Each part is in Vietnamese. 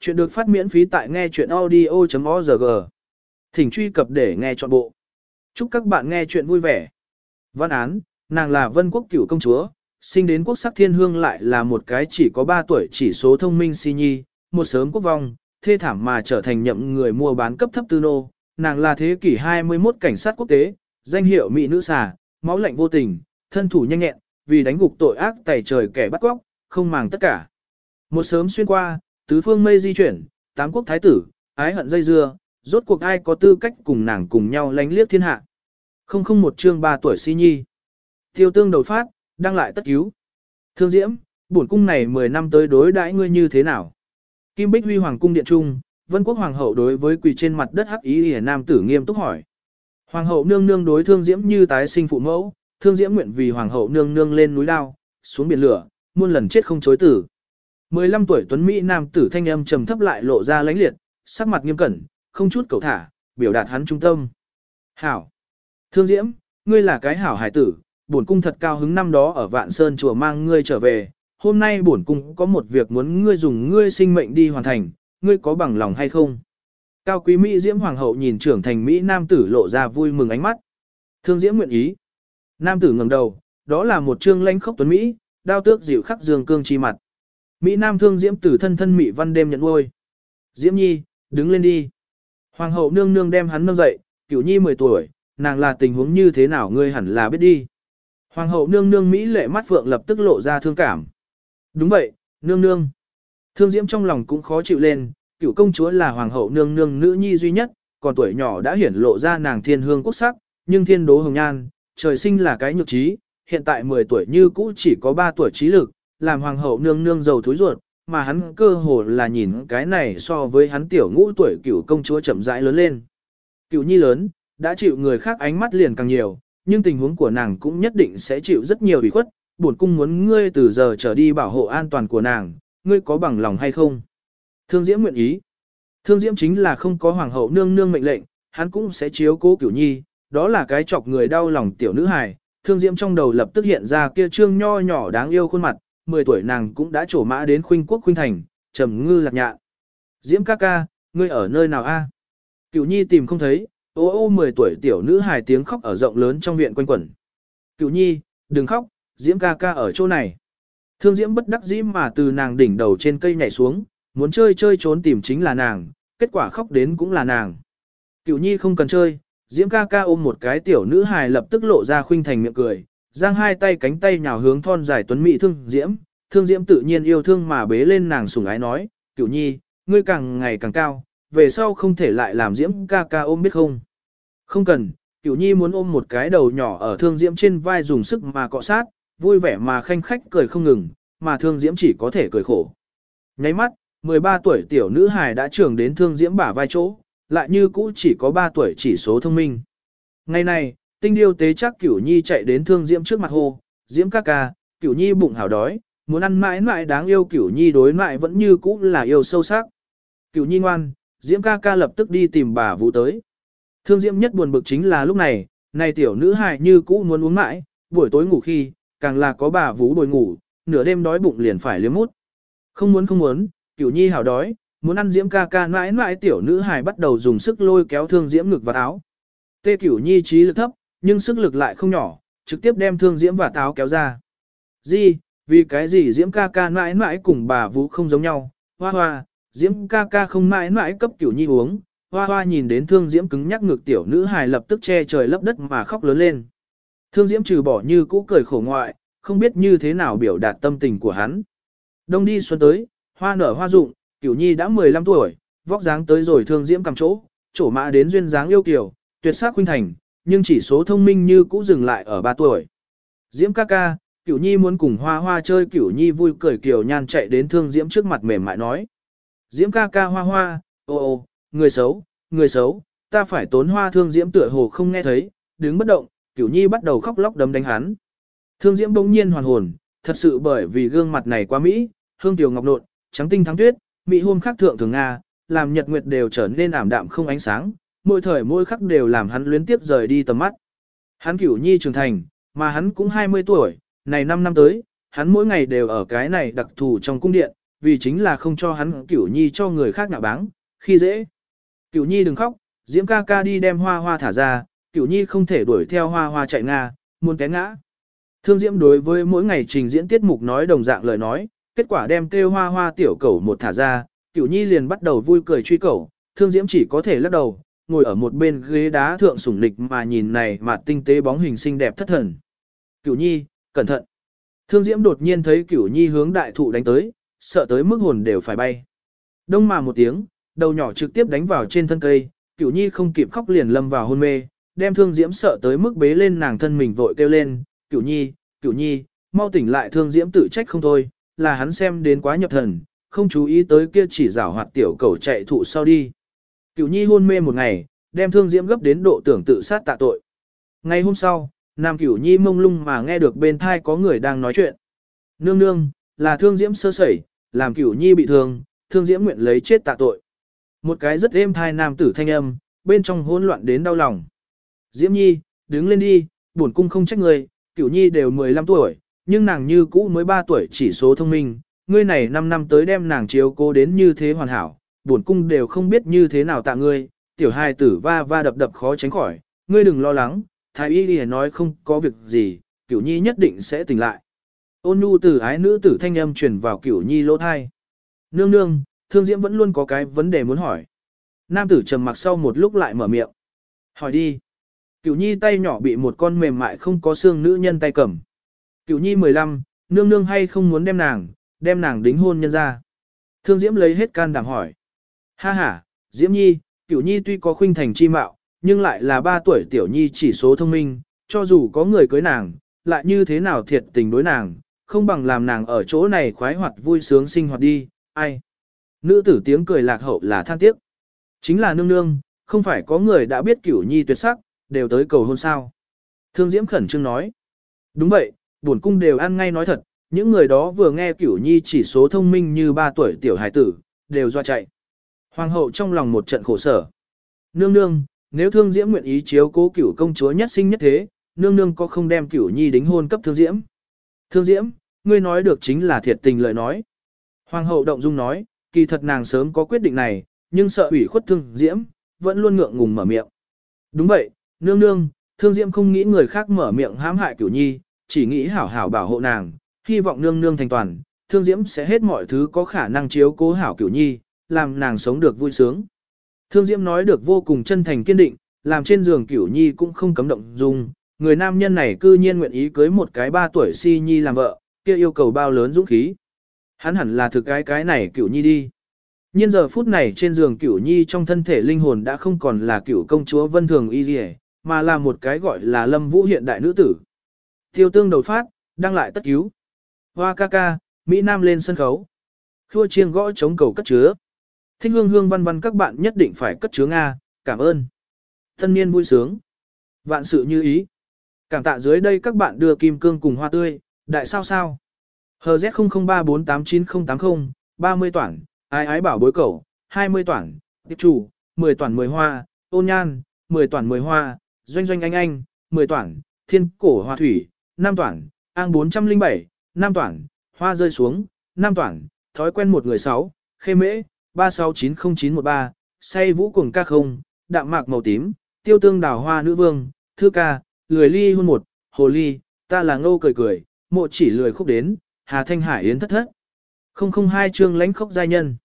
Chuyện được phát miễn phí tại nghe chuyện audio.org. Thỉnh truy cập để nghe trọn bộ. Chúc các bạn nghe chuyện vui vẻ. Văn án, nàng là vân quốc cửu công chúa, sinh đến quốc sắc thiên hương lại là một cái chỉ có 3 tuổi chỉ số thông minh si nhi, một sớm quốc vong, thê thảm mà trở thành nhậm người mua bán cấp thấp tư nô. Nàng là thế kỷ 21 cảnh sát quốc tế, danh hiệu mỹ nữ xà, máu lạnh vô tình, thân thủ nhanh nhẹn, vì đánh gục tội ác tẩy trời kẻ bắt cóc, không màng tất cả. Một sớm xuyên qua, tứ phương mây di chuyển, tám quốc thái tử, ái hận dây dưa, rốt cuộc ai có tư cách cùng nàng cùng nhau lánh liếc thiên hạ. Không không một chương ba tuổi si nhi. Tiêu tương đầu phát, đăng lại tất cứu. Thương diễm, bổn cung này 10 năm tới đối đãi ngươi như thế nào? Kim Bích Huy Hoàng cung điện trung, Vân Quốc Hoàng hậu đối với quỳ trên mặt đất hắc ý hề nam tử nghiêm túc hỏi. Hoàng hậu nương nương đối thương diễm như tái sinh phụ mẫu, thương diễm nguyện vì hoàng hậu nương nương lên núi lao, xuống biển lửa, muôn lần chết không chối tử. 15 tuổi tuấn Mỹ nam tử thanh âm trầm thấp lại lộ ra lãnh liệt, sắc mặt nghiêm cẩn, không chút cầu thả, biểu đạt hắn trung tâm. Hảo! Thương Diễm, ngươi là cái hảo hải tử, bổn cung thật cao hứng năm đó ở Vạn Sơn chùa mang ngươi trở về, hôm nay bổn cung có một việc muốn ngươi dùng ngươi sinh mệnh đi hoàn thành, ngươi có bằng lòng hay không? Cao quý Mỹ Diễm Hoàng hậu nhìn trưởng thành Mỹ nam tử lộ ra vui mừng ánh mắt. Thương Diễm nguyện ý. Nam tử ngẩng đầu, đó là một trương lãnh khốc tuấn Mỹ, đao tước dịu khắc dương cương chi mặt. Mỹ Nam thương Diễm tử thân thân Mỹ văn đêm nhận nuôi. Diễm Nhi, đứng lên đi. Hoàng hậu nương nương đem hắn nâng dậy, cửu Nhi 10 tuổi, nàng là tình huống như thế nào ngươi hẳn là biết đi. Hoàng hậu nương nương Mỹ lệ mắt phượng lập tức lộ ra thương cảm. Đúng vậy, nương nương. Thương Diễm trong lòng cũng khó chịu lên, cửu công chúa là hoàng hậu nương nương nữ nhi duy nhất, còn tuổi nhỏ đã hiển lộ ra nàng thiên hương quốc sắc, nhưng thiên đố hồng nhan, trời sinh là cái nhược trí, hiện tại 10 tuổi như cũ chỉ có 3 tuổi trí lực, làm hoàng hậu nương nương giàu thối ruột, mà hắn cơ hồ là nhìn cái này so với hắn tiểu ngũ tuổi cựu công chúa chậm rãi lớn lên. Cựu nhi lớn, đã chịu người khác ánh mắt liền càng nhiều, nhưng tình huống của nàng cũng nhất định sẽ chịu rất nhiều ủy khuất, bổn cung muốn ngươi từ giờ trở đi bảo hộ an toàn của nàng, ngươi có bằng lòng hay không? Thương Diễm nguyện ý. Thương Diễm chính là không có hoàng hậu nương nương mệnh lệnh, hắn cũng sẽ chiếu cố cửu nhi, đó là cái chọc người đau lòng tiểu nữ hài. Thương Diễm trong đầu lập tức hiện ra kia trương nho nhỏ đáng yêu khuôn mặt, 10 tuổi nàng cũng đã trổ mã đến khuynh quốc khuynh thành, trầm ngư lạc nhạn. Diễm ca ca, ngươi ở nơi nào a? Cửu nhi tìm không thấy, ô ô 10 tuổi tiểu nữ hài tiếng khóc ở rộng lớn trong viện quanh quẩn. Cửu nhi, đừng khóc, Diễm ca ca ở chỗ này. Thương Diễm bất đắc dĩ mà từ nàng đỉnh đầu trên cây nhảy xuống, muốn chơi chơi trốn tìm chính là nàng, kết quả khóc đến cũng là nàng. Cửu nhi không cần chơi, Diễm ca ca ôm một cái tiểu nữ hài lập tức lộ ra khuynh thành miệng cười, giang hai tay cánh tay nhào hướng thon dài tuấn mỹ thương diễm, thương diễm tự nhiên yêu thương mà bế lên nàng sủng ái nói, cửu nhi, ngươi càng ngày càng cao, về sau không thể lại làm diễm ca ca ôm biết không. Không cần, cửu nhi muốn ôm một cái đầu nhỏ ở thương diễm trên vai dùng sức mà cọ sát, vui vẻ mà khanh khách cười không ngừng, mà thương diễm chỉ có thể cười khổ. Nháy mắt, 13 tuổi tiểu nữ hài đã trưởng đến thương diễm bả vai chỗ, lại như cũ chỉ có 3 tuổi chỉ số thông minh. Ngày này, tinh điêu tế chắc cửu nhi chạy đến thương diễm trước mặt hô, diễm ca ca, cửu nhi bụng hảo đói, muốn ăn mãi mãi đáng yêu cửu nhi đối mãi vẫn như cũ là yêu sâu sắc. Cửu nhi ngoan, diễm ca ca lập tức đi tìm bà vũ tới. Thương diễm nhất buồn bực chính là lúc này, này tiểu nữ hài như cũ muốn uống mãi, buổi tối ngủ khi, càng là có bà vũ bồi ngủ, nửa đêm đói bụng liền phải liếm mút. Không muốn không muốn, cửu nhi hảo đói, muốn ăn diễm ca ca mãi mãi tiểu nữ hài bắt đầu dùng sức lôi kéo thương diễm ngực vào áo. Tê cửu nhi trí lực thấp, nhưng sức lực lại không nhỏ, trực tiếp đem thương diễm và táo kéo ra. Di, vì cái gì diễm ca ca mãi mãi cùng bà vũ không giống nhau, hoa hoa, diễm ca ca không mãi mãi cấp kiểu nhi uống, hoa hoa nhìn đến thương diễm cứng nhắc ngược tiểu nữ hài lập tức che trời lấp đất mà khóc lớn lên. Thương diễm trừ bỏ như cũ cười khổ ngoại, không biết như thế nào biểu đạt tâm tình của hắn. Đông đi xuân tới, hoa nở hoa rụng, kiểu nhi đã 15 tuổi, vóc dáng tới rồi thương diễm cầm chỗ, chỗ mã đến duyên dáng yêu kiều, tuyệt sắc khuynh thành, nhưng chỉ số thông minh như cũ dừng lại ở 3 tuổi. Diễm ca ca, Cửu Nhi muốn cùng Hoa Hoa chơi Cửu Nhi vui cười kiều nhan chạy đến Thương Diễm trước mặt mềm mại nói. Diễm ca ca Hoa Hoa, ô ô, người xấu, người xấu, ta phải tốn Hoa Thương Diễm tựa hồ không nghe thấy, đứng bất động, Cửu Nhi bắt đầu khóc lóc đấm đánh hắn. Thương Diễm bỗng nhiên hoàn hồn, thật sự bởi vì gương mặt này quá mỹ, hương tiểu ngọc nộn, trắng tinh thắng tuyết, mỹ hôm khác thượng thường nga, làm nhật nguyệt đều trở nên ảm đạm không ánh sáng, mỗi thời mỗi khắc đều làm hắn luyến tiếp rời đi tầm mắt. Hắn cửu nhi trưởng thành, mà hắn cũng 20 tuổi, này 5 năm tới, hắn mỗi ngày đều ở cái này đặc thù trong cung điện, vì chính là không cho hắn Cửu Nhi cho người khác nhạo báng, khi dễ. Cửu Nhi đừng khóc, Diễm ca ca đi đem hoa hoa thả ra, Cửu Nhi không thể đuổi theo hoa hoa chạy Nga, muốn té ngã. Thương Diễm đối với mỗi ngày trình diễn tiết mục nói đồng dạng lời nói, kết quả đem kêu hoa hoa tiểu cẩu một thả ra, Cửu Nhi liền bắt đầu vui cười truy cẩu, Thương Diễm chỉ có thể lắc đầu, ngồi ở một bên ghế đá thượng sủng lịch mà nhìn này mà tinh tế bóng hình xinh đẹp thất thần. Cửu Nhi, cẩn thận. Thương Diễm đột nhiên thấy Cửu Nhi hướng đại thụ đánh tới, sợ tới mức hồn đều phải bay. Đông mà một tiếng, đầu nhỏ trực tiếp đánh vào trên thân cây, Cửu Nhi không kịp khóc liền lâm vào hôn mê, đem Thương Diễm sợ tới mức bế lên nàng thân mình vội kêu lên, "Cửu Nhi, Cửu Nhi, mau tỉnh lại." Thương Diễm tự trách không thôi, là hắn xem đến quá nhập thần, không chú ý tới kia chỉ rảo hoạt tiểu cầu chạy thụ sau đi. Cửu Nhi hôn mê một ngày, đem Thương Diễm gấp đến độ tưởng tự sát tạ tội. Ngày hôm sau, Nam Cửu Nhi mông lung mà nghe được bên thai có người đang nói chuyện. Nương nương, là Thương Diễm sơ sẩy, làm Cửu Nhi bị thương, Thương Diễm nguyện lấy chết tạ tội. Một cái rất êm thai nam tử thanh âm, bên trong hỗn loạn đến đau lòng. Diễm Nhi, đứng lên đi, bổn cung không trách người, Cửu Nhi đều 15 tuổi, nhưng nàng như cũ mới 3 tuổi chỉ số thông minh, ngươi này 5 năm tới đem nàng chiếu cố đến như thế hoàn hảo, bổn cung đều không biết như thế nào tạ ngươi, tiểu hài tử va va đập đập khó tránh khỏi, ngươi đừng lo lắng, thái y đi nói không có việc gì, cửu nhi nhất định sẽ tỉnh lại. Ôn nhu từ ái nữ tử thanh âm truyền vào cửu nhi lỗ thai. Nương nương, thương diễm vẫn luôn có cái vấn đề muốn hỏi. Nam tử trầm mặc sau một lúc lại mở miệng. Hỏi đi. Cửu nhi tay nhỏ bị một con mềm mại không có xương nữ nhân tay cầm. Cửu nhi 15, nương nương hay không muốn đem nàng, đem nàng đính hôn nhân ra. Thương diễm lấy hết can đảm hỏi. Ha ha, diễm nhi, cửu nhi tuy có khuynh thành chi mạo, nhưng lại là ba tuổi tiểu nhi chỉ số thông minh, cho dù có người cưới nàng, lại như thế nào thiệt tình đối nàng, không bằng làm nàng ở chỗ này khoái hoạt vui sướng sinh hoạt đi, ai. Nữ tử tiếng cười lạc hậu là than tiếc. Chính là nương nương, không phải có người đã biết cửu nhi tuyệt sắc, đều tới cầu hôn sao. Thương Diễm khẩn trương nói. Đúng vậy, buồn cung đều ăn ngay nói thật, những người đó vừa nghe cửu nhi chỉ số thông minh như ba tuổi tiểu hải tử, đều do chạy. Hoàng hậu trong lòng một trận khổ sở. Nương nương, nếu thương diễm nguyện ý chiếu cố cửu công chúa nhất sinh nhất thế, nương nương có không đem cửu nhi đính hôn cấp thương diễm. Thương diễm, ngươi nói được chính là thiệt tình lời nói. Hoàng hậu động dung nói, kỳ thật nàng sớm có quyết định này, nhưng sợ ủy khuất thương diễm, vẫn luôn ngượng ngùng mở miệng. Đúng vậy, nương nương, thương diễm không nghĩ người khác mở miệng hãm hại cửu nhi, chỉ nghĩ hảo hảo bảo hộ nàng, hy vọng nương nương thành toàn, thương diễm sẽ hết mọi thứ có khả năng chiếu cố hảo cửu nhi, làm nàng sống được vui sướng. Thương Diễm nói được vô cùng chân thành kiên định, làm trên giường Cửu Nhi cũng không cấm động dung, người nam nhân này cư nhiên nguyện ý cưới một cái ba tuổi si nhi làm vợ, kia yêu cầu bao lớn dũng khí. Hắn hẳn là thực cái cái này Cửu Nhi đi. Nhân giờ phút này trên giường Cửu Nhi trong thân thể linh hồn đã không còn là Cửu công chúa Vân Thường Y Liễu, mà là một cái gọi là Lâm Vũ hiện đại nữ tử. Tiêu tương đầu phát, đang lại tất cứu. Hoa ca ca, Mỹ Nam lên sân khấu. Khua chiêng gõ chống cầu cất chứa. Thích hương hương văn văn các bạn nhất định phải cất chứa Nga, cảm ơn. Thân niên vui sướng. Vạn sự như ý. Cảm tạ dưới đây các bạn đưa kim cương cùng hoa tươi, đại sao sao. HZ00348980, 30 toản, ái ái bảo bối cầu, 20 toản, tiếp chủ, 10 toản 10 hoa, ôn nhan, 10 toản 10 hoa, doanh doanh anh anh, 10 toản, thiên cổ hoa thủy, 5 toản, ang 407, 5 toản, hoa rơi xuống, 5 toản, thói quen một người 6, khê mễ, 36909113, say vũ cuồng ca không, đạm mạc màu tím, tiêu tương đào hoa nữ vương, thư ca, lười ly hôn một, hồ ly, ta là ngâu cười cười, mộ chỉ lười khúc đến, hà thanh hải yến thất thất. 002 chương lãnh khốc giai nhân.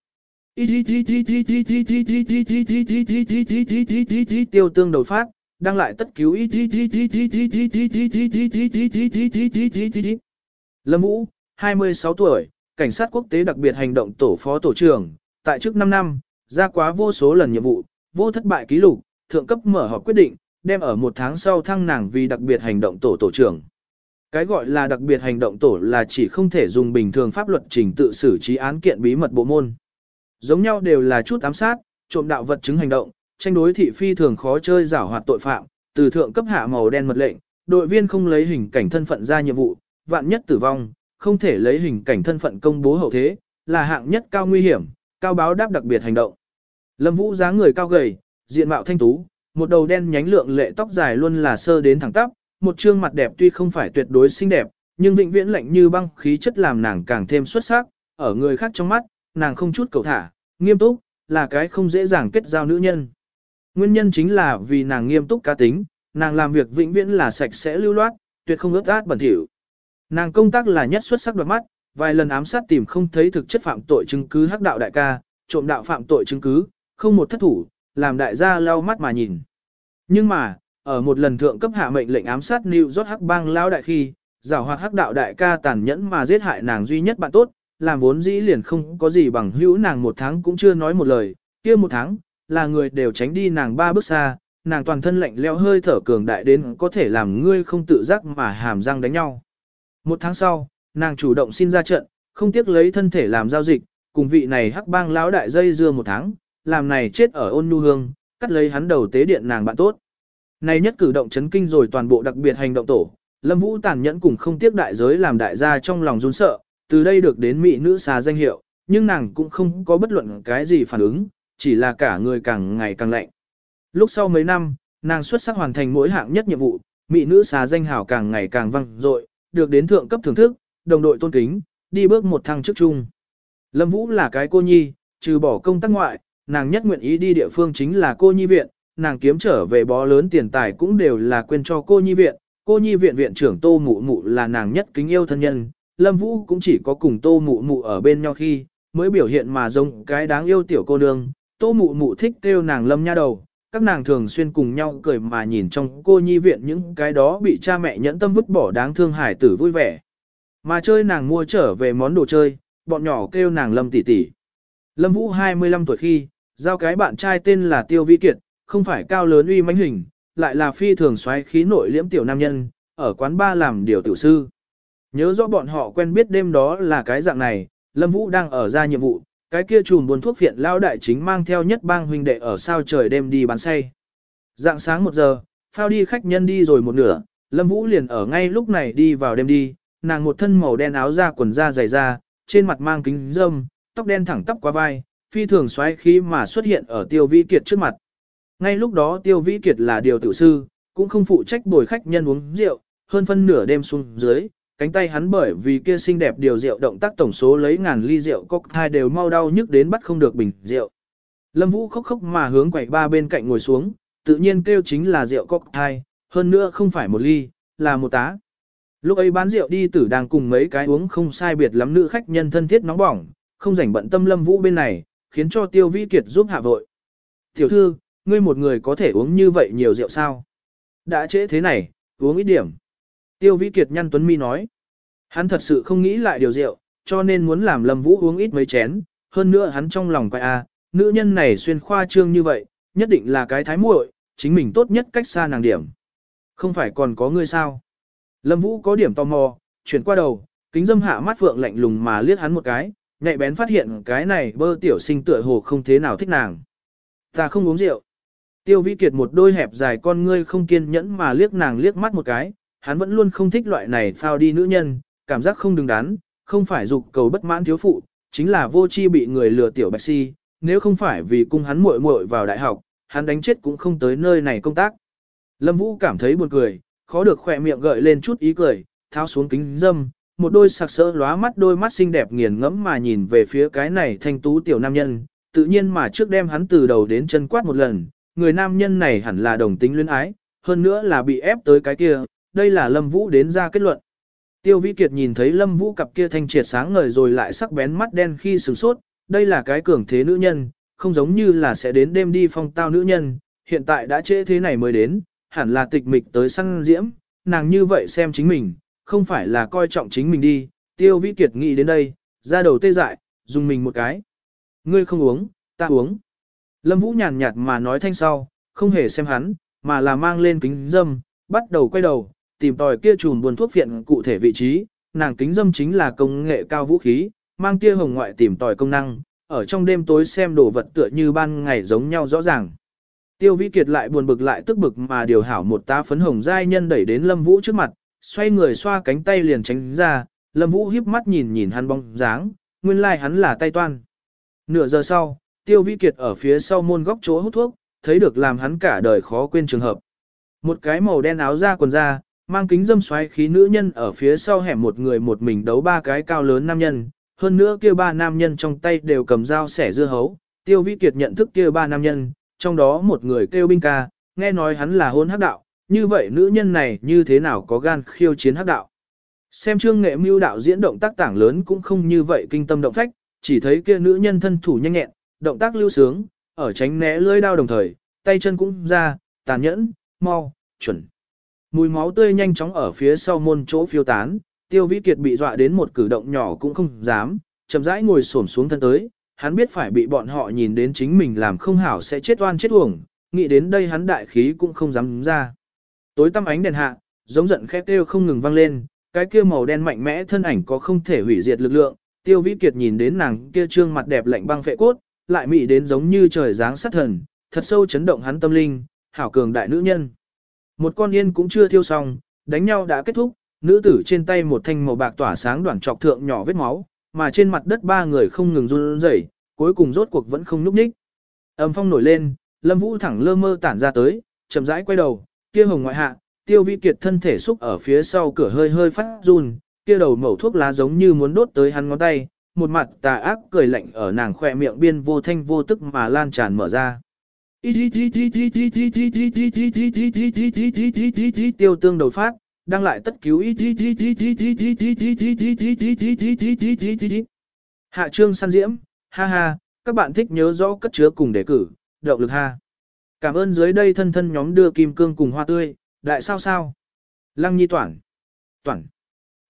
Tiêu tương đầu phát, đăng lại tất cứu. Lâm Vũ, 26 tuổi, cảnh sát quốc tế đặc biệt hành động tổ phó tổ trưởng, tại trước 5 năm, ra quá vô số lần nhiệm vụ, vô thất bại ký lục, thượng cấp mở họp quyết định, đem ở một tháng sau thăng nàng vì đặc biệt hành động tổ tổ trưởng. Cái gọi là đặc biệt hành động tổ là chỉ không thể dùng bình thường pháp luật trình tự xử trí án kiện bí mật bộ môn. Giống nhau đều là chút ám sát, trộm đạo vật chứng hành động, tranh đối thị phi thường khó chơi giảo hoạt tội phạm, từ thượng cấp hạ màu đen mật lệnh, đội viên không lấy hình cảnh thân phận ra nhiệm vụ, vạn nhất tử vong, không thể lấy hình cảnh thân phận công bố hậu thế, là hạng nhất cao nguy hiểm, cao báo đáp đặc biệt hành động. Lâm Vũ dáng người cao gầy, diện mạo thanh tú, một đầu đen nhánh lượng lệ tóc dài luôn là sơ đến thẳng tắp, một trương mặt đẹp tuy không phải tuyệt đối xinh đẹp, nhưng vĩnh viễn lạnh như băng khí chất làm nàng càng thêm xuất sắc, ở người khác trong mắt, nàng không chút cầu thả, nghiêm túc, là cái không dễ dàng kết giao nữ nhân. Nguyên nhân chính là vì nàng nghiêm túc cá tính, nàng làm việc vĩnh viễn là sạch sẽ lưu loát, tuyệt không ướt át bẩn thỉu. Nàng công tác là nhất xuất sắc đoạt mắt, vài lần ám sát tìm không thấy thực chất phạm tội chứng cứ hắc đạo đại ca, trộm đạo phạm tội chứng cứ, không một thất thủ, làm đại gia lau mắt mà nhìn. Nhưng mà, ở một lần thượng cấp hạ mệnh lệnh ám sát New York hắc bang lao đại khi, giảo hoạt hắc đạo đại ca tàn nhẫn mà giết hại nàng duy nhất bạn tốt, làm vốn dĩ liền không có gì bằng hữu nàng một tháng cũng chưa nói một lời, kia một tháng, là người đều tránh đi nàng ba bước xa, nàng toàn thân lạnh leo hơi thở cường đại đến có thể làm ngươi không tự giác mà hàm răng đánh nhau. Một tháng sau, nàng chủ động xin ra trận, không tiếc lấy thân thể làm giao dịch, cùng vị này hắc bang lão đại dây dưa một tháng, làm này chết ở ôn nhu hương, cắt lấy hắn đầu tế điện nàng bạn tốt. Này nhất cử động chấn kinh rồi toàn bộ đặc biệt hành động tổ, Lâm Vũ tàn nhẫn cùng không tiếc đại giới làm đại gia trong lòng run sợ, từ đây được đến mỹ nữ xà danh hiệu, nhưng nàng cũng không có bất luận cái gì phản ứng, chỉ là cả người càng ngày càng lạnh. Lúc sau mấy năm, nàng xuất sắc hoàn thành mỗi hạng nhất nhiệm vụ, mỹ nữ xà danh hảo càng ngày càng vang dội, được đến thượng cấp thưởng thức, đồng đội tôn kính, đi bước một thăng trước chung. Lâm Vũ là cái cô nhi, trừ bỏ công tác ngoại, nàng nhất nguyện ý đi địa phương chính là cô nhi viện, nàng kiếm trở về bó lớn tiền tài cũng đều là quên cho cô nhi viện, cô nhi viện viện trưởng Tô Mụ Mụ là nàng nhất kính yêu thân nhân, Lâm Vũ cũng chỉ có cùng Tô Mụ Mụ ở bên nhau khi, mới biểu hiện mà giống cái đáng yêu tiểu cô nương, Tô Mụ Mụ thích kêu nàng Lâm nha đầu, các nàng thường xuyên cùng nhau cười mà nhìn trong cô nhi viện những cái đó bị cha mẹ nhẫn tâm vứt bỏ đáng thương hải tử vui vẻ. Mà chơi nàng mua trở về món đồ chơi, bọn nhỏ kêu nàng Lâm tỷ tỷ. Lâm Vũ 25 tuổi khi, giao cái bạn trai tên là Tiêu Vi Kiệt, không phải cao lớn uy mãnh hình, lại là phi thường xoáy khí nội liễm tiểu nam nhân, ở quán ba làm điều tiểu sư. Nhớ rõ bọn họ quen biết đêm đó là cái dạng này, Lâm Vũ đang ở ra nhiệm vụ, cái kia chùm buồn thuốc phiện lao đại chính mang theo nhất bang huynh đệ ở sao trời đêm đi bán say. Dạng sáng một giờ, phao đi khách nhân đi rồi một nửa, Lâm Vũ liền ở ngay lúc này đi vào đêm đi, nàng một thân màu đen áo da quần da dày da, trên mặt mang kính râm tóc đen thẳng tắp qua vai, phi thường xoáy khí mà xuất hiện ở Tiêu Vĩ Kiệt trước mặt. Ngay lúc đó Tiêu Vĩ Kiệt là điều tử sư, cũng không phụ trách bồi khách nhân uống rượu, hơn phân nửa đêm xuống dưới, cánh tay hắn bởi vì kia xinh đẹp điều rượu động tác tổng số lấy ngàn ly rượu cocktail đều mau đau nhức đến bắt không được bình rượu. Lâm Vũ khóc khóc mà hướng quầy ba bên cạnh ngồi xuống, tự nhiên kêu chính là rượu cocktail, hơn nữa không phải một ly, là một tá. Lúc ấy bán rượu đi tử đang cùng mấy cái uống không sai biệt lắm nữ khách nhân thân thiết nóng bỏng, không rảnh bận tâm Lâm Vũ bên này, khiến cho Tiêu Vĩ Kiệt giúp hạ vội. Tiểu thư, ngươi một người có thể uống như vậy nhiều rượu sao? Đã trễ thế này, uống ít điểm. Tiêu Vĩ Kiệt nhăn tuấn mi nói. Hắn thật sự không nghĩ lại điều rượu, cho nên muốn làm Lâm Vũ uống ít mấy chén, hơn nữa hắn trong lòng quay a, nữ nhân này xuyên khoa trương như vậy, nhất định là cái thái muội, chính mình tốt nhất cách xa nàng điểm. Không phải còn có ngươi sao? Lâm Vũ có điểm tò mò, chuyển qua đầu, kính dâm hạ mắt phượng lạnh lùng mà liếc hắn một cái, nhạy bén phát hiện cái này bơ tiểu sinh tựa hồ không thế nào thích nàng. Ta không uống rượu. Tiêu Vĩ Kiệt một đôi hẹp dài con ngươi không kiên nhẫn mà liếc nàng liếc mắt một cái, hắn vẫn luôn không thích loại này phao đi nữ nhân, cảm giác không đứng đắn, không phải dục cầu bất mãn thiếu phụ, chính là vô chi bị người lừa tiểu bạch si, nếu không phải vì cung hắn muội muội vào đại học, hắn đánh chết cũng không tới nơi này công tác. Lâm Vũ cảm thấy buồn cười, khó được khỏe miệng gợi lên chút ý cười, tháo xuống kính dâm, một đôi sặc sỡ lóa mắt đôi mắt xinh đẹp nghiền ngẫm mà nhìn về phía cái này thanh tú tiểu nam nhân, tự nhiên mà trước đem hắn từ đầu đến chân quát một lần, người nam nhân này hẳn là đồng tính luyến ái, hơn nữa là bị ép tới cái kia, đây là Lâm Vũ đến ra kết luận. Tiêu Vĩ Kiệt nhìn thấy Lâm Vũ cặp kia thanh triệt sáng ngời rồi lại sắc bén mắt đen khi sửng sốt, đây là cái cường thế nữ nhân, không giống như là sẽ đến đêm đi phong tao nữ nhân, hiện tại đã trễ thế này mới đến, hẳn là tịch mịch tới săn diễm, nàng như vậy xem chính mình, không phải là coi trọng chính mình đi, Tiêu Vĩ Kiệt nghĩ đến đây, ra đầu tê dại, dùng mình một cái. Ngươi không uống, ta uống. Lâm Vũ nhàn nhạt mà nói thanh sau, không hề xem hắn, mà là mang lên kính dâm, bắt đầu quay đầu, tìm tòi kia chùm buồn thuốc viện cụ thể vị trí, nàng kính dâm chính là công nghệ cao vũ khí, mang tia hồng ngoại tìm tòi công năng, ở trong đêm tối xem đồ vật tựa như ban ngày giống nhau rõ ràng. Tiêu Vĩ Kiệt lại buồn bực lại tức bực mà điều hảo một tá phấn hồng giai nhân đẩy đến Lâm Vũ trước mặt, xoay người xoa cánh tay liền tránh ra, Lâm Vũ híp mắt nhìn nhìn hắn bóng dáng, nguyên lai like hắn là tay toan. Nửa giờ sau, Tiêu Vĩ Kiệt ở phía sau môn góc chỗ hút thuốc, thấy được làm hắn cả đời khó quên trường hợp. Một cái màu đen áo da quần da, mang kính dâm xoáy khí nữ nhân ở phía sau hẻm một người một mình đấu ba cái cao lớn nam nhân, hơn nữa kia ba nam nhân trong tay đều cầm dao sẻ dưa hấu. Tiêu Vĩ Kiệt nhận thức kia ba nam nhân, trong đó một người kêu binh ca, nghe nói hắn là hôn hắc đạo, như vậy nữ nhân này như thế nào có gan khiêu chiến hắc đạo. Xem trương nghệ mưu đạo diễn động tác tảng lớn cũng không như vậy kinh tâm động phách, chỉ thấy kia nữ nhân thân thủ nhanh nhẹn, động tác lưu sướng, ở tránh né lưỡi đao đồng thời, tay chân cũng ra, tàn nhẫn, mau, chuẩn. Mùi máu tươi nhanh chóng ở phía sau môn chỗ phiêu tán, tiêu vĩ kiệt bị dọa đến một cử động nhỏ cũng không dám, chậm rãi ngồi xổm xuống thân tới, hắn biết phải bị bọn họ nhìn đến chính mình làm không hảo sẽ chết oan chết uổng, nghĩ đến đây hắn đại khí cũng không dám ra. Tối tăm ánh đèn hạ, giống giận khét kêu không ngừng vang lên, cái kia màu đen mạnh mẽ thân ảnh có không thể hủy diệt lực lượng, tiêu vĩ kiệt nhìn đến nàng kia trương mặt đẹp lạnh băng phệ cốt, lại mị đến giống như trời dáng sát thần, thật sâu chấn động hắn tâm linh, hảo cường đại nữ nhân. Một con yên cũng chưa thiêu xong, đánh nhau đã kết thúc, nữ tử trên tay một thanh màu bạc tỏa sáng đoạn trọc thượng nhỏ vết máu, mà trên mặt đất ba người không ngừng run rẩy, cuối cùng rốt cuộc vẫn không nhúc ních. Âm phong nổi lên, Lâm Vũ thẳng lơ mơ tản ra tới, chậm rãi quay đầu, kia hồng ngoại hạ, Tiêu Vi Kiệt thân thể xúc ở phía sau cửa hơi hơi phát run, kia đầu mẩu thuốc lá giống như muốn đốt tới hắn ngón tay, một mặt tà ác cười lạnh ở nàng khỏe miệng biên vô thanh vô tức mà lan tràn mở ra. Tiêu tương đầu phát, đang lại tất cứu Hạ trương săn diễm, ha ha, các bạn thích nhớ rõ cất chứa cùng đề cử, động lực ha. Cảm ơn dưới đây thân thân nhóm đưa kim cương cùng hoa tươi, đại sao sao. Lăng nhi toản, toản,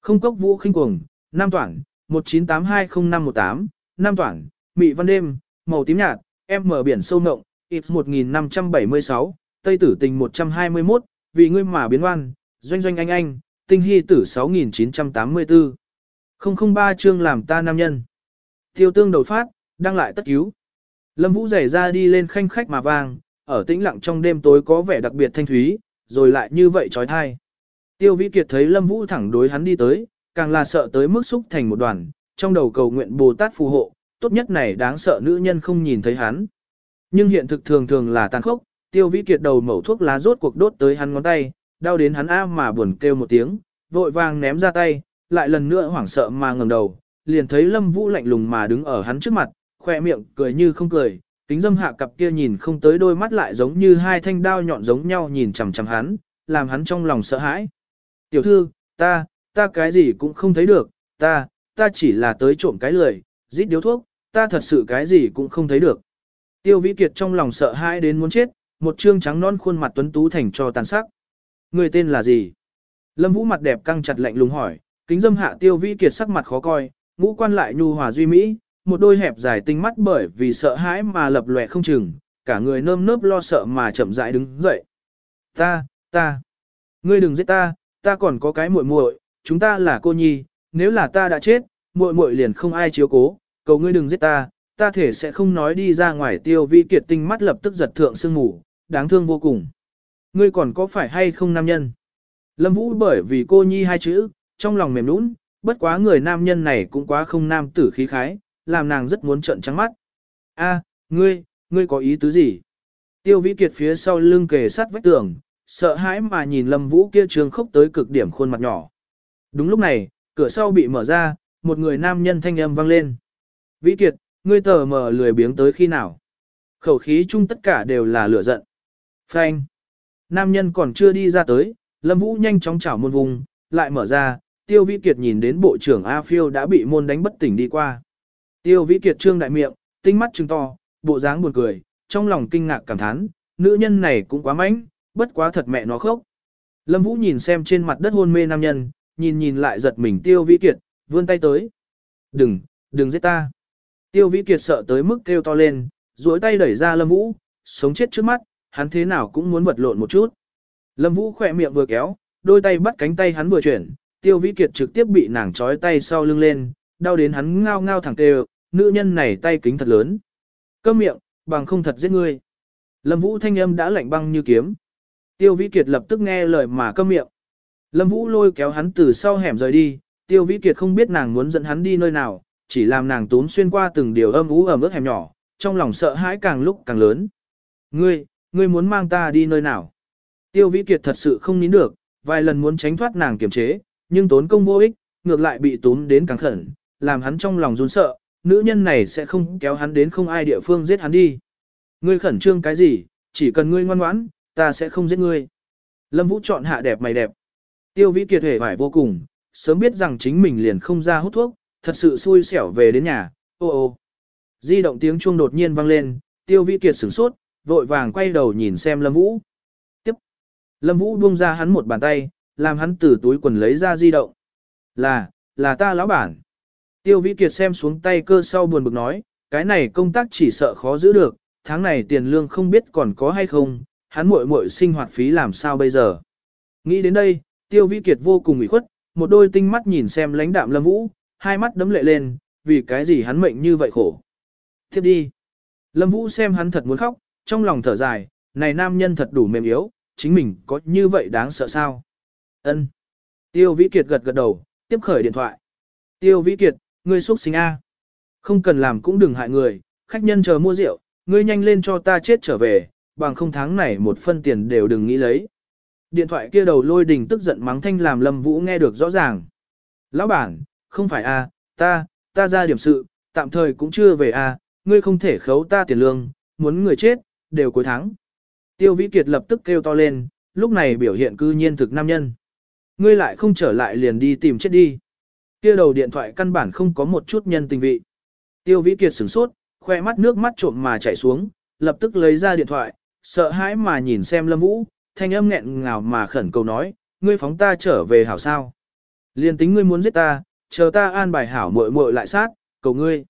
không cốc vũ khinh cuồng, nam toản, 19820518, nam toản, mị văn đêm, màu tím nhạt, em mở biển sâu ngộng, ít 1576, Tây tử tình 121, vì ngươi mà biến oan, doanh doanh anh anh, tinh hy tử 6984. 003 chương làm ta nam nhân. Tiêu tương đầu phát, đang lại tất cứu. Lâm Vũ giày ra đi lên khanh khách mà vang, ở tĩnh lặng trong đêm tối có vẻ đặc biệt thanh thúy, rồi lại như vậy trói thai. Tiêu Vĩ Kiệt thấy Lâm Vũ thẳng đối hắn đi tới, càng là sợ tới mức xúc thành một đoàn, trong đầu cầu nguyện Bồ Tát phù hộ, tốt nhất này đáng sợ nữ nhân không nhìn thấy hắn. Nhưng hiện thực thường thường là tàn khốc, Tiêu Vĩ Kiệt đầu mẩu thuốc lá rốt cuộc đốt tới hắn ngón tay, đau đến hắn a mà buồn kêu một tiếng, vội vàng ném ra tay, lại lần nữa hoảng sợ mà ngẩng đầu, liền thấy Lâm Vũ lạnh lùng mà đứng ở hắn trước mặt, khoe miệng cười như không cười, kính dâm hạ cặp kia nhìn không tới đôi mắt lại giống như hai thanh đao nhọn giống nhau nhìn chằm chằm hắn, làm hắn trong lòng sợ hãi. Tiểu thư, ta, ta cái gì cũng không thấy được, ta, ta chỉ là tới trộm cái lười, rít điếu thuốc, ta thật sự cái gì cũng không thấy được. Tiêu Vĩ Kiệt trong lòng sợ hãi đến muốn chết, một trương trắng non khuôn mặt tuấn tú thành cho tàn sắc. Người tên là gì? Lâm Vũ mặt đẹp căng chặt lạnh lùng hỏi, kính dâm hạ Tiêu Vĩ Kiệt sắc mặt khó coi, ngũ quan lại nhu hòa duy mỹ, một đôi hẹp dài tinh mắt bởi vì sợ hãi mà lập lòe không chừng, cả người nơm nớp lo sợ mà chậm rãi đứng dậy. Ta, ta, ngươi đừng giết ta, ta còn có cái muội muội, chúng ta là cô nhi, nếu là ta đã chết, muội muội liền không ai chiếu cố, cầu ngươi đừng giết ta, ta thể sẽ không nói đi ra ngoài tiêu vi kiệt tinh mắt lập tức giật thượng sương ngủ, đáng thương vô cùng. Ngươi còn có phải hay không nam nhân? Lâm Vũ bởi vì cô nhi hai chữ, trong lòng mềm nũng, bất quá người nam nhân này cũng quá không nam tử khí khái, làm nàng rất muốn trợn trắng mắt. A, ngươi, ngươi có ý tứ gì? Tiêu Vĩ Kiệt phía sau lưng kề sát vách tường, sợ hãi mà nhìn Lâm Vũ kia trường khốc tới cực điểm khuôn mặt nhỏ. Đúng lúc này, cửa sau bị mở ra, một người nam nhân thanh âm vang lên. Vĩ Kiệt, ngươi tờ mở lười biếng tới khi nào? Khẩu khí chung tất cả đều là lửa giận. Phanh. Nam nhân còn chưa đi ra tới, Lâm Vũ nhanh chóng chảo môn vùng, lại mở ra, Tiêu Vĩ Kiệt nhìn đến bộ trưởng A Phiêu đã bị môn đánh bất tỉnh đi qua. Tiêu Vĩ Kiệt trương đại miệng, tinh mắt trừng to, bộ dáng buồn cười, trong lòng kinh ngạc cảm thán, nữ nhân này cũng quá mánh, bất quá thật mẹ nó khốc. Lâm Vũ nhìn xem trên mặt đất hôn mê nam nhân, nhìn nhìn lại giật mình Tiêu Vĩ Kiệt, vươn tay tới. Đừng, đừng giết ta. Tiêu Vĩ Kiệt sợ tới mức kêu to lên, duỗi tay đẩy ra Lâm Vũ, sống chết trước mắt, hắn thế nào cũng muốn vật lộn một chút. Lâm Vũ khỏe miệng vừa kéo, đôi tay bắt cánh tay hắn vừa chuyển, Tiêu Vĩ Kiệt trực tiếp bị nàng trói tay sau lưng lên, đau đến hắn ngao ngao thẳng tê nữ nhân này tay kính thật lớn. Câm miệng, bằng không thật giết ngươi. Lâm Vũ thanh âm đã lạnh băng như kiếm. Tiêu Vĩ Kiệt lập tức nghe lời mà câm miệng. Lâm Vũ lôi kéo hắn từ sau hẻm rời đi, Tiêu Vĩ Kiệt không biết nàng muốn dẫn hắn đi nơi nào, chỉ làm nàng tốn xuyên qua từng điều âm ú ẩm ướt hẻm nhỏ, trong lòng sợ hãi càng lúc càng lớn. Ngươi, ngươi muốn mang ta đi nơi nào? Tiêu Vĩ Kiệt thật sự không nín được, vài lần muốn tránh thoát nàng kiềm chế, nhưng tốn công vô ích, ngược lại bị tốn đến càng khẩn, làm hắn trong lòng run sợ, nữ nhân này sẽ không kéo hắn đến không ai địa phương giết hắn đi. Ngươi khẩn trương cái gì, chỉ cần ngươi ngoan ngoãn, ta sẽ không giết ngươi. Lâm Vũ chọn hạ đẹp mày đẹp. Tiêu Vĩ Kiệt hề vải vô cùng, sớm biết rằng chính mình liền không ra hút thuốc, thật sự xui xẻo về đến nhà, ô ô. Di động tiếng chuông đột nhiên vang lên, Tiêu Vĩ Kiệt sửng sốt, vội vàng quay đầu nhìn xem Lâm Vũ. Tiếp. Lâm Vũ buông ra hắn một bàn tay, làm hắn từ túi quần lấy ra di động. Là, là ta lão bản. Tiêu Vĩ Kiệt xem xuống tay cơ sau buồn bực nói, cái này công tác chỉ sợ khó giữ được, tháng này tiền lương không biết còn có hay không, hắn muội muội sinh hoạt phí làm sao bây giờ. Nghĩ đến đây, Tiêu Vĩ Kiệt vô cùng ủy khuất, một đôi tinh mắt nhìn xem lãnh đạm Lâm Vũ, hai mắt đấm lệ lên, vì cái gì hắn mệnh như vậy khổ. Tiếp đi. Lâm Vũ xem hắn thật muốn khóc, trong lòng thở dài, này nam nhân thật đủ mềm yếu, chính mình có như vậy đáng sợ sao? Ân. Tiêu Vĩ Kiệt gật gật đầu, tiếp khởi điện thoại. Tiêu Vĩ Kiệt, ngươi xuất sinh A. Không cần làm cũng đừng hại người, khách nhân chờ mua rượu, ngươi nhanh lên cho ta chết trở về, bằng không tháng này một phân tiền đều đừng nghĩ lấy. Điện thoại kia đầu lôi đình tức giận mắng thanh làm Lâm Vũ nghe được rõ ràng. Lão bản, không phải A, ta, ta ra điểm sự, tạm thời cũng chưa về A, ngươi không thể khấu ta tiền lương, muốn người chết, đều cuối tháng. Tiêu Vĩ Kiệt lập tức kêu to lên, lúc này biểu hiện cư nhiên thực nam nhân. Ngươi lại không trở lại liền đi tìm chết đi. Kia đầu điện thoại căn bản không có một chút nhân tình vị. Tiêu Vĩ Kiệt sửng sốt, khoe mắt nước mắt trộm mà chảy xuống, lập tức lấy ra điện thoại, sợ hãi mà nhìn xem Lâm Vũ, thanh âm nghẹn ngào mà khẩn cầu nói, ngươi phóng ta trở về hảo sao. Liên tính ngươi muốn giết ta, chờ ta an bài hảo muội muội lại sát, cầu ngươi.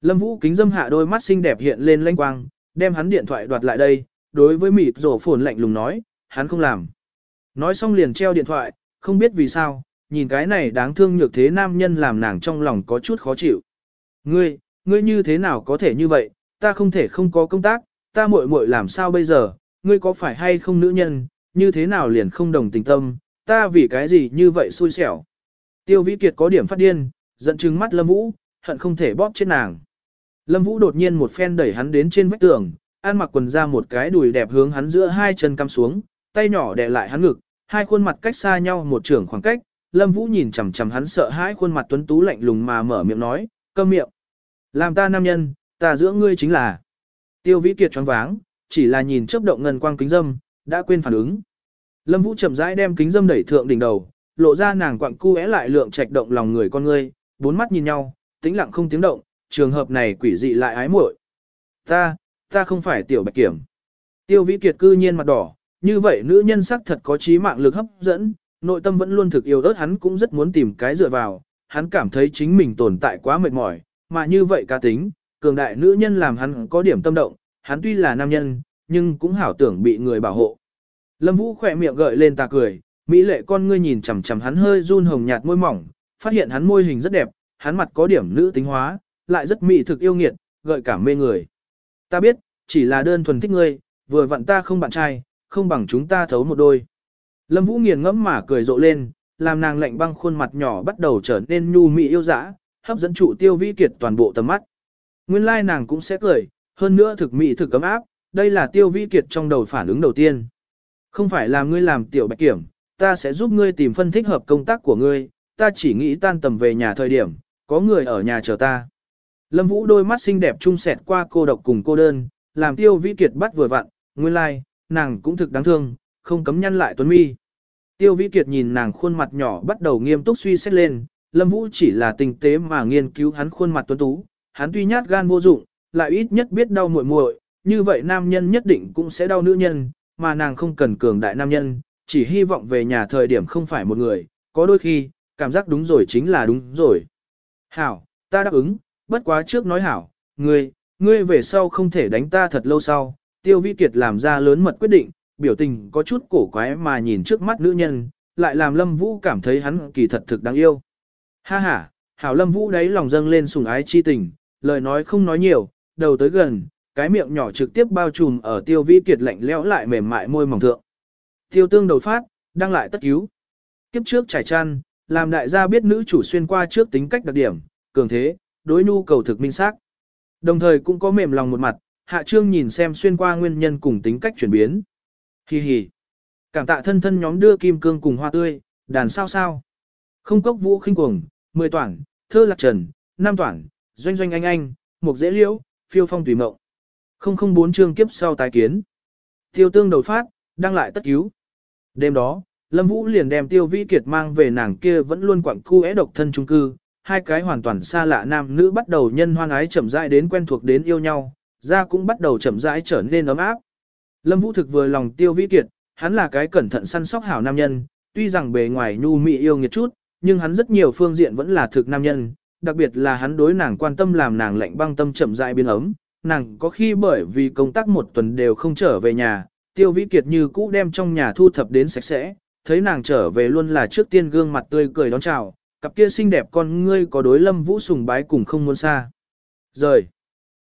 Lâm Vũ kính dâm hạ đôi mắt xinh đẹp hiện lên lanh quang, đem hắn điện thoại đoạt lại đây, đối với mịt rổ phồn lạnh lùng nói, hắn không làm. Nói xong liền treo điện thoại, không biết vì sao, nhìn cái này đáng thương nhược thế nam nhân làm nàng trong lòng có chút khó chịu. Ngươi, ngươi như thế nào có thể như vậy, ta không thể không có công tác, ta muội muội làm sao bây giờ, ngươi có phải hay không nữ nhân, như thế nào liền không đồng tình tâm, ta vì cái gì như vậy xui xẻo. Tiêu Vĩ Kiệt có điểm phát điên, giận trừng mắt Lâm Vũ, hận không thể bóp chết nàng. Lâm Vũ đột nhiên một phen đẩy hắn đến trên vách tường, an mặc quần ra một cái đùi đẹp hướng hắn giữa hai chân cắm xuống, tay nhỏ đè lại hắn ngực, hai khuôn mặt cách xa nhau một trường khoảng cách, Lâm Vũ nhìn chằm chằm hắn sợ hãi khuôn mặt tuấn tú lạnh lùng mà mở miệng nói, câm miệng. Làm ta nam nhân, ta giữa ngươi chính là. Tiêu Vĩ Kiệt choáng váng, chỉ là nhìn chớp động ngân quang kính dâm, đã quên phản ứng. Lâm Vũ chậm rãi đem kính dâm đẩy thượng đỉnh đầu, lộ ra nàng quặng cu é lại lượng trạch động lòng người con ngươi, bốn mắt nhìn nhau, tĩnh lặng không tiếng động, trường hợp này quỷ dị lại ái muội. Ta, ta không phải tiểu bạch kiểm. Tiêu Vĩ Kiệt cư nhiên mặt đỏ, như vậy nữ nhân sắc thật có trí mạng lực hấp dẫn, nội tâm vẫn luôn thực yêu ớt hắn cũng rất muốn tìm cái dựa vào, hắn cảm thấy chính mình tồn tại quá mệt mỏi, mà như vậy cá tính, cường đại nữ nhân làm hắn có điểm tâm động, hắn tuy là nam nhân, nhưng cũng hảo tưởng bị người bảo hộ. Lâm Vũ khỏe miệng gợi lên ta cười, mỹ lệ con ngươi nhìn chằm chằm hắn hơi run hồng nhạt môi mỏng, phát hiện hắn môi hình rất đẹp, hắn mặt có điểm nữ tính hóa, lại rất mỹ thực yêu nghiệt, gợi cảm mê người. Ta biết, chỉ là đơn thuần thích ngươi, vừa vặn ta không bạn trai, không bằng chúng ta thấu một đôi. Lâm Vũ nghiền ngẫm mà cười rộ lên, làm nàng lạnh băng khuôn mặt nhỏ bắt đầu trở nên nhu mị yêu dã, hấp dẫn chủ tiêu vĩ kiệt toàn bộ tầm mắt. Nguyên lai like nàng cũng sẽ cười, hơn nữa thực mị thực cấm áp, đây là tiêu vĩ kiệt trong đầu phản ứng đầu tiên. Không phải là ngươi làm tiểu bạch kiểm, ta sẽ giúp ngươi tìm phân thích hợp công tác của ngươi, ta chỉ nghĩ tan tầm về nhà thời điểm, có người ở nhà chờ ta. Lâm Vũ đôi mắt xinh đẹp trung sẹt qua cô độc cùng cô đơn, làm tiêu vĩ kiệt bắt vừa vặn, nguyên lai, like, nàng cũng thực đáng thương, không cấm nhăn lại tuấn mi. Tiêu vĩ kiệt nhìn nàng khuôn mặt nhỏ bắt đầu nghiêm túc suy xét lên, Lâm Vũ chỉ là tinh tế mà nghiên cứu hắn khuôn mặt tuấn tú, hắn tuy nhát gan vô dụng, lại ít nhất biết đau muội muội, như vậy nam nhân nhất định cũng sẽ đau nữ nhân, mà nàng không cần cường đại nam nhân, chỉ hy vọng về nhà thời điểm không phải một người, có đôi khi, cảm giác đúng rồi chính là đúng rồi. Hảo, ta đáp ứng, bất quá trước nói hảo, ngươi, ngươi về sau không thể đánh ta thật lâu sau. Tiêu Vi Kiệt làm ra lớn mật quyết định, biểu tình có chút cổ quái mà nhìn trước mắt nữ nhân, lại làm Lâm Vũ cảm thấy hắn kỳ thật thực đáng yêu. Ha ha, hảo Lâm Vũ đấy lòng dâng lên sùng ái chi tình, lời nói không nói nhiều, đầu tới gần, cái miệng nhỏ trực tiếp bao trùm ở Tiêu Vi Kiệt lạnh lẽo lại mềm mại môi mỏng thượng. Tiêu tương đầu phát, đang lại tất cứu. Kiếp trước trải chăn, làm đại gia biết nữ chủ xuyên qua trước tính cách đặc điểm, cường thế, đối nhu cầu thực minh xác. Đồng thời cũng có mềm lòng một mặt, hạ trương nhìn xem xuyên qua nguyên nhân cùng tính cách chuyển biến. Hi hi. Cảm tạ thân thân nhóm đưa kim cương cùng hoa tươi, đàn sao sao. Không cốc vũ khinh cuồng, mười toản, thơ lạc trần, Nam Toản, Doanh Doanh Anh Anh, Mục Dễ Liễu, Phiêu Phong Tùy Mộng. 004 chương kiếp sau tái kiến. Tiêu tương đầu phát, đăng lại tất cứu. Đêm đó, Lâm Vũ liền đem Tiêu Vĩ Kiệt mang về nàng kia vẫn luôn quặng khu é độc thân trung cư, hai cái hoàn toàn xa lạ nam nữ bắt đầu nhân hoan ái chậm rãi đến quen thuộc đến yêu nhau, da cũng bắt đầu chậm rãi trở nên ấm áp. Lâm Vũ thực vừa lòng Tiêu Vĩ Kiệt, hắn là cái cẩn thận săn sóc hảo nam nhân, tuy rằng bề ngoài nhu mị yêu nghiệt chút, nhưng hắn rất nhiều phương diện vẫn là thực nam nhân, đặc biệt là hắn đối nàng quan tâm làm nàng lạnh băng tâm chậm rãi biến ấm, nàng có khi bởi vì công tác một tuần đều không trở về nhà, Tiêu Vĩ Kiệt như cũ đem trong nhà thu thập đến sạch sẽ, thấy nàng trở về luôn là trước tiên gương mặt tươi cười đón chào, cặp kia xinh đẹp con ngươi có đối Lâm Vũ sùng bái cùng không muốn xa. Rời.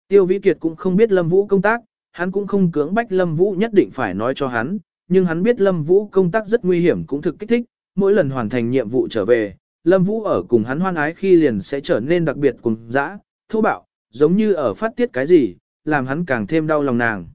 Tiêu Vĩ Kiệt cũng không biết Lâm Vũ công tác, hắn cũng không cưỡng bách Lâm Vũ nhất định phải nói cho hắn, nhưng hắn biết Lâm Vũ công tác rất nguy hiểm cũng thực kích thích, mỗi lần hoàn thành nhiệm vụ trở về, Lâm Vũ ở cùng hắn hoan ái khi liền sẽ trở nên đặc biệt cùng dã, thô bạo, giống như ở phát tiết cái gì, làm hắn càng thêm đau lòng nàng.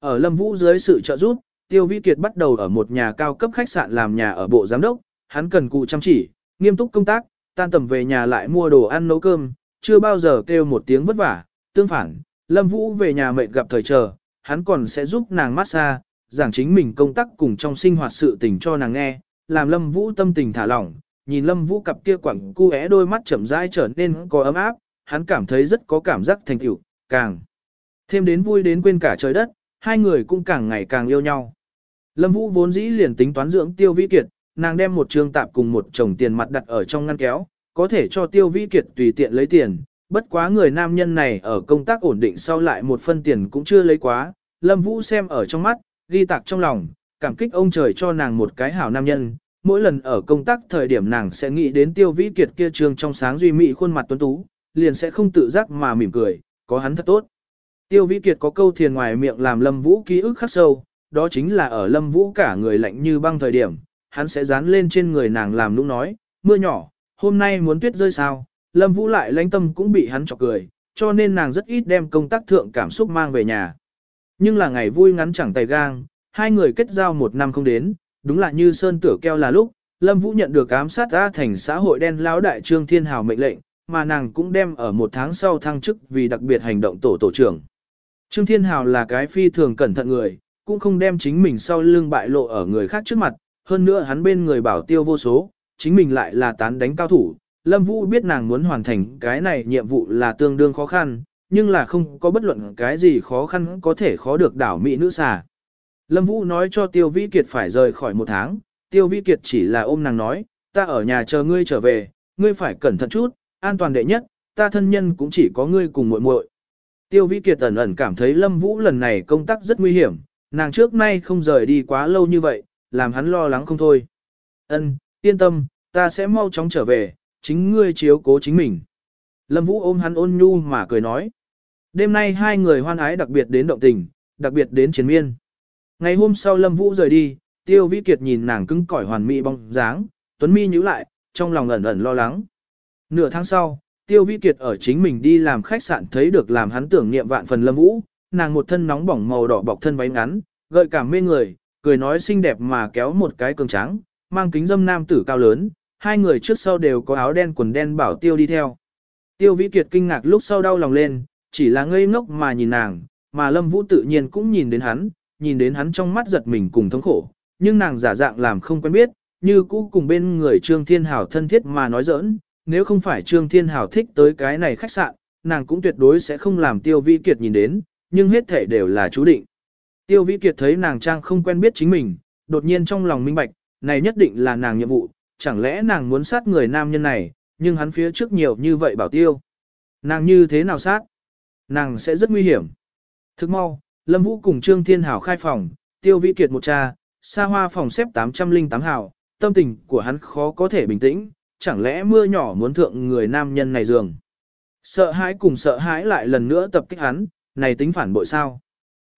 Ở Lâm Vũ dưới sự trợ giúp, Tiêu Vĩ Kiệt bắt đầu ở một nhà cao cấp khách sạn làm nhà ở bộ giám đốc, hắn cần cụ chăm chỉ, nghiêm túc công tác, tan tầm về nhà lại mua đồ ăn nấu cơm, chưa bao giờ kêu một tiếng vất vả, tương phản, Lâm Vũ về nhà mệt gặp thời chờ, hắn còn sẽ giúp nàng massage, giảng chính mình công tác cùng trong sinh hoạt sự tình cho nàng nghe, làm Lâm Vũ tâm tình thả lỏng, nhìn Lâm Vũ cặp kia quẳng cu é đôi mắt chậm rãi trở nên có ấm áp, hắn cảm thấy rất có cảm giác thành tựu, càng thêm đến vui đến quên cả trời đất, hai người cũng càng ngày càng yêu nhau. Lâm Vũ vốn dĩ liền tính toán dưỡng Tiêu Vĩ Kiệt, nàng đem một trương tạp cùng một chồng tiền mặt đặt ở trong ngăn kéo, có thể cho Tiêu Vĩ Kiệt tùy tiện lấy tiền, bất quá người nam nhân này ở công tác ổn định sau lại một phân tiền cũng chưa lấy quá, Lâm Vũ xem ở trong mắt, ghi tạc trong lòng, cảm kích ông trời cho nàng một cái hảo nam nhân, mỗi lần ở công tác thời điểm nàng sẽ nghĩ đến Tiêu Vĩ Kiệt kia trương trong sáng duy mỹ khuôn mặt tuấn tú, liền sẽ không tự giác mà mỉm cười, có hắn thật tốt. Tiêu Vĩ Kiệt có câu thiền ngoài miệng làm Lâm Vũ ký ức khắc sâu, đó chính là ở Lâm Vũ cả người lạnh như băng thời điểm, hắn sẽ dán lên trên người nàng làm lúc nói, mưa nhỏ, hôm nay muốn tuyết rơi sao, Lâm Vũ lại lãnh tâm cũng bị hắn chọc cười, cho nên nàng rất ít đem công tác thượng cảm xúc mang về nhà. Nhưng là ngày vui ngắn chẳng tay gang, hai người kết giao một năm không đến, đúng là như sơn tửa keo là lúc, Lâm Vũ nhận được ám sát ra thành xã hội đen lão đại trương thiên hào mệnh lệnh, mà nàng cũng đem ở một tháng sau thăng chức vì đặc biệt hành động tổ tổ trưởng. Trương Thiên Hào là cái phi thường cẩn thận người, cũng không đem chính mình sau lưng bại lộ ở người khác trước mặt, hơn nữa hắn bên người bảo tiêu vô số, chính mình lại là tán đánh cao thủ. Lâm Vũ biết nàng muốn hoàn thành cái này nhiệm vụ là tương đương khó khăn, nhưng là không có bất luận cái gì khó khăn có thể khó được đảo mỹ nữ xà. Lâm Vũ nói cho Tiêu Vĩ Kiệt phải rời khỏi một tháng, Tiêu Vĩ Kiệt chỉ là ôm nàng nói, ta ở nhà chờ ngươi trở về, ngươi phải cẩn thận chút, an toàn đệ nhất, ta thân nhân cũng chỉ có ngươi cùng muội muội. Tiêu Vĩ Kiệt ẩn ẩn cảm thấy Lâm Vũ lần này công tác rất nguy hiểm, nàng trước nay không rời đi quá lâu như vậy, làm hắn lo lắng không thôi. Ân, yên tâm, ta sẽ mau chóng trở về, chính ngươi chiếu cố chính mình. Lâm Vũ ôm hắn ôn nhu mà cười nói. Đêm nay hai người hoan ái đặc biệt đến động tình, đặc biệt đến chiến miên. Ngày hôm sau Lâm Vũ rời đi, Tiêu Vĩ Kiệt nhìn nàng cứng cỏi hoàn mỹ bóng dáng, Tuấn Mi nhíu lại, trong lòng ẩn ẩn lo lắng. Nửa tháng sau, Tiêu Vĩ Kiệt ở chính mình đi làm khách sạn thấy được làm hắn tưởng niệm vạn phần Lâm Vũ, nàng một thân nóng bỏng màu đỏ bọc thân váy ngắn, gợi cảm mê người, cười nói xinh đẹp mà kéo một cái cường trắng, mang kính dâm nam tử cao lớn, hai người trước sau đều có áo đen quần đen bảo Tiêu đi theo. Tiêu Vĩ Kiệt kinh ngạc lúc sau đau lòng lên, chỉ là ngây ngốc mà nhìn nàng, mà Lâm Vũ tự nhiên cũng nhìn đến hắn, nhìn đến hắn trong mắt giật mình cùng thống khổ, nhưng nàng giả dạng làm không quen biết, như cũ cùng bên người Trương Thiên Hảo thân thiết mà nói giỡn, nếu không phải Trương Thiên Hảo thích tới cái này khách sạn, nàng cũng tuyệt đối sẽ không làm Tiêu Vĩ Kiệt nhìn đến, nhưng hết thể đều là chú định. Tiêu Vĩ Kiệt thấy nàng trang không quen biết chính mình, đột nhiên trong lòng minh bạch, này nhất định là nàng nhiệm vụ, chẳng lẽ nàng muốn sát người nam nhân này, nhưng hắn phía trước nhiều như vậy bảo tiêu. Nàng như thế nào sát? Nàng sẽ rất nguy hiểm. Thức mau, Lâm Vũ cùng Trương Thiên Hảo khai phòng, Tiêu Vĩ Kiệt một cha, xa hoa phòng xếp 808 hảo, tâm tình của hắn khó có thể bình tĩnh, chẳng lẽ mưa nhỏ muốn thượng người nam nhân này giường. Sợ hãi cùng sợ hãi lại lần nữa tập kích hắn, này tính phản bội sao.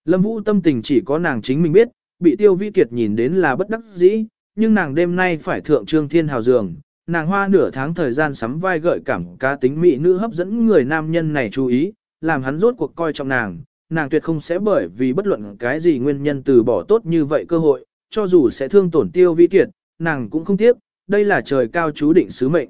Lâm Vũ tâm tình chỉ có nàng chính mình biết, bị Tiêu Vĩ Kiệt nhìn đến là bất đắc dĩ, nhưng nàng đêm nay phải thượng Trương Thiên Hào giường, nàng hoa nửa tháng thời gian sắm vai gợi cảm cá tính mỹ nữ hấp dẫn người nam nhân này chú ý, làm hắn rốt cuộc coi trọng nàng, nàng tuyệt không sẽ bởi vì bất luận cái gì nguyên nhân từ bỏ tốt như vậy cơ hội, cho dù sẽ thương tổn tiêu vi kiệt, nàng cũng không tiếc, đây là trời cao chú định sứ mệnh.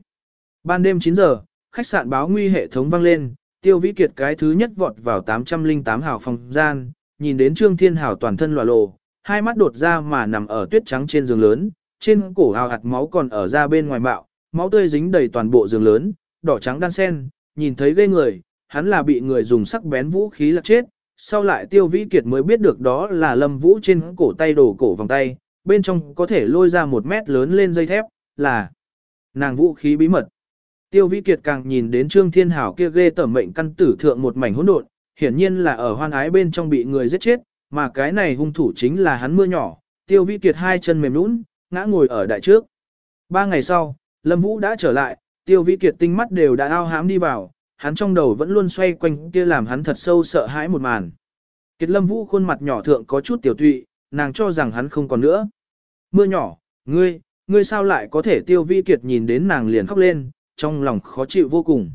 Ban đêm 9 giờ, khách sạn báo nguy hệ thống vang lên, tiêu vĩ kiệt cái thứ nhất vọt vào 808 hào phòng gian, nhìn đến Trương Thiên Hảo toàn thân lòa lộ, hai mắt đột ra mà nằm ở tuyết trắng trên giường lớn, trên cổ hào hạt máu còn ở ra bên ngoài bạo, máu tươi dính đầy toàn bộ giường lớn, đỏ trắng đan sen, nhìn thấy ghê người, hắn là bị người dùng sắc bén vũ khí là chết, sau lại tiêu vĩ kiệt mới biết được đó là lâm vũ trên cổ tay đổ cổ vòng tay, bên trong có thể lôi ra một mét lớn lên dây thép, là nàng vũ khí bí mật. Tiêu vĩ kiệt càng nhìn đến Trương Thiên Hảo kia ghê tẩm mệnh căn tử thượng một mảnh hỗn độn, hiển nhiên là ở hoan ái bên trong bị người giết chết, mà cái này hung thủ chính là hắn mưa nhỏ, tiêu vĩ kiệt hai chân mềm nũng, ngã ngồi ở đại trước. Ba ngày sau, Lâm Vũ đã trở lại, tiêu vĩ kiệt tinh mắt đều đã ao hám đi vào, hắn trong đầu vẫn luôn xoay quanh kia làm hắn thật sâu sợ hãi một màn. Kiệt Lâm Vũ khuôn mặt nhỏ thượng có chút tiểu tụy, nàng cho rằng hắn không còn nữa. Mưa nhỏ, ngươi, ngươi sao lại có thể tiêu Vi kiệt nhìn đến nàng liền khóc lên, trong lòng khó chịu vô cùng.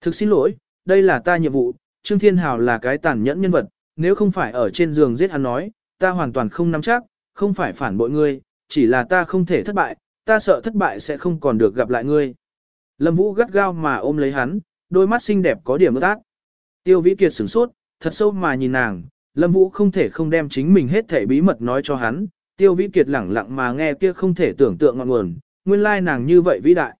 Thực xin lỗi, đây là ta nhiệm vụ, Trương Thiên Hào là cái tàn nhẫn nhân vật, nếu không phải ở trên giường giết hắn nói, ta hoàn toàn không nắm chắc, không phải phản bội ngươi, chỉ là ta không thể thất bại, ta sợ thất bại sẽ không còn được gặp lại ngươi. Lâm Vũ gắt gao mà ôm lấy hắn, đôi mắt xinh đẹp có điểm ướt ác. Tiêu Vĩ Kiệt sửng sốt, thật sâu mà nhìn nàng, Lâm Vũ không thể không đem chính mình hết thể bí mật nói cho hắn, Tiêu Vĩ Kiệt lẳng lặng mà nghe kia không thể tưởng tượng ngọn nguồn, nguyên lai nàng như vậy vĩ đại.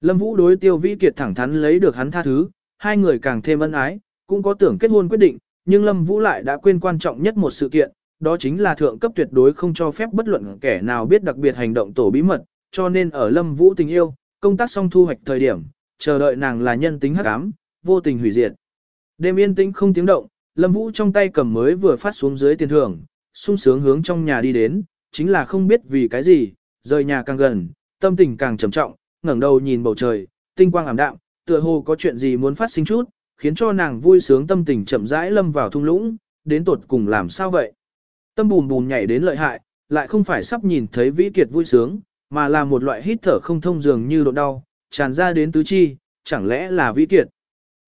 Lâm Vũ đối Tiêu Vĩ Kiệt thẳng thắn lấy được hắn tha thứ, hai người càng thêm ân ái, cũng có tưởng kết hôn quyết định, nhưng Lâm Vũ lại đã quên quan trọng nhất một sự kiện, đó chính là thượng cấp tuyệt đối không cho phép bất luận kẻ nào biết đặc biệt hành động tổ bí mật, cho nên ở Lâm Vũ tình yêu, công tác xong thu hoạch thời điểm, chờ đợi nàng là nhân tính hắc ám, vô tình hủy diệt. Đêm yên tĩnh không tiếng động, Lâm Vũ trong tay cầm mới vừa phát xuống dưới tiền thưởng, sung sướng hướng trong nhà đi đến, chính là không biết vì cái gì, rời nhà càng gần, tâm tình càng trầm trọng, ngẩng đầu nhìn bầu trời, tinh quang ảm đạm, tựa hồ có chuyện gì muốn phát sinh chút, khiến cho nàng vui sướng tâm tình chậm rãi lâm vào thung lũng, đến tột cùng làm sao vậy. Tâm bùn bùn nhảy đến lợi hại, lại không phải sắp nhìn thấy vĩ kiệt vui sướng, mà là một loại hít thở không thông dường như độ đau, tràn ra đến tứ chi, chẳng lẽ là vĩ kiệt.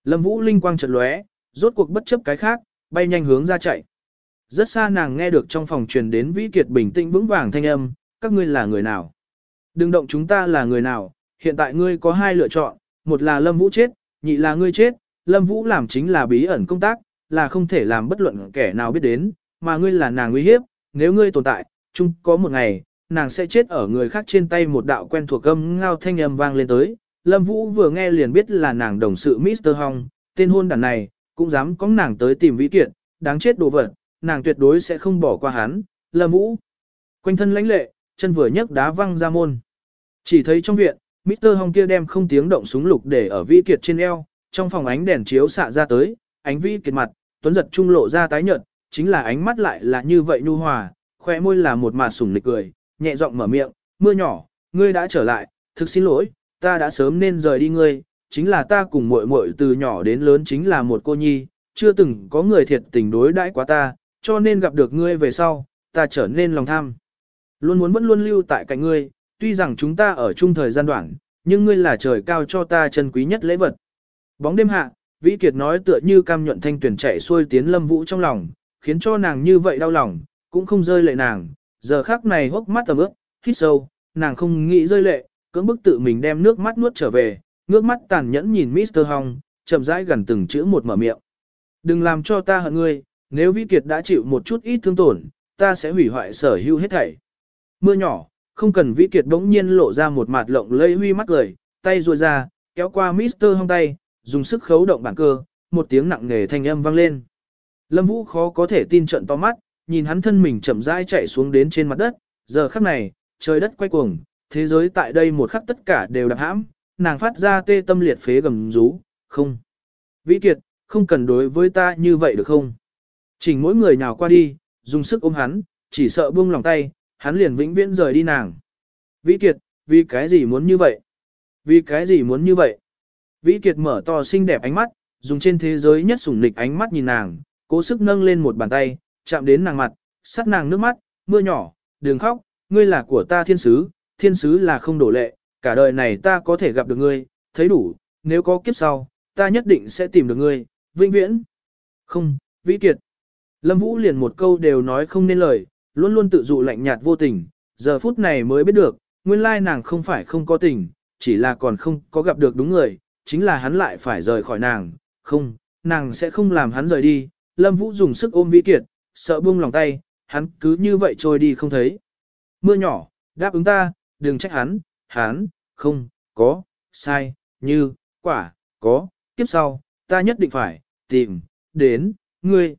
Lâm Vũ linh quang chợt lóe, rốt cuộc bất chấp cái khác, bay nhanh hướng ra chạy. Rất xa nàng nghe được trong phòng truyền đến vĩ kiệt bình tĩnh vững vàng thanh âm, các ngươi là người nào? Đừng động chúng ta là người nào, hiện tại ngươi có hai lựa chọn, một là Lâm Vũ chết, nhị là ngươi chết, Lâm Vũ làm chính là bí ẩn công tác, là không thể làm bất luận kẻ nào biết đến, mà ngươi là nàng nguy hiếp, nếu ngươi tồn tại, chung có một ngày, nàng sẽ chết ở người khác trên tay một đạo quen thuộc âm ngao thanh âm vang lên tới. Lâm Vũ vừa nghe liền biết là nàng đồng sự Mr. Hong, tên hôn đàn này, cũng dám có nàng tới tìm vĩ kiện, đáng chết đồ vật, nàng tuyệt đối sẽ không bỏ qua hắn. Lâm Vũ, quanh thân lãnh lệ, chân vừa nhấc đá văng ra môn. Chỉ thấy trong viện, Mr. Hong kia đem không tiếng động súng lục để ở vĩ kiệt trên eo, trong phòng ánh đèn chiếu xạ ra tới, ánh vi kiệt mặt, tuấn giật trung lộ ra tái nhợt, chính là ánh mắt lại là như vậy nhu hòa, khoe môi là một mạt sủng nịch cười, nhẹ giọng mở miệng, mưa nhỏ, ngươi đã trở lại, thực xin lỗi, ta đã sớm nên rời đi ngươi, chính là ta cùng muội muội từ nhỏ đến lớn chính là một cô nhi, chưa từng có người thiệt tình đối đãi quá ta, cho nên gặp được ngươi về sau, ta trở nên lòng tham. Luôn muốn vẫn luôn lưu tại cạnh ngươi, tuy rằng chúng ta ở chung thời gian đoạn, nhưng ngươi là trời cao cho ta chân quý nhất lễ vật. Bóng đêm hạ, Vĩ Kiệt nói tựa như cam nhuận thanh tuyển chạy xuôi tiến Lâm Vũ trong lòng, khiến cho nàng như vậy đau lòng, cũng không rơi lệ nàng. Giờ khắc này hốc mắt tầm ướt, hít sâu, nàng không nghĩ rơi lệ, cưỡng bức tự mình đem nước mắt nuốt trở về, ngước mắt tàn nhẫn nhìn Mr. Hong, chậm rãi gần từng chữ một mở miệng. Đừng làm cho ta hận ngươi, nếu Vĩ Kiệt đã chịu một chút ít thương tổn, ta sẽ hủy hoại sở hữu hết thảy. Mưa nhỏ, không cần Vĩ Kiệt bỗng nhiên lộ ra một mặt lộng lây huy mắt cười, tay ruồi ra, kéo qua Mr. Hong tay, dùng sức khấu động bản cơ, một tiếng nặng nề thanh âm vang lên. Lâm Vũ khó có thể tin trận to mắt, nhìn hắn thân mình chậm rãi chạy xuống đến trên mặt đất, giờ khắc này, trời đất quay cuồng, thế giới tại đây một khắc tất cả đều đạp hãm, nàng phát ra tê tâm liệt phế gầm rú, không. Vĩ Kiệt, không cần đối với ta như vậy được không? Chỉnh mỗi người nào qua đi, dùng sức ôm hắn, chỉ sợ buông lòng tay, hắn liền vĩnh viễn rời đi nàng. Vĩ Kiệt, vì cái gì muốn như vậy? Vì cái gì muốn như vậy? Vĩ Kiệt mở to xinh đẹp ánh mắt, dùng trên thế giới nhất sủng nịch ánh mắt nhìn nàng, cố sức nâng lên một bàn tay, chạm đến nàng mặt, sát nàng nước mắt, mưa nhỏ, đừng khóc, ngươi là của ta thiên sứ, thiên sứ là không đổ lệ, cả đời này ta có thể gặp được ngươi, thấy đủ, nếu có kiếp sau, ta nhất định sẽ tìm được ngươi, vĩnh viễn. Không, Vĩ Kiệt. Lâm Vũ liền một câu đều nói không nên lời, luôn luôn tự dụ lạnh nhạt vô tình, giờ phút này mới biết được, nguyên lai nàng không phải không có tình, chỉ là còn không có gặp được đúng người, chính là hắn lại phải rời khỏi nàng, không, nàng sẽ không làm hắn rời đi. Lâm Vũ dùng sức ôm Vĩ Kiệt, sợ buông lòng tay, hắn cứ như vậy trôi đi không thấy. Mưa nhỏ, đáp ứng ta, đừng trách hắn, hắn, không, có, sai, như, quả, có, tiếp sau, ta nhất định phải, tìm, đến, ngươi.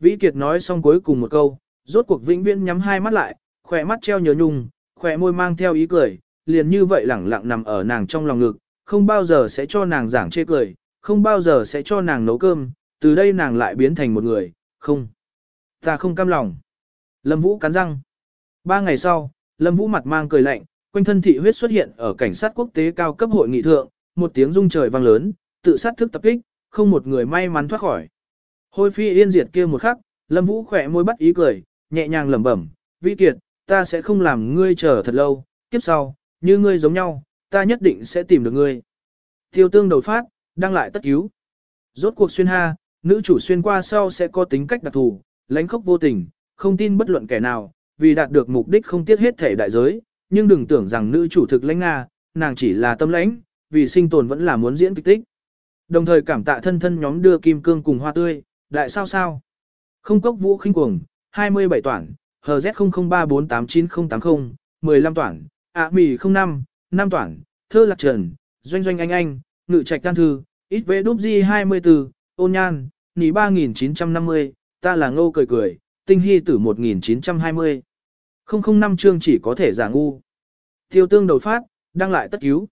Vĩ Kiệt nói xong cuối cùng một câu, rốt cuộc vĩnh viễn nhắm hai mắt lại, khỏe mắt treo nhớ nhung, khỏe môi mang theo ý cười, liền như vậy lẳng lặng nằm ở nàng trong lòng ngực, không bao giờ sẽ cho nàng giảng chê cười, không bao giờ sẽ cho nàng nấu cơm, từ đây nàng lại biến thành một người, không. Ta không cam lòng. Lâm Vũ cắn răng. Ba ngày sau, Lâm Vũ mặt mang cười lạnh, quanh thân thị huyết xuất hiện ở cảnh sát quốc tế cao cấp hội nghị thượng, một tiếng rung trời vang lớn, tự sát thức tập kích, không một người may mắn thoát khỏi. Hôi phi yên diệt kia một khắc, Lâm Vũ khỏe môi bắt ý cười, nhẹ nhàng lẩm bẩm, "Vĩ Kiệt, ta sẽ không làm ngươi chờ thật lâu, tiếp sau, như ngươi giống nhau, ta nhất định sẽ tìm được ngươi." Tiêu tương đầu phát, đang lại tất cứu. Rốt cuộc xuyên ha, nữ chủ xuyên qua sau sẽ có tính cách đặc thù, lãnh khốc vô tình, không tin bất luận kẻ nào, vì đạt được mục đích không tiếc hết thể đại giới, nhưng đừng tưởng rằng nữ chủ thực lãnh nga, nàng chỉ là tâm lãnh, vì sinh tồn vẫn là muốn diễn kịch tích. Đồng thời cảm tạ thân thân nhóm đưa kim cương cùng hoa tươi, đại sao sao. Không cốc vũ khinh cuồng, 27 toản, HZ00348980, 15 toản, ạ mì 05, Nam toản, thơ lạc trần, doanh doanh anh anh, ngự trạch can thư, ít vế đúp di 24, ôn nhan, nỉ 3950, ta là ngô cười cười, tinh hy tử 1920. 005 chương chỉ có thể giả ngu. Tiêu tương đầu phát, đang lại tất cứu.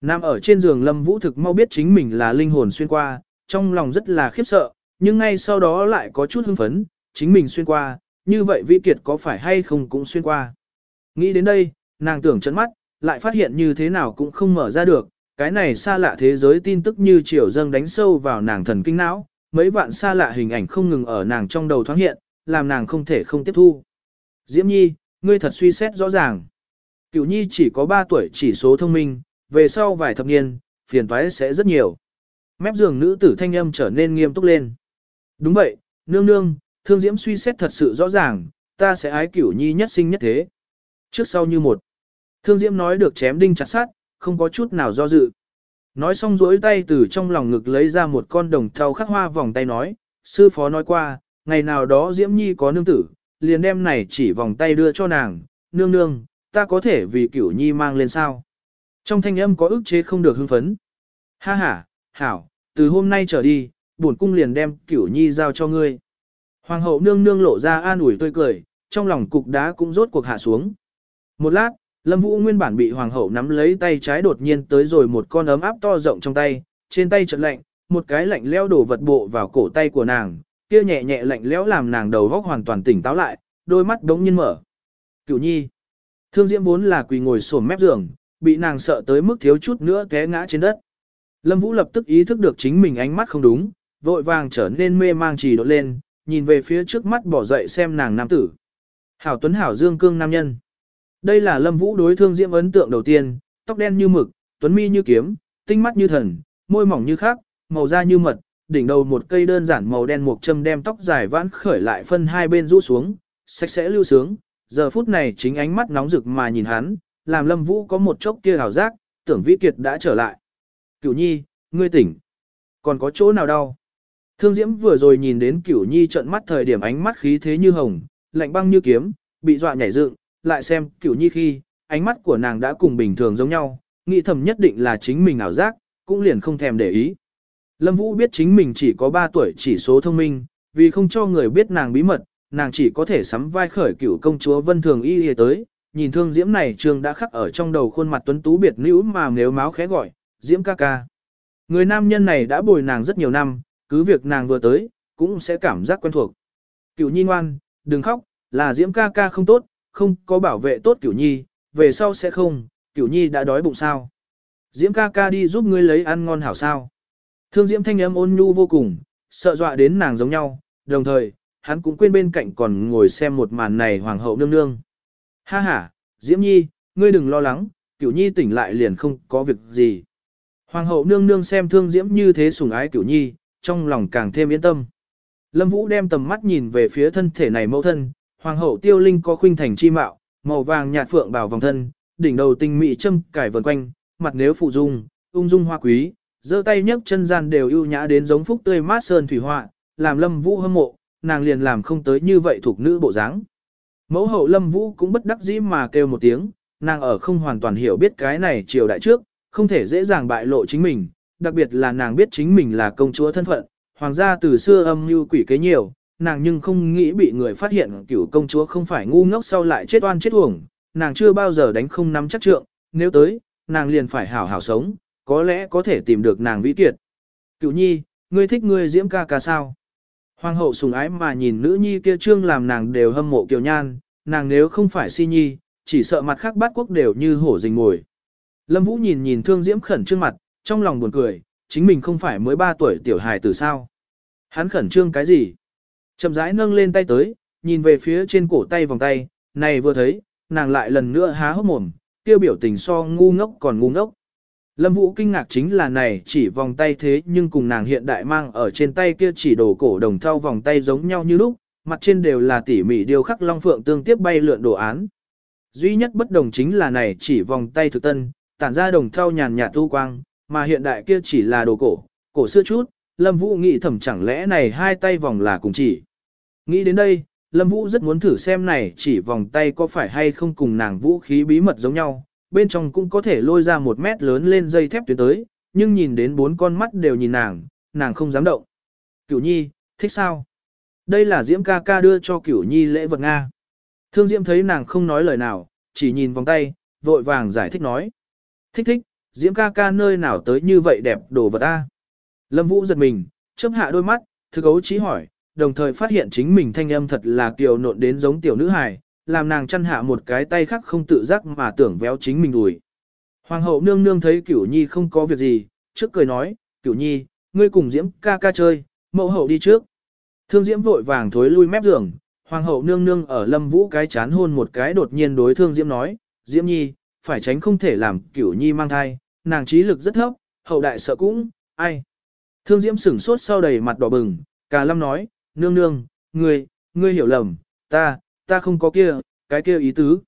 Nam ở trên giường Lâm Vũ thực mau biết chính mình là linh hồn xuyên qua, trong lòng rất là khiếp sợ, nhưng ngay sau đó lại có chút hưng phấn, chính mình xuyên qua, như vậy Vĩ Kiệt có phải hay không cũng xuyên qua. Nghĩ đến đây, nàng tưởng chấn mắt, lại phát hiện như thế nào cũng không mở ra được, cái này xa lạ thế giới tin tức như chiều dâng đánh sâu vào nàng thần kinh não, mấy vạn xa lạ hình ảnh không ngừng ở nàng trong đầu thoáng hiện, làm nàng không thể không tiếp thu. Diễm Nhi, ngươi thật suy xét rõ ràng. Cửu Nhi chỉ có 3 tuổi chỉ số thông minh, về sau vài thập niên, phiền toái sẽ rất nhiều. Mép giường nữ tử thanh âm trở nên nghiêm túc lên. Đúng vậy, nương nương, thương diễm suy xét thật sự rõ ràng, ta sẽ ái cửu nhi nhất sinh nhất thế. Trước sau như một. Thương diễm nói được chém đinh chặt sát, không có chút nào do dự. Nói xong rỗi tay từ trong lòng ngực lấy ra một con đồng thau khắc hoa vòng tay nói, sư phó nói qua, ngày nào đó diễm nhi có nương tử, liền đem này chỉ vòng tay đưa cho nàng, nương nương, ta có thể vì cửu nhi mang lên sao. Trong thanh âm có ức chế không được hưng phấn. Ha ha, hảo, từ hôm nay trở đi, bổn cung liền đem cửu nhi giao cho ngươi. Hoàng hậu nương nương lộ ra an ủi tươi cười, trong lòng cục đá cũng rốt cuộc hạ xuống. Một lát, Lâm Vũ nguyên bản bị hoàng hậu nắm lấy tay trái đột nhiên tới rồi một con ấm áp to rộng trong tay, trên tay chợt lạnh, một cái lạnh lẽo đổ vật bộ vào cổ tay của nàng, kia nhẹ nhẹ lạnh lẽo làm nàng đầu óc hoàn toàn tỉnh táo lại, đôi mắt đống nhiên mở. Cửu Nhi. Thương Diễm vốn là quỳ ngồi xổm mép giường, bị nàng sợ tới mức thiếu chút nữa té ngã trên đất. Lâm Vũ lập tức ý thức được chính mình ánh mắt không đúng, vội vàng trở nên mê mang chỉ đột lên, nhìn về phía trước mắt bỏ dậy xem nàng nam tử. Hảo Tuấn Hảo Dương Cương nam nhân. Đây là Lâm Vũ đối thương diễm ấn tượng đầu tiên, tóc đen như mực, tuấn mi như kiếm, tinh mắt như thần, môi mỏng như khắc, màu da như mật, đỉnh đầu một cây đơn giản màu đen một châm đem tóc dài vãn khởi lại phân hai bên rũ xuống, sạch sẽ lưu sướng. Giờ phút này chính ánh mắt nóng rực mà nhìn hắn, làm Lâm Vũ có một chốc kia hào giác, tưởng Vĩ Kiệt đã trở lại. Cửu Nhi, ngươi tỉnh. Còn có chỗ nào đau? Thương Diễm vừa rồi nhìn đến Cửu Nhi trợn mắt thời điểm ánh mắt khí thế như hồng, lạnh băng như kiếm, bị dọa nhảy dựng, lại xem Cửu Nhi khi, ánh mắt của nàng đã cùng bình thường giống nhau, nghĩ thầm nhất định là chính mình ảo giác, cũng liền không thèm để ý. Lâm Vũ biết chính mình chỉ có 3 tuổi chỉ số thông minh, vì không cho người biết nàng bí mật, nàng chỉ có thể sắm vai khởi cửu công chúa Vân Thường Y Y tới, nhìn thương diễm này trường đã khắc ở trong đầu khuôn mặt tuấn tú biệt nữ mà nếu máu khẽ gọi, diễm ca ca. Người nam nhân này đã bồi nàng rất nhiều năm, cứ việc nàng vừa tới, cũng sẽ cảm giác quen thuộc. Cửu nhi ngoan, đừng khóc, là diễm ca ca không tốt, không có bảo vệ tốt cửu nhi, về sau sẽ không, cửu nhi đã đói bụng sao. Diễm ca ca đi giúp ngươi lấy ăn ngon hảo sao. Thương diễm thanh âm ôn nhu vô cùng, sợ dọa đến nàng giống nhau, đồng thời, hắn cũng quên bên cạnh còn ngồi xem một màn này hoàng hậu nương nương. Ha ha, Diễm Nhi, ngươi đừng lo lắng, Cửu Nhi tỉnh lại liền không có việc gì. Hoàng hậu nương nương xem thương Diễm như thế sủng ái Cửu Nhi, trong lòng càng thêm yên tâm. Lâm Vũ đem tầm mắt nhìn về phía thân thể này mẫu thân, Hoàng hậu tiêu linh có khuynh thành chi mạo, màu vàng nhạt phượng bảo vòng thân, đỉnh đầu tinh mỹ châm cải vần quanh, mặt nếu phụ dung, ung dung hoa quý, giơ tay nhấc chân gian đều ưu nhã đến giống phúc tươi mát sơn thủy họa, làm Lâm Vũ hâm mộ, nàng liền làm không tới như vậy thuộc nữ bộ dáng. Mẫu hậu Lâm Vũ cũng bất đắc dĩ mà kêu một tiếng, nàng ở không hoàn toàn hiểu biết cái này triều đại trước, không thể dễ dàng bại lộ chính mình, đặc biệt là nàng biết chính mình là công chúa thân phận, hoàng gia từ xưa âm mưu quỷ kế nhiều, nàng nhưng không nghĩ bị người phát hiện cửu công chúa không phải ngu ngốc sau lại chết oan chết uổng, nàng chưa bao giờ đánh không nắm chắc trượng, nếu tới, nàng liền phải hảo hảo sống, có lẽ có thể tìm được nàng vĩ kiệt. Cửu nhi, ngươi thích ngươi diễm ca ca sao? Hoàng hậu sùng ái mà nhìn nữ nhi kia trương làm nàng đều hâm mộ kiều nhan, nàng nếu không phải si nhi, chỉ sợ mặt khác bát quốc đều như hổ rình ngồi. Lâm Vũ nhìn nhìn thương diễm khẩn trương mặt, trong lòng buồn cười, chính mình không phải mới 3 tuổi tiểu hài từ sao. Hắn khẩn trương cái gì? Chậm rãi nâng lên tay tới, nhìn về phía trên cổ tay vòng tay, này vừa thấy, nàng lại lần nữa há hốc mồm, tiêu biểu tình so ngu ngốc còn ngu ngốc. Lâm Vũ kinh ngạc chính là này chỉ vòng tay thế nhưng cùng nàng hiện đại mang ở trên tay kia chỉ đồ cổ đồng thau vòng tay giống nhau như lúc, mặt trên đều là tỉ mỉ điều khắc long phượng tương tiếp bay lượn đồ án. Duy nhất bất đồng chính là này chỉ vòng tay thực tân, tản ra đồng thau nhàn nhạt tu quang, mà hiện đại kia chỉ là đồ cổ, cổ xưa chút, Lâm Vũ nghĩ thầm chẳng lẽ này hai tay vòng là cùng chỉ. Nghĩ đến đây, Lâm Vũ rất muốn thử xem này chỉ vòng tay có phải hay không cùng nàng vũ khí bí mật giống nhau, bên trong cũng có thể lôi ra một mét lớn lên dây thép tuyến tới, nhưng nhìn đến bốn con mắt đều nhìn nàng, nàng không dám động. Cửu Nhi, thích sao? Đây là Diễm ca ca đưa cho Cửu Nhi lễ vật Nga. Thương Diễm thấy nàng không nói lời nào, chỉ nhìn vòng tay, vội vàng giải thích nói. Thích thích, Diễm ca ca nơi nào tới như vậy đẹp đồ vật ta. Lâm Vũ giật mình, chớp hạ đôi mắt, thư gấu trí hỏi, đồng thời phát hiện chính mình thanh âm thật là kiều nộn đến giống tiểu nữ hài, làm nàng chăn hạ một cái tay khác không tự giác mà tưởng véo chính mình đùi. Hoàng hậu nương nương thấy cửu nhi không có việc gì, trước cười nói, cửu nhi, ngươi cùng diễm ca ca chơi, mẫu hậu đi trước. Thương diễm vội vàng thối lui mép giường, hoàng hậu nương nương ở lâm vũ cái chán hôn một cái đột nhiên đối thương diễm nói, diễm nhi, phải tránh không thể làm cửu nhi mang thai, nàng trí lực rất thấp, hậu đại sợ cũng, ai. Thương diễm sửng sốt sau đầy mặt đỏ bừng, cả lâm nói, nương nương, ngươi, ngươi hiểu lầm, ta, ta không có kia, cái kia ý tứ.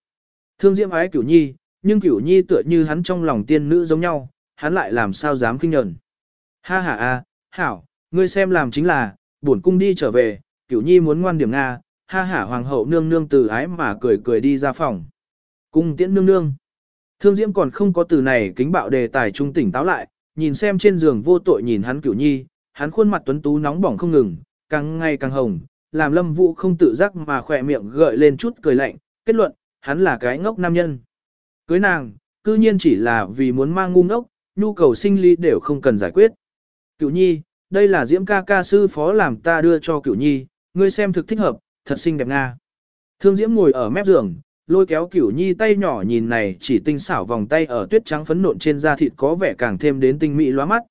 Thương diễm ái cửu nhi, nhưng cửu nhi tựa như hắn trong lòng tiên nữ giống nhau, hắn lại làm sao dám kinh nhận. Ha ha a, hảo, ngươi xem làm chính là, bổn cung đi trở về, cửu nhi muốn ngoan điểm Nga, ha ha hoàng hậu nương nương từ ái mà cười cười đi ra phòng. Cung tiễn nương nương. Thương diễm còn không có từ này kính bạo đề tài trung tỉnh táo lại, nhìn xem trên giường vô tội nhìn hắn cửu nhi, hắn khuôn mặt tuấn tú nóng bỏng không ngừng, càng ngày càng hồng, làm lâm vũ không tự giác mà khỏe miệng gợi lên chút cười lạnh, kết luận, hắn là cái ngốc nam nhân. Cưới nàng, cư nhiên chỉ là vì muốn mang ngu ngốc, nhu cầu sinh lý đều không cần giải quyết. Cửu nhi, đây là diễm ca ca sư phó làm ta đưa cho cửu nhi, ngươi xem thực thích hợp, thật xinh đẹp nga. Thương diễm ngồi ở mép giường, lôi kéo cửu nhi tay nhỏ nhìn này chỉ tinh xảo vòng tay ở tuyết trắng phấn nộn trên da thịt có vẻ càng thêm đến tinh mỹ lóa mắt.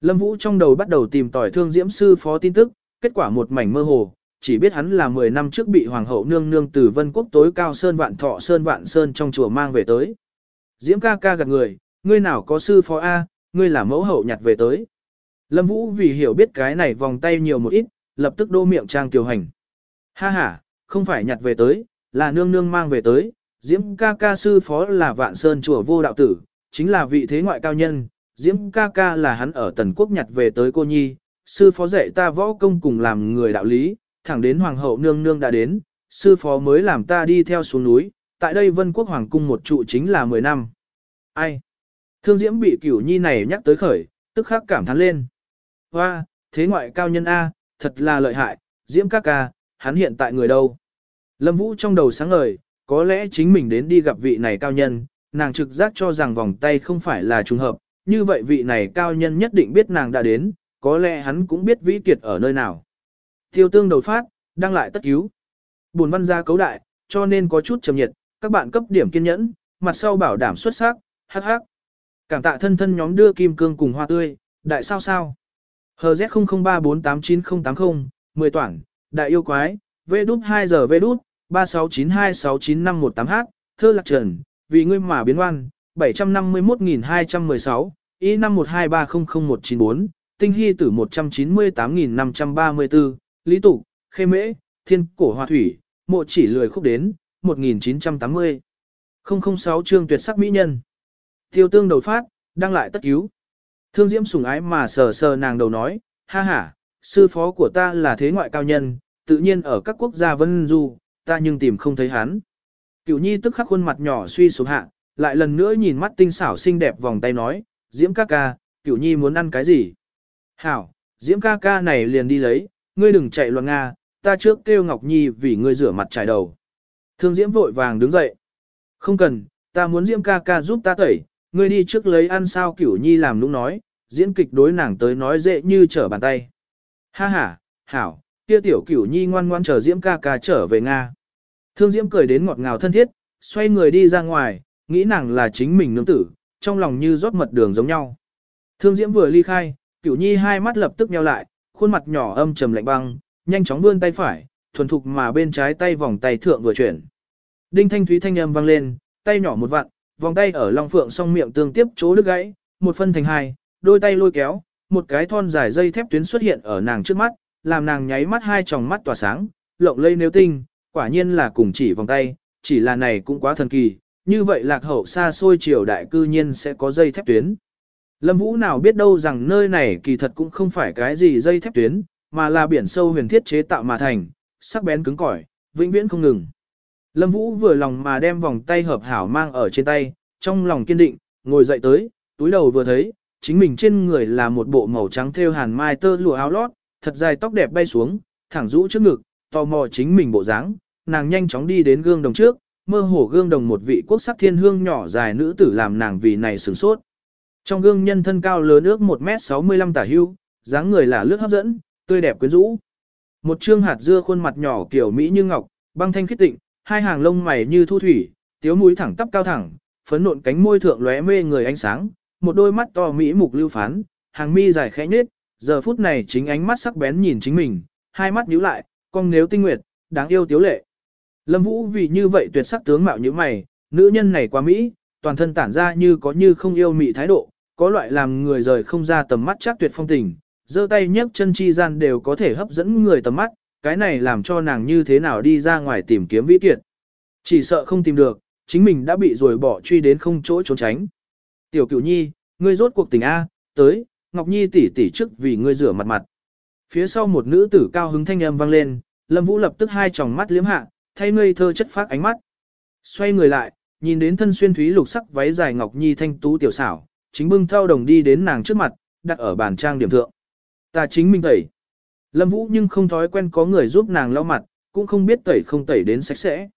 Lâm Vũ trong đầu bắt đầu tìm tỏi thương diễm sư phó tin tức, kết quả một mảnh mơ hồ, chỉ biết hắn là 10 năm trước bị hoàng hậu nương nương từ vân quốc tối cao sơn vạn thọ sơn vạn sơn trong chùa mang về tới. Diễm ca ca gật người, ngươi nào có sư phó A, ngươi là mẫu hậu nhặt về tới. Lâm Vũ vì hiểu biết cái này vòng tay nhiều một ít, lập tức đô miệng trang kiều hành. Ha ha, không phải nhặt về tới, là nương nương mang về tới, Diễm ca ca sư phó là vạn sơn chùa vô đạo tử, chính là vị thế ngoại cao nhân, Diễm ca ca là hắn ở tần quốc nhặt về tới cô nhi, sư phó dạy ta võ công cùng làm người đạo lý, thẳng đến hoàng hậu nương nương đã đến, sư phó mới làm ta đi theo xuống núi, tại đây vân quốc hoàng cung một trụ chính là 10 năm. Ai? Thương diễm bị cửu nhi này nhắc tới khởi, tức khắc cảm thán lên. Hoa, thế ngoại cao nhân A, thật là lợi hại, diễm các ca, hắn hiện tại người đâu? Lâm Vũ trong đầu sáng ngời, có lẽ chính mình đến đi gặp vị này cao nhân, nàng trực giác cho rằng vòng tay không phải là trùng hợp, như vậy vị này cao nhân nhất định biết nàng đã đến, có lẽ hắn cũng biết vĩ kiệt ở nơi nào. Tiêu tương đầu phát, đăng lại tất cứu. Buồn văn gia cấu đại, cho nên có chút trầm nhiệt, các bạn cấp điểm kiên nhẫn, mặt sau bảo đảm xuất sắc, hắc hắc. Cảm tạ thân thân nhóm đưa kim cương cùng hoa tươi, đại sao sao. HZ00348980, 10 toản, đại yêu quái, V đút 2 giờ V đút, 3692695118H, thơ lạc trần, vì ngươi mà biến oan, 751216, Y5123000194, tinh hy tử 198.534, lý tục, khê mễ, thiên cổ hoa thủy, mộ chỉ lười khúc đến, 1980. 006 chương tuyệt sắc mỹ nhân. Tiêu tương đầu phát, đăng lại tất cứu. Thương Diễm sùng ái mà sờ sờ nàng đầu nói, ha ha, sư phó của ta là thế ngoại cao nhân, tự nhiên ở các quốc gia vân du, ta nhưng tìm không thấy hắn. Cửu nhi tức khắc khuôn mặt nhỏ suy xuống hạ, lại lần nữa nhìn mắt tinh xảo xinh đẹp vòng tay nói, Diễm ca ca, cửu nhi muốn ăn cái gì? Hảo, Diễm ca ca này liền đi lấy, ngươi đừng chạy loạn Nga, ta trước kêu Ngọc Nhi vì ngươi rửa mặt trải đầu. Thương Diễm vội vàng đứng dậy. Không cần, ta muốn Diễm ca ca giúp ta tẩy, ngươi đi trước lấy ăn sao cửu nhi làm lúc nói, diễn kịch đối nàng tới nói dễ như trở bàn tay. Ha ha, hảo, kia tiểu cửu nhi ngoan ngoan chờ Diễm ca ca trở về Nga. Thương Diễm cười đến ngọt ngào thân thiết, xoay người đi ra ngoài, nghĩ nàng là chính mình nương tử, trong lòng như rót mật đường giống nhau. Thương Diễm vừa ly khai, cửu nhi hai mắt lập tức nheo lại, khuôn mặt nhỏ âm trầm lạnh băng, nhanh chóng vươn tay phải, thuần thục mà bên trái tay vòng tay thượng vừa chuyển. Đinh thanh thúy thanh âm vang lên, tay nhỏ một vặn, vòng tay ở long phượng song miệng tương tiếp chỗ đứt gãy, một phân thành hai, đôi tay lôi kéo, một cái thon dài dây thép tuyến xuất hiện ở nàng trước mắt, làm nàng nháy mắt hai tròng mắt tỏa sáng, lộng lây nếu tinh, quả nhiên là cùng chỉ vòng tay, chỉ là này cũng quá thần kỳ, như vậy lạc hậu xa xôi triều đại cư nhiên sẽ có dây thép tuyến. Lâm Vũ nào biết đâu rằng nơi này kỳ thật cũng không phải cái gì dây thép tuyến, mà là biển sâu huyền thiết chế tạo mà thành, sắc bén cứng cỏi, vĩnh viễn không ngừng. Lâm Vũ vừa lòng mà đem vòng tay hợp hảo mang ở trên tay, trong lòng kiên định, ngồi dậy tới, túi đầu vừa thấy, chính mình trên người là một bộ màu trắng thêu hàn mai tơ lụa áo lót, thật dài tóc đẹp bay xuống, thẳng rũ trước ngực, tò mò chính mình bộ dáng, nàng nhanh chóng đi đến gương đồng trước, mơ hồ gương đồng một vị quốc sắc thiên hương nhỏ dài nữ tử làm nàng vì này sửng sốt. Trong gương nhân thân cao lớn ước 1m65 tả hưu, dáng người là lướt hấp dẫn, tươi đẹp quyến rũ. Một trương hạt dưa khuôn mặt nhỏ kiểu mỹ như ngọc, băng thanh khít tịnh, hai hàng lông mày như thu thủy, tiếu mũi thẳng tắp cao thẳng, phấn nộn cánh môi thượng lóe mê người ánh sáng, một đôi mắt to mỹ mục lưu phán, hàng mi dài khẽ nhếch, giờ phút này chính ánh mắt sắc bén nhìn chính mình, hai mắt nhíu lại, cong nếu tinh nguyệt, đáng yêu tiếu lệ. Lâm Vũ vì như vậy tuyệt sắc tướng mạo như mày, nữ nhân này quá mỹ, toàn thân tản ra như có như không yêu mị thái độ, có loại làm người rời không ra tầm mắt chắc tuyệt phong tình, giơ tay nhấc chân chi gian đều có thể hấp dẫn người tầm mắt, cái này làm cho nàng như thế nào đi ra ngoài tìm kiếm vĩ kiệt. Chỉ sợ không tìm được, chính mình đã bị rồi bỏ truy đến không chỗ trốn tránh. Tiểu cửu nhi, ngươi rốt cuộc tình A, tới, Ngọc Nhi tỷ tỷ trước vì ngươi rửa mặt mặt. Phía sau một nữ tử cao hứng thanh âm vang lên, Lâm Vũ lập tức hai tròng mắt liếm hạ, thay ngây thơ chất phát ánh mắt. Xoay người lại, nhìn đến thân xuyên thúy lục sắc váy dài Ngọc Nhi thanh tú tiểu xảo, chính bưng thao đồng đi đến nàng trước mặt, đặt ở bàn trang điểm thượng. Ta chính mình tẩy. Lâm Vũ nhưng không thói quen có người giúp nàng lau mặt, cũng không biết tẩy không tẩy đến sạch sẽ.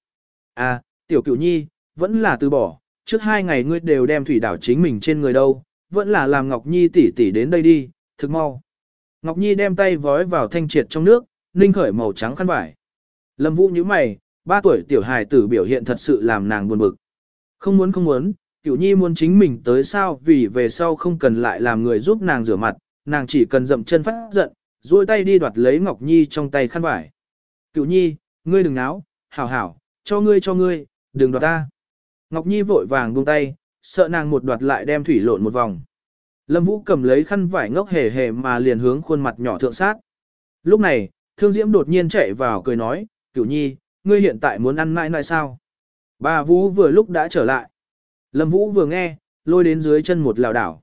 À, tiểu cửu nhi, vẫn là từ bỏ, trước hai ngày ngươi đều đem thủy đảo chính mình trên người đâu, vẫn là làm Ngọc Nhi tỉ tỉ đến đây đi, thực mau. Ngọc Nhi đem tay vói vào thanh triệt trong nước, ninh khởi màu trắng khăn vải. Lâm Vũ nhíu mày, ba tuổi tiểu hài tử biểu hiện thật sự làm nàng buồn bực. Không muốn không muốn, Cửu Nhi muốn chính mình tới sao vì về sau không cần lại làm người giúp nàng rửa mặt, nàng chỉ cần dậm chân phát giận, duỗi tay đi đoạt lấy Ngọc Nhi trong tay khăn vải. Cửu Nhi, ngươi đừng náo, hảo hảo, cho ngươi cho ngươi, đừng đoạt ta. Ngọc Nhi vội vàng buông tay, sợ nàng một đoạt lại đem thủy lộn một vòng. Lâm Vũ cầm lấy khăn vải ngốc hề hề mà liền hướng khuôn mặt nhỏ thượng sát. Lúc này, Thương Diễm đột nhiên chạy vào cười nói, Cửu Nhi, ngươi hiện tại muốn ăn mãi mãi sao? Bà Vũ vừa lúc đã trở lại. Lâm Vũ vừa nghe, lôi đến dưới chân một lào đảo.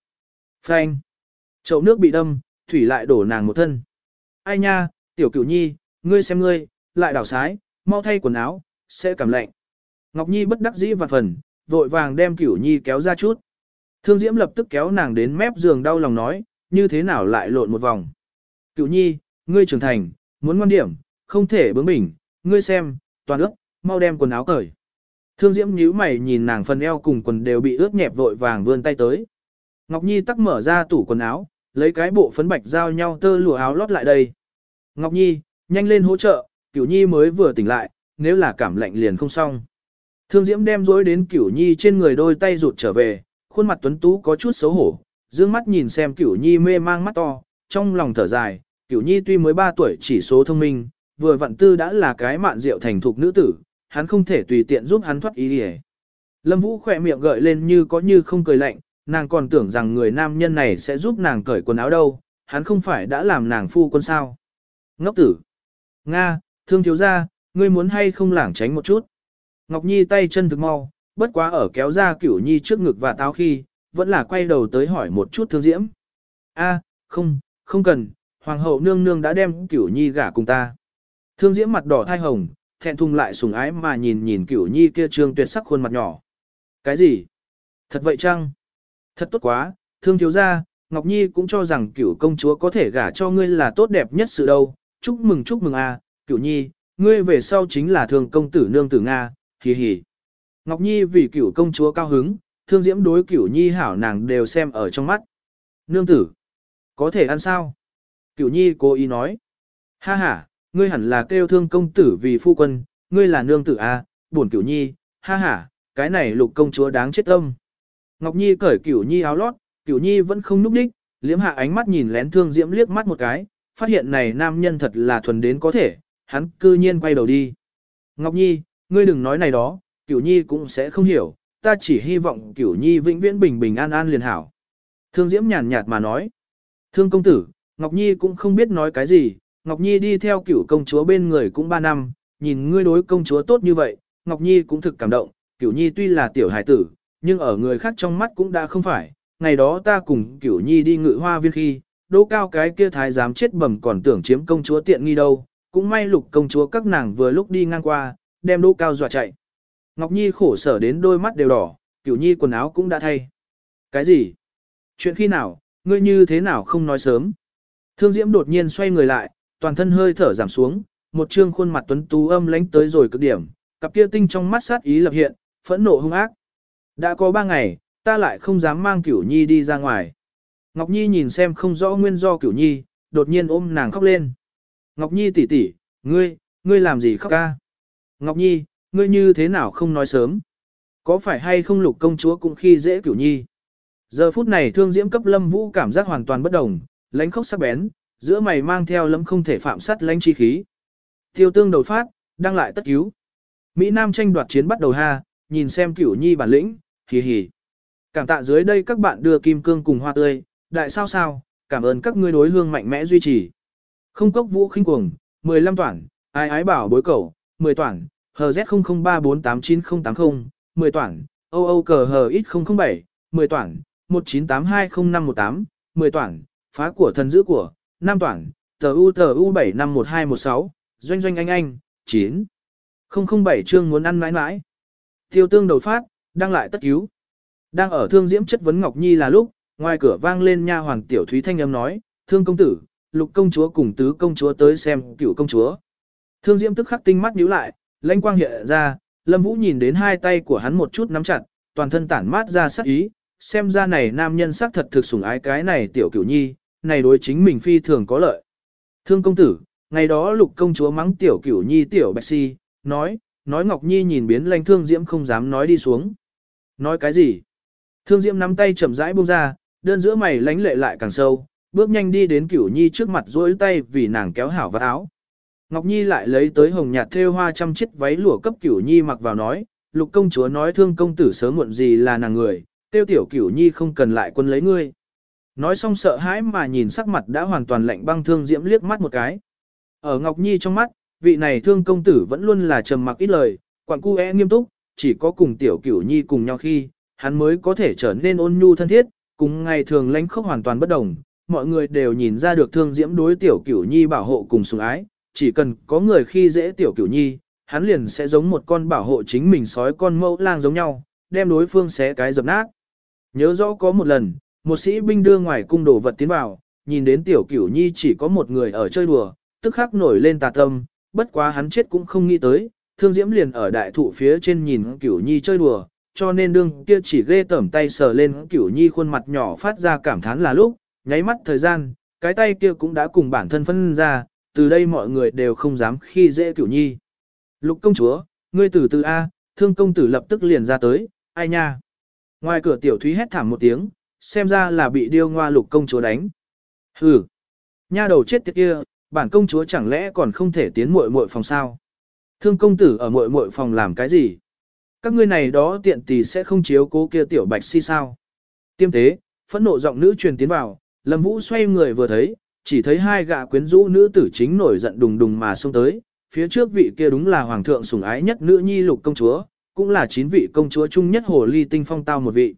Phanh. Chậu nước bị đâm, thủy lại đổ nàng một thân. Ai nha, tiểu cửu nhi, ngươi xem ngươi, lại đảo sái, mau thay quần áo, sẽ cảm lạnh. Ngọc Nhi bất đắc dĩ và phần, vội vàng đem cửu nhi kéo ra chút. Thương Diễm lập tức kéo nàng đến mép giường đau lòng nói, như thế nào lại lộn một vòng. Cửu nhi, ngươi trưởng thành, muốn ngoan điểm, không thể bướng bỉnh, ngươi xem, toàn ước, mau đem quần áo cởi. Thương Diễm nhíu mày nhìn nàng phần eo cùng quần đều bị ướt nhẹp vội vàng vươn tay tới. Ngọc Nhi tắc mở ra tủ quần áo, lấy cái bộ phấn bạch giao nhau tơ lụa áo lót lại đây. Ngọc Nhi, nhanh lên hỗ trợ, Cửu Nhi mới vừa tỉnh lại, nếu là cảm lạnh liền không xong. Thương Diễm đem dối đến Cửu Nhi trên người đôi tay rụt trở về, khuôn mặt tuấn tú có chút xấu hổ, dương mắt nhìn xem Cửu Nhi mê mang mắt to, trong lòng thở dài, Cửu Nhi tuy mới 3 tuổi chỉ số thông minh, vừa vặn tư đã là cái mạn rượu thành thục nữ tử, hắn không thể tùy tiện giúp hắn thoát ý đi Lâm Vũ khỏe miệng gợi lên như có như không cười lạnh, nàng còn tưởng rằng người nam nhân này sẽ giúp nàng cởi quần áo đâu, hắn không phải đã làm nàng phu quân sao. Ngốc tử. Nga, thương thiếu gia, ngươi muốn hay không lảng tránh một chút. Ngọc Nhi tay chân thực mau, bất quá ở kéo ra cửu Nhi trước ngực và táo khi, vẫn là quay đầu tới hỏi một chút thương diễm. A, không, không cần, hoàng hậu nương nương đã đem cửu nhi gả cùng ta. Thương diễm mặt đỏ thai hồng, thẹn thùng lại sùng ái mà nhìn nhìn cửu nhi kia trương tuyệt sắc khuôn mặt nhỏ. Cái gì? Thật vậy chăng? Thật tốt quá, thương thiếu gia, Ngọc Nhi cũng cho rằng cửu công chúa có thể gả cho ngươi là tốt đẹp nhất sự đâu. Chúc mừng chúc mừng a, cửu nhi, ngươi về sau chính là thương công tử nương tử Nga, hì hì. Ngọc Nhi vì cửu công chúa cao hứng, thương diễm đối cửu nhi hảo nàng đều xem ở trong mắt. Nương tử, có thể ăn sao? Cửu nhi cố ý nói. Ha ha, ngươi hẳn là kêu thương công tử vì phu quân, ngươi là nương tử a, buồn cửu nhi, ha ha, cái này lục công chúa đáng chết tâm. Ngọc Nhi cởi cửu nhi áo lót, cửu nhi vẫn không núp đích, liếm hạ ánh mắt nhìn lén thương diễm liếc mắt một cái, phát hiện này nam nhân thật là thuần đến có thể, hắn cư nhiên quay đầu đi. Ngọc Nhi, ngươi đừng nói này đó, cửu nhi cũng sẽ không hiểu, ta chỉ hy vọng cửu nhi vĩnh viễn bình bình an an liền hảo. Thương diễm nhàn nhạt mà nói, thương công tử, Ngọc Nhi cũng không biết nói cái gì, Ngọc Nhi đi theo cửu công chúa bên người cũng ba năm, nhìn ngươi đối công chúa tốt như vậy, Ngọc Nhi cũng thực cảm động, cửu nhi tuy là tiểu hài tử, nhưng ở người khác trong mắt cũng đã không phải, ngày đó ta cùng cửu nhi đi ngự hoa viên khi, đỗ cao cái kia thái giám chết bẩm còn tưởng chiếm công chúa tiện nghi đâu, cũng may lục công chúa các nàng vừa lúc đi ngang qua, đem đỗ cao dọa chạy. Ngọc Nhi khổ sở đến đôi mắt đều đỏ, cửu nhi quần áo cũng đã thay. Cái gì? Chuyện khi nào, ngươi như thế nào không nói sớm? Thương Diễm đột nhiên xoay người lại, toàn thân hơi thở giảm xuống, một trương khuôn mặt tuấn tú âm lãnh tới rồi cực điểm, cặp kia tinh trong mắt sát ý lập hiện, phẫn nộ hung ác. Đã có ba ngày, ta lại không dám mang Cửu Nhi đi ra ngoài. Ngọc Nhi nhìn xem không rõ nguyên do Cửu Nhi, đột nhiên ôm nàng khóc lên. Ngọc Nhi tỷ tỷ, ngươi, ngươi làm gì khóc ca? Ngọc Nhi, ngươi như thế nào không nói sớm? Có phải hay không lục công chúa cũng khi dễ Cửu Nhi? Giờ phút này thương diễm cấp lâm vũ cảm giác hoàn toàn bất đồng, lánh khóc sắc bén, giữa mày mang theo lấm không thể phạm sát lãnh chi khí. Tiêu tương đầu phát, đang lại tất cứu. Mỹ Nam tranh đoạt chiến bắt đầu ha, nhìn xem cửu nhi bản lĩnh, hì hì. Cảm tạ dưới đây các bạn đưa kim cương cùng hoa tươi, đại sao sao, cảm ơn các ngươi đối hương mạnh mẽ duy trì. Không cốc vũ khinh cuồng, 15 toản, ai ái bảo bối cầu, 10 toản, HZ00348980, 10 toản, âu âu cờ hờ ít 007, 10 toản, 19820518, 10 toản, phá của thần giữ của, Nam toản, tờ u tờ u 751216, doanh doanh anh anh, 9. 007 chương muốn ăn mãi mãi. Tiêu tương đầu phát, đang lại tất cứu. Đang ở thương diễm chất vấn Ngọc Nhi là lúc, ngoài cửa vang lên nha hoàng tiểu thúy thanh âm nói, thương công tử, lục công chúa cùng tứ công chúa tới xem cựu công chúa. Thương diễm tức khắc tinh mắt nhíu lại, lãnh quang hiện ra, lâm vũ nhìn đến hai tay của hắn một chút nắm chặt, toàn thân tản mát ra sắc ý, xem ra này nam nhân sắc thật thực sủng ái cái này tiểu cửu nhi, này đối chính mình phi thường có lợi. Thương công tử, ngày đó lục công chúa mắng tiểu cửu nhi tiểu bạch si, nói, nói Ngọc Nhi nhìn biến lanh thương diễm không dám nói đi xuống. Nói cái gì? Thương diễm nắm tay chậm rãi buông ra, đơn giữa mày lánh lệ lại càng sâu, bước nhanh đi đến cửu nhi trước mặt duỗi tay vì nàng kéo hảo vào áo. Ngọc Nhi lại lấy tới hồng nhạt thêu hoa trăm chiếc váy lụa cấp cửu nhi mặc vào nói, lục công chúa nói thương công tử sớm muộn gì là nàng người, tiêu tiểu cửu nhi không cần lại quân lấy ngươi. Nói xong sợ hãi mà nhìn sắc mặt đã hoàn toàn lạnh băng thương diễm liếc mắt một cái. Ở Ngọc Nhi trong mắt, vị này thương công tử vẫn luôn là trầm mặc ít lời, quặng cu e nghiêm túc, chỉ có cùng tiểu cửu nhi cùng nhau khi, hắn mới có thể trở nên ôn nhu thân thiết, cùng ngày thường lãnh khốc hoàn toàn bất đồng. Mọi người đều nhìn ra được thương diễm đối tiểu cửu nhi bảo hộ cùng sủng ái, chỉ cần có người khi dễ tiểu cửu nhi, hắn liền sẽ giống một con bảo hộ chính mình sói con mẫu lang giống nhau, đem đối phương xé cái dập nát. Nhớ rõ có một lần, một sĩ binh đưa ngoài cung đồ vật tiến vào, nhìn đến tiểu cửu nhi chỉ có một người ở chơi đùa, tức khắc nổi lên tà tâm, bất quá hắn chết cũng không nghĩ tới, thương diễm liền ở đại thụ phía trên nhìn cửu nhi chơi đùa, cho nên đương kia chỉ ghê tẩm tay sờ lên cửu nhi khuôn mặt nhỏ phát ra cảm thán là lúc, nháy mắt thời gian, cái tay kia cũng đã cùng bản thân phân ra, từ đây mọi người đều không dám khi dễ cửu nhi. Lục công chúa, ngươi tử từ A, thương công tử lập tức liền ra tới, ai nha. Ngoài cửa tiểu thúy hét thảm một tiếng, xem ra là bị điêu ngoa lục công chúa đánh. Hừ, nha đầu chết tiệt kia, bản công chúa chẳng lẽ còn không thể tiến muội muội phòng sao? Thương công tử ở muội muội phòng làm cái gì? Các ngươi này đó tiện tỳ sẽ không chiếu cố kia tiểu bạch si sao? Tiêm tế, phẫn nộ giọng nữ truyền tiến vào, Lâm Vũ xoay người vừa thấy, chỉ thấy hai gã quyến rũ nữ tử chính nổi giận đùng đùng mà xông tới, phía trước vị kia đúng là hoàng thượng sủng ái nhất nữ nhi lục công chúa, cũng là chín vị công chúa chung nhất hồ ly tinh phong tao một vị.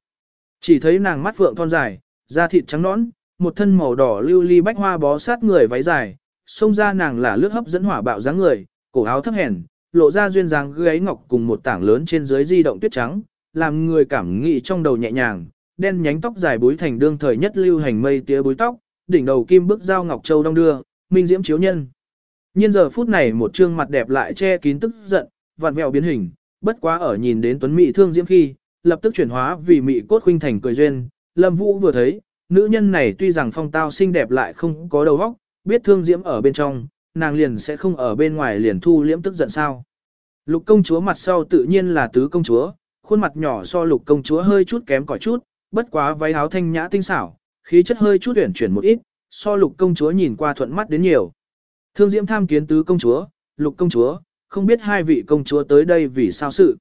Chỉ thấy nàng mắt phượng thon dài, da thịt trắng nõn, một thân màu đỏ lưu ly bách hoa bó sát người váy dài, xông ra nàng là lướt hấp dẫn hỏa bạo dáng người, cổ áo thấp hèn, lộ ra duyên dáng gáy ngọc cùng một tảng lớn trên dưới di động tuyết trắng, làm người cảm nghĩ trong đầu nhẹ nhàng, đen nhánh tóc dài búi thành đương thời nhất lưu hành mây tía búi tóc, đỉnh đầu kim bức dao ngọc châu đông đưa, minh diễm chiếu nhân. Nhiên giờ phút này một trương mặt đẹp lại che kín tức giận, vặn vẹo biến hình, bất quá ở nhìn đến tuấn mỹ thương diễm khi, lập tức chuyển hóa vì mị cốt khuynh thành cười duyên. Lâm Vũ vừa thấy, nữ nhân này tuy rằng phong tao xinh đẹp lại không có đầu óc, biết thương diễm ở bên trong, nàng liền sẽ không ở bên ngoài liền thu liễm tức giận sao. Lục công chúa mặt sau tự nhiên là tứ công chúa, khuôn mặt nhỏ so lục công chúa hơi chút kém cỏi chút, bất quá váy áo thanh nhã tinh xảo, khí chất hơi chút uyển chuyển một ít, so lục công chúa nhìn qua thuận mắt đến nhiều. Thương Diễm tham kiến tứ công chúa, lục công chúa, không biết hai vị công chúa tới đây vì sao sự.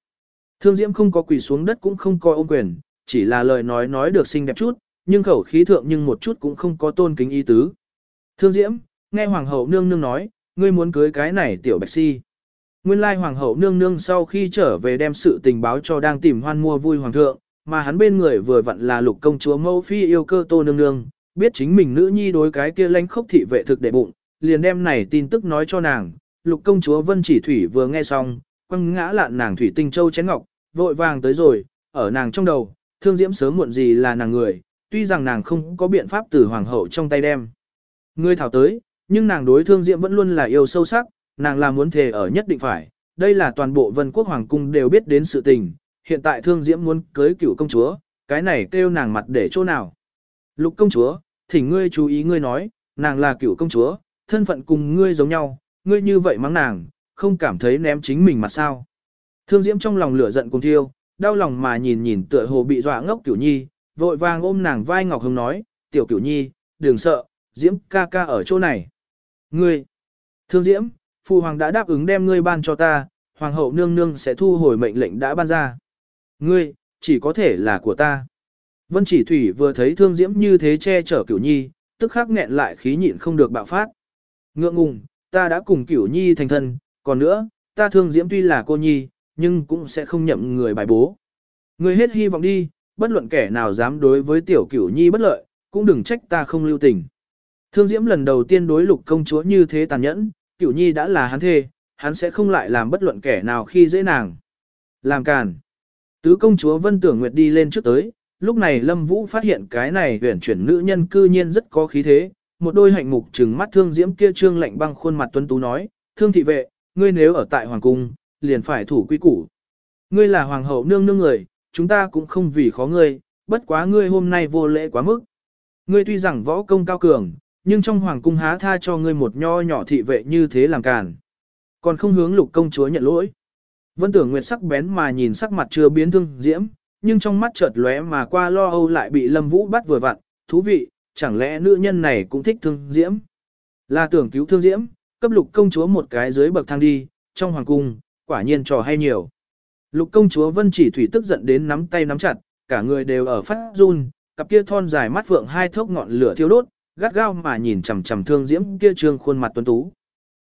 Thương Diễm không có quỳ xuống đất cũng không coi ôm quyền, chỉ là lời nói nói được xinh đẹp chút, nhưng khẩu khí thượng nhưng một chút cũng không có tôn kính ý tứ. Thương Diễm, nghe hoàng hậu nương nương nói, ngươi muốn cưới cái này tiểu bạch si. Nguyên lai hoàng hậu nương nương sau khi trở về đem sự tình báo cho đang tìm hoan mua vui hoàng thượng, mà hắn bên người vừa vặn là lục công chúa mẫu phi yêu cơ tô nương nương, biết chính mình nữ nhi đối cái kia lãnh khốc thị vệ thực để bụng, liền đem này tin tức nói cho nàng. Lục công chúa Vân Chỉ Thủy vừa nghe xong, quăng ngã lạn nàng thủy tinh châu chén ngọc, vội vàng tới rồi, ở nàng trong đầu, thương diễm sớm muộn gì là nàng người, tuy rằng nàng không có biện pháp từ hoàng hậu trong tay đem. Người thảo tới, nhưng nàng đối thương diễm vẫn luôn là yêu sâu sắc, nàng là muốn thề ở nhất định phải, đây là toàn bộ vân quốc hoàng cung đều biết đến sự tình, hiện tại thương diễm muốn cưới cựu công chúa, cái này kêu nàng mặt để chỗ nào. Lục công chúa, thỉnh ngươi chú ý ngươi nói, nàng là cựu công chúa, thân phận cùng ngươi giống nhau, ngươi như vậy mắng nàng, không cảm thấy ném chính mình mà sao. Thương diễm trong lòng lửa giận cùng thiêu, đau lòng mà nhìn nhìn tựa hồ bị dọa ngốc cửu nhi, vội vàng ôm nàng vai ngọc hồng nói, tiểu cửu nhi, đừng sợ, diễm ca ca ở chỗ này. Ngươi, thương diễm, phụ hoàng đã đáp ứng đem ngươi ban cho ta, hoàng hậu nương nương sẽ thu hồi mệnh lệnh đã ban ra. Ngươi, chỉ có thể là của ta. Vân chỉ thủy vừa thấy thương diễm như thế che chở cửu nhi, tức khắc nghẹn lại khí nhịn không được bạo phát. Ngượng ngùng, ta đã cùng cửu nhi thành thân, còn nữa, ta thương diễm tuy là cô nhi, nhưng cũng sẽ không nhậm người bài bố. người hết hy vọng đi, bất luận kẻ nào dám đối với tiểu cửu nhi bất lợi, cũng đừng trách ta không lưu tình. Thương diễm lần đầu tiên đối lục công chúa như thế tàn nhẫn, cửu nhi đã là hắn thê, hắn sẽ không lại làm bất luận kẻ nào khi dễ nàng. Làm càn. Tứ công chúa Vân Tưởng Nguyệt đi lên trước tới, lúc này Lâm Vũ phát hiện cái này huyền chuyển nữ nhân cư nhiên rất có khí thế, một đôi hạnh mục trừng mắt thương diễm kia trương lạnh băng khuôn mặt tuấn tú nói, thương thị vệ, ngươi nếu ở tại hoàng cung, liền phải thủ quy củ. Ngươi là hoàng hậu nương nương người, chúng ta cũng không vì khó ngươi, bất quá ngươi hôm nay vô lễ quá mức. Ngươi tuy rằng võ công cao cường, nhưng trong hoàng cung há tha cho ngươi một nho nhỏ thị vệ như thế làm càn. Còn không hướng lục công chúa nhận lỗi. Vân tưởng nguyệt sắc bén mà nhìn sắc mặt chưa biến thương diễm, nhưng trong mắt chợt lóe mà qua lo âu lại bị lâm vũ bắt vừa vặn, thú vị, chẳng lẽ nữ nhân này cũng thích thương diễm. Là tưởng cứu thương diễm, cấp lục công chúa một cái dưới bậc thang đi, trong hoàng cung, quả nhiên trò hay nhiều. Lục công chúa Vân Chỉ Thủy tức giận đến nắm tay nắm chặt, cả người đều ở phát run, cặp kia thon dài mắt phượng hai thốc ngọn lửa thiêu đốt, gắt gao mà nhìn chằm chằm thương diễm kia trương khuôn mặt tuấn tú.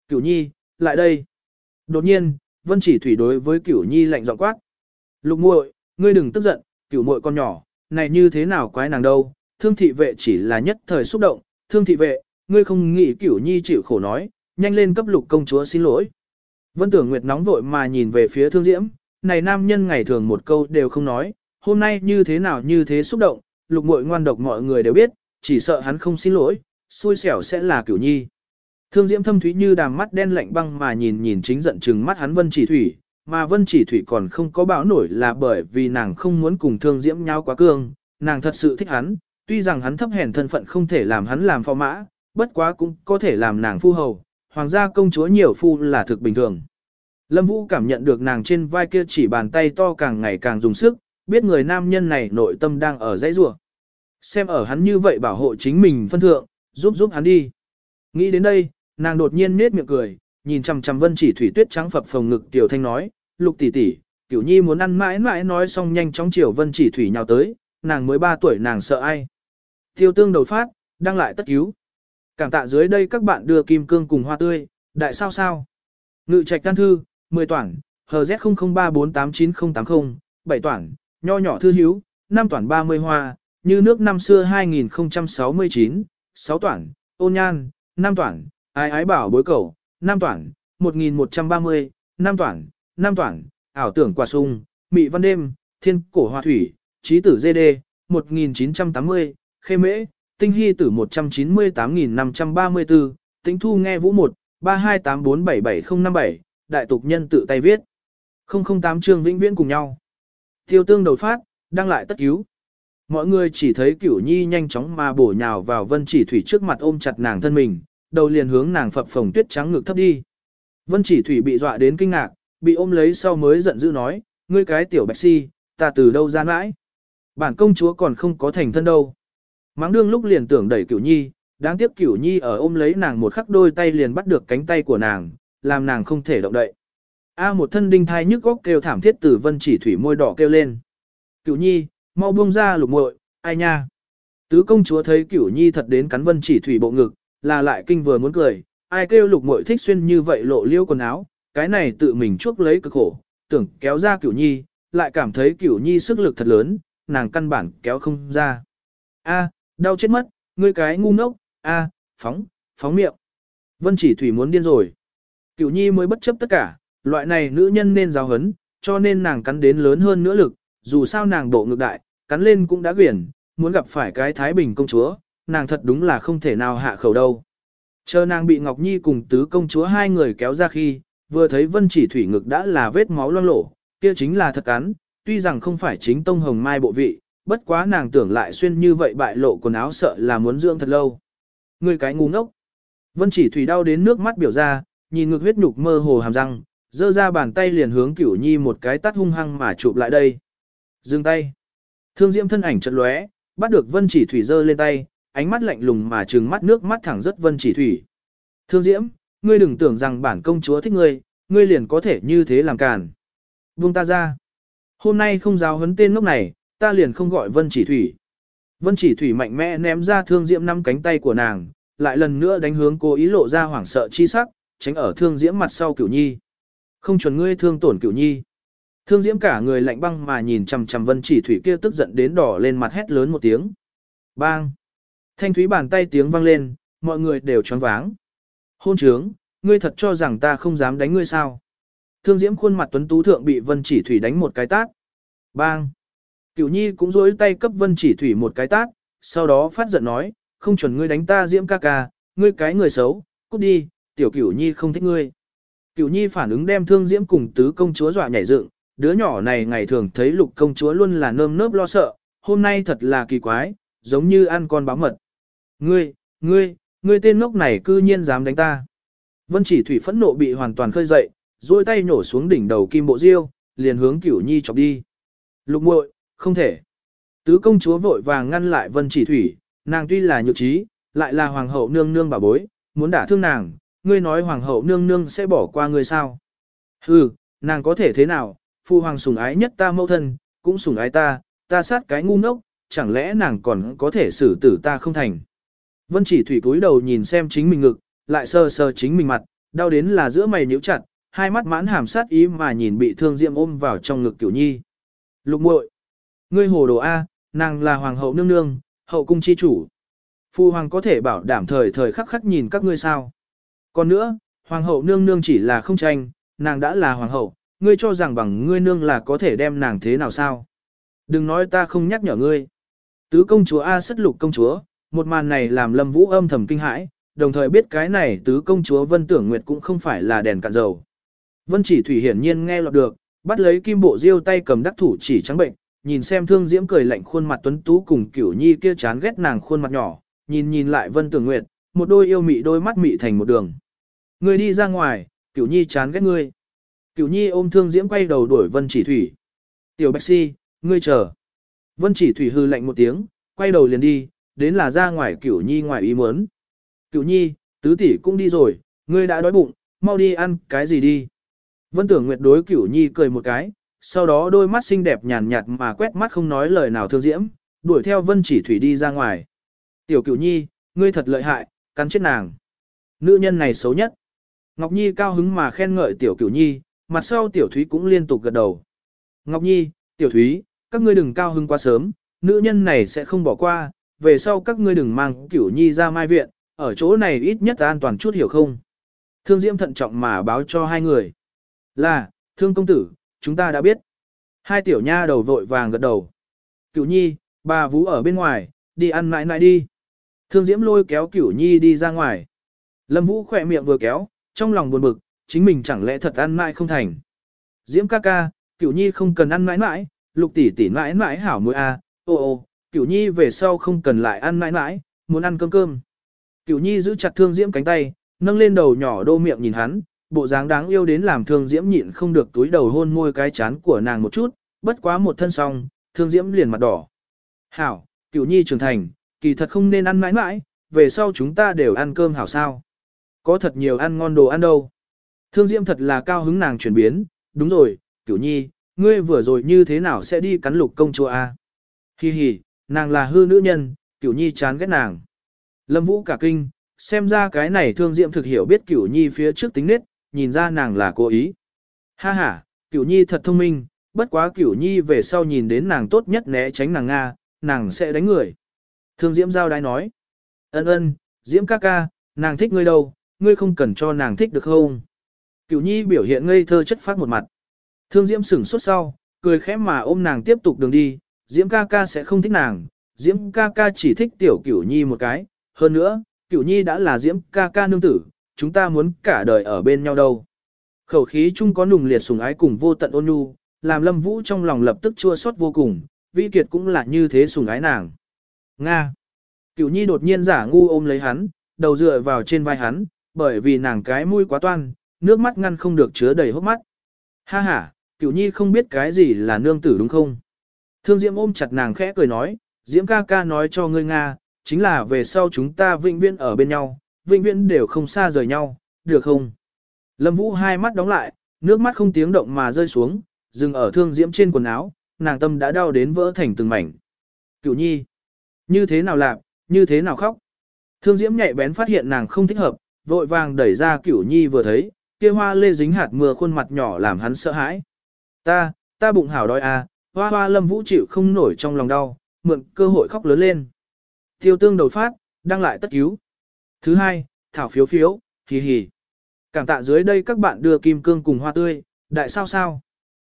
Cửu Nhi, lại đây. Đột nhiên, Vân Chỉ Thủy đối với Cửu Nhi lạnh giọng quát. Lục muội, ngươi đừng tức giận, Cửu muội con nhỏ, này như thế nào quái nàng đâu? Thương thị vệ chỉ là nhất thời xúc động, thương thị vệ, ngươi không nghĩ Cửu Nhi chịu khổ nói, nhanh lên cấp lục công chúa xin lỗi. Vân Tưởng Nguyệt nóng vội mà nhìn về phía Thương Diễm, này nam nhân ngày thường một câu đều không nói, hôm nay như thế nào như thế xúc động, lục muội ngoan độc mọi người đều biết, chỉ sợ hắn không xin lỗi, xui xẻo sẽ là Cửu Nhi. Thương Diễm thâm thúy như đàm mắt đen lạnh băng mà nhìn nhìn chính giận trừng mắt hắn Vân Chỉ Thủy, mà Vân Chỉ Thủy còn không có bão nổi là bởi vì nàng không muốn cùng Thương Diễm nhau quá cương, nàng thật sự thích hắn, tuy rằng hắn thấp hèn thân phận không thể làm hắn làm phò mã, bất quá cũng có thể làm nàng phu hầu, hoàng gia công chúa nhiều phu là thực bình thường. Lâm Vũ cảm nhận được nàng trên vai kia chỉ bàn tay to càng ngày càng dùng sức, biết người nam nhân này nội tâm đang ở dãy rủa. Xem ở hắn như vậy bảo hộ chính mình phân thượng, giúp giúp hắn đi. Nghĩ đến đây, nàng đột nhiên nết miệng cười, nhìn chằm chằm Vân Chỉ Thủy Tuyết trắng phập phồng ngực tiểu thanh nói, "Lục tỷ tỷ, Cửu Nhi muốn ăn mãi mãi nói xong nhanh chóng chiều Vân Chỉ Thủy nhào tới, nàng mới 3 tuổi nàng sợ ai?" Tiêu Tương đầu phát, đang lại tất cứu. Cảm tạ dưới đây các bạn đưa kim cương cùng hoa tươi, đại sao sao. Ngự trạch đan thư, 10 toản, HZ00348980, 7 toản, nho nhỏ thư hiếu, 5 toản 30 hoa, như nước năm xưa 2069, 6 toản, ôn nhan, 5 toản, ái ái bảo bối cầu, 5 toản, 1130, 5 toản, 5 toản, ảo tưởng quả sung, mị văn đêm, thiên cổ hoa thủy, trí tử dê đê, 1980, khê mễ, tinh hy tử 198.534, tĩnh thu nghe vũ 1, 32847757, đại tục nhân tự tay viết. 008 chương vĩnh viễn cùng nhau. Tiêu tương đầu phát, đăng lại tất cứu. Mọi người chỉ thấy cửu nhi nhanh chóng mà bổ nhào vào vân chỉ thủy trước mặt ôm chặt nàng thân mình, đầu liền hướng nàng phập phồng tuyết trắng ngực thấp đi. Vân chỉ thủy bị dọa đến kinh ngạc, bị ôm lấy sau mới giận dữ nói, ngươi cái tiểu bạch si, ta từ đâu ra mãi. Bản công chúa còn không có thành thân đâu. Máng đương lúc liền tưởng đẩy cửu nhi, đáng tiếc cửu nhi ở ôm lấy nàng một khắc đôi tay liền bắt được cánh tay của nàng, làm nàng không thể động đậy. A một thân đinh thai nhức góc kêu thảm thiết từ vân chỉ thủy môi đỏ kêu lên. Cửu nhi, mau buông ra lục muội, ai nha. Tứ công chúa thấy cửu nhi thật đến cắn vân chỉ thủy bộ ngực, là lại kinh vừa muốn cười, ai kêu lục muội thích xuyên như vậy lộ liêu quần áo, cái này tự mình chuốc lấy cực khổ, tưởng kéo ra cửu nhi, lại cảm thấy cửu nhi sức lực thật lớn, nàng căn bản kéo không ra. A, đau chết mất, ngươi cái ngu ngốc, a, phóng, phóng miệng. Vân chỉ thủy muốn điên rồi. Cửu nhi mới bất chấp tất cả, loại này nữ nhân nên giáo hấn, cho nên nàng cắn đến lớn hơn nữa lực, dù sao nàng độ ngược đại, cắn lên cũng đã quyển, muốn gặp phải cái Thái Bình công chúa, nàng thật đúng là không thể nào hạ khẩu đâu. Chờ nàng bị Ngọc Nhi cùng tứ công chúa hai người kéo ra khi, vừa thấy vân chỉ thủy ngực đã là vết máu loang lổ, kia chính là thật cắn, tuy rằng không phải chính tông hồng mai bộ vị, bất quá nàng tưởng lại xuyên như vậy bại lộ quần áo sợ là muốn dưỡng thật lâu. Người cái ngu ngốc. Vân chỉ thủy đau đến nước mắt biểu ra, nhìn ngược huyết nhục mơ hồ hàm răng, giơ ra bàn tay liền hướng cửu nhi một cái tắt hung hăng mà chụp lại đây. Dừng tay. Thương diễm thân ảnh chật lóe, bắt được vân chỉ thủy giơ lên tay, ánh mắt lạnh lùng mà trừng mắt nước mắt thẳng rất vân chỉ thủy. Thương diễm, ngươi đừng tưởng rằng bản công chúa thích ngươi, ngươi liền có thể như thế làm càn. Buông ta ra. Hôm nay không giáo huấn tên lúc này, ta liền không gọi vân chỉ thủy. Vân chỉ thủy mạnh mẽ ném ra thương diễm năm cánh tay của nàng, lại lần nữa đánh hướng cô ý lộ ra hoảng sợ chi sắc, tránh ở thương diễm mặt sau cửu nhi. Không chuẩn ngươi thương tổn cửu nhi. Thương diễm cả người lạnh băng mà nhìn chằm chằm vân chỉ thủy kia tức giận đến đỏ lên mặt hét lớn một tiếng. Bang! Thanh thúy bàn tay tiếng vang lên, mọi người đều choáng váng. Hôn trướng, ngươi thật cho rằng ta không dám đánh ngươi sao? Thương diễm khuôn mặt tuấn tú thượng bị vân chỉ thủy đánh một cái tát. Bang! Cửu nhi cũng dối tay cấp vân chỉ thủy một cái tát, sau đó phát giận nói, không chuẩn ngươi đánh ta diễm ca ca, ngươi cái người xấu, cút đi, tiểu cửu nhi không thích ngươi. Cửu nhi phản ứng đem thương diễm cùng tứ công chúa dọa nhảy dựng, đứa nhỏ này ngày thường thấy lục công chúa luôn là nơm nớp lo sợ, hôm nay thật là kỳ quái, giống như ăn con báo mật. Ngươi, ngươi, ngươi tên ngốc này cư nhiên dám đánh ta. Vân chỉ thủy phẫn nộ bị hoàn toàn khơi dậy, duỗi tay nhổ xuống đỉnh đầu kim bộ diêu, liền hướng cửu nhi chọc đi. Lục muội, không thể. Tứ công chúa vội vàng ngăn lại vân chỉ thủy, nàng tuy là nhược trí, lại là hoàng hậu nương nương bà bối, muốn đả thương nàng, ngươi nói hoàng hậu nương nương sẽ bỏ qua ngươi sao. Hừ, nàng có thể thế nào, phu hoàng sủng ái nhất ta mẫu thân, cũng sủng ái ta, ta sát cái ngu ngốc, chẳng lẽ nàng còn có thể xử tử ta không thành. Vân chỉ thủy cúi đầu nhìn xem chính mình ngực, lại sờ sờ chính mình mặt, đau đến là giữa mày nhíu chặt, hai mắt mãn hàm sát ý mà nhìn bị thương diệm ôm vào trong ngực tiểu nhi. Lục muội, ngươi hồ đồ A, nàng là hoàng hậu nương nương, hậu cung chi chủ. Phu hoàng có thể bảo đảm thời thời khắc khắc nhìn các ngươi sao. Còn nữa, hoàng hậu nương nương chỉ là không tranh, nàng đã là hoàng hậu, ngươi cho rằng bằng ngươi nương là có thể đem nàng thế nào sao. Đừng nói ta không nhắc nhở ngươi. Tứ công chúa A sất lục công chúa, một màn này làm lâm vũ âm thầm kinh hãi, đồng thời biết cái này tứ công chúa Vân Tưởng Nguyệt cũng không phải là đèn cạn dầu. Vân chỉ thủy hiển nhiên nghe lọt được, bắt lấy kim bộ diêu tay cầm đắc thủ chỉ trắng bệnh, nhìn xem thương diễm cười lạnh khuôn mặt tuấn tú cùng cửu nhi kia chán ghét nàng khuôn mặt nhỏ, nhìn nhìn lại Vân Tưởng Nguyệt, một đôi yêu mị đôi mắt mị thành một đường. người đi ra ngoài, cửu nhi chán ghét ngươi. Cửu nhi ôm thương diễm quay đầu đuổi Vân chỉ thủy. Tiểu Bạch Si, ngươi chờ. Vân chỉ thủy hư lạnh một tiếng, quay đầu liền đi, đến là ra ngoài cửu nhi ngoài ý muốn. Cửu nhi, tứ tỷ cũng đi rồi, ngươi đã đói bụng, mau đi ăn cái gì đi. Vân tưởng nguyệt đối cửu nhi cười một cái, sau đó đôi mắt xinh đẹp nhàn nhạt mà quét mắt không nói lời nào thương diễm, đuổi theo vân chỉ thủy đi ra ngoài. Tiểu cửu nhi, ngươi thật lợi hại, cắn chết nàng. Nữ nhân này xấu nhất. Ngọc Nhi cao hứng mà khen ngợi tiểu cửu nhi, mặt sau tiểu thúy cũng liên tục gật đầu. Ngọc Nhi, tiểu thúy, các ngươi đừng cao hứng quá sớm, nữ nhân này sẽ không bỏ qua, về sau các ngươi đừng mang cửu nhi ra mai viện, ở chỗ này ít nhất an toàn chút hiểu không. Thương Diễm thận trọng mà báo cho hai người. Là, thương công tử, chúng ta đã biết. Hai tiểu nha đầu vội vàng gật đầu. Cửu nhi, bà vũ ở bên ngoài, đi ăn mãi mãi đi. Thương Diễm lôi kéo Cửu nhi đi ra ngoài. Lâm Vũ khỏe miệng vừa kéo, trong lòng buồn bực, chính mình chẳng lẽ thật ăn mãi không thành. Diễm ca ca, Cửu nhi không cần ăn mãi mãi, lục tỷ tỷ mãi mãi hảo môi a, à. ô ô, Cửu nhi về sau không cần lại ăn mãi mãi, muốn ăn cơm cơm. Cửu nhi giữ chặt thương Diễm cánh tay, nâng lên đầu nhỏ đô miệng nhìn hắn, bộ dáng đáng yêu đến làm thương diễm nhịn không được túi đầu hôn môi cái chán của nàng một chút, bất quá một thân xong, thương diễm liền mặt đỏ. Hảo, cửu nhi trưởng thành, kỳ thật không nên ăn mãi mãi, về sau chúng ta đều ăn cơm hảo sao. Có thật nhiều ăn ngon đồ ăn đâu. Thương diễm thật là cao hứng nàng chuyển biến, đúng rồi, cửu nhi, ngươi vừa rồi như thế nào sẽ đi cắn lục công chúa a? Hi hi, nàng là hư nữ nhân, cửu nhi chán ghét nàng. Lâm vũ cả kinh, xem ra cái này thương diễm thực hiểu biết cửu nhi phía trước tính nết, nhìn ra nàng là cố ý. Ha ha, cửu nhi thật thông minh, bất quá cửu nhi về sau nhìn đến nàng tốt nhất né tránh nàng Nga, nàng sẽ đánh người. Thương diễm giao đái nói. Ân ân, diễm ca ca, nàng thích ngươi đâu, ngươi không cần cho nàng thích được không? Cửu nhi biểu hiện ngây thơ chất phát một mặt. Thương diễm sửng sốt sau, cười khẽ mà ôm nàng tiếp tục đường đi, diễm ca ca sẽ không thích nàng, diễm ca ca chỉ thích tiểu cửu nhi một cái, hơn nữa, cửu nhi đã là diễm ca ca nương tử, chúng ta muốn cả đời ở bên nhau đâu. Khẩu khí chung có nùng liệt sùng ái cùng vô tận ôn nhu, làm lâm vũ trong lòng lập tức chua xót vô cùng, vi kiệt cũng là như thế sùng ái nàng. Nga. Cửu nhi đột nhiên giả ngu ôm lấy hắn, đầu dựa vào trên vai hắn, bởi vì nàng cái mũi quá toan, nước mắt ngăn không được chứa đầy hốc mắt. Ha ha, cửu nhi không biết cái gì là nương tử đúng không? Thương Diễm ôm chặt nàng khẽ cười nói, Diễm ca ca nói cho ngươi Nga, chính là về sau chúng ta vĩnh viễn ở bên nhau, vĩnh viễn đều không xa rời nhau, được không? Lâm Vũ hai mắt đóng lại, nước mắt không tiếng động mà rơi xuống, dừng ở thương diễm trên quần áo, nàng tâm đã đau đến vỡ thành từng mảnh. Cửu nhi, như thế nào làm, như thế nào khóc? Thương diễm nhạy bén phát hiện nàng không thích hợp, vội vàng đẩy ra cửu nhi vừa thấy, kia hoa lê dính hạt mưa khuôn mặt nhỏ làm hắn sợ hãi. Ta, ta bụng hảo đói à, hoa hoa lâm vũ chịu không nổi trong lòng đau, mượn cơ hội khóc lớn lên. Tiêu tương đầu phát, đang lại tất cứu. Thứ hai, thảo phiếu phiếu, hì hì. Cảm tạ dưới đây các bạn đưa kim cương cùng hoa tươi, đại sao sao.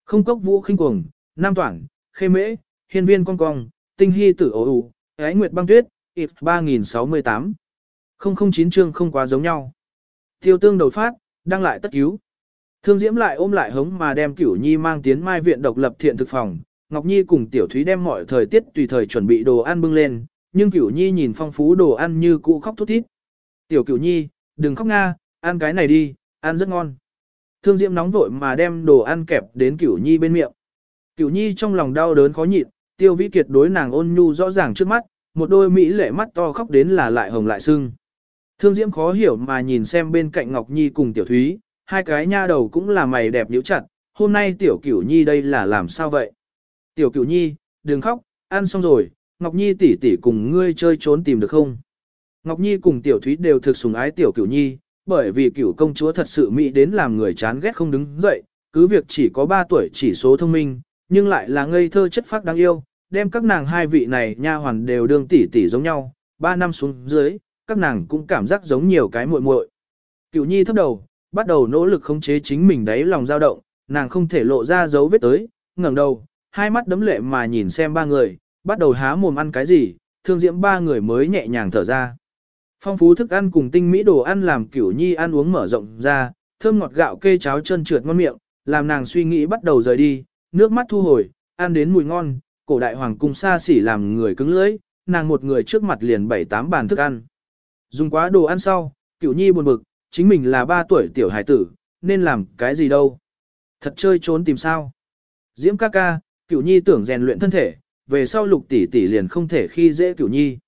Không cốc vũ khinh cuồng, nam toản, khê mễ, hiên viên cong cong, tinh hy tử ổ ủ, ái nguyệt băng tuyết, if 3068. 009 chương không quá giống nhau. Tiêu tương đầu phát, đăng lại tất cứu. Thương Diễm lại ôm lại hống mà đem Cửu Nhi mang tiến mai viện độc lập thiện thực phòng, Ngọc Nhi cùng Tiểu Thúy đem mọi thời tiết tùy thời chuẩn bị đồ ăn bưng lên, nhưng Cửu Nhi nhìn phong phú đồ ăn như cũ khóc thút thít. Tiểu Cửu Nhi, đừng khóc nga, ăn cái này đi, ăn rất ngon. Thương Diễm nóng vội mà đem đồ ăn kẹp đến Cửu Nhi bên miệng. Cửu Nhi trong lòng đau đớn khó nhịn, Tiêu Vĩ Kiệt đối nàng ôn nhu rõ ràng trước mắt, một đôi mỹ lệ mắt to khóc đến là lại hồng lại sưng. Thương Diễm khó hiểu mà nhìn xem bên cạnh Ngọc Nhi cùng Tiểu Thúy, hai cái nha đầu cũng là mày đẹp nhíu chặt, hôm nay Tiểu Cửu Nhi đây là làm sao vậy? Tiểu Cửu Nhi, đừng khóc, ăn xong rồi, Ngọc Nhi tỷ tỷ cùng ngươi chơi trốn tìm được không? Ngọc Nhi cùng Tiểu Thúy đều thực sủng ái Tiểu Cửu Nhi, bởi vì cửu công chúa thật sự mỹ đến làm người chán ghét không đứng dậy, cứ việc chỉ có 3 tuổi chỉ số thông minh, nhưng lại là ngây thơ chất phác đáng yêu, đem các nàng hai vị này nha hoàn đều đương tỷ tỷ giống nhau, 3 năm xuống dưới, các nàng cũng cảm giác giống nhiều cái muội muội. Cửu Nhi thấp đầu, bắt đầu nỗ lực khống chế chính mình đáy lòng dao động, nàng không thể lộ ra dấu vết tới, ngẩng đầu, hai mắt đấm lệ mà nhìn xem ba người, bắt đầu há mồm ăn cái gì, thương diễm ba người mới nhẹ nhàng thở ra. Phong phú thức ăn cùng tinh mỹ đồ ăn làm cửu nhi ăn uống mở rộng ra, thơm ngọt gạo kê cháo chân trượt ngon miệng, làm nàng suy nghĩ bắt đầu rời đi, nước mắt thu hồi, ăn đến mùi ngon, cổ đại hoàng cung xa xỉ làm người cứng lưỡi, nàng một người trước mặt liền bảy tám bàn thức ăn. Dùng quá đồ ăn sau, cửu nhi buồn bực, chính mình là ba tuổi tiểu hải tử, nên làm cái gì đâu. Thật chơi trốn tìm sao. Diễm ca ca, cửu nhi tưởng rèn luyện thân thể, về sau lục tỷ tỷ liền không thể khi dễ cửu nhi.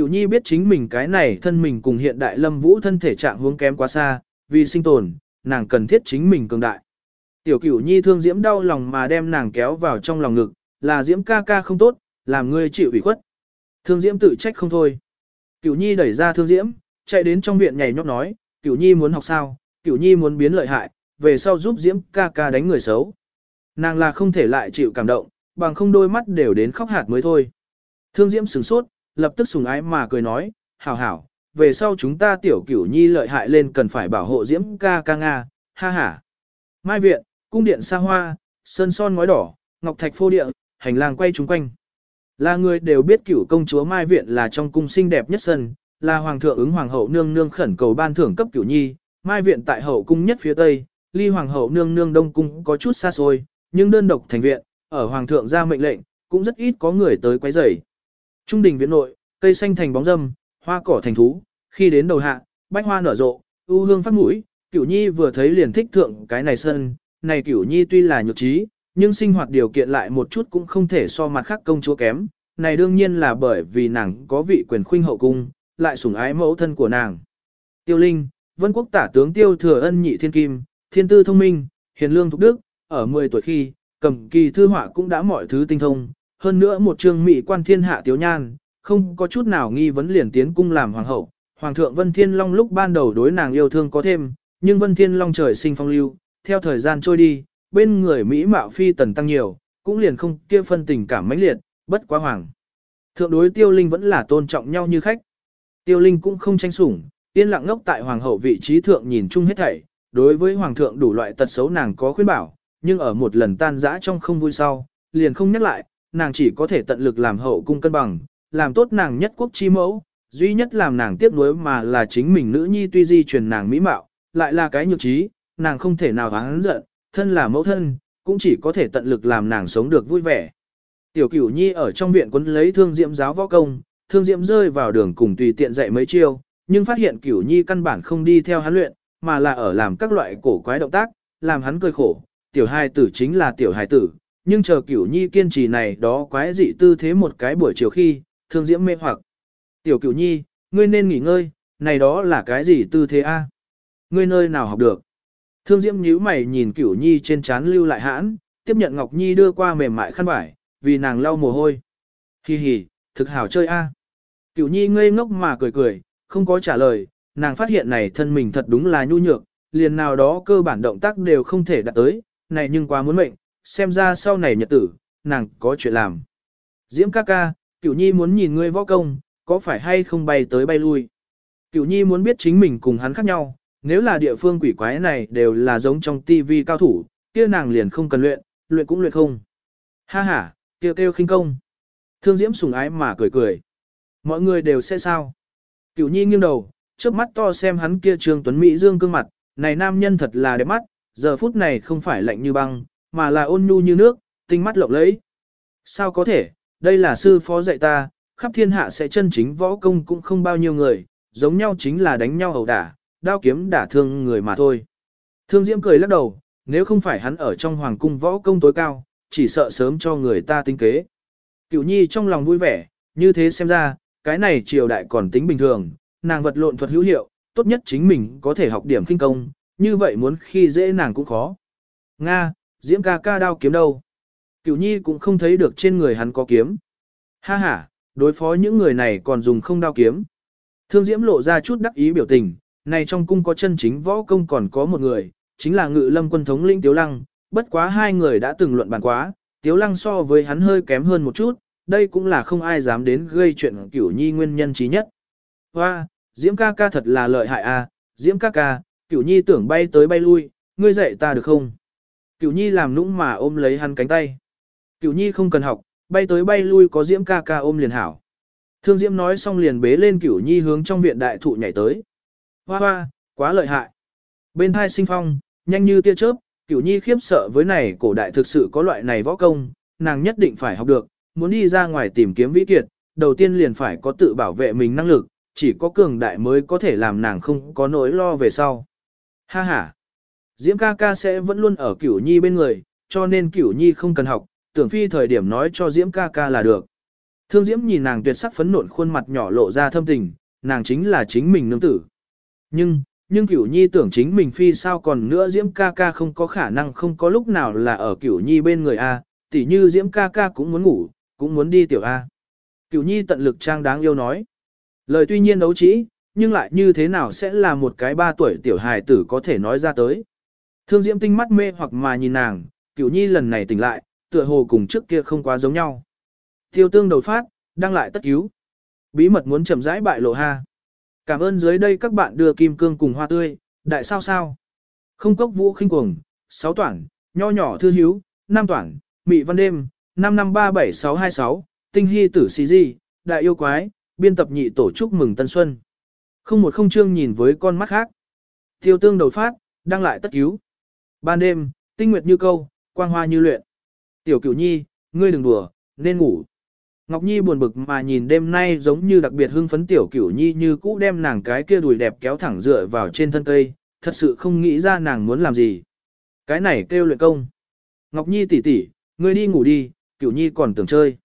Cửu nhi biết chính mình cái này thân mình cùng hiện đại lâm vũ thân thể trạng hướng kém quá xa, vì sinh tồn, nàng cần thiết chính mình cường đại. Tiểu cửu nhi thương diễm đau lòng mà đem nàng kéo vào trong lòng ngực, là diễm ca ca không tốt, làm ngươi chịu ủy khuất. Thương diễm tự trách không thôi. Cửu nhi đẩy ra thương diễm, chạy đến trong viện nhảy nhót nói, cửu nhi muốn học sao, cửu nhi muốn biến lợi hại, về sau giúp diễm ca ca đánh người xấu. Nàng là không thể lại chịu cảm động, bằng không đôi mắt đều đến khóc hạt mới thôi. Thương Diễm sửng sốt, lập tức sùng ái mà cười nói, hảo hảo, về sau chúng ta tiểu cửu nhi lợi hại lên cần phải bảo hộ Diễm ca ca Nga, ha ha. Mai viện, cung điện xa hoa, sơn son ngói đỏ, ngọc thạch phô địa, hành lang quay chúng quanh. Là người đều biết cửu công chúa Mai viện là trong cung xinh đẹp nhất sân, là hoàng thượng ứng hoàng hậu nương nương khẩn cầu ban thưởng cấp cửu nhi, Mai viện tại hậu cung nhất phía tây, ly hoàng hậu nương nương đông cung có chút xa xôi, nhưng đơn độc thành viện, ở hoàng thượng ra mệnh lệnh, cũng rất ít có người tới quấy rầy. Trung đình viện nội, cây xanh thành bóng râm, hoa cỏ thành thú, khi đến đầu hạ, bách hoa nở rộ, ưu hương phát mũi, Cửu Nhi vừa thấy liền thích thượng cái này sân, này Cửu Nhi tuy là nhược trí, nhưng sinh hoạt điều kiện lại một chút cũng không thể so mặt khác công chúa kém, này đương nhiên là bởi vì nàng có vị quyền khuynh hậu cung, lại sủng ái mẫu thân của nàng. Tiêu Linh, Vân Quốc tả tướng Tiêu Thừa Ân nhị thiên kim, thiên tư thông minh, hiền lương thục đức, ở 10 tuổi khi, cầm kỳ thư họa cũng đã mọi thứ tinh thông, hơn nữa một trương mỹ quan thiên hạ tiếu nhan, không có chút nào nghi vấn liền tiến cung làm hoàng hậu. Hoàng thượng Vân Thiên Long lúc ban đầu đối nàng yêu thương có thêm, nhưng Vân Thiên Long trời sinh phong lưu, theo thời gian trôi đi, bên người Mỹ mạo phi tần tăng nhiều, cũng liền không kia phân tình cảm mãnh liệt, bất quá hoàng. Thượng đối Tiêu Linh vẫn là tôn trọng nhau như khách. Tiêu Linh cũng không tranh sủng, yên lặng ngốc tại hoàng hậu vị trí thượng nhìn chung hết thảy, đối với hoàng thượng đủ loại tật xấu nàng có khuyên bảo, nhưng ở một lần tan rã trong không vui sau, liền không nhắc lại, nàng chỉ có thể tận lực làm hậu cung cân bằng, làm tốt nàng nhất quốc chi mẫu, duy nhất làm nàng tiếc nuối mà là chính mình nữ nhi tuy di truyền nàng mỹ mạo, lại là cái nhược trí, nàng không thể nào hắn giận, thân là mẫu thân, cũng chỉ có thể tận lực làm nàng sống được vui vẻ. Tiểu cửu nhi ở trong viện quấn lấy thương diệm giáo võ công, thương diệm rơi vào đường cùng tùy tiện dạy mấy chiêu, nhưng phát hiện cửu nhi căn bản không đi theo hắn luyện, mà là ở làm các loại cổ quái động tác, làm hắn cười khổ. Tiểu hài tử chính là tiểu hài tử, nhưng chờ cửu nhi kiên trì này đó quái dị tư thế một cái buổi chiều khi, thương diễm mê hoặc. Tiểu cửu nhi, ngươi nên nghỉ ngơi, này đó là cái gì tư thế a? Ngươi nơi nào học được? Thương diễm nhíu mày nhìn cửu nhi trên trán lưu lại hãn, tiếp nhận Ngọc Nhi đưa qua mềm mại khăn vải, vì nàng lau mồ hôi. Hi hi, thực hảo chơi a. Cửu nhi ngây ngốc mà cười cười, không có trả lời, nàng phát hiện này thân mình thật đúng là nhu nhược, liền nào đó cơ bản động tác đều không thể đạt tới, này nhưng quá muốn mệnh, xem ra sau này nhật tử, nàng có chuyện làm. Diễm ca ca, cửu nhi muốn nhìn ngươi võ công, có phải hay không bay tới bay lui. Cửu nhi muốn biết chính mình cùng hắn khác nhau, nếu là địa phương quỷ quái này đều là giống trong tivi cao thủ, kia nàng liền không cần luyện, luyện cũng luyện không. Ha ha, kêu kêu khinh công. Thương Diễm sùng ái mà cười cười. Mọi người đều sẽ sao. Cửu nhi nghiêng đầu, trước mắt to xem hắn kia trương tuấn Mỹ dương cương mặt, này nam nhân thật là đẹp mắt, giờ phút này không phải lạnh như băng, mà là ôn nhu như nước, tinh mắt lộng lẫy. Sao có thể, đây là sư phó dạy ta, khắp thiên hạ sẽ chân chính võ công cũng không bao nhiêu người, giống nhau chính là đánh nhau ẩu đả, đao kiếm đả thương người mà thôi. Thương Diễm cười lắc đầu, nếu không phải hắn ở trong hoàng cung võ công tối cao, chỉ sợ sớm cho người ta tinh kế. Cửu Nhi trong lòng vui vẻ, như thế xem ra, cái này triều đại còn tính bình thường, nàng vật lộn thuật hữu hiệu, tốt nhất chính mình có thể học điểm kinh công, như vậy muốn khi dễ nàng cũng khó. Nga, Diễm ca ca đao kiếm đâu? Cửu Nhi cũng không thấy được trên người hắn có kiếm. Ha ha, đối phó những người này còn dùng không đao kiếm. Thương Diễm lộ ra chút đắc ý biểu tình, này trong cung có chân chính võ công còn có một người, chính là ngự lâm quân thống lĩnh Tiếu Lăng, bất quá hai người đã từng luận bàn quá, Tiếu Lăng so với hắn hơi kém hơn một chút, đây cũng là không ai dám đến gây chuyện Cửu Nhi nguyên nhân trí nhất. Hoa, Diễm ca ca thật là lợi hại à, Diễm ca ca, Cửu Nhi tưởng bay tới bay lui, ngươi dạy ta được không? Cửu Nhi làm nũng mà ôm lấy hắn cánh tay. Cửu Nhi không cần học, bay tới bay lui có Diễm ca ca ôm liền hảo. Thương Diễm nói xong liền bế lên Cửu Nhi hướng trong viện đại thụ nhảy tới. Hoa hoa, quá lợi hại. Bên thai sinh phong, nhanh như tia chớp, Cửu Nhi khiếp sợ với này cổ đại thực sự có loại này võ công, nàng nhất định phải học được, muốn đi ra ngoài tìm kiếm vĩ kiệt, đầu tiên liền phải có tự bảo vệ mình năng lực, chỉ có cường đại mới có thể làm nàng không có nỗi lo về sau. Ha ha! Diễm ca ca sẽ vẫn luôn ở Cửu Nhi bên người, cho nên Cửu Nhi không cần học, tưởng phi thời điểm nói cho Diễm ca ca là được. Thương Diễm nhìn nàng tuyệt sắc phấn nộn khuôn mặt nhỏ lộ ra thâm tình, nàng chính là chính mình nương tử. Nhưng, nhưng Cửu Nhi tưởng chính mình phi sao còn nữa Diễm ca ca không có khả năng không có lúc nào là ở Cửu Nhi bên người A, tỉ như Diễm ca ca cũng muốn ngủ, cũng muốn đi tiểu A. Cửu Nhi tận lực trang đáng yêu nói. Lời tuy nhiên đấu trĩ, nhưng lại như thế nào sẽ là một cái ba tuổi tiểu hài tử có thể nói ra tới. Thương Diễm tinh mắt mê hoặc mà nhìn nàng, Cửu Nhi lần này tỉnh lại, tựa hồ cùng trước kia không quá giống nhau. Tiêu tương đầu phát, đang lại tất cứu. Bí mật muốn chậm rãi bại lộ ha. Cảm ơn dưới đây các bạn đưa kim cương cùng hoa tươi, đại sao sao. Không cốc vũ khinh cuồng, 6 toản, nho nhỏ thư hiếu, 5 toản, mị văn đêm, 55372626, tinh hy tử xì di, đại yêu quái, biên tập nhị tổ chúc mừng tân xuân. Không một không chương nhìn với con mắt khác. Tiêu tương đầu phát, đang lại tất cứu. Ban đêm, tinh nguyệt như câu, quang hoa như luyện. Tiểu cửu nhi, ngươi đừng đùa, nên ngủ. Ngọc Nhi buồn bực mà nhìn đêm nay giống như đặc biệt hưng phấn tiểu cửu nhi như cũ đem nàng cái kia đùi đẹp kéo thẳng dựa vào trên thân cây, thật sự không nghĩ ra nàng muốn làm gì. Cái này kêu luyện công. Ngọc Nhi tỷ tỷ, ngươi đi ngủ đi, cửu nhi còn tưởng chơi.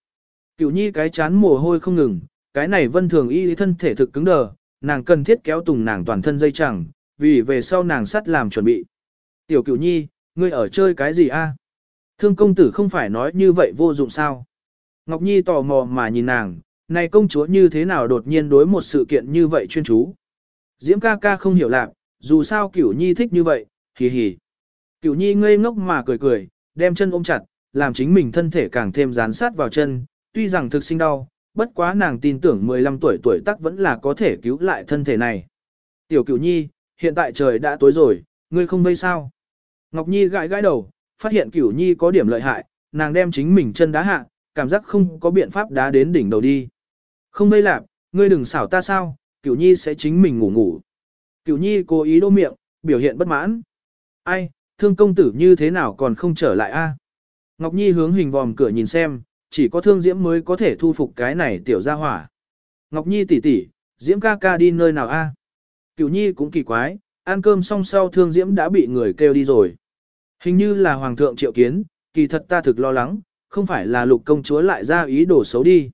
Cửu nhi cái chán mồ hôi không ngừng, cái này vân thường y thân thể thực cứng đờ, nàng cần thiết kéo tùng nàng toàn thân dây chẳng, vì về sau nàng sắt làm chuẩn bị. Tiểu cửu nhi, ngươi ở chơi cái gì a? Thương công tử không phải nói như vậy vô dụng sao? Ngọc Nhi tò mò mà nhìn nàng, này công chúa như thế nào đột nhiên đối một sự kiện như vậy chuyên chú. Diễm ca ca không hiểu lạc, dù sao cửu nhi thích như vậy, hì hì. Cửu nhi ngây ngốc mà cười cười, đem chân ôm chặt, làm chính mình thân thể càng thêm dán sát vào chân, tuy rằng thực sinh đau, bất quá nàng tin tưởng 15 tuổi tuổi tác vẫn là có thể cứu lại thân thể này. Tiểu cửu nhi, hiện tại trời đã tối rồi, ngươi không vây sao. Ngọc Nhi gãi gãi đầu, phát hiện cửu nhi có điểm lợi hại, nàng đem chính mình chân đá hạ, cảm giác không có biện pháp đá đến đỉnh đầu đi. Không vây lạc, ngươi đừng xảo ta sao, cửu nhi sẽ chính mình ngủ ngủ. Cửu nhi cố ý đô miệng, biểu hiện bất mãn. Ai, thương công tử như thế nào còn không trở lại a? Ngọc Nhi hướng hình vòm cửa nhìn xem, chỉ có thương diễm mới có thể thu phục cái này tiểu gia hỏa. Ngọc Nhi tỷ tỷ, diễm ca ca đi nơi nào a? Cửu Nhi cũng kỳ quái, ăn cơm xong sau thương diễm đã bị người kêu đi rồi. Hình như là hoàng thượng triệu kiến, kỳ thật ta thực lo lắng, không phải là lục công chúa lại ra ý đồ xấu đi.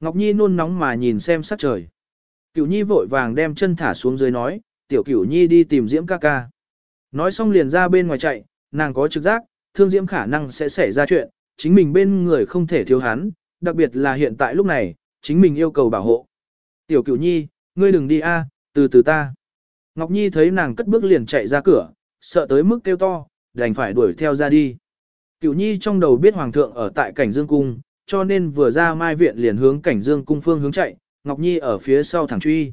Ngọc Nhi nôn nóng mà nhìn xem sắc trời. Cửu Nhi vội vàng đem chân thả xuống dưới nói, tiểu Cửu Nhi đi tìm Diễm ca ca. Nói xong liền ra bên ngoài chạy, nàng có trực giác, thương Diễm khả năng sẽ xảy ra chuyện, chính mình bên người không thể thiếu hắn, đặc biệt là hiện tại lúc này, chính mình yêu cầu bảo hộ. Tiểu Cửu Nhi, ngươi đừng đi a, từ từ ta. Ngọc Nhi thấy nàng cất bước liền chạy ra cửa, sợ tới mức kêu to, đành phải đuổi theo ra đi. Cửu Nhi trong đầu biết Hoàng thượng ở tại cảnh Dương Cung, cho nên vừa ra mai viện liền hướng cảnh Dương Cung phương hướng chạy, Ngọc Nhi ở phía sau thẳng truy.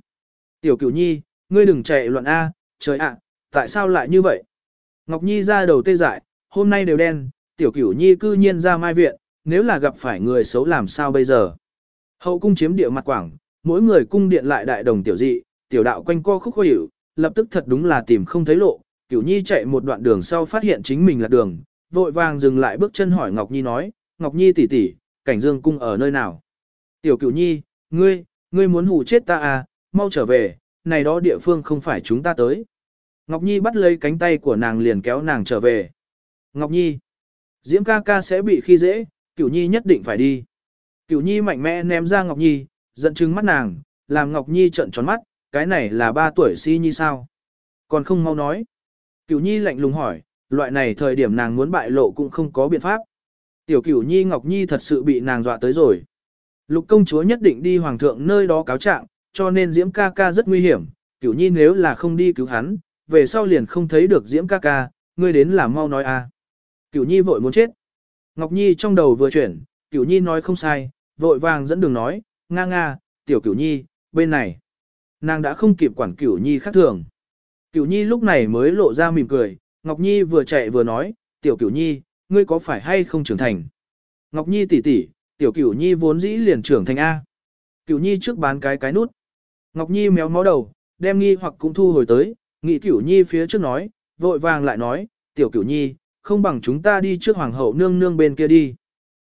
Tiểu Cửu Nhi, ngươi đừng chạy loạn A, trời ạ, tại sao lại như vậy? Ngọc Nhi ra đầu tê dại, hôm nay đều đen, Tiểu Cửu Nhi cư nhiên ra mai viện, nếu là gặp phải người xấu làm sao bây giờ? Hậu cung chiếm địa mặt quảng, mỗi người cung điện lại đại đồng tiểu dị, tiểu đạo quanh co khúc khó hiểu, lập tức thật đúng là tìm không thấy lộ. Cửu Nhi chạy một đoạn đường sau phát hiện chính mình là đường, vội vàng dừng lại bước chân hỏi Ngọc Nhi nói, Ngọc Nhi tỷ tỷ, cảnh dương cung ở nơi nào? Tiểu Cửu Nhi, ngươi, ngươi muốn hù chết ta à, mau trở về, này đó địa phương không phải chúng ta tới. Ngọc Nhi bắt lấy cánh tay của nàng liền kéo nàng trở về. Ngọc Nhi, Diễm ca ca sẽ bị khi dễ, Cửu Nhi nhất định phải đi. Cửu Nhi mạnh mẽ ném ra Ngọc Nhi, giận trừng mắt nàng, làm Ngọc Nhi trợn tròn mắt, cái này là ba tuổi si nhi sao? Còn không mau nói. Cửu Nhi lạnh lùng hỏi, loại này thời điểm nàng muốn bại lộ cũng không có biện pháp. Tiểu Cửu Nhi Ngọc Nhi thật sự bị nàng dọa tới rồi. Lục công chúa nhất định đi hoàng thượng nơi đó cáo trạng, cho nên Diễm ca ca rất nguy hiểm, Cửu Nhi nếu là không đi cứu hắn, về sau liền không thấy được Diễm ca ca, ngươi đến là mau nói a. À. Cửu Nhi vội muốn chết. Ngọc Nhi trong đầu vừa chuyển, Cửu Nhi nói không sai, vội vàng dẫn đường nói, nga nga, tiểu Cửu Nhi, bên này. Nàng đã không kịp quản Cửu Nhi khác thường. Cửu Nhi lúc này mới lộ ra mỉm cười, Ngọc Nhi vừa chạy vừa nói, tiểu Cửu Nhi, ngươi có phải hay không trưởng thành? Ngọc Nhi tỷ tỷ, tiểu Cửu Nhi vốn dĩ liền trưởng thành A. Cửu Nhi trước bán cái cái nút. Ngọc Nhi méo mó đầu, đem nghi hoặc cũng thu hồi tới, nghị Cửu Nhi phía trước nói, vội vàng lại nói, tiểu Cửu Nhi, không bằng chúng ta đi trước hoàng hậu nương nương bên kia đi.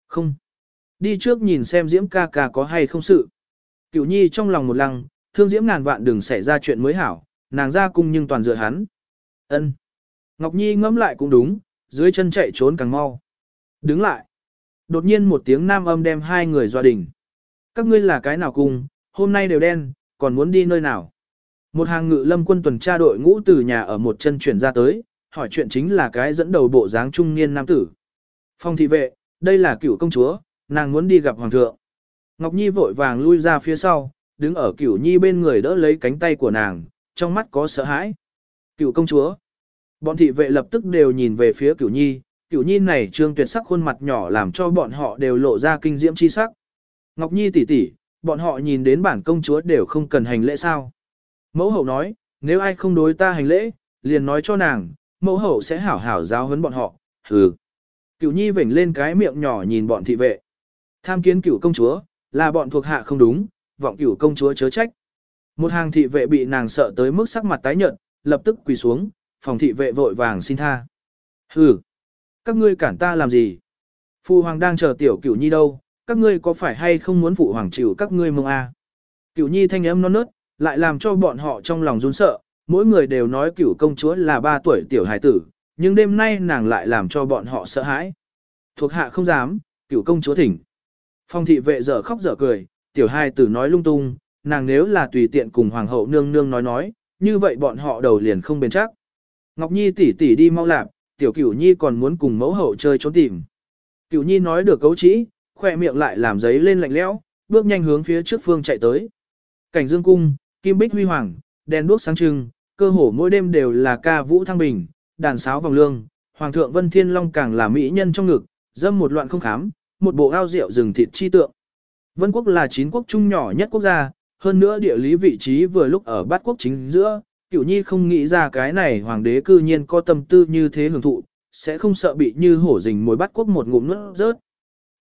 Không. Đi trước nhìn xem Diễm ca ca có hay không sự. Cửu Nhi trong lòng một lăng, thương Diễm ngàn vạn đừng xảy ra chuyện mới hảo, nàng ra cung nhưng toàn dựa hắn. Ân. Ngọc Nhi ngẫm lại cũng đúng, dưới chân chạy trốn càng mau. Đứng lại. Đột nhiên một tiếng nam âm đem hai người dọa đỉnh. Các ngươi là cái nào cùng, hôm nay đều đen, còn muốn đi nơi nào? Một hàng ngự lâm quân tuần tra đội ngũ từ nhà ở một chân chuyển ra tới, hỏi chuyện chính là cái dẫn đầu bộ dáng trung niên nam tử. Phong thị vệ, đây là cựu công chúa, nàng muốn đi gặp hoàng thượng. Ngọc Nhi vội vàng lui ra phía sau, đứng ở cửu nhi bên người đỡ lấy cánh tay của nàng, trong mắt có sợ hãi. Cửu công chúa. Bọn thị vệ lập tức đều nhìn về phía cửu nhi, cửu nhi này trương tuyệt sắc khuôn mặt nhỏ làm cho bọn họ đều lộ ra kinh diễm chi sắc. Ngọc Nhi tỷ tỷ, bọn họ nhìn đến bản công chúa đều không cần hành lễ sao. Mẫu hậu nói, nếu ai không đối ta hành lễ, liền nói cho nàng, mẫu hậu sẽ hảo hảo giáo huấn bọn họ, hừ. Cửu Nhi vểnh lên cái miệng nhỏ nhìn bọn thị vệ. Tham kiến cửu công chúa, là bọn thuộc hạ không đúng, vọng cửu công chúa chớ trách. Một hàng thị vệ bị nàng sợ tới mức sắc mặt tái nhợt, lập tức quỳ xuống, phòng thị vệ vội vàng xin tha. Hừ, các ngươi cản ta làm gì? Phụ hoàng đang chờ tiểu cửu nhi đâu, các ngươi có phải hay không muốn phụ hoàng chịu các ngươi mông a? À? Cửu nhi thanh âm non nớt, lại làm cho bọn họ trong lòng run sợ, mỗi người đều nói cửu công chúa là ba tuổi tiểu hài tử, nhưng đêm nay nàng lại làm cho bọn họ sợ hãi. Thuộc hạ không dám, cửu công chúa thỉnh. Phong thị vệ dở khóc dở cười, tiểu hài tử nói lung tung, nàng nếu là tùy tiện cùng hoàng hậu nương nương nói nói, như vậy bọn họ đầu liền không bền chắc. Ngọc Nhi tỷ tỷ đi mau lạp, tiểu cửu nhi còn muốn cùng mẫu hậu chơi trốn tìm. Cửu nhi nói được cấu trĩ, khoe miệng lại làm giấy lên lạnh lẽo, bước nhanh hướng phía trước phương chạy tới. Cảnh dương cung, kim bích huy hoàng, đèn đuốc sáng trưng, cơ hồ mỗi đêm đều là ca vũ thăng bình, đàn sáo vòng lương, hoàng thượng vân thiên long càng là mỹ nhân trong ngực, dâm một loạn không khám, một bộ ao rượu rừng thịt chi tượng. Vân quốc là chín quốc trung nhỏ nhất quốc gia, hơn nữa địa lý vị trí vừa lúc ở bát quốc chính giữa, cửu nhi không nghĩ ra cái này hoàng đế cư nhiên có tâm tư như thế hưởng thụ, sẽ không sợ bị như hổ rình mồi bát quốc một ngụm nước rớt.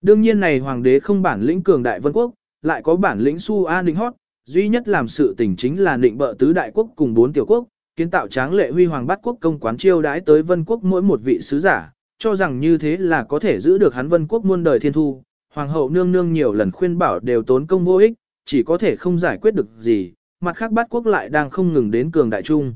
Đương nhiên này hoàng đế không bản lĩnh cường đại vân quốc, lại có bản lĩnh su an ninh hót, duy nhất làm sự tình chính là định bợ tứ đại quốc cùng bốn tiểu quốc, kiến tạo tráng lệ huy hoàng bát quốc công quán chiêu đãi tới vân quốc mỗi một vị sứ giả, cho rằng như thế là có thể giữ được hắn vân quốc muôn đời thiên thu. Hoàng hậu nương nương nhiều lần khuyên bảo đều tốn công vô ích, chỉ có thể không giải quyết được gì, mặt khác bát quốc lại đang không ngừng đến cường đại trung.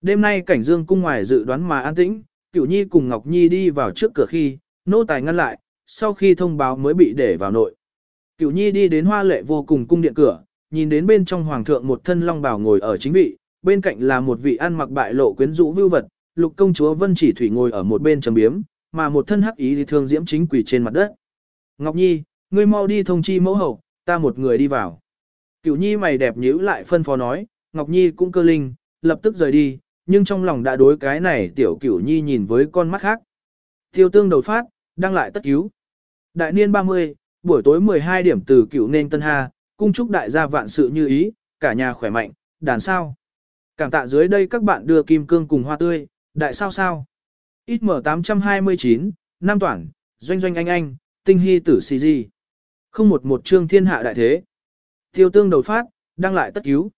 Đêm nay cảnh dương cung ngoài dự đoán mà an tĩnh, cửu nhi cùng Ngọc Nhi đi vào trước cửa khi, nô tài ngăn lại, sau khi thông báo mới bị để vào nội. Cửu nhi đi đến hoa lệ vô cùng cung điện cửa, nhìn đến bên trong hoàng thượng một thân long bào ngồi ở chính vị, bên cạnh là một vị ăn mặc bại lộ quyến rũ vưu vật, lục công chúa Vân Chỉ Thủy ngồi ở một bên trầm biếm, mà một thân hắc ý thì thương diễm chính quỷ trên mặt đất. Ngọc Nhi, ngươi mau đi thông chi mẫu hậu, ta một người đi vào. Cửu Nhi mày đẹp nhíu lại phân phó nói, Ngọc Nhi cũng cơ linh, lập tức rời đi, nhưng trong lòng đã đối cái này tiểu Cửu Nhi nhìn với con mắt khác. Tiêu tương đầu phát, đang lại tất cứu. Đại niên 30, buổi tối 12 điểm từ Cửu nên Tân Hà, cung chúc đại gia vạn sự như ý, cả nhà khỏe mạnh, đàn sao. Cảm tạ dưới đây các bạn đưa kim cương cùng hoa tươi, đại sao sao. XM829, Nam Toản, Doanh Doanh Anh Anh, Tinh Hy Tử CG. Không một một chương thiên hạ đại thế. Tiêu tương đầu phát, đăng lại tất cứu.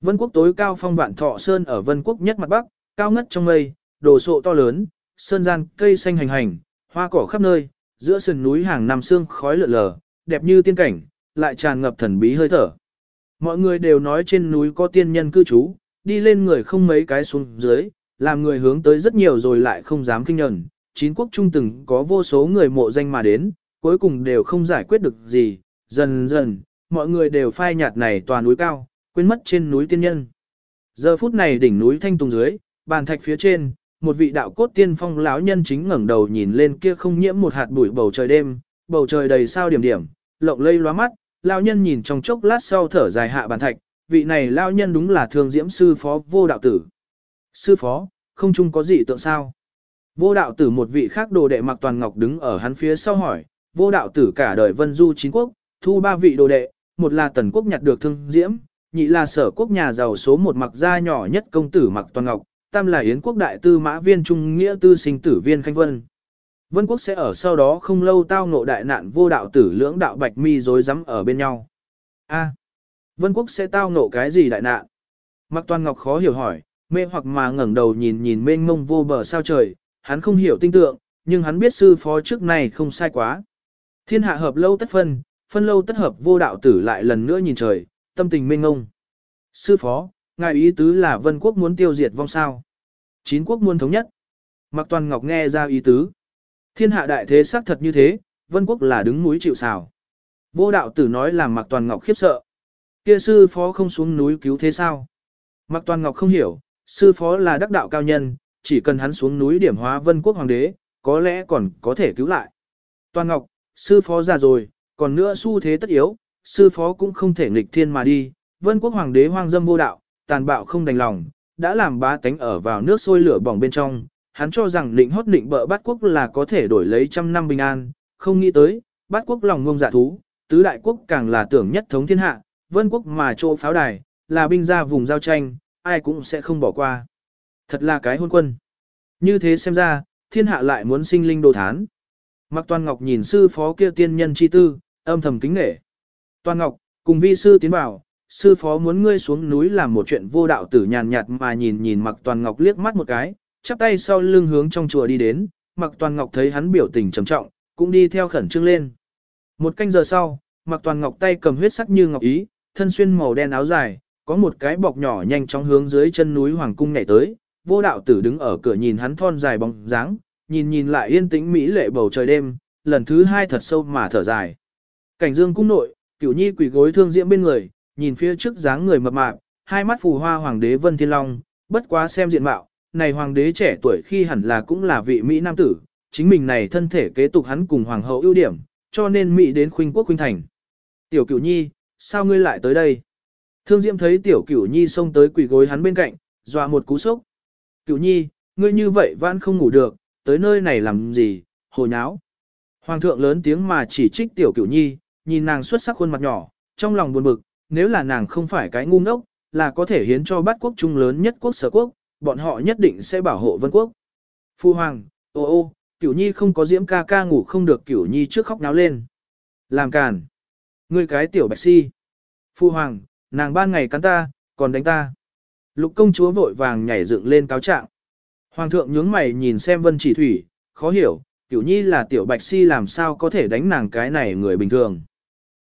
Vân quốc tối cao phong vạn thọ sơn ở vân quốc nhất mặt bắc, cao ngất trong mây, đồ sộ to lớn, sơn gian cây xanh hành hành, hoa cỏ khắp nơi, giữa sườn núi hàng năm sương khói lượn lờ, đẹp như tiên cảnh, lại tràn ngập thần bí hơi thở. Mọi người đều nói trên núi có tiên nhân cư trú, đi lên người không mấy cái xuống dưới, làm người hướng tới rất nhiều rồi lại không dám kinh nhận. Chín quốc trung từng có vô số người mộ danh mà đến, cuối cùng đều không giải quyết được gì, dần dần, mọi người đều phai nhạt này tòa núi cao, quên mất trên núi tiên nhân. Giờ phút này đỉnh núi thanh tùng dưới, bàn thạch phía trên, một vị đạo cốt tiên phong lão nhân chính ngẩng đầu nhìn lên kia không nhiễm một hạt bụi bầu trời đêm, bầu trời đầy sao điểm điểm, lộng lây lóa mắt, lão nhân nhìn trong chốc lát sau thở dài hạ bàn thạch, vị này lão nhân đúng là thương diễm sư phó vô đạo tử. Sư phó, không chung có gì tượng sao? Vô đạo tử một vị khác đồ đệ mặc toàn ngọc đứng ở hắn phía sau hỏi, vô đạo tử cả đời vân du chín quốc, thu ba vị đồ đệ, một là tần quốc nhặt được thương diễm, nhị là sở quốc nhà giàu số một mặc gia nhỏ nhất công tử mặc toàn ngọc, tam là yến quốc đại tư mã viên trung nghĩa tư sinh tử viên khanh vân. Vân quốc sẽ ở sau đó không lâu tao ngộ đại nạn vô đạo tử lưỡng đạo bạch mi rối rắm ở bên nhau. A, Vân quốc sẽ tao ngộ cái gì đại nạn? Mặc toàn ngọc khó hiểu hỏi, mê hoặc mà ngẩng đầu nhìn nhìn mênh mông vô bờ sao trời, hắn không hiểu tinh tượng, nhưng hắn biết sư phó trước này không sai quá. Thiên hạ hợp lâu tất phân, phân lâu tất hợp vô đạo tử lại lần nữa nhìn trời, tâm tình mênh ngông. Sư phó, ngài ý tứ là vân quốc muốn tiêu diệt vong sao. Chín quốc muốn thống nhất. Mạc Toàn Ngọc nghe ra ý tứ. Thiên hạ đại thế xác thật như thế, vân quốc là đứng núi chịu xào. Vô đạo tử nói làm Mạc Toàn Ngọc khiếp sợ. Kia sư phó không xuống núi cứu thế sao? Mạc Toàn Ngọc không hiểu, sư phó là đắc đạo cao nhân, chỉ cần hắn xuống núi điểm hóa vân quốc hoàng đế, có lẽ còn có thể cứu lại. Toàn Ngọc, sư phó già rồi, còn nữa xu thế tất yếu, sư phó cũng không thể nghịch thiên mà đi, vân quốc hoàng đế hoang dâm vô đạo, tàn bạo không đành lòng, đã làm bá tánh ở vào nước sôi lửa bỏng bên trong, hắn cho rằng định hót định bợ bát quốc là có thể đổi lấy trăm năm bình an, không nghĩ tới, bát quốc lòng ngông dạ thú, tứ đại quốc càng là tưởng nhất thống thiên hạ, vân quốc mà chỗ pháo đài, là binh ra vùng giao tranh, ai cũng sẽ không bỏ qua. Thật là cái hôn quân. Như thế xem ra, thiên hạ lại muốn sinh linh đồ thán. Mạc Toàn Ngọc nhìn sư phó kia tiên nhân chi tư, âm thầm kính nể. Toàn Ngọc, cùng vi sư tiến bảo, sư phó muốn ngươi xuống núi làm một chuyện vô đạo tử nhàn nhạt mà nhìn nhìn Mạc Toàn Ngọc liếc mắt một cái, chắp tay sau lưng hướng trong chùa đi đến, Mạc Toàn Ngọc thấy hắn biểu tình trầm trọng, cũng đi theo khẩn trương lên. Một canh giờ sau, Mạc Toàn Ngọc tay cầm huyết sắc như ngọc ý, thân xuyên màu đen áo dài, có một cái bọc nhỏ nhanh chóng hướng dưới chân núi Hoàng Cung nhảy tới, vô đạo tử đứng ở cửa nhìn hắn thon dài bóng dáng, nhìn nhìn lại yên tĩnh mỹ lệ bầu trời đêm, lần thứ hai thật sâu mà thở dài. Cảnh dương cung nội, cửu nhi quỳ gối thương diễm bên người, nhìn phía trước dáng người mập mạp, hai mắt phù hoa hoàng đế Vân Thiên Long, bất quá xem diện mạo, này hoàng đế trẻ tuổi khi hẳn là cũng là vị Mỹ nam tử, chính mình này thân thể kế tục hắn cùng hoàng hậu ưu điểm, cho nên Mỹ đến khuynh quốc khuynh thành. Tiểu cửu nhi, sao ngươi lại tới đây? Thương Diễm thấy tiểu cửu nhi xông tới quỳ gối hắn bên cạnh, dọa một cú sốc. Cửu nhi, ngươi như vậy vẫn không ngủ được, tới nơi này làm gì, hồ nháo. Hoàng thượng lớn tiếng mà chỉ trích tiểu cửu nhi, nhìn nàng xuất sắc khuôn mặt nhỏ, trong lòng buồn bực, nếu là nàng không phải cái ngu ngốc, là có thể hiến cho bát quốc trung lớn nhất quốc sở quốc, bọn họ nhất định sẽ bảo hộ vân quốc. Phu hoàng, ô ô, cửu nhi không có diễm ca ca ngủ không được cửu nhi trước khóc náo lên. Làm càn. Ngươi cái tiểu bạch si. Phu hoàng, nàng ban ngày cắn ta, còn đánh ta. Lục công chúa vội vàng nhảy dựng lên cáo trạng. Hoàng thượng nhướng mày nhìn xem vân chỉ thủy, khó hiểu, Tiểu nhi là tiểu bạch si làm sao có thể đánh nàng cái này người bình thường.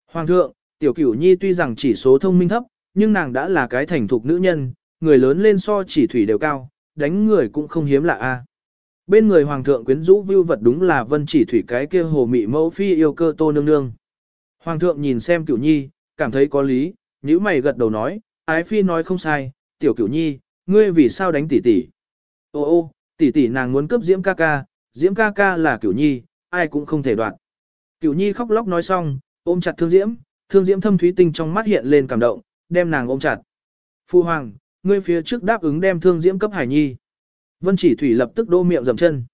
Hoàng thượng, tiểu cửu nhi tuy rằng chỉ số thông minh thấp, nhưng nàng đã là cái thành thục nữ nhân, người lớn lên so chỉ thủy đều cao, đánh người cũng không hiếm lạ a. Bên người hoàng thượng quyến rũ vưu vật đúng là vân chỉ thủy cái kia hồ mị mẫu phi yêu cơ tô nương nương. Hoàng thượng nhìn xem cửu nhi, cảm thấy có lý, nhíu mày gật đầu nói, ái phi nói không sai, tiểu cửu nhi, ngươi vì sao đánh tỷ tỷ? Ô ô, tỷ tỷ nàng muốn cướp diễm ca ca, diễm ca ca là cửu nhi, ai cũng không thể đoạt. Cửu nhi khóc lóc nói xong, ôm chặt thương diễm, thương diễm thâm thúy tinh trong mắt hiện lên cảm động, đem nàng ôm chặt. Phu hoàng, ngươi phía trước đáp ứng đem thương diễm cấp hải nhi. Vân chỉ thủy lập tức đô miệng dầm chân.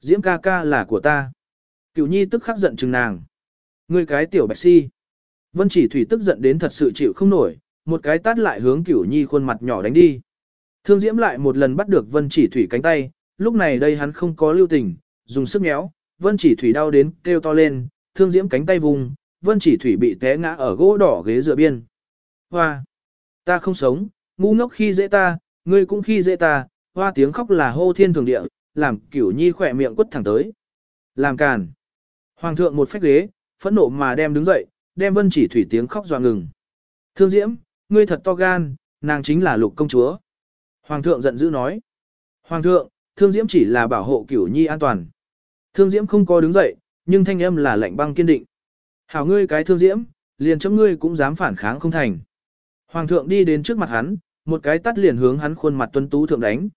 Diễm ca ca là của ta. Cửu nhi tức khắc giận chừng nàng. Ngươi cái tiểu bạch si. Vân chỉ thủy tức giận đến thật sự chịu không nổi, một cái tát lại hướng cửu nhi khuôn mặt nhỏ đánh đi. Thương diễm lại một lần bắt được vân chỉ thủy cánh tay, lúc này đây hắn không có lưu tình, dùng sức nhéo, vân chỉ thủy đau đến kêu to lên, thương diễm cánh tay vùng, vân chỉ thủy bị té ngã ở gỗ đỏ ghế dựa biên. Hoa! Ta không sống, ngu ngốc khi dễ ta, ngươi cũng khi dễ ta, hoa tiếng khóc là hô thiên thường địa, làm cửu nhi khỏe miệng quất thẳng tới. Làm càn. Hoàng thượng một phách ghế, phẫn nộ mà đem đứng dậy, đem vân chỉ thủy tiếng khóc dọa ngừng. Thương diễm, ngươi thật to gan, nàng chính là lục công chúa. Hoàng thượng giận dữ nói. Hoàng thượng, thương diễm chỉ là bảo hộ cửu nhi an toàn. Thương diễm không có đứng dậy, nhưng thanh âm là lạnh băng kiên định. Hảo ngươi cái thương diễm, liền chấm ngươi cũng dám phản kháng không thành. Hoàng thượng đi đến trước mặt hắn, một cái tắt liền hướng hắn khuôn mặt tuân tú thượng đánh.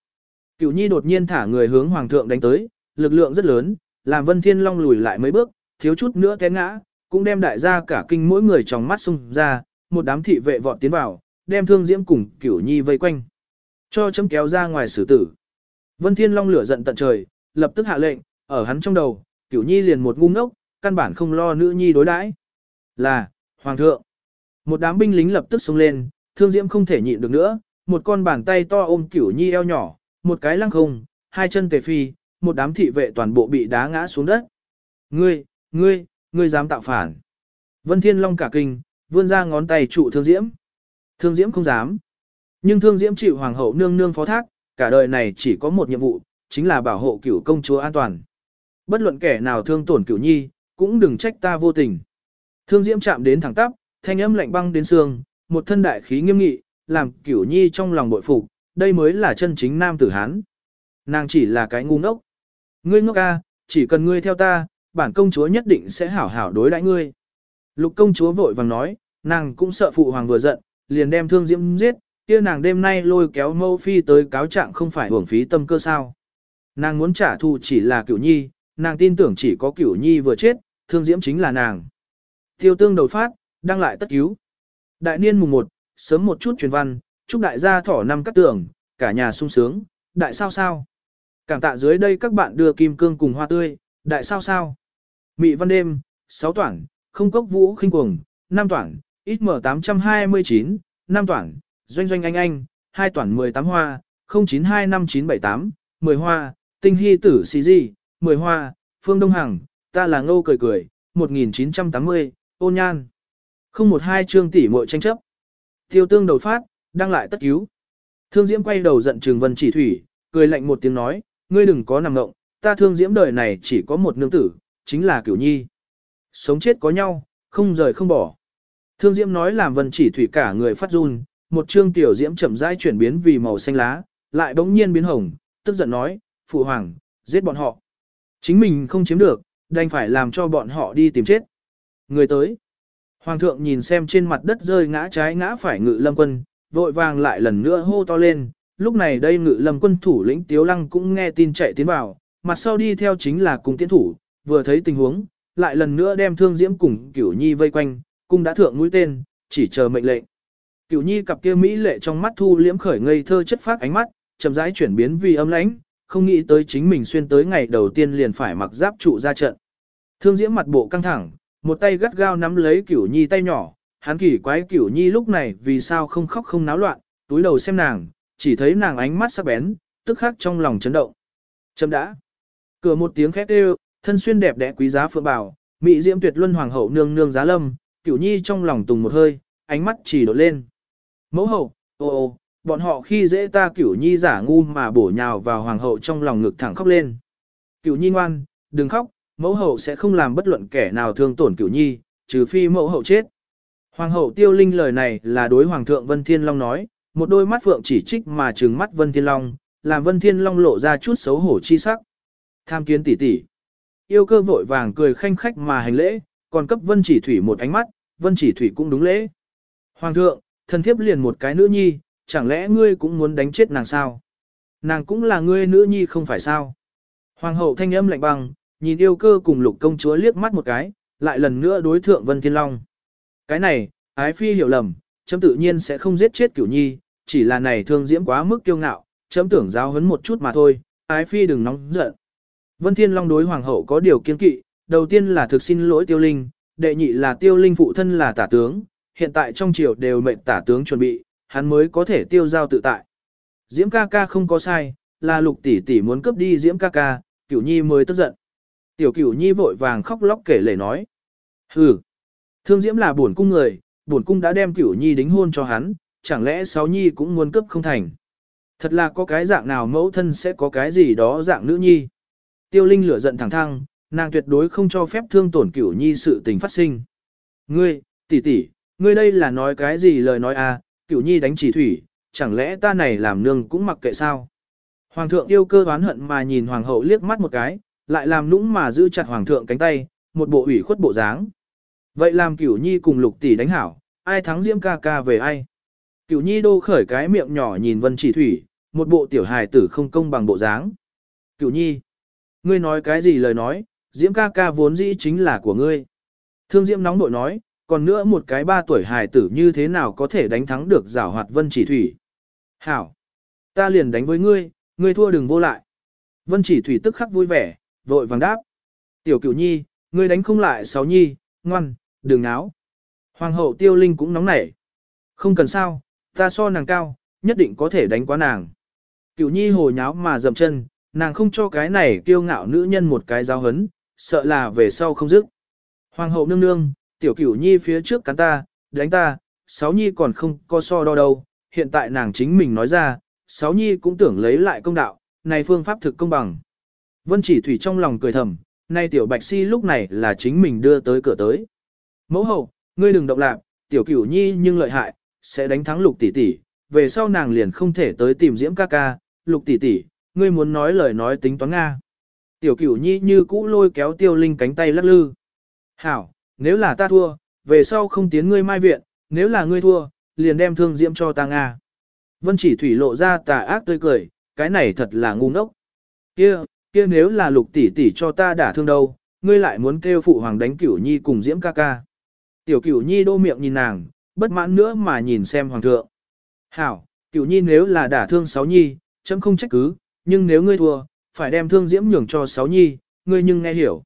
Cửu nhi đột nhiên thả người hướng hoàng thượng đánh tới, lực lượng rất lớn, làm vân thiên long lùi lại mấy bước, thiếu chút nữa té ngã, cũng đem đại gia cả kinh mỗi người trong mắt xung ra, một đám thị vệ vọt tiến vào, đem thương diễm cùng cửu nhi vây quanh. Cho chấm kéo ra ngoài xử tử. Vân thiên long lửa giận tận trời, lập tức hạ lệnh, ở hắn trong đầu, cửu nhi liền một ngu ngốc, căn bản không lo nữ nhi đối đãi. Là, hoàng thượng. Một đám binh lính lập tức xông lên, thương diễm không thể nhịn được nữa, một con bàn tay to ôm cửu nhi eo nhỏ, một cái lăng không, hai chân tề phi, một đám thị vệ toàn bộ bị đá ngã xuống đất. Ngươi, ngươi, ngươi dám tạo phản. Vân Thiên Long cả kinh, vươn ra ngón tay trụ thương diễm. Thương diễm không dám. Nhưng thương diễm chịu hoàng hậu nương nương phó thác, cả đời này chỉ có một nhiệm vụ, chính là bảo hộ cửu công chúa an toàn. Bất luận kẻ nào thương tổn cửu nhi, cũng đừng trách ta vô tình. Thương diễm chạm đến thẳng tắp, thanh âm lạnh băng đến xương, một thân đại khí nghiêm nghị, làm cửu nhi trong lòng bội phục, đây mới là chân chính nam tử Hán. Nàng chỉ là cái ngu ngốc. Ngươi ngốc ca, chỉ cần ngươi theo ta, bản công chúa nhất định sẽ hảo hảo đối đãi ngươi. Lục công chúa vội vàng nói, nàng cũng sợ phụ hoàng vừa giận, liền đem thương diễm giết, kia nàng đêm nay lôi kéo mâu phi tới cáo trạng không phải hưởng phí tâm cơ sao. Nàng muốn trả thù chỉ là cửu nhi, nàng tin tưởng chỉ có cửu nhi vừa chết, thương diễm chính là nàng. Tiêu tương đầu phát, đăng lại tất cứu. Đại niên mùng 1, sớm một chút truyền văn, chúc đại gia thỏ năm cắt tưởng, cả nhà sung sướng, đại sao sao. Cảm tạ dưới đây các bạn đưa kim cương cùng hoa tươi, đại sao sao. Mị văn đêm, sáu toảng, không cốc vũ khinh cuồng, nam toản, XM829, nam toản, doanh doanh anh anh, hai Toàn 18 hoa, 092598, 10 hoa, tinh hy tử xì gì, 10 hoa, phương đông hằng, ta là ngô cười cười, 1980, ôn nhan. Không một hai chương tỷ muội tranh chấp. Tiêu tương đầu phát, đang lại tất cứu. Thương Diễm quay đầu giận Trường Vân Chỉ Thủy, cười lạnh một tiếng nói, ngươi đừng có nằm ngộng, ta Thương Diễm đời này chỉ có một nương tử, chính là Cửu Nhi. Sống chết có nhau, không rời không bỏ. Thương Diễm nói làm Vân Chỉ Thủy cả người phát run, một trương tiểu diễm chậm rãi chuyển biến vì màu xanh lá, lại bỗng nhiên biến hồng, tức giận nói, phụ hoàng, giết bọn họ. Chính mình không chiếm được, đành phải làm cho bọn họ đi tìm chết. Người tới. Hoàng thượng nhìn xem trên mặt đất rơi ngã trái ngã phải ngự lâm quân, vội vàng lại lần nữa hô to lên. Lúc này đây ngự lâm quân thủ lĩnh Tiếu Lăng cũng nghe tin chạy tiến vào, mặt sau đi theo chính là cung tiến thủ, vừa thấy tình huống, lại lần nữa đem thương diễm cùng cửu nhi vây quanh, cung đã thượng mũi tên, chỉ chờ mệnh lệnh. Cửu nhi cặp kia mỹ lệ trong mắt thu liễm khởi ngây thơ chất phát ánh mắt, chậm rãi chuyển biến vì âm lãnh, không nghĩ tới chính mình xuyên tới ngày đầu tiên liền phải mặc giáp trụ ra trận. Thương diễm mặt bộ căng thẳng, một tay gắt gao nắm lấy cửu nhi tay nhỏ, hắn kỳ quái cửu nhi lúc này vì sao không khóc không náo loạn, túi đầu xem nàng, chỉ thấy nàng ánh mắt sắc bén, tức khắc trong lòng chấn động. Chấm đã. Cửa một tiếng khét đều, thân xuyên đẹp đẽ quý giá phượng bảo, mỹ diễm tuyệt luân hoàng hậu nương nương giá lâm, cửu nhi trong lòng tùng một hơi, ánh mắt chỉ đột lên. Mẫu hậu, ô ô, bọn họ khi dễ ta cửu nhi giả ngu mà bổ nhào vào hoàng hậu trong lòng ngực thẳng khóc lên. Cửu nhi ngoan, đừng khóc, mẫu hậu sẽ không làm bất luận kẻ nào thương tổn cửu nhi, trừ phi mẫu hậu chết. Hoàng hậu tiêu linh lời này là đối hoàng thượng Vân Thiên Long nói, một đôi mắt phượng chỉ trích mà trừng mắt Vân Thiên Long, làm Vân Thiên Long lộ ra chút xấu hổ chi sắc. Tham kiến tỷ tỷ. Yêu cơ vội vàng cười khanh khách mà hành lễ, còn cấp Vân Chỉ Thủy một ánh mắt, Vân Chỉ Thủy cũng đúng lễ. Hoàng thượng, thần thiếp liền một cái nữ nhi, chẳng lẽ ngươi cũng muốn đánh chết nàng sao? Nàng cũng là ngươi nữ nhi không phải sao? Hoàng hậu thanh âm lạnh băng, nhìn yêu cơ cùng lục công chúa liếc mắt một cái, lại lần nữa đối thượng Vân Thiên Long. Cái này, ái phi hiểu lầm, chấm tự nhiên sẽ không giết chết cửu nhi, chỉ là này thương diễm quá mức kiêu ngạo, chấm tưởng giáo huấn một chút mà thôi, ái phi đừng nóng giận. Vân Thiên Long đối hoàng hậu có điều kiên kỵ, đầu tiên là thực xin lỗi tiêu linh, đệ nhị là tiêu linh phụ thân là tả tướng, hiện tại trong triều đều mệnh tả tướng chuẩn bị, hắn mới có thể tiêu giao tự tại. Diễm ca ca không có sai, là lục tỷ tỷ muốn cướp đi Diễm ca ca, cửu nhi mới tức giận. Tiểu cửu nhi vội vàng khóc lóc kể lể nói. Hừ, thương Diễm là buồn cung người, buồn cung đã đem cửu nhi đính hôn cho hắn, chẳng lẽ sáu nhi cũng muốn cướp không thành. Thật là có cái dạng nào mẫu thân sẽ có cái gì đó dạng nữ nhi. Tiêu Linh lửa giận thẳng thăng, nàng tuyệt đối không cho phép thương tổn cửu nhi sự tình phát sinh. Ngươi, tỷ tỷ, ngươi đây là nói cái gì lời nói à, cửu nhi đánh chỉ thủy, chẳng lẽ ta này làm nương cũng mặc kệ sao? Hoàng thượng yêu cơ oán hận mà nhìn hoàng hậu liếc mắt một cái, lại làm nũng mà giữ chặt hoàng thượng cánh tay, một bộ ủy khuất bộ dáng. Vậy làm cửu nhi cùng lục tỷ đánh hảo, ai thắng diễm ca ca về ai? Cửu nhi đô khởi cái miệng nhỏ nhìn vân chỉ thủy, một bộ tiểu hài tử không công bằng bộ dáng. Cửu nhi, ngươi nói cái gì lời nói, diễm ca ca vốn dĩ chính là của ngươi. Thương diễm nóng bội nói, còn nữa một cái ba tuổi hài tử như thế nào có thể đánh thắng được giảo hoạt vân chỉ thủy. Hảo, ta liền đánh với ngươi, ngươi thua đừng vô lại. Vân chỉ thủy tức khắc vui vẻ, vội vàng đáp. Tiểu cửu nhi, ngươi đánh không lại sáu nhi, ngoan, đừng náo. Hoàng hậu tiêu linh cũng nóng nảy. Không cần sao, ta so nàng cao, nhất định có thể đánh quá nàng. Cửu nhi hồ nháo mà dầm chân, nàng không cho cái này kiêu ngạo nữ nhân một cái giáo hấn, sợ là về sau không dứt. Hoàng hậu nương nương, tiểu cửu nhi phía trước cắn ta, đánh ta, sáu nhi còn không có so đo đâu, hiện tại nàng chính mình nói ra, sáu nhi cũng tưởng lấy lại công đạo, này phương pháp thực công bằng. Vân chỉ thủy trong lòng cười thầm, nay tiểu bạch si lúc này là chính mình đưa tới cửa tới. Mẫu hậu, ngươi đừng động lạc, tiểu cửu nhi nhưng lợi hại, sẽ đánh thắng lục tỷ tỷ, về sau nàng liền không thể tới tìm diễm ca ca, lục tỷ tỷ, ngươi muốn nói lời nói tính toán Nga. Tiểu cửu nhi như cũ lôi kéo tiêu linh cánh tay lắc lư. Hảo, nếu là ta thua, về sau không tiến ngươi mai viện, nếu là ngươi thua, liền đem thương diễm cho ta Nga. Vân chỉ thủy lộ ra tà ác tươi cười, cái này thật là ngu ngốc. Kia, kia nếu là lục tỷ tỷ cho ta đả thương đâu, ngươi lại muốn kêu phụ hoàng đánh cửu nhi cùng diễm ca ca. Tiểu cửu nhi đô miệng nhìn nàng, bất mãn nữa mà nhìn xem hoàng thượng. Hảo, cửu nhi nếu là đả thương sáu nhi, chấm không trách cứ, nhưng nếu ngươi thua, phải đem thương diễm nhường cho sáu nhi, ngươi nhưng nghe hiểu.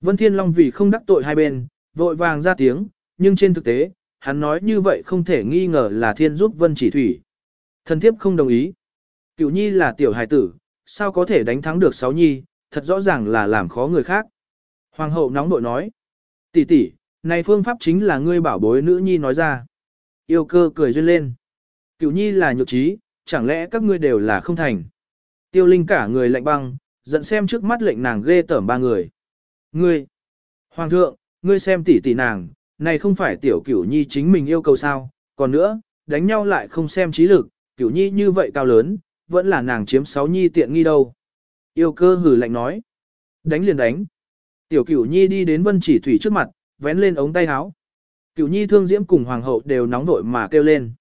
Vân Thiên Long vì không đắc tội hai bên, vội vàng ra tiếng, nhưng trên thực tế, hắn nói như vậy không thể nghi ngờ là thiên giúp vân chỉ thủy. Thần thiếp không đồng ý. Cửu nhi là tiểu hài tử, sao có thể đánh thắng được sáu nhi, thật rõ ràng là làm khó người khác. Hoàng hậu nóng nội nói. tỷ tỷ, này phương pháp chính là ngươi bảo bối nữ nhi nói ra. Yêu cơ cười duyên lên. Cửu nhi là nhược trí, chẳng lẽ các ngươi đều là không thành. Tiêu linh cả người lạnh băng, giận xem trước mắt lệnh nàng ghê tởm ba người. Ngươi, Hoàng thượng, ngươi xem tỷ tỷ nàng, này không phải tiểu cửu nhi chính mình yêu cầu sao, còn nữa, đánh nhau lại không xem trí lực, cửu nhi như vậy cao lớn, vẫn là nàng chiếm sáu nhi tiện nghi đâu. Yêu cơ hử lạnh nói, đánh liền đánh. Tiểu cửu nhi đi đến vân chỉ thủy trước mặt, vén lên ống tay áo. Cửu nhi thương diễm cùng hoàng hậu đều nóng vội mà kêu lên.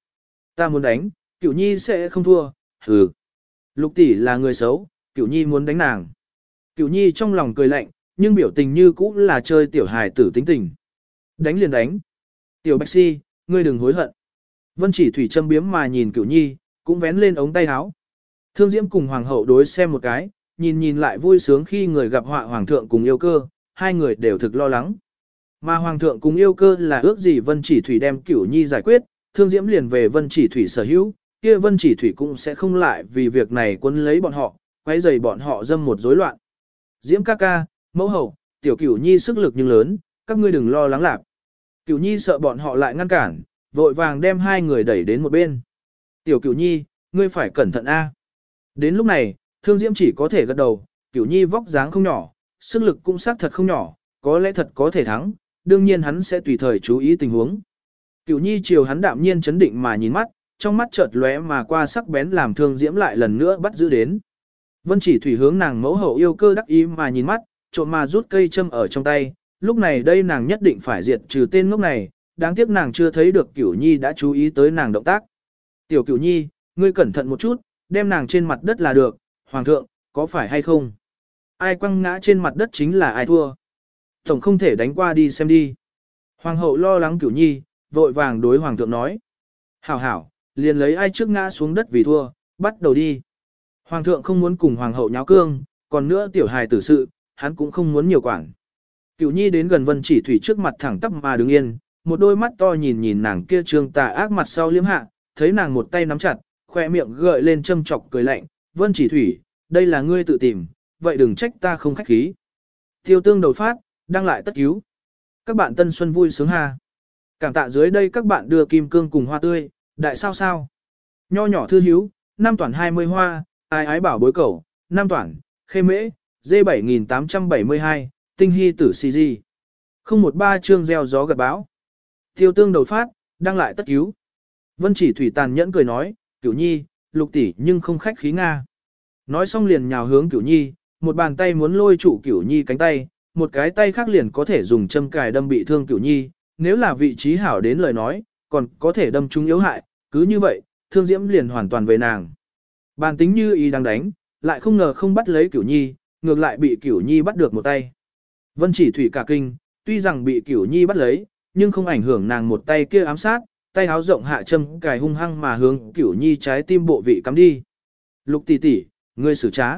Ta muốn đánh, cửu nhi sẽ không thua, hừ. Lục tỷ là người xấu, cửu nhi muốn đánh nàng. Cửu nhi trong lòng cười lạnh, nhưng biểu tình như cũ là chơi tiểu hài tử tính tình. Đánh liền đánh. Tiểu bạch si, ngươi đừng hối hận. Vân chỉ thủy châm biếm mà nhìn cửu nhi, cũng vén lên ống tay áo. Thương diễm cùng hoàng hậu đối xem một cái, nhìn nhìn lại vui sướng khi người gặp họa hoàng thượng cùng yêu cơ, hai người đều thực lo lắng. Mà hoàng thượng cùng yêu cơ là ước gì vân chỉ thủy đem cửu nhi giải quyết, thương diễm liền về vân chỉ thủy sở hữu, kia vân chỉ thủy cũng sẽ không lại vì việc này quân lấy bọn họ, quấy giày bọn họ dâm một rối loạn. Diễm ca ca, mẫu hậu, tiểu cửu nhi sức lực nhưng lớn, các ngươi đừng lo lắng lạc. Cửu nhi sợ bọn họ lại ngăn cản, vội vàng đem hai người đẩy đến một bên. Tiểu cửu nhi, ngươi phải cẩn thận a. Đến lúc này, thương diễm chỉ có thể gật đầu, cửu nhi vóc dáng không nhỏ, sức lực cũng xác thật không nhỏ, có lẽ thật có thể thắng, đương nhiên hắn sẽ tùy thời chú ý tình huống. Cửu nhi chiều hắn đạm nhiên chấn định mà nhìn mắt, trong mắt chợt lóe mà qua sắc bén làm thương diễm lại lần nữa bắt giữ đến. Vân chỉ thủy hướng nàng mẫu hậu yêu cơ đắc ý mà nhìn mắt, trộm mà rút cây châm ở trong tay, lúc này đây nàng nhất định phải diệt trừ tên ngốc này, đáng tiếc nàng chưa thấy được cửu nhi đã chú ý tới nàng động tác. Tiểu cửu nhi, ngươi cẩn thận một chút, đem nàng trên mặt đất là được, hoàng thượng, có phải hay không? Ai quăng ngã trên mặt đất chính là ai thua. Tổng không thể đánh qua đi xem đi. Hoàng hậu lo lắng cửu nhi, vội vàng đối hoàng thượng nói. Hảo hảo, liền lấy ai trước ngã xuống đất vì thua, bắt đầu đi. Hoàng thượng không muốn cùng hoàng hậu nháo cương, còn nữa tiểu hài tử sự, hắn cũng không muốn nhiều quản. Cửu nhi đến gần vân chỉ thủy trước mặt thẳng tắp mà đứng yên, một đôi mắt to nhìn nhìn nàng kia trương tà ác mặt sau liếm hạ, thấy nàng một tay nắm chặt, khoe miệng gợi lên châm chọc cười lạnh, vân chỉ thủy, đây là ngươi tự tìm, vậy đừng trách ta không khách khí. Tiêu tương đầu phát, đang lại tất cứu. Các bạn tân xuân vui sướng ha. Cảm tạ dưới đây các bạn đưa kim cương cùng hoa tươi, đại sao sao. Nho nhỏ thư hiếu, năm toàn 20 hoa, ai ái bảo bối cầu, năm toàn, khê mễ, D7872, tinh hy tử CG. 013 chương gieo gió gật báo. Tiêu tương đầu phát, đăng lại tất cứu. Vân chỉ thủy tàn nhẫn cười nói, cửu nhi, lục tỷ nhưng không khách khí Nga. Nói xong liền nhào hướng cửu nhi, một bàn tay muốn lôi trụ cửu nhi cánh tay, một cái tay khác liền có thể dùng châm cài đâm bị thương cửu nhi, nếu là vị trí hảo đến lời nói, còn có thể đâm chúng yếu hại, cứ như vậy, thương diễm liền hoàn toàn về nàng. Bàn tính như ý đang đánh, lại không ngờ không bắt lấy cửu nhi, ngược lại bị cửu nhi bắt được một tay. Vân chỉ thủy cả kinh, tuy rằng bị cửu nhi bắt lấy, nhưng không ảnh hưởng nàng một tay kia ám sát, tay háo rộng hạ châm cài hung hăng mà hướng cửu nhi trái tim bộ vị cắm đi. Lục tỷ tỷ, ngươi xử trá.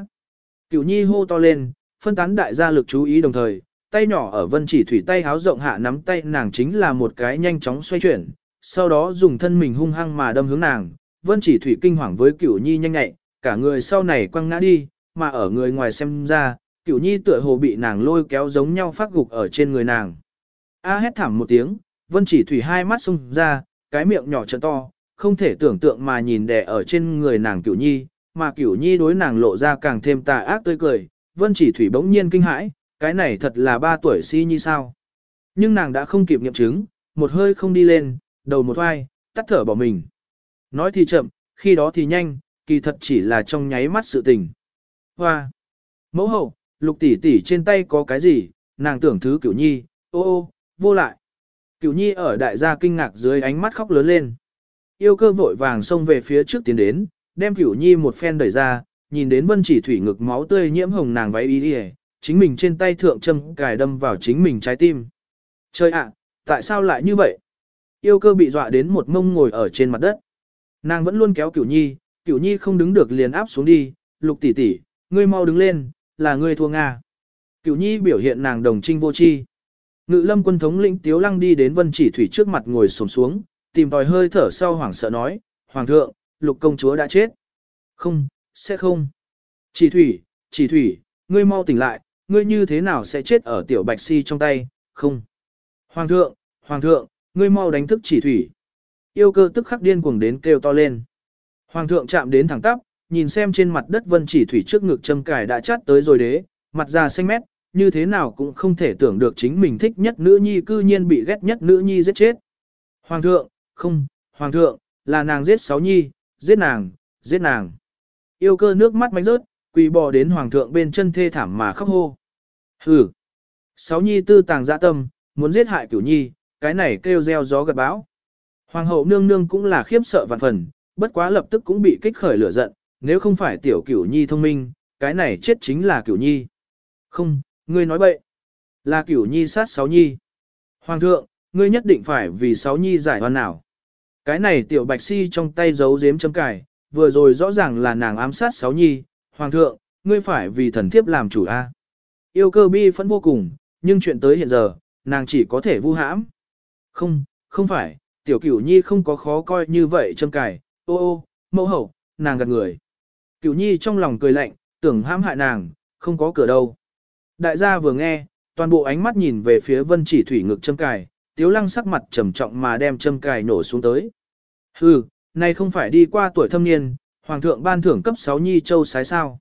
Cửu nhi hô to lên, phân tán đại gia lực chú ý đồng thời, tay nhỏ ở vân chỉ thủy tay háo rộng hạ nắm tay nàng chính là một cái nhanh chóng xoay chuyển, sau đó dùng thân mình hung hăng mà đâm hướng nàng, vân chỉ thủy kinh hoàng với cửu nhi nhanh nhẹ, cả người sau này quăng ngã đi, mà ở người ngoài xem ra, cửu nhi tựa hồ bị nàng lôi kéo giống nhau phát gục ở trên người nàng. A hét thảm một tiếng, vân chỉ thủy hai mắt sung ra, cái miệng nhỏ trợn to, không thể tưởng tượng mà nhìn đè ở trên người nàng cửu nhi, mà cửu nhi đối nàng lộ ra càng thêm tà ác tươi cười, vân chỉ thủy bỗng nhiên kinh hãi, cái này thật là ba tuổi si nhi sao. Nhưng nàng đã không kịp nghiệm chứng, một hơi không đi lên, đầu một oai, tắt thở bỏ mình. Nói thì chậm, khi đó thì nhanh, kỳ thật chỉ là trong nháy mắt sự tình. Hoa! Mẫu hậu, lục tỷ tỷ trên tay có cái gì, nàng tưởng thứ cửu nhi, ô ô, vô lại. Cửu nhi ở đại gia kinh ngạc dưới ánh mắt khóc lớn lên. Yêu cơ vội vàng xông về phía trước tiến đến, đem cửu nhi một phen đẩy ra, nhìn đến vân chỉ thủy ngực máu tươi nhiễm hồng nàng váy y đi chính mình trên tay thượng châm cài đâm vào chính mình trái tim. Trời ạ, tại sao lại như vậy? Yêu cơ bị dọa đến một mông ngồi ở trên mặt đất. Nàng vẫn luôn kéo cửu nhi, cửu nhi không đứng được liền áp xuống đi, lục tỷ tỷ, ngươi mau đứng lên, là ngươi thua Nga. Cửu nhi biểu hiện nàng đồng trinh vô chi. Ngự lâm quân thống lĩnh Tiếu Lăng đi đến Vân Chỉ Thủy trước mặt ngồi xổm xuống, tìm tòi hơi thở sau hoảng sợ nói, Hoàng thượng, lục công chúa đã chết. Không, sẽ không. Chỉ Thủy, Chỉ Thủy, ngươi mau tỉnh lại, ngươi như thế nào sẽ chết ở tiểu bạch si trong tay, không. Hoàng thượng, Hoàng thượng, ngươi mau đánh thức Chỉ Thủy. Yêu cơ tức khắc điên cuồng đến kêu to lên. Hoàng thượng chạm đến thẳng tắp, nhìn xem trên mặt đất Vân Chỉ Thủy trước ngực châm cài đã chát tới rồi đế, mặt già xanh mét, như thế nào cũng không thể tưởng được chính mình thích nhất nữ nhi cư nhiên bị ghét nhất nữ nhi giết chết. Hoàng thượng, không, hoàng thượng, là nàng giết sáu nhi, giết nàng, giết nàng. Yêu cơ nước mắt mánh rớt, quỳ bò đến hoàng thượng bên chân thê thảm mà khóc hô. Hừ. Sáu nhi tư tàng dạ tâm, muốn giết hại cửu nhi, cái này kêu gieo gió gật bão Hoàng hậu nương nương cũng là khiếp sợ vạn phần, bất quá lập tức cũng bị kích khởi lửa giận, nếu không phải tiểu cửu nhi thông minh, cái này chết chính là cửu nhi. Không, ngươi nói bậy. Là cửu nhi sát sáu nhi. Hoàng thượng, ngươi nhất định phải vì sáu nhi giải hoàn nào. Cái này tiểu bạch si trong tay giấu giếm chấm cài, vừa rồi rõ ràng là nàng ám sát sáu nhi. Hoàng thượng, ngươi phải vì thần thiếp làm chủ a. Yêu cơ bi phẫn vô cùng, nhưng chuyện tới hiện giờ, nàng chỉ có thể vu hãm. Không, không phải, tiểu cửu nhi không có khó coi như vậy châm cài, ô ô, mẫu hậu, nàng gạt người. Cửu nhi trong lòng cười lạnh, tưởng hãm hại nàng, không có cửa đâu. Đại gia vừa nghe, toàn bộ ánh mắt nhìn về phía vân chỉ thủy ngực châm cài, tiếu lăng sắc mặt trầm trọng mà đem châm cài nổ xuống tới. Hừ, này không phải đi qua tuổi thâm niên, hoàng thượng ban thưởng cấp 6 nhi châu sái sao.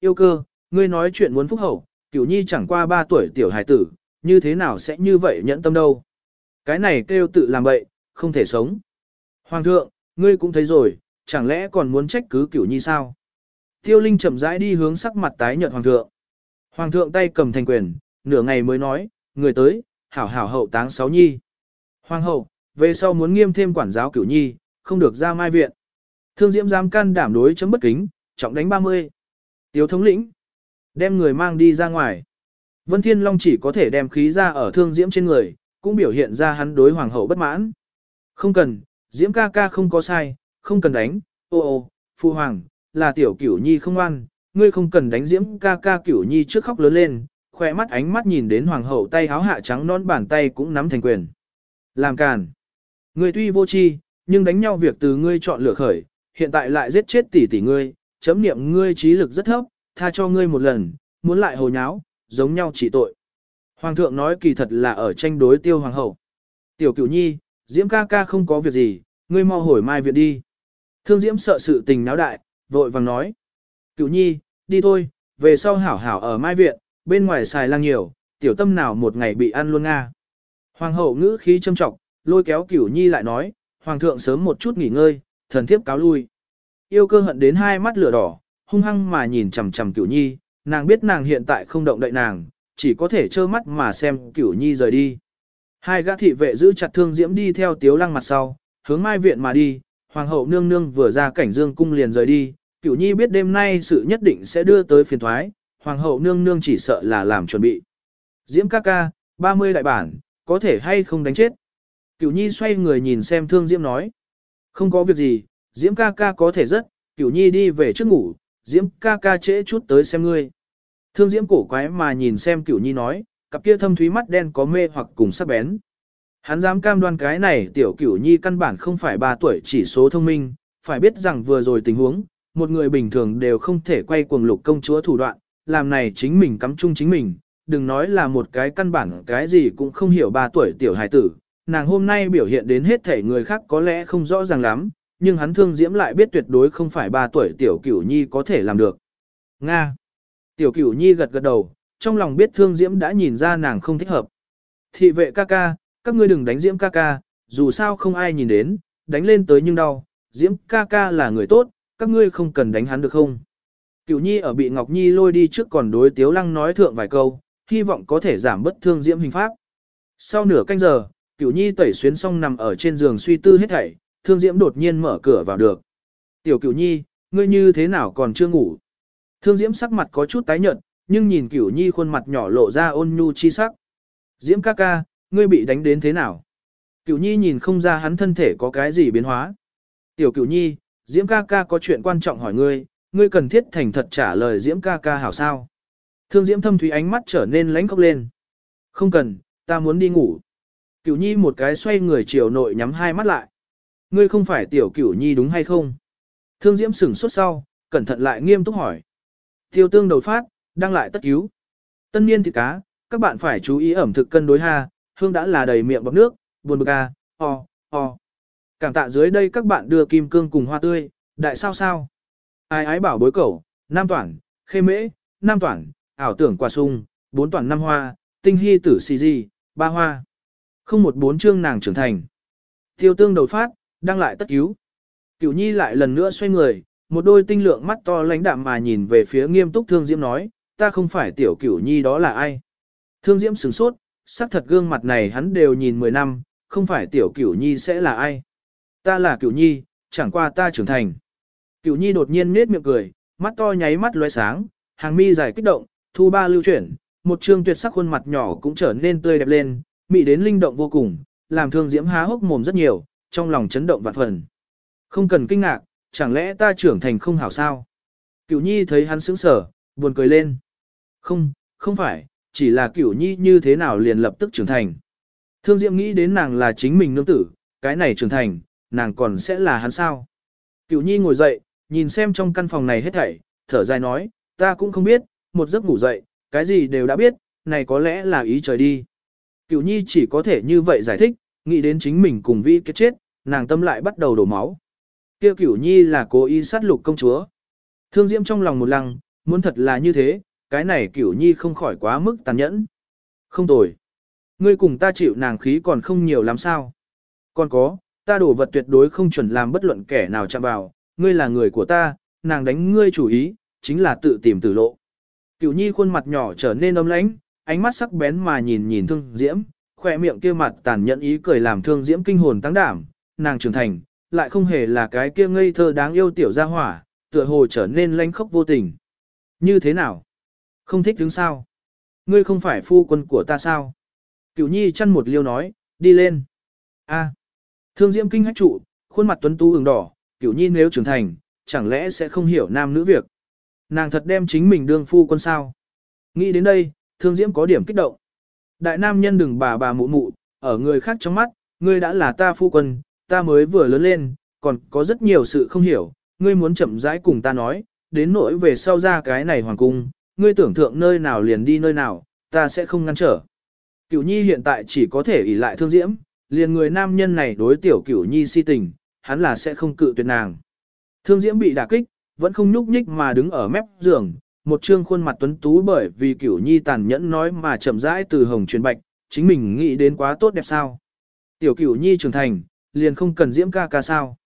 Yêu cơ, ngươi nói chuyện muốn phúc hậu, cửu nhi chẳng qua 3 tuổi tiểu hài tử, như thế nào sẽ như vậy nhẫn tâm đâu. Cái này kêu tự làm bậy, không thể sống. Hoàng thượng, ngươi cũng thấy rồi, chẳng lẽ còn muốn trách cứ cửu nhi sao? Tiêu Linh chậm rãi đi hướng sắc mặt tái nhợt hoàng thượng. Hoàng thượng tay cầm thành quyền, nửa ngày mới nói, người tới, hảo hảo hậu táng sáu nhi. Hoàng hậu, về sau muốn nghiêm thêm quản giáo cửu nhi, không được ra mai viện. Thương diễm giam can đảm đối chấm bất kính, trọng đánh 30. Tiếu thống lĩnh, đem người mang đi ra ngoài. Vân Thiên Long chỉ có thể đem khí ra ở thương diễm trên người, cũng biểu hiện ra hắn đối hoàng hậu bất mãn. Không cần, diễm ca ca không có sai, không cần đánh, ô ô, phu hoàng, là tiểu cửu nhi không ăn, ngươi không cần đánh diễm ca ca cửu nhi trước khóc lớn lên, khỏe mắt ánh mắt nhìn đến hoàng hậu tay háo hạ trắng non bàn tay cũng nắm thành quyền. Làm càn. Ngươi tuy vô chi, nhưng đánh nhau việc từ ngươi chọn lựa khởi, hiện tại lại giết chết tỷ tỷ ngươi, chấm niệm ngươi trí lực rất thấp, tha cho ngươi một lần, muốn lại hồ nháo, giống nhau chỉ tội. Hoàng thượng nói kỳ thật là ở tranh đối tiêu hoàng hậu. Tiểu cửu nhi, diễm ca ca không có việc gì, ngươi mau hồi mai viện đi. Thương diễm sợ sự tình náo đại, vội vàng nói. cựu nhi, đi thôi, về sau hảo hảo ở mai viện, bên ngoài xài lang nhiều, tiểu tâm nào một ngày bị ăn luôn nga. Hoàng hậu ngữ khí châm trọng, lôi kéo cửu nhi lại nói, hoàng thượng sớm một chút nghỉ ngơi, thần thiếp cáo lui. Yêu cơ hận đến hai mắt lửa đỏ, hung hăng mà nhìn chằm chằm cửu nhi, nàng biết nàng hiện tại không động đậy nàng, chỉ có thể trơ mắt mà xem cửu nhi rời đi. Hai gã thị vệ giữ chặt thương diễm đi theo tiếu lăng mặt sau, hướng mai viện mà đi, hoàng hậu nương nương vừa ra cảnh dương cung liền rời đi, cửu nhi biết đêm nay sự nhất định sẽ đưa tới phiền thoái, hoàng hậu nương nương chỉ sợ là làm chuẩn bị. Diễm ca ca, 30 đại bản, có thể hay không đánh chết. Cửu nhi xoay người nhìn xem thương Diễm nói. Không có việc gì, Diễm ca ca có thể rất, cửu nhi đi về trước ngủ, Diễm ca ca trễ chút tới xem ngươi. Thương Diễm cổ quái mà nhìn xem cửu nhi nói, cặp kia thâm thúy mắt đen có mê hoặc cùng sắc bén. Hắn dám cam đoan cái này tiểu cửu nhi căn bản không phải 3 tuổi chỉ số thông minh, phải biết rằng vừa rồi tình huống, một người bình thường đều không thể quay cuồng lục công chúa thủ đoạn, làm này chính mình cắm chung chính mình, đừng nói là một cái căn bản cái gì cũng không hiểu ba tuổi tiểu hài tử, nàng hôm nay biểu hiện đến hết thể người khác có lẽ không rõ ràng lắm, nhưng hắn thương diễm lại biết tuyệt đối không phải ba tuổi tiểu cửu nhi có thể làm được. Nga. Tiểu cửu nhi gật gật đầu, trong lòng biết thương diễm đã nhìn ra nàng không thích hợp. Thị vệ ca ca, các ngươi đừng đánh diễm ca ca, dù sao không ai nhìn đến, đánh lên tới nhưng đau, diễm ca ca là người tốt, các ngươi không cần đánh hắn được không? Cửu nhi ở bị Ngọc Nhi lôi đi trước còn đối tiếu lăng nói thượng vài câu, hy vọng có thể giảm bất thương diễm hình pháp. Sau nửa canh giờ, cửu nhi tẩy xuyến xong nằm ở trên giường suy tư hết thảy, thương diễm đột nhiên mở cửa vào được. Tiểu cửu nhi, ngươi như thế nào còn chưa ngủ? Thương diễm sắc mặt có chút tái nhợt, nhưng nhìn cửu nhi khuôn mặt nhỏ lộ ra ôn nhu chi sắc. Diễm ca ca, ngươi bị đánh đến thế nào? Cửu nhi nhìn không ra hắn thân thể có cái gì biến hóa. Tiểu cửu nhi, Diễm ca ca có chuyện quan trọng hỏi ngươi, ngươi cần thiết thành thật trả lời Diễm ca ca hảo sao. Thương Diễm thâm thúy ánh mắt trở nên lánh khóc lên. Không cần, ta muốn đi ngủ. Cửu nhi một cái xoay người chiều nội nhắm hai mắt lại. Ngươi không phải tiểu cửu nhi đúng hay không? Thương diễm sửng sốt sau, cẩn thận lại nghiêm túc hỏi. Tiêu tương đầu phát, đang lại tất cứu. Tân niên thịt cá, các bạn phải chú ý ẩm thực cân đối ha, hương đã là đầy miệng bọc nước, buồn bực à, o, o. Cảm tạ dưới đây các bạn đưa kim cương cùng hoa tươi, đại sao sao. Ai ái bảo bối cẩu, nam toản, khê mễ, nam toản, ảo tưởng quả sung, bốn toản năm hoa, tinh hy tử xì gì ba hoa. Không một bốn chương nàng trưởng thành. Tiêu tương đầu phát, đang lại tất cứu. Cửu nhi lại lần nữa xoay người, một đôi tinh lượng mắt to lãnh đạm mà nhìn về phía nghiêm túc thương diễm nói, ta không phải tiểu cửu nhi đó là ai. Thương diễm sửng sốt, sắc thật gương mặt này hắn đều nhìn 10 năm, không phải tiểu cửu nhi sẽ là ai. Ta là cửu nhi, chẳng qua ta trưởng thành. Cửu nhi đột nhiên nết miệng cười, mắt to nháy mắt lóe sáng, hàng mi dài kích động, thu ba lưu chuyển, một trương tuyệt sắc khuôn mặt nhỏ cũng trở nên tươi đẹp lên, mị đến linh động vô cùng, làm thương diễm há hốc mồm rất nhiều, trong lòng chấn động vạn phần. Không cần kinh ngạc, chẳng lẽ ta trưởng thành không hảo sao? Cửu nhi thấy hắn sững sờ, buồn cười lên. Không, không phải, chỉ là cửu nhi như thế nào liền lập tức trưởng thành. Thương diễm nghĩ đến nàng là chính mình nương tử, cái này trưởng thành, nàng còn sẽ là hắn sao? Cửu nhi ngồi dậy, nhìn xem trong căn phòng này hết thảy, thở dài nói, ta cũng không biết, một giấc ngủ dậy, cái gì đều đã biết, này có lẽ là ý trời đi. Cửu nhi chỉ có thể như vậy giải thích, nghĩ đến chính mình cùng vi kết chết, nàng tâm lại bắt đầu đổ máu. Kia cửu nhi là cố ý sát lục công chúa. Thương diễm trong lòng một lăng, muốn thật là như thế, cái này cửu nhi không khỏi quá mức tàn nhẫn. Không tồi. Ngươi cùng ta chịu nàng khí còn không nhiều lắm sao. Còn có, ta đổ vật tuyệt đối không chuẩn làm bất luận kẻ nào chạm vào, ngươi là người của ta, nàng đánh ngươi chủ ý, chính là tự tìm tử lộ. Cửu nhi khuôn mặt nhỏ trở nên ấm lãnh, ánh mắt sắc bén mà nhìn nhìn thương diễm, khỏe miệng kia mặt tàn nhẫn ý cười làm thương diễm kinh hồn tăng đảm, nàng trưởng thành, lại không hề là cái kia ngây thơ đáng yêu tiểu gia hỏa, tựa hồ trở nên lánh khốc vô tình. Như thế nào? Không thích đứng sao? Ngươi không phải phu quân của ta sao? Cửu nhi chăn một liêu nói, đi lên. A. Thương diễm kinh hách trụ, khuôn mặt tuấn tú ửng đỏ, cửu nhi nếu trưởng thành, chẳng lẽ sẽ không hiểu nam nữ việc. Nàng thật đem chính mình đương phu quân sao. Nghĩ đến đây, thương diễm có điểm kích động. Đại nam nhân đừng bà bà mụ mụ, ở người khác trong mắt, ngươi đã là ta phu quân, ta mới vừa lớn lên, còn có rất nhiều sự không hiểu, ngươi muốn chậm rãi cùng ta nói, đến nỗi về sau ra cái này hoàng cung, ngươi tưởng thượng nơi nào liền đi nơi nào, ta sẽ không ngăn trở. Cửu nhi hiện tại chỉ có thể ỷ lại thương diễm, liền người nam nhân này đối tiểu cửu nhi si tình, hắn là sẽ không cự tuyệt nàng. Thương diễm bị đả kích, vẫn không nhúc nhích mà đứng ở mép giường, một trương khuôn mặt tuấn tú bởi vì cửu nhi tàn nhẫn nói mà chậm rãi từ hồng truyền bạch, chính mình nghĩ đến quá tốt đẹp sao. Tiểu cửu nhi trưởng thành, liền không cần diễm ca ca sao.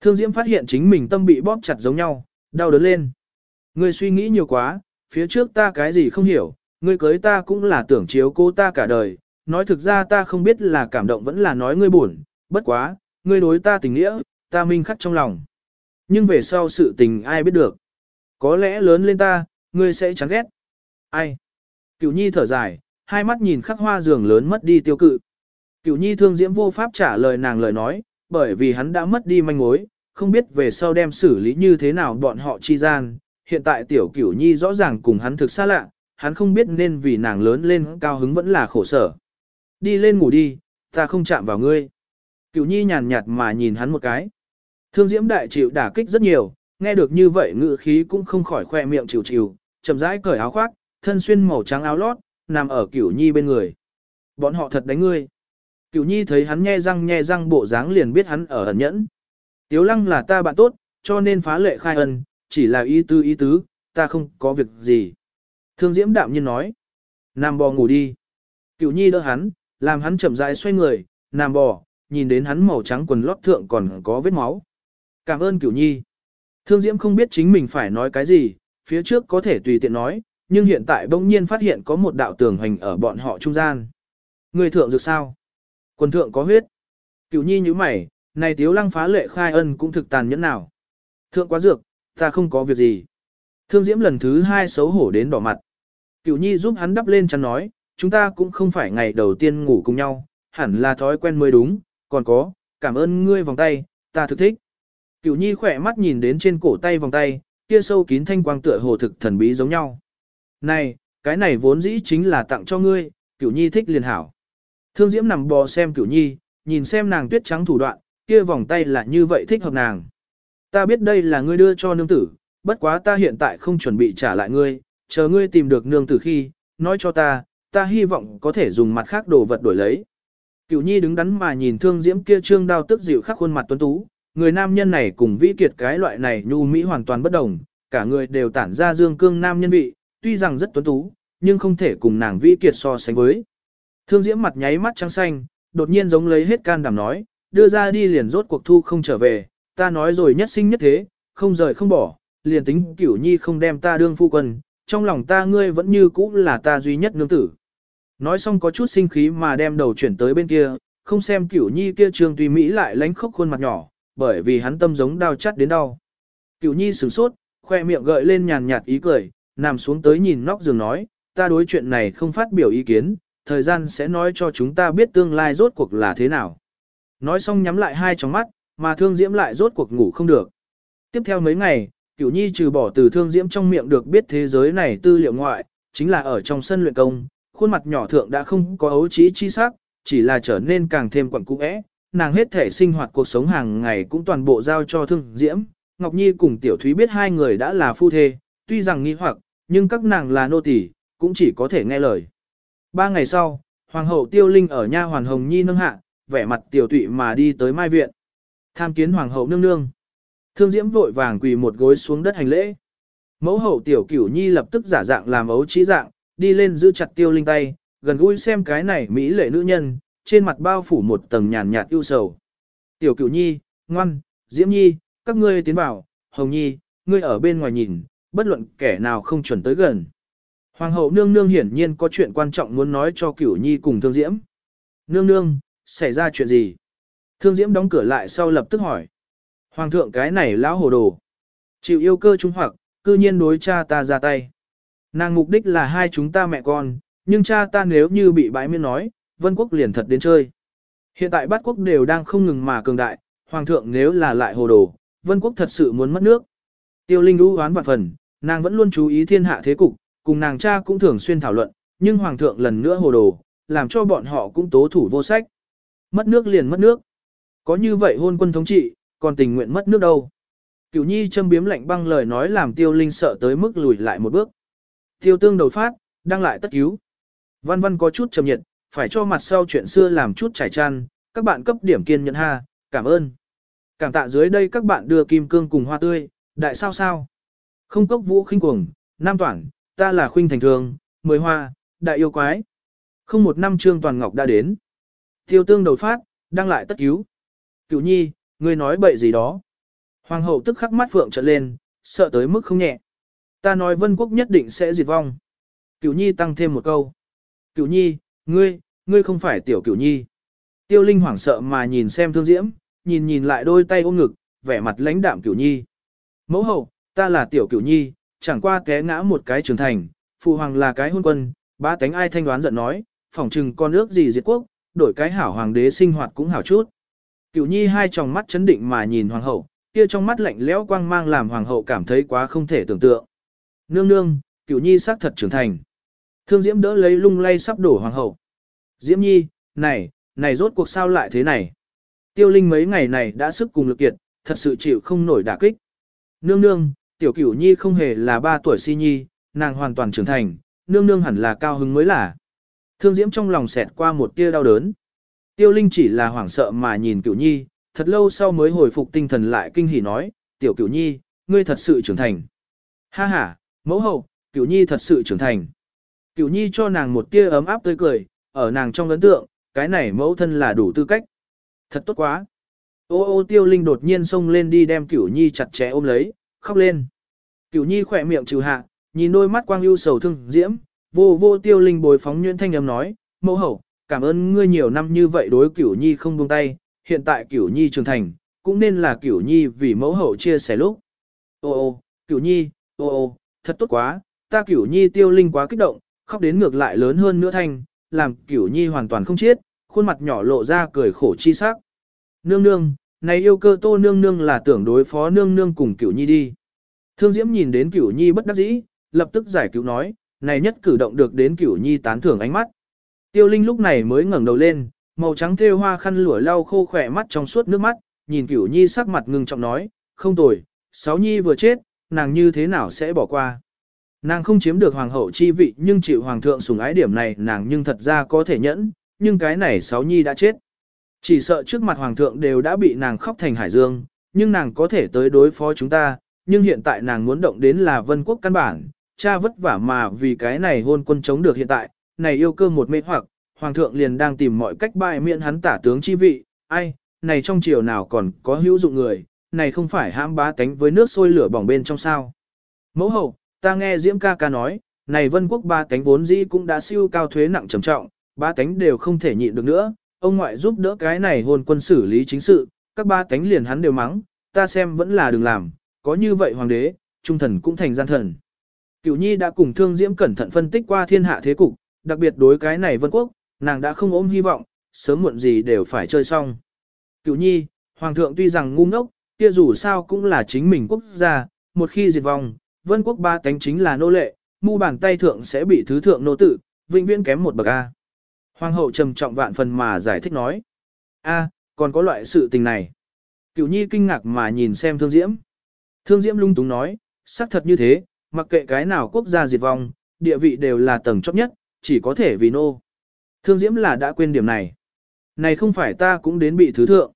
Thương diễm phát hiện chính mình tâm bị bóp chặt giống nhau, đau đớn lên. Ngươi suy nghĩ nhiều quá, phía trước ta cái gì không hiểu, ngươi cưới ta cũng là tưởng chiếu cô ta cả đời, nói thực ra ta không biết là cảm động vẫn là nói ngươi buồn, bất quá, ngươi đối ta tình nghĩa, ta minh khắc trong lòng. Nhưng về sau sự tình ai biết được. Có lẽ lớn lên ta, ngươi sẽ chán ghét. Ai? Cửu nhi thở dài, hai mắt nhìn khắc hoa giường lớn mất đi tiêu cự. Cửu nhi thương diễm vô pháp trả lời nàng lời nói, bởi vì hắn đã mất đi manh mối, không biết về sau đem xử lý như thế nào bọn họ chi gian. Hiện tại tiểu cửu nhi rõ ràng cùng hắn thực xa lạ, hắn không biết nên vì nàng lớn lên cao hứng vẫn là khổ sở. Đi lên ngủ đi, ta không chạm vào ngươi. Cửu nhi nhàn nhạt mà nhìn hắn một cái. Thương diễm đại chịu đả kích rất nhiều, nghe được như vậy ngự khí cũng không khỏi khoe miệng chịu chịu, chậm rãi cởi áo khoác, thân xuyên màu trắng áo lót, nằm ở cửu nhi bên người. Bọn họ thật đánh ngươi. Cửu nhi thấy hắn nhe răng nhe răng bộ dáng liền biết hắn ở ẩn nhẫn. Tiếu lăng là ta bạn tốt, cho nên phá lệ khai ân, chỉ là ý tứ ý tứ, ta không có việc gì. Thương diễm đạm nhiên nói. Nam bò ngủ đi. Cửu nhi đỡ hắn, làm hắn chậm rãi xoay người, nằm bò, nhìn đến hắn màu trắng quần lót thượng còn có vết máu. Cảm ơn cửu nhi. Thương diễm không biết chính mình phải nói cái gì, phía trước có thể tùy tiện nói, nhưng hiện tại bỗng nhiên phát hiện có một đạo tường hành ở bọn họ trung gian. Người thượng dược sao? Quần thượng có huyết. Cửu nhi như mày, này tiếu lăng phá lệ khai ân cũng thực tàn nhẫn nào. Thượng quá dược, ta không có việc gì. Thương diễm lần thứ hai xấu hổ đến đỏ mặt. Cửu nhi giúp hắn đắp lên chắn nói, chúng ta cũng không phải ngày đầu tiên ngủ cùng nhau, hẳn là thói quen mới đúng, còn có, cảm ơn ngươi vòng tay, ta thực thích. Cửu nhi khỏe mắt nhìn đến trên cổ tay vòng tay, kia sâu kín thanh quang tựa hồ thực thần bí giống nhau. Này, cái này vốn dĩ chính là tặng cho ngươi, cửu nhi thích liền hảo. Thương Diễm nằm bò xem Cửu Nhi, nhìn xem nàng tuyết trắng thủ đoạn, kia vòng tay là như vậy thích hợp nàng. Ta biết đây là ngươi đưa cho nương tử, bất quá ta hiện tại không chuẩn bị trả lại ngươi, chờ ngươi tìm được nương tử khi, nói cho ta, ta hy vọng có thể dùng mặt khác đồ vật đổi lấy. Cửu Nhi đứng đắn mà nhìn Thương Diễm kia trương đao tức dịu khắc khuôn mặt tuấn tú, người nam nhân này cùng vĩ kiệt cái loại này nhu mỹ hoàn toàn bất đồng, cả người đều tản ra dương cương nam nhân vị, tuy rằng rất tuấn tú, nhưng không thể cùng nàng vĩ kiệt so sánh với. Thương diễm mặt nháy mắt trắng xanh, đột nhiên giống lấy hết can đảm nói, đưa ra đi liền rốt cuộc thu không trở về, ta nói rồi nhất sinh nhất thế, không rời không bỏ, liền tính cửu nhi không đem ta đương phu quân, trong lòng ta ngươi vẫn như cũ là ta duy nhất nương tử. Nói xong có chút sinh khí mà đem đầu chuyển tới bên kia, không xem cửu nhi kia trương tùy Mỹ lại lánh khóc khuôn mặt nhỏ, bởi vì hắn tâm giống đau chắt đến đau. Cửu nhi sửng sốt, khoe miệng gợi lên nhàn nhạt ý cười, nằm xuống tới nhìn nóc giường nói, ta đối chuyện này không phát biểu ý kiến, thời gian sẽ nói cho chúng ta biết tương lai rốt cuộc là thế nào. Nói xong nhắm lại hai tròng mắt, mà thương diễm lại rốt cuộc ngủ không được. Tiếp theo mấy ngày, cửu nhi trừ bỏ từ thương diễm trong miệng được biết thế giới này tư liệu ngoại, chính là ở trong sân luyện công, khuôn mặt nhỏ thượng đã không có ấu trí chi sắc, chỉ là trở nên càng thêm quẩn cũ nàng hết thể sinh hoạt cuộc sống hàng ngày cũng toàn bộ giao cho thương diễm. Ngọc Nhi cùng Tiểu Thúy biết hai người đã là phu thê, tuy rằng nghi hoặc, nhưng các nàng là nô tỳ, cũng chỉ có thể nghe lời. Ba ngày sau, Hoàng hậu Tiêu Linh ở nha hoàn Hồng Nhi nâng hạ, vẻ mặt tiểu tụy mà đi tới Mai Viện. Tham kiến Hoàng hậu nương nương. Thương Diễm vội vàng quỳ một gối xuống đất hành lễ. Mẫu hậu Tiểu Cửu Nhi lập tức giả dạng làm ấu trí dạng, đi lên giữ chặt Tiêu Linh tay, gần gũi xem cái này mỹ lệ nữ nhân, trên mặt bao phủ một tầng nhàn nhạt ưu sầu. Tiểu Cửu Nhi, ngoan, Diễm Nhi, các ngươi tiến vào, Hồng Nhi, ngươi ở bên ngoài nhìn, bất luận kẻ nào không chuẩn tới gần. Hoàng hậu nương nương hiển nhiên có chuyện quan trọng muốn nói cho Cửu Nhi cùng Thương Diễm. Nương nương, xảy ra chuyện gì? Thương Diễm đóng cửa lại sau lập tức hỏi. Hoàng thượng cái này lão hồ đồ. Chịu yêu cơ trung hoặc, cư nhiên đối cha ta ra tay. Nàng mục đích là hai chúng ta mẹ con, nhưng cha ta nếu như bị bãi miên nói, vân quốc liền thật đến chơi. Hiện tại bát quốc đều đang không ngừng mà cường đại, hoàng thượng nếu là lại hồ đồ, vân quốc thật sự muốn mất nước. Tiêu Linh đu oán vạn phần, nàng vẫn luôn chú ý thiên hạ thế cục, cùng nàng cha cũng thường xuyên thảo luận, nhưng hoàng thượng lần nữa hồ đồ, làm cho bọn họ cũng tố thủ vô sách. Mất nước liền mất nước. Có như vậy hôn quân thống trị, còn tình nguyện mất nước đâu. Cửu nhi châm biếm lạnh băng lời nói làm tiêu linh sợ tới mức lùi lại một bước. Tiêu tương đầu phát, đang lại tất cứu. Văn văn có chút trầm nhiệt, phải cho mặt sau chuyện xưa làm chút trải chăn, các bạn cấp điểm kiên nhẫn ha, cảm ơn. Cảm tạ dưới đây các bạn đưa kim cương cùng hoa tươi, đại sao sao. Không cốc vũ khinh cuồng, nam toản, ta là khuynh thành thường, mười hoa, đại yêu quái. Không một năm trương toàn ngọc đã đến. Tiêu tương đầu phát, đang lại tất cứu. Cửu nhi, ngươi nói bậy gì đó. Hoàng hậu tức khắc mắt phượng trợn lên, sợ tới mức không nhẹ. Ta nói vân quốc nhất định sẽ diệt vong. Cửu nhi tăng thêm một câu. Cửu nhi, ngươi, ngươi không phải tiểu cửu nhi. Tiêu linh hoảng sợ mà nhìn xem thương diễm, nhìn nhìn lại đôi tay ôm ngực, vẻ mặt lãnh đạm cửu nhi. Mẫu hậu, ta là tiểu cửu nhi, chẳng qua té ngã một cái trưởng thành, phụ hoàng là cái hôn quân, ba tánh ai thanh đoán giận nói, phỏng chừng con ước gì diệt quốc, đổi cái hảo hoàng đế sinh hoạt cũng hảo chút. Cửu nhi hai tròng mắt chấn định mà nhìn hoàng hậu, kia trong mắt lạnh lẽo quang mang làm hoàng hậu cảm thấy quá không thể tưởng tượng. Nương nương, cửu nhi xác thật trưởng thành. Thương diễm đỡ lấy lung lay sắp đổ hoàng hậu. Diễm nhi, này, này rốt cuộc sao lại thế này? Tiêu linh mấy ngày này đã sức cùng lực kiệt, thật sự chịu không nổi đả kích. Nương nương, tiểu cửu nhi không hề là ba tuổi si nhi, nàng hoàn toàn trưởng thành, nương nương hẳn là cao hứng mới là. Thương diễm trong lòng xẹt qua một tia đau đớn. Tiêu linh chỉ là hoảng sợ mà nhìn cửu nhi, thật lâu sau mới hồi phục tinh thần lại kinh hỉ nói, tiểu cửu nhi, ngươi thật sự trưởng thành. Ha ha, mẫu hậu, cửu nhi thật sự trưởng thành. Cửu nhi cho nàng một tia ấm áp tươi cười, ở nàng trong ấn tượng, cái này mẫu thân là đủ tư cách. Thật tốt quá. Ô ô tiêu linh đột nhiên xông lên đi đem cửu nhi chặt chẽ ôm lấy, khóc lên. Cửu nhi khỏe miệng trừ hạ, nhìn đôi mắt quang ưu sầu thương diễm, vô vô tiêu linh bồi phóng nhuyễn thanh âm nói, mẫu hậu, cảm ơn ngươi nhiều năm như vậy đối cửu nhi không buông tay, hiện tại cửu nhi trưởng thành, cũng nên là cửu nhi vì mẫu hậu chia sẻ lúc. Ô ô, cửu nhi, ô ô, thật tốt quá, ta cửu nhi tiêu linh quá kích động, khóc đến ngược lại lớn hơn nữa thanh, làm cửu nhi hoàn toàn không chết, khuôn mặt nhỏ lộ ra cười khổ chi sắc. Nương nương, này yêu cơ tô nương nương là tưởng đối phó nương nương cùng cửu nhi đi. Thương Diễm nhìn đến cửu nhi bất đắc dĩ, lập tức giải cứu nói, này nhất cử động được đến cửu nhi tán thưởng ánh mắt. Tiêu Linh lúc này mới ngẩng đầu lên, màu trắng thêu hoa khăn lụa lau khô khỏe mắt trong suốt nước mắt, nhìn Cửu Nhi sắc mặt ngưng trọng nói, không tồi, Sáu Nhi vừa chết, nàng như thế nào sẽ bỏ qua. Nàng không chiếm được hoàng hậu chi vị nhưng chịu hoàng thượng sủng ái điểm này nàng nhưng thật ra có thể nhẫn, nhưng cái này Sáu Nhi đã chết. Chỉ sợ trước mặt hoàng thượng đều đã bị nàng khóc thành hải dương, nhưng nàng có thể tới đối phó chúng ta, nhưng hiện tại nàng muốn động đến là vân quốc căn bản, cha vất vả mà vì cái này hôn quân chống được hiện tại, này yêu cơ một mê hoặc, hoàng thượng liền đang tìm mọi cách bại miễn hắn tả tướng chi vị, ai, này trong triều nào còn có hữu dụng người, này không phải hãm bá tánh với nước sôi lửa bỏng bên trong sao. Mẫu hậu, ta nghe Diễm ca ca nói, này vân quốc ba tánh vốn dĩ cũng đã siêu cao thuế nặng trầm trọng, ba tánh đều không thể nhịn được nữa, ông ngoại giúp đỡ cái này hôn quân xử lý chính sự, các ba tánh liền hắn đều mắng, ta xem vẫn là đừng làm, có như vậy hoàng đế, trung thần cũng thành gian thần. Cửu Nhi đã cùng Thương Diễm cẩn thận phân tích qua thiên hạ thế cục, đặc biệt đối cái này vân quốc, nàng đã không ôm hy vọng, sớm muộn gì đều phải chơi xong. Cửu Nhi, Hoàng thượng tuy rằng ngu ngốc, kia dù sao cũng là chính mình quốc gia, một khi diệt vong, vân quốc ba tánh chính là nô lệ, mu bàn tay thượng sẽ bị thứ thượng nô tự, vĩnh viễn kém một bậc A. Hoàng hậu trầm trọng vạn phần mà giải thích nói. A, còn có loại sự tình này. Cửu Nhi kinh ngạc mà nhìn xem Thương Diễm. Thương Diễm lung túng nói, xác thật như thế, mặc kệ cái nào quốc gia diệt vong, địa vị đều là tầng chóp nhất, chỉ có thể vì nô. Thương Diễm là đã quên điểm này. Này không phải ta cũng đến bị thứ thượng.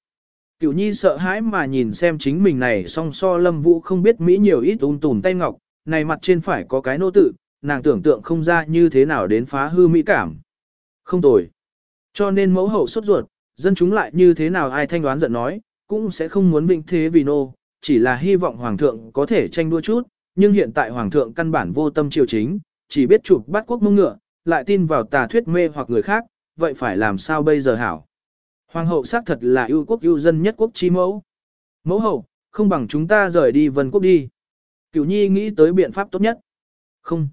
Cửu Nhi sợ hãi mà nhìn xem chính mình này song so lâm vũ không biết Mỹ nhiều ít ung tùn tay ngọc, này mặt trên phải có cái nô tự, nàng tưởng tượng không ra như thế nào đến phá hư mỹ cảm. Không tồi. Cho nên mẫu hậu sốt ruột, dân chúng lại như thế nào ai thanh đoán giận nói, cũng sẽ không muốn vĩnh thế vì nô, chỉ là hy vọng hoàng thượng có thể tranh đua chút, nhưng hiện tại hoàng thượng căn bản vô tâm triều chính, chỉ biết chụp bắt quốc mông ngựa, lại tin vào tà thuyết mê hoặc người khác, vậy phải làm sao bây giờ hảo? Hoàng hậu xác thật là ưu quốc ưu dân nhất quốc chi mẫu. Mẫu hậu, không bằng chúng ta rời đi vân quốc đi. Cửu nhi nghĩ tới biện pháp tốt nhất. Không.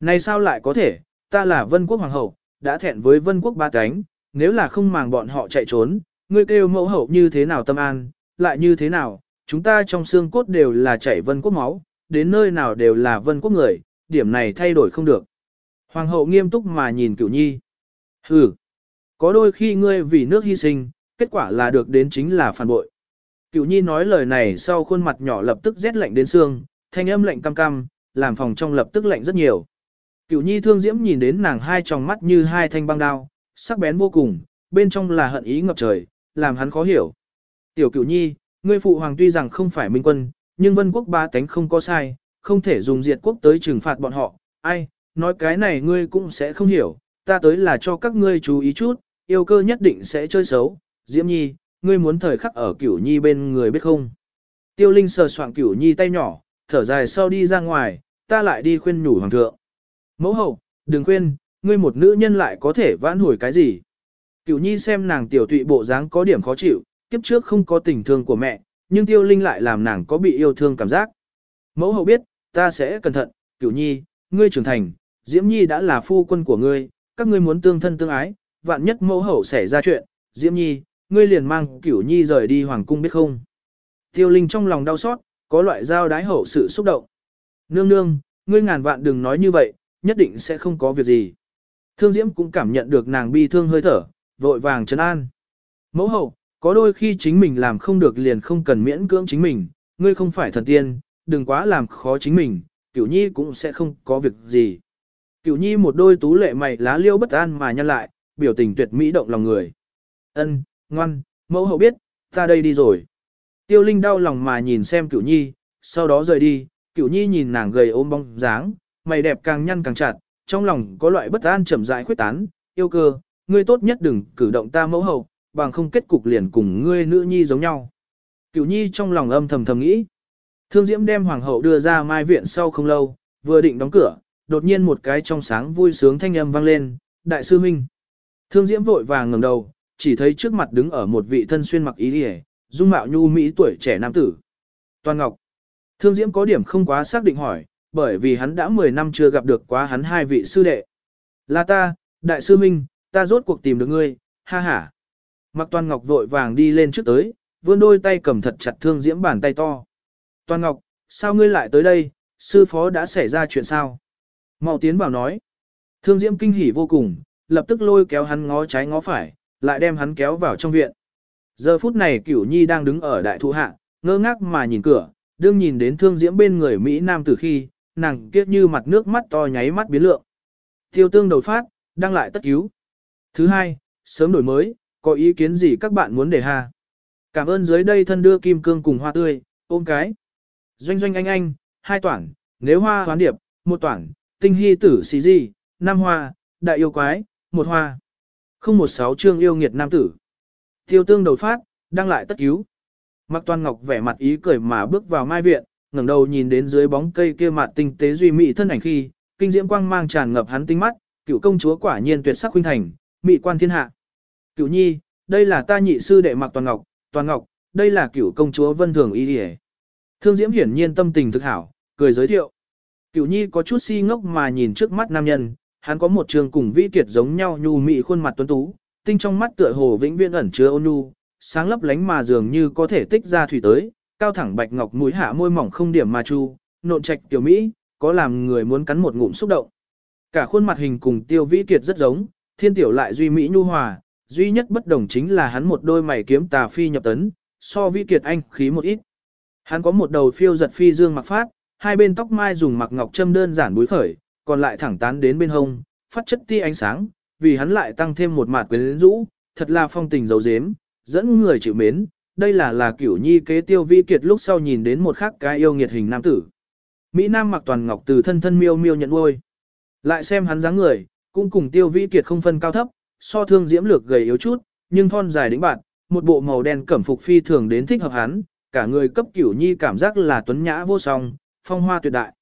Này sao lại có thể, ta là vân quốc hoàng hậu, đã thẹn với vân quốc ba cánh, nếu là không màng bọn họ chạy trốn, ngươi kêu mẫu hậu như thế nào tâm an, lại như thế nào, chúng ta trong xương cốt đều là chảy vân quốc máu, đến nơi nào đều là vân quốc người, điểm này thay đổi không được. Hoàng hậu nghiêm túc mà nhìn cửu nhi. Hừ, có đôi khi ngươi vì nước hy sinh, kết quả là được đến chính là phản bội. Cửu nhi nói lời này sau khuôn mặt nhỏ lập tức rét lạnh đến xương, thanh âm lạnh cam cam, làm phòng trong lập tức lạnh rất nhiều. Cửu nhi thương diễm nhìn đến nàng hai tròng mắt như hai thanh băng đao, sắc bén vô cùng, bên trong là hận ý ngập trời, làm hắn khó hiểu. Tiểu cửu nhi, ngươi phụ hoàng tuy rằng không phải minh quân, nhưng vân quốc ba tánh không có sai, không thể dùng diệt quốc tới trừng phạt bọn họ, ai, nói cái này ngươi cũng sẽ không hiểu, ta tới là cho các ngươi chú ý chút, yêu cơ nhất định sẽ chơi xấu, Diễm Nhi, ngươi muốn thời khắc ở cửu nhi bên người biết không. Tiêu Linh sờ soạng cửu nhi tay nhỏ, thở dài sau đi ra ngoài, ta lại đi khuyên nhủ hoàng thượng. Mẫu hậu, đừng khuyên, ngươi một nữ nhân lại có thể vãn hồi cái gì. Cửu nhi xem nàng tiểu tụy bộ dáng có điểm khó chịu, kiếp trước không có tình thương của mẹ, nhưng tiêu linh lại làm nàng có bị yêu thương cảm giác. Mẫu hậu biết, ta sẽ cẩn thận, cửu nhi, ngươi trưởng thành, Diễm Nhi đã là phu quân của ngươi, các ngươi muốn tương thân tương ái, vạn nhất mẫu hậu xảy ra chuyện, Diễm Nhi, ngươi liền mang Cửu Nhi rời đi hoàng cung biết không? Tiêu Linh trong lòng đau xót, có loại giao đái hậu sự xúc động. Nương nương, ngươi ngàn vạn đừng nói như vậy, nhất định sẽ không có việc gì. Thương Diễm cũng cảm nhận được nàng bi thương hơi thở, vội vàng trấn an. Mẫu hậu, có đôi khi chính mình làm không được liền không cần miễn cưỡng chính mình, ngươi không phải thần tiên, đừng quá làm khó chính mình, Cửu Nhi cũng sẽ không có việc gì. Cửu nhi một đôi tú lệ mày lá liêu bất an mà nhăn lại, biểu tình tuyệt mỹ động lòng người. Ân, ngoan, mẫu hậu biết, ta đây đi rồi. Tiêu Linh đau lòng mà nhìn xem cửu nhi, sau đó rời đi, cửu nhi nhìn nàng gầy ôm bóng dáng, mày đẹp càng nhăn càng chặt, trong lòng có loại bất an chậm rãi khuyết tán, yêu cơ, ngươi tốt nhất đừng cử động ta mẫu hậu, bằng không kết cục liền cùng ngươi nữ nhi giống nhau. Cửu nhi trong lòng âm thầm thầm nghĩ. Thương Diễm đem hoàng hậu đưa ra mai viện sau không lâu, vừa định đóng cửa, đột nhiên một cái trong sáng vui sướng thanh âm vang lên, đại sư huynh. Thương Diễm vội vàng ngẩng đầu, chỉ thấy trước mặt đứng ở một vị thân xuyên mặc ý liễu, dung mạo nhu mỹ tuổi trẻ nam tử. Toàn Ngọc. Thương Diễm có điểm không quá xác định hỏi, bởi vì hắn đã 10 năm chưa gặp được quá hắn hai vị sư đệ. Là ta, đại sư Minh, ta rốt cuộc tìm được ngươi, ha ha. Mặc Toàn Ngọc vội vàng đi lên trước tới, vươn đôi tay cầm thật chặt Thương Diễm bàn tay to. Toàn Ngọc, sao ngươi lại tới đây, sư phó đã xảy ra chuyện sao? Mạo tiến Bảo nói. Thương Diễm kinh hỉ vô cùng, lập tức lôi kéo hắn ngó trái ngó phải, lại đem hắn kéo vào trong viện. Giờ phút này Cửu Nhi đang đứng ở đại thụ hạ, ngơ ngác mà nhìn cửa, đương nhìn đến thương diễm bên người Mỹ Nam từ khi, nàng kiết như mặt nước mắt to nháy mắt biến lượng. Tiêu tương đầu phát, đang lại tất cứu. Thứ hai, sớm đổi mới, có ý kiến gì các bạn muốn để hà? Cảm ơn dưới đây thân đưa kim cương cùng hoa tươi, ôm cái. Doanh doanh anh anh, hai toản, nếu hoa hoán điệp, một toản, tinh hy tử xì gì, năm hoa, đại yêu quái, một hoa. Không một sáu chương yêu nghiệt nam tử. Tiêu tương đầu phát, đang lại tất cứu. Mặc toàn ngọc vẻ mặt ý cười mà bước vào mai viện, ngẩng đầu nhìn đến dưới bóng cây kia mặt tinh tế duy mỹ thân ảnh khi, kinh diễm quang mang tràn ngập hắn tinh mắt, cựu công chúa quả nhiên tuyệt sắc huynh thành, mỹ quan thiên hạ. Cựu nhi, đây là ta nhị sư đệ mặc toàn ngọc, toàn ngọc, đây là cựu công chúa vân thường y đi Thương diễm hiển nhiên tâm tình thực hảo, cười giới thiệu. Cựu nhi có chút si ngốc mà nhìn trước mắt nam nhân, hắn có một trường cùng vĩ kiệt giống nhau nhu mị khuôn mặt tuấn tú, tinh trong mắt tựa hồ vĩnh viễn ẩn chứa ôn nhu, sáng lấp lánh mà dường như có thể tích ra thủy tới, cao thẳng bạch ngọc mũi hạ môi mỏng không điểm mà chu, nộn trạch tiểu mỹ, có làm người muốn cắn một ngụm xúc động. Cả khuôn mặt hình cùng tiêu vĩ kiệt rất giống, thiên tiểu lại duy mỹ nhu hòa, duy nhất bất đồng chính là hắn một đôi mày kiếm tà phi nhập tấn, so vĩ kiệt anh khí một ít. Hắn có một đầu phiêu giật phi dương mặc phát, hai bên tóc mai dùng mặc ngọc châm đơn giản búi khởi, còn lại thẳng tán đến bên hông, phát chất ti ánh sáng, vì hắn lại tăng thêm một mạt quyến rũ, thật là phong tình dấu dếm, dẫn người chịu mến. Đây là là kiểu nhi kế tiêu vi kiệt lúc sau nhìn đến một khắc cái yêu nghiệt hình nam tử. Mỹ Nam mặc toàn ngọc từ thân thân miêu miêu nhận nuôi. Lại xem hắn dáng người, cũng cùng tiêu vi kiệt không phân cao thấp, so thương diễm lược gầy yếu chút, nhưng thon dài đĩnh bạn, một bộ màu đen cẩm phục phi thường đến thích hợp hắn, cả người cấp cửu nhi cảm giác là tuấn nhã vô song, phong hoa tuyệt đại.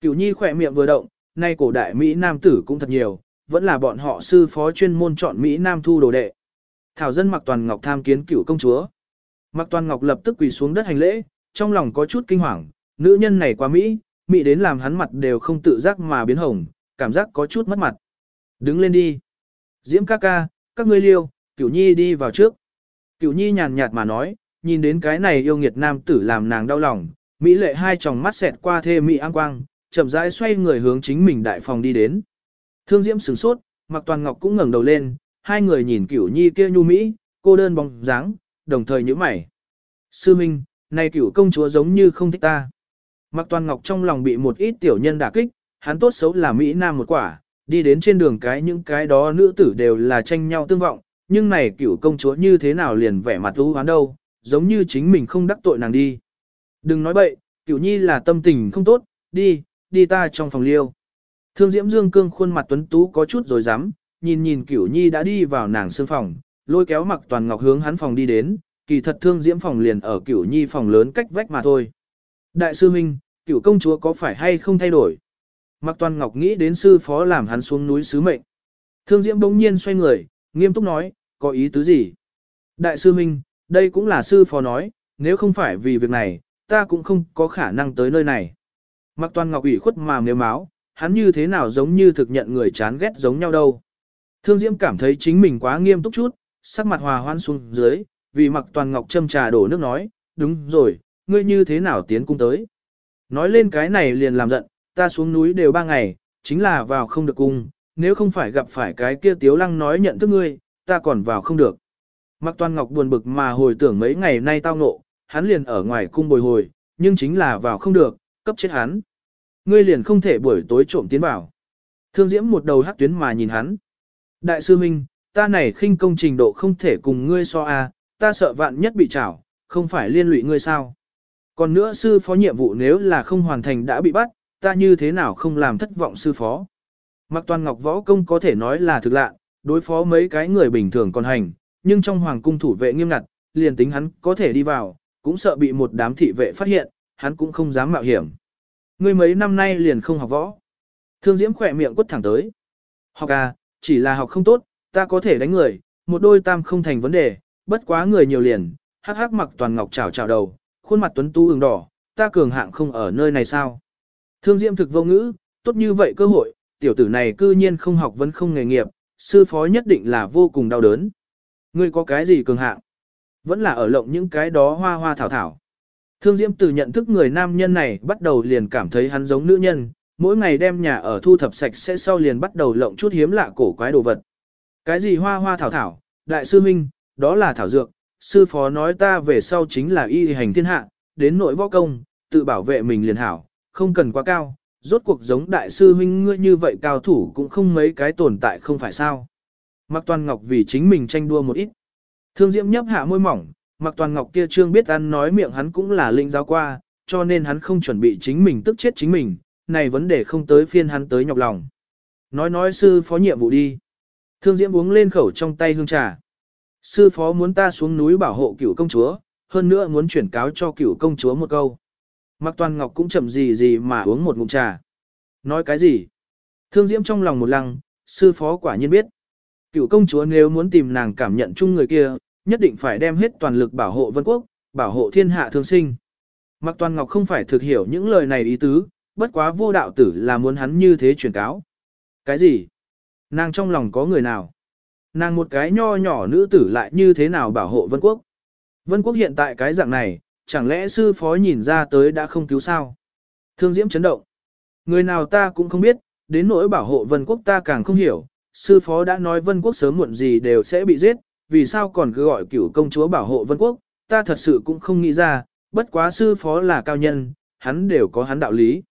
Cửu nhi khỏe miệng vừa động, nay cổ đại Mỹ Nam tử cũng thật nhiều, vẫn là bọn họ sư phó chuyên môn chọn Mỹ Nam thu đồ đệ. Thảo dân mặc toàn ngọc tham kiến cửu công chúa. Mặc toàn ngọc lập tức quỳ xuống đất hành lễ, trong lòng có chút kinh hoàng, nữ nhân này quá Mỹ, Mỹ đến làm hắn mặt đều không tự giác mà biến hồng, cảm giác có chút mất mặt. Đứng lên đi. Diễm ca ca, các ngươi liêu, cửu nhi đi vào trước. Cửu nhi nhàn nhạt mà nói, nhìn đến cái này yêu nghiệt nam tử làm nàng đau lòng, Mỹ lệ hai tròng mắt xẹt qua thê Mỹ an quang, chậm rãi xoay người hướng chính mình đại phòng đi đến. Thương Diễm sửng sốt, Mặc Toàn Ngọc cũng ngẩng đầu lên, hai người nhìn Cửu Nhi kia nhu mỹ, cô đơn bóng dáng, đồng thời nhíu mày. Sư Minh, này Cửu công chúa giống như không thích ta. Mặc Toàn Ngọc trong lòng bị một ít tiểu nhân đả kích, hắn tốt xấu là mỹ nam một quả, đi đến trên đường cái những cái đó nữ tử đều là tranh nhau tương vọng, nhưng này Cửu công chúa như thế nào liền vẻ mặt u hoán đâu, giống như chính mình không đắc tội nàng đi. Đừng nói bậy, Cửu Nhi là tâm tình không tốt, đi, đi ta trong phòng liêu. Thương Diễm Dương Cương khuôn mặt tuấn tú có chút rồi dám, nhìn nhìn Cửu Nhi đã đi vào nàng sương phòng, lôi kéo mặc toàn ngọc hướng hắn phòng đi đến, kỳ thật Thương Diễm phòng liền ở Cửu Nhi phòng lớn cách vách mà thôi. Đại sư Minh, Cửu công chúa có phải hay không thay đổi? Mặc toàn ngọc nghĩ đến sư phó làm hắn xuống núi sứ mệnh. Thương Diễm bỗng nhiên xoay người, nghiêm túc nói, có ý tứ gì? Đại sư Minh, đây cũng là sư phó nói, nếu không phải vì việc này, ta cũng không có khả năng tới nơi này. Mặc toàn ngọc ủy khuất mà nếu máu, hắn như thế nào giống như thực nhận người chán ghét giống nhau đâu. Thương Diễm cảm thấy chính mình quá nghiêm túc chút, sắc mặt hòa hoan xuống dưới, vì mặc toàn ngọc châm trà đổ nước nói, đúng rồi, ngươi như thế nào tiến cung tới. Nói lên cái này liền làm giận, ta xuống núi đều ba ngày, chính là vào không được cung, nếu không phải gặp phải cái kia tiếu lăng nói nhận thức ngươi, ta còn vào không được. Mặc toàn ngọc buồn bực mà hồi tưởng mấy ngày nay tao ngộ, hắn liền ở ngoài cung bồi hồi, nhưng chính là vào không được, cấp chết hắn. Ngươi liền không thể buổi tối trộm tiến vào. Thương Diễm một đầu hắc tuyến mà nhìn hắn. Đại sư Minh, ta này khinh công trình độ không thể cùng ngươi so a, ta sợ vạn nhất bị trảo, không phải liên lụy ngươi sao. Còn nữa sư phó nhiệm vụ nếu là không hoàn thành đã bị bắt, ta như thế nào không làm thất vọng sư phó. Mặc toàn ngọc võ công có thể nói là thực lạ, đối phó mấy cái người bình thường còn hành, nhưng trong hoàng cung thủ vệ nghiêm ngặt, liền tính hắn có thể đi vào, cũng sợ bị một đám thị vệ phát hiện, hắn cũng không dám mạo hiểm. Ngươi mấy năm nay liền không học võ. Thương Diễm khỏe miệng quất thẳng tới. Học à, chỉ là học không tốt, ta có thể đánh người, một đôi tam không thành vấn đề, bất quá người nhiều liền, hắc hắc mặc toàn ngọc chảo chảo đầu, khuôn mặt tuấn tú ửng đỏ, ta cường hạng không ở nơi này sao. Thương Diễm thực vô ngữ, tốt như vậy cơ hội, tiểu tử này cư nhiên không học vẫn không nghề nghiệp, sư phó nhất định là vô cùng đau đớn. Ngươi có cái gì cường hạng? Vẫn là ở lộng những cái đó hoa hoa thảo thảo. Thương Diễm từ nhận thức người nam nhân này bắt đầu liền cảm thấy hắn giống nữ nhân, mỗi ngày đem nhà ở thu thập sạch sẽ sau liền bắt đầu lộng chút hiếm lạ cổ quái đồ vật. Cái gì hoa hoa thảo thảo, đại sư huynh, đó là thảo dược, sư phó nói ta về sau chính là y hành thiên hạ, đến nội võ công, tự bảo vệ mình liền hảo, không cần quá cao, rốt cuộc giống đại sư huynh ngươi như vậy cao thủ cũng không mấy cái tồn tại không phải sao. Mạc Toàn Ngọc vì chính mình tranh đua một ít. Thương Diễm nhấp hạ môi mỏng, Mạc Toàn Ngọc kia trương biết ăn nói miệng hắn cũng là linh giáo qua, cho nên hắn không chuẩn bị chính mình tức chết chính mình, này vấn đề không tới phiên hắn tới nhọc lòng. Nói nói sư phó nhiệm vụ đi. Thương Diễm uống lên khẩu trong tay hương trà. Sư phó muốn ta xuống núi bảo hộ cửu công chúa, hơn nữa muốn chuyển cáo cho cửu công chúa một câu. Mạc Toàn Ngọc cũng chậm gì gì mà uống một ngụm trà. Nói cái gì? Thương Diễm trong lòng một lăng, sư phó quả nhiên biết. Cựu công chúa nếu muốn tìm nàng cảm nhận chung người kia, nhất định phải đem hết toàn lực bảo hộ vân quốc, bảo hộ thiên hạ thương sinh. Mặc Toàn Ngọc không phải thực hiểu những lời này ý tứ, bất quá vô đạo tử là muốn hắn như thế truyền cáo. Cái gì? Nàng trong lòng có người nào? Nàng một cái nho nhỏ nữ tử lại như thế nào bảo hộ vân quốc? Vân quốc hiện tại cái dạng này, chẳng lẽ sư phó nhìn ra tới đã không cứu sao? Thương Diễm chấn động. Người nào ta cũng không biết, đến nỗi bảo hộ vân quốc ta càng không hiểu, sư phó đã nói vân quốc sớm muộn gì đều sẽ bị giết, vì sao còn cứ gọi cửu công chúa bảo hộ vân quốc, ta thật sự cũng không nghĩ ra, bất quá sư phó là cao nhân, hắn đều có hắn đạo lý.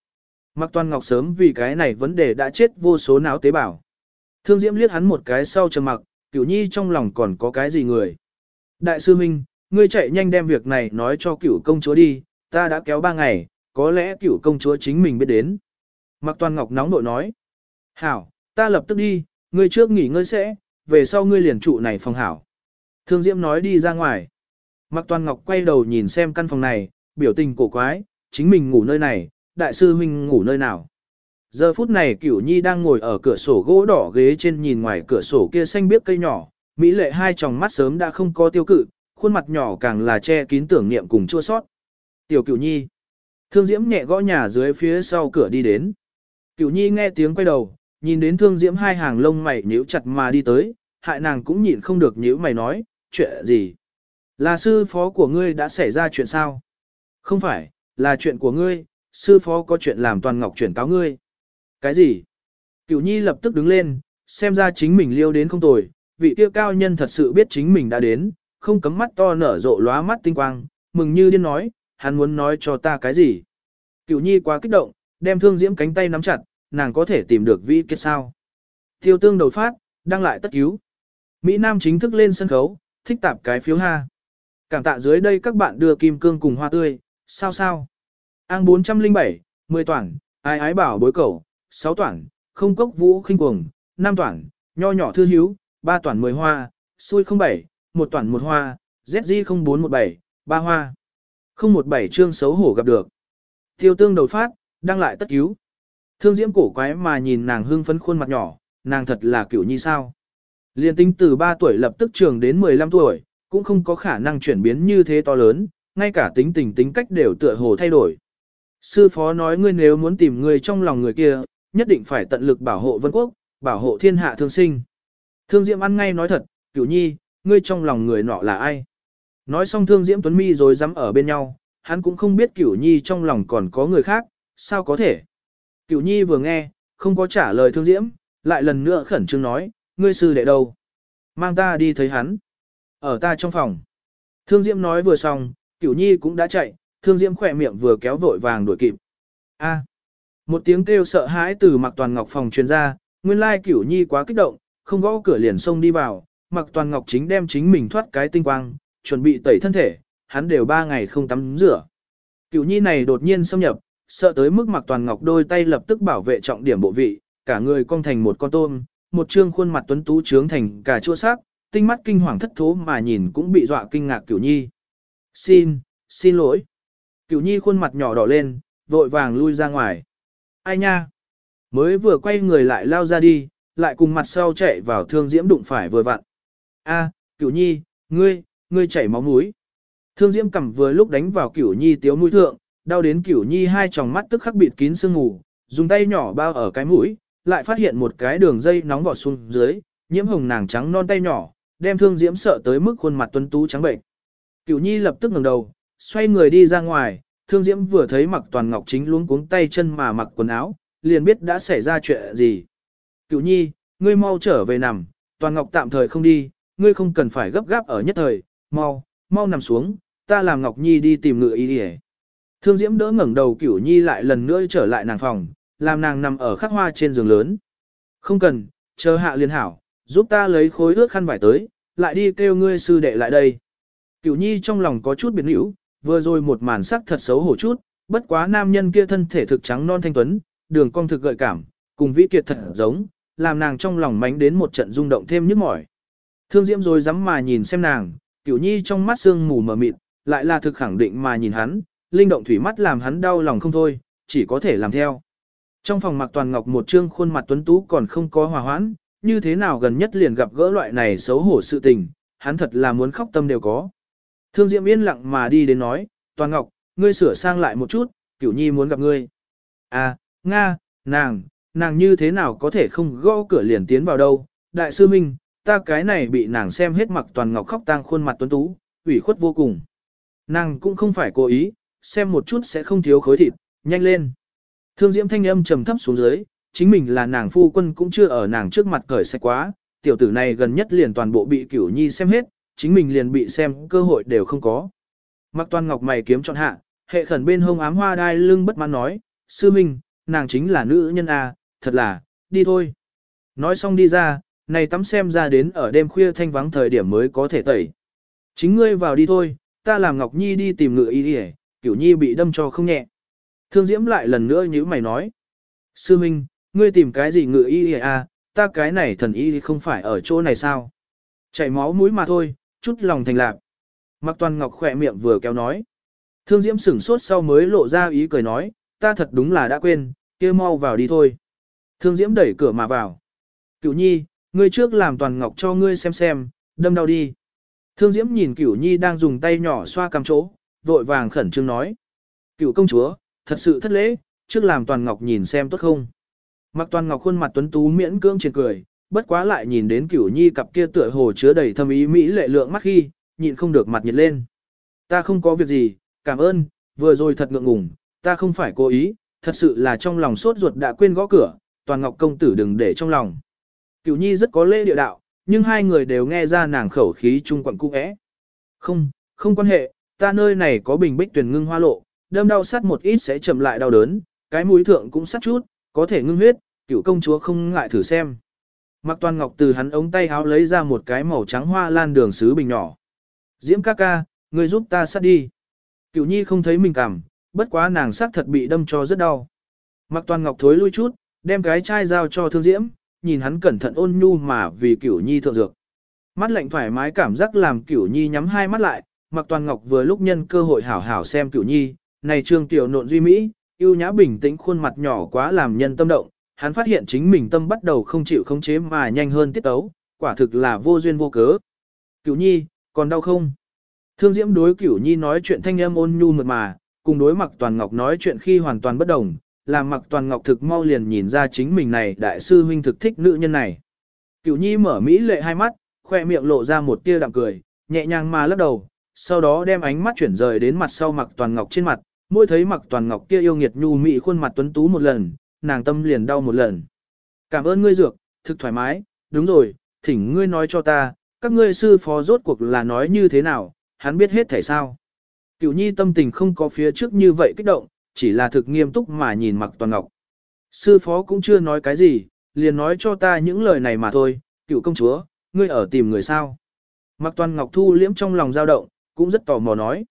Mạc Toàn Ngọc sớm vì cái này vấn đề đã chết vô số não tế bào. Thương Diễm liếc hắn một cái sau trầm mặc, cửu nhi trong lòng còn có cái gì người. Đại sư Minh, ngươi chạy nhanh đem việc này nói cho cửu công chúa đi, ta đã kéo ba ngày, có lẽ cửu công chúa chính mình biết đến. Mạc Toàn Ngọc nóng nội nói. Hảo, ta lập tức đi, ngươi trước nghỉ ngơi sẽ, về sau ngươi liền trụ này phòng hảo. Thương Diễm nói đi ra ngoài. Mạc Toàn Ngọc quay đầu nhìn xem căn phòng này, biểu tình cổ quái, chính mình ngủ nơi này, đại sư huynh ngủ nơi nào. Giờ phút này Cửu Nhi đang ngồi ở cửa sổ gỗ đỏ ghế trên nhìn ngoài cửa sổ kia xanh biếc cây nhỏ, mỹ lệ hai tròng mắt sớm đã không có tiêu cự, khuôn mặt nhỏ càng là che kín tưởng niệm cùng chua sót. Tiểu Cửu Nhi. Thương Diễm nhẹ gõ nhà dưới phía sau cửa đi đến. Cửu Nhi nghe tiếng quay đầu, nhìn đến Thương Diễm hai hàng lông mày nhíu chặt mà đi tới, hại nàng cũng nhịn không được nhíu mày nói, chuyện gì? Là sư phó của ngươi đã xảy ra chuyện sao? Không phải, là chuyện của ngươi, sư phó có chuyện làm toàn ngọc chuyển cáo ngươi. Cái gì? Cửu Nhi lập tức đứng lên, xem ra chính mình liêu đến không tồi, vị tiêu cao nhân thật sự biết chính mình đã đến, không cấm mắt to nở rộ lóa mắt tinh quang, mừng như điên nói, hắn muốn nói cho ta cái gì. Cửu Nhi quá kích động, đem thương diễm cánh tay nắm chặt, nàng có thể tìm được vi kiệt sao. Tiêu tương đầu phát, đăng lại tất cứu. Mỹ Nam chính thức lên sân khấu, thích tạp cái phiếu ha. Cảm tạ dưới đây các bạn đưa kim cương cùng hoa tươi, sao sao. Ang 407, 10 toản, ai ái bảo bối cầu, 6 toản, không cốc vũ khinh cuồng, 5 toản, nho nhỏ thư hiếu, 3 toản 10 hoa, xui 07, 1 toản 1 hoa, ZG 0417, 3 hoa. 017 chương xấu hổ gặp được. Tiêu tương đầu phát, đăng lại tất cứu. Thương diễm cổ quái mà nhìn nàng hương phấn khuôn mặt nhỏ, nàng thật là kiểu nhi sao. Liên tính từ 3 tuổi lập tức trường đến 15 tuổi, cũng không có khả năng chuyển biến như thế to lớn, ngay cả tính tình tính cách đều tựa hồ thay đổi. Sư phó nói ngươi nếu muốn tìm người trong lòng người kia, nhất định phải tận lực bảo hộ vân quốc, bảo hộ thiên hạ thương sinh. Thương Diễm ăn ngay nói thật, cửu nhi, ngươi trong lòng người nọ là ai? Nói xong Thương Diễm Tuấn Mi rồi dám ở bên nhau, hắn cũng không biết cửu nhi trong lòng còn có người khác, sao có thể? Cửu nhi vừa nghe, không có trả lời Thương Diễm, lại lần nữa khẩn trương nói, ngươi sư đệ đâu? Mang ta đi thấy hắn. Ở ta trong phòng. Thương Diễm nói vừa xong, Cửu Nhi cũng đã chạy, Thương Diễm khỏe miệng vừa kéo vội vàng đuổi kịp. A. Một tiếng kêu sợ hãi từ Mạc Toàn Ngọc phòng truyền ra, nguyên lai Cửu Nhi quá kích động, không gõ cửa liền xông đi vào, Mạc Toàn Ngọc chính đem chính mình thoát cái tinh quang, chuẩn bị tẩy thân thể, hắn đều ba ngày không tắm rửa. Cửu Nhi này đột nhiên xâm nhập, sợ tới mức Mạc Toàn Ngọc đôi tay lập tức bảo vệ trọng điểm bộ vị, cả người cong thành một con tôm, một trương khuôn mặt tuấn tú trướng thành cả chua sắc, tinh mắt kinh hoàng thất thố mà nhìn cũng bị dọa kinh ngạc Cửu Nhi. Xin, xin lỗi. Cửu Nhi khuôn mặt nhỏ đỏ lên, vội vàng lui ra ngoài. Ai nha? Mới vừa quay người lại lao ra đi, lại cùng mặt sau chạy vào thương diễm đụng phải vừa vặn. A, Cửu Nhi, ngươi, ngươi chảy máu mũi. Thương diễm cầm vừa lúc đánh vào Cửu Nhi tiếu mũi thượng, đau đến Cửu Nhi hai tròng mắt tức khắc bịt kín sương ngủ, dùng tay nhỏ bao ở cái mũi, lại phát hiện một cái đường dây nóng vọt xuống dưới, nhiễm hồng nàng trắng non tay nhỏ, đem thương diễm sợ tới mức khuôn mặt tuấn tú trắng bệnh. Cửu Nhi lập tức ngẩng đầu, xoay người đi ra ngoài, Thương Diễm vừa thấy mặc toàn ngọc chính luống cuống tay chân mà mặc quần áo, liền biết đã xảy ra chuyện gì. Cửu Nhi, ngươi mau trở về nằm, Toàn Ngọc tạm thời không đi, ngươi không cần phải gấp gáp ở nhất thời, mau, mau nằm xuống, ta làm Ngọc Nhi đi tìm ngựa y đi Thương Diễm đỡ ngẩng đầu Cửu Nhi lại lần nữa trở lại nàng phòng, làm nàng nằm ở khắc hoa trên giường lớn. Không cần, chờ hạ liên hảo, giúp ta lấy khối ướt khăn vải tới, lại đi kêu ngươi sư đệ lại đây. Cửu Nhi trong lòng có chút biến hữu, vừa rồi một màn sắc thật xấu hổ chút, bất quá nam nhân kia thân thể thực trắng non thanh tuấn, đường cong thực gợi cảm, cùng vĩ kiệt thật giống, làm nàng trong lòng mánh đến một trận rung động thêm nhức mỏi. Thương Diễm rồi dám mà nhìn xem nàng, Cửu Nhi trong mắt sương mù mờ mịt, lại là thực khẳng định mà nhìn hắn, linh động thủy mắt làm hắn đau lòng không thôi, chỉ có thể làm theo. Trong phòng mặc toàn ngọc một trương khuôn mặt tuấn tú còn không có hòa hoãn, như thế nào gần nhất liền gặp gỡ loại này xấu hổ sự tình, hắn thật là muốn khóc tâm đều có. Thương Diễm yên lặng mà đi đến nói, toàn ngọc, ngươi sửa sang lại một chút, cửu nhi muốn gặp ngươi. À, Nga, nàng, nàng như thế nào có thể không gõ cửa liền tiến vào đâu, đại sư Minh, ta cái này bị nàng xem hết mặc toàn ngọc khóc tang khuôn mặt tuấn tú, ủy khuất vô cùng. Nàng cũng không phải cố ý, xem một chút sẽ không thiếu khối thịt, nhanh lên. Thương diễm thanh âm trầm thấp xuống dưới, chính mình là nàng phu quân cũng chưa ở nàng trước mặt cởi sạch quá, tiểu tử này gần nhất liền toàn bộ bị cửu nhi xem hết, chính mình liền bị xem cơ hội đều không có. Mặc toàn ngọc mày kiếm chọn hạ, hệ khẩn bên hông ám hoa đai lưng bất mãn nói, sư minh, nàng chính là nữ nhân à, thật là, đi thôi. Nói xong đi ra, này tắm xem ra đến ở đêm khuya thanh vắng thời điểm mới có thể tẩy. Chính ngươi vào đi thôi, ta làm Ngọc Nhi đi tìm ngựa y đi cửu nhi bị đâm cho không nhẹ. Thương Diễm lại lần nữa nhíu mày nói. Sư Minh, ngươi tìm cái gì ngựa y à, ta cái này thần y không phải ở chỗ này sao? Chảy máu mũi mà thôi, chút lòng thành lạc. Mặc toàn ngọc khỏe miệng vừa kéo nói. Thương Diễm sửng sốt sau mới lộ ra ý cười nói, ta thật đúng là đã quên, kia mau vào đi thôi. Thương Diễm đẩy cửa mà vào. Cửu nhi, ngươi trước làm toàn ngọc cho ngươi xem xem, đâm đau đi. Thương Diễm nhìn Cửu nhi đang dùng tay nhỏ xoa cằm chỗ, vội vàng khẩn trương nói. Cửu công chúa, thật sự thất lễ, trước làm toàn ngọc nhìn xem tốt không. Mặc toàn ngọc khuôn mặt tuấn tú miễn cưỡng trên cười, bất quá lại nhìn đến Cửu nhi cặp kia tựa hồ chứa đầy thâm ý mỹ lệ lượng mắt khi, nhịn không được mặt nhiệt lên. Ta không có việc gì, cảm ơn, vừa rồi thật ngượng ngùng, ta không phải cố ý, thật sự là trong lòng sốt ruột đã quên gõ cửa, toàn ngọc công tử đừng để trong lòng. Cửu nhi rất có lễ địa đạo, nhưng hai người đều nghe ra nàng khẩu khí trung quận cung. Không, không quan hệ, ta nơi này có bình bích tuyển ngưng hoa lộ, đâm đau sắt một ít sẽ chậm lại đau đớn, cái mũi thượng cũng sắt chút, có thể ngưng huyết, Cựu công chúa không ngại thử xem. Mặc toàn ngọc từ hắn ống tay háo lấy ra một cái màu trắng hoa lan đường sứ bình nhỏ. Diễm ca ca, người giúp ta sát đi. Cửu nhi không thấy mình cảm, bất quá nàng sắc thật bị đâm cho rất đau. Mặc toàn ngọc thối lui chút, đem cái chai giao cho thương diễm, nhìn hắn cẩn thận ôn nhu mà vì cửu nhi thượng dược. Mắt lạnh thoải mái cảm giác làm cửu nhi nhắm hai mắt lại, mặc toàn ngọc vừa lúc nhân cơ hội hảo hảo xem cửu nhi, này trương tiểu nộn duy mỹ, yêu nhã bình tĩnh khuôn mặt nhỏ quá làm nhân tâm động, hắn phát hiện chính mình tâm bắt đầu không chịu khống chế mà nhanh hơn tiết tấu, quả thực là vô duyên vô cớ. Cửu nhi, còn đau không? Thương Diễm đối Cửu Nhi nói chuyện thanh âm ôn nhu mượt mà, cùng đối Mặc Toàn Ngọc nói chuyện khi hoàn toàn bất đồng, làm Mặc Toàn Ngọc thực mau liền nhìn ra chính mình này đại sư huynh thực thích nữ nhân này. Cửu Nhi mở mỹ lệ hai mắt, khoe miệng lộ ra một tia đạm cười, nhẹ nhàng mà lắc đầu, sau đó đem ánh mắt chuyển rời đến mặt sau Mặc Toàn Ngọc trên mặt, mỗi thấy Mặc Toàn Ngọc kia yêu nghiệt nhu mị khuôn mặt tuấn tú một lần, nàng tâm liền đau một lần. Cảm ơn ngươi dược, thực thoải mái, đúng rồi, thỉnh ngươi nói cho ta, các ngươi sư phó rốt cuộc là nói như thế nào, hắn biết hết thể sao. Cửu nhi tâm tình không có phía trước như vậy kích động, chỉ là thực nghiêm túc mà nhìn mặc toàn ngọc. Sư phó cũng chưa nói cái gì, liền nói cho ta những lời này mà thôi, cựu công chúa, ngươi ở tìm người sao. Mặc toàn ngọc thu liễm trong lòng dao động, cũng rất tò mò nói.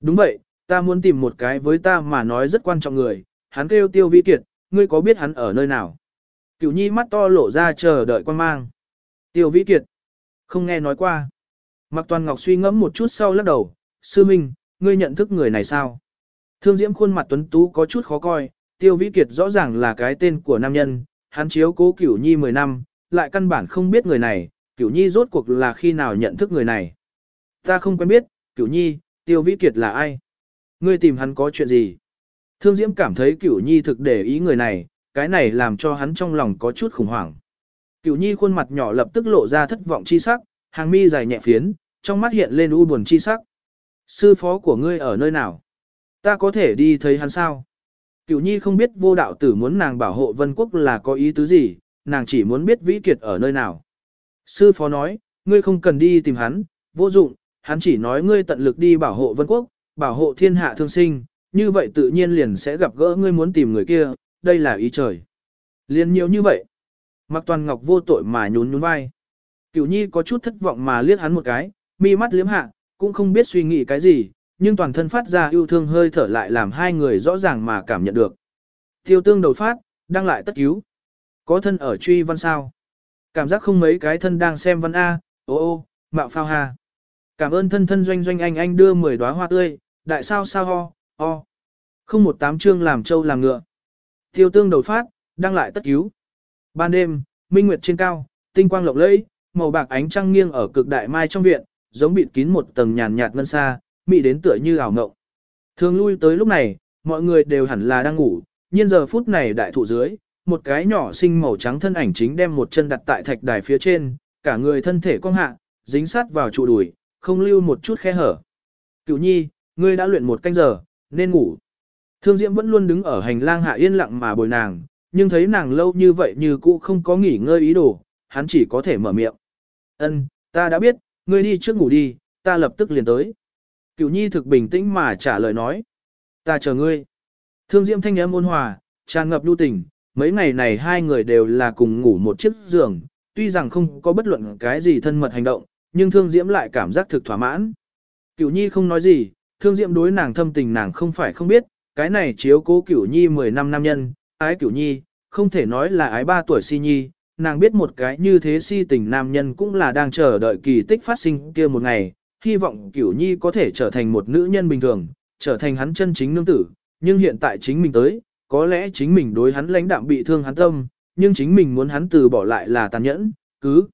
Đúng vậy, ta muốn tìm một cái với ta mà nói rất quan trọng người, hắn kêu tiêu vi kiệt, ngươi có biết hắn ở nơi nào? Cửu nhi mắt to lộ ra chờ đợi quan mang. Tiêu vĩ kiệt. Không nghe nói qua. Mạc Toàn Ngọc suy ngẫm một chút sau lắc đầu, sư minh, ngươi nhận thức người này sao? Thương Diễm khuôn mặt tuấn tú có chút khó coi, Tiêu Vĩ Kiệt rõ ràng là cái tên của nam nhân, hắn chiếu cố Cửu Nhi 10 năm, lại căn bản không biết người này, Cửu Nhi rốt cuộc là khi nào nhận thức người này. Ta không quen biết, Cửu Nhi, Tiêu Vĩ Kiệt là ai? Ngươi tìm hắn có chuyện gì? Thương Diễm cảm thấy Cửu Nhi thực để ý người này, cái này làm cho hắn trong lòng có chút khủng hoảng. Cửu Nhi khuôn mặt nhỏ lập tức lộ ra thất vọng chi sắc, hàng mi dài nhẹ phiến, trong mắt hiện lên u buồn chi sắc. Sư phó của ngươi ở nơi nào? Ta có thể đi thấy hắn sao? Cửu Nhi không biết vô đạo tử muốn nàng bảo hộ Vân Quốc là có ý tứ gì, nàng chỉ muốn biết Vĩ Kiệt ở nơi nào. Sư phó nói, ngươi không cần đi tìm hắn, vô dụng, hắn chỉ nói ngươi tận lực đi bảo hộ vân quốc, bảo hộ thiên hạ thương sinh, như vậy tự nhiên liền sẽ gặp gỡ ngươi muốn tìm người kia, đây là ý trời. Liền nhiều như vậy. Mặc toàn ngọc vô tội mà nhún nhún vai. Cửu nhi có chút thất vọng mà liếc hắn một cái, mi mắt liếm hạ, cũng không biết suy nghĩ cái gì, nhưng toàn thân phát ra yêu thương hơi thở lại làm hai người rõ ràng mà cảm nhận được. Tiêu tương đầu phát, đang lại tất cứu. Có thân ở truy văn sao. Cảm giác không mấy cái thân đang xem văn A, ô ô, mạo phao ha. Cảm ơn thân thân doanh doanh anh anh đưa 10 đóa hoa tươi, đại sao sao ho, ho. Không một tám chương làm trâu làm ngựa. Tiêu tương đầu phát, đang lại tất cứu. Ban đêm, minh nguyệt trên cao, tinh quang lộng lẫy, màu bạc ánh trăng nghiêng ở cực đại mai trong viện, giống bịt kín một tầng nhàn nhạt ngân xa, mị đến tựa như ảo ngộng. Thường lui tới lúc này, mọi người đều hẳn là đang ngủ, nhiên giờ phút này đại thụ dưới, một cái nhỏ xinh màu trắng thân ảnh chính đem một chân đặt tại thạch đài phía trên, cả người thân thể cong hạ, dính sát vào trụ đùi, không lưu một chút khe hở. Cửu nhi, ngươi đã luyện một canh giờ, nên ngủ. Thương Diễm vẫn luôn đứng ở hành lang hạ yên lặng mà bồi nàng, nhưng thấy nàng lâu như vậy như cũ không có nghỉ ngơi ý đồ, hắn chỉ có thể mở miệng. Ân, ta đã biết, ngươi đi trước ngủ đi, ta lập tức liền tới. Cửu nhi thực bình tĩnh mà trả lời nói. Ta chờ ngươi. Thương Diễm thanh âm ôn hòa, tràn ngập lưu tình, mấy ngày này hai người đều là cùng ngủ một chiếc giường, tuy rằng không có bất luận cái gì thân mật hành động, nhưng Thương Diễm lại cảm giác thực thỏa mãn. Cửu Nhi không nói gì, Thương Diễm đối nàng thâm tình nàng không phải không biết, cái này chiếu cố Cửu Nhi 10 năm nam nhân, ái Cửu Nhi, không thể nói là ái 3 tuổi si nhi, nàng biết một cái như thế si tình nam nhân cũng là đang chờ đợi kỳ tích phát sinh kia một ngày, hy vọng Cửu Nhi có thể trở thành một nữ nhân bình thường, trở thành hắn chân chính nương tử, nhưng hiện tại chính mình tới, có lẽ chính mình đối hắn lãnh đạm bị thương hắn tâm, nhưng chính mình muốn hắn từ bỏ lại là tàn nhẫn, cứ.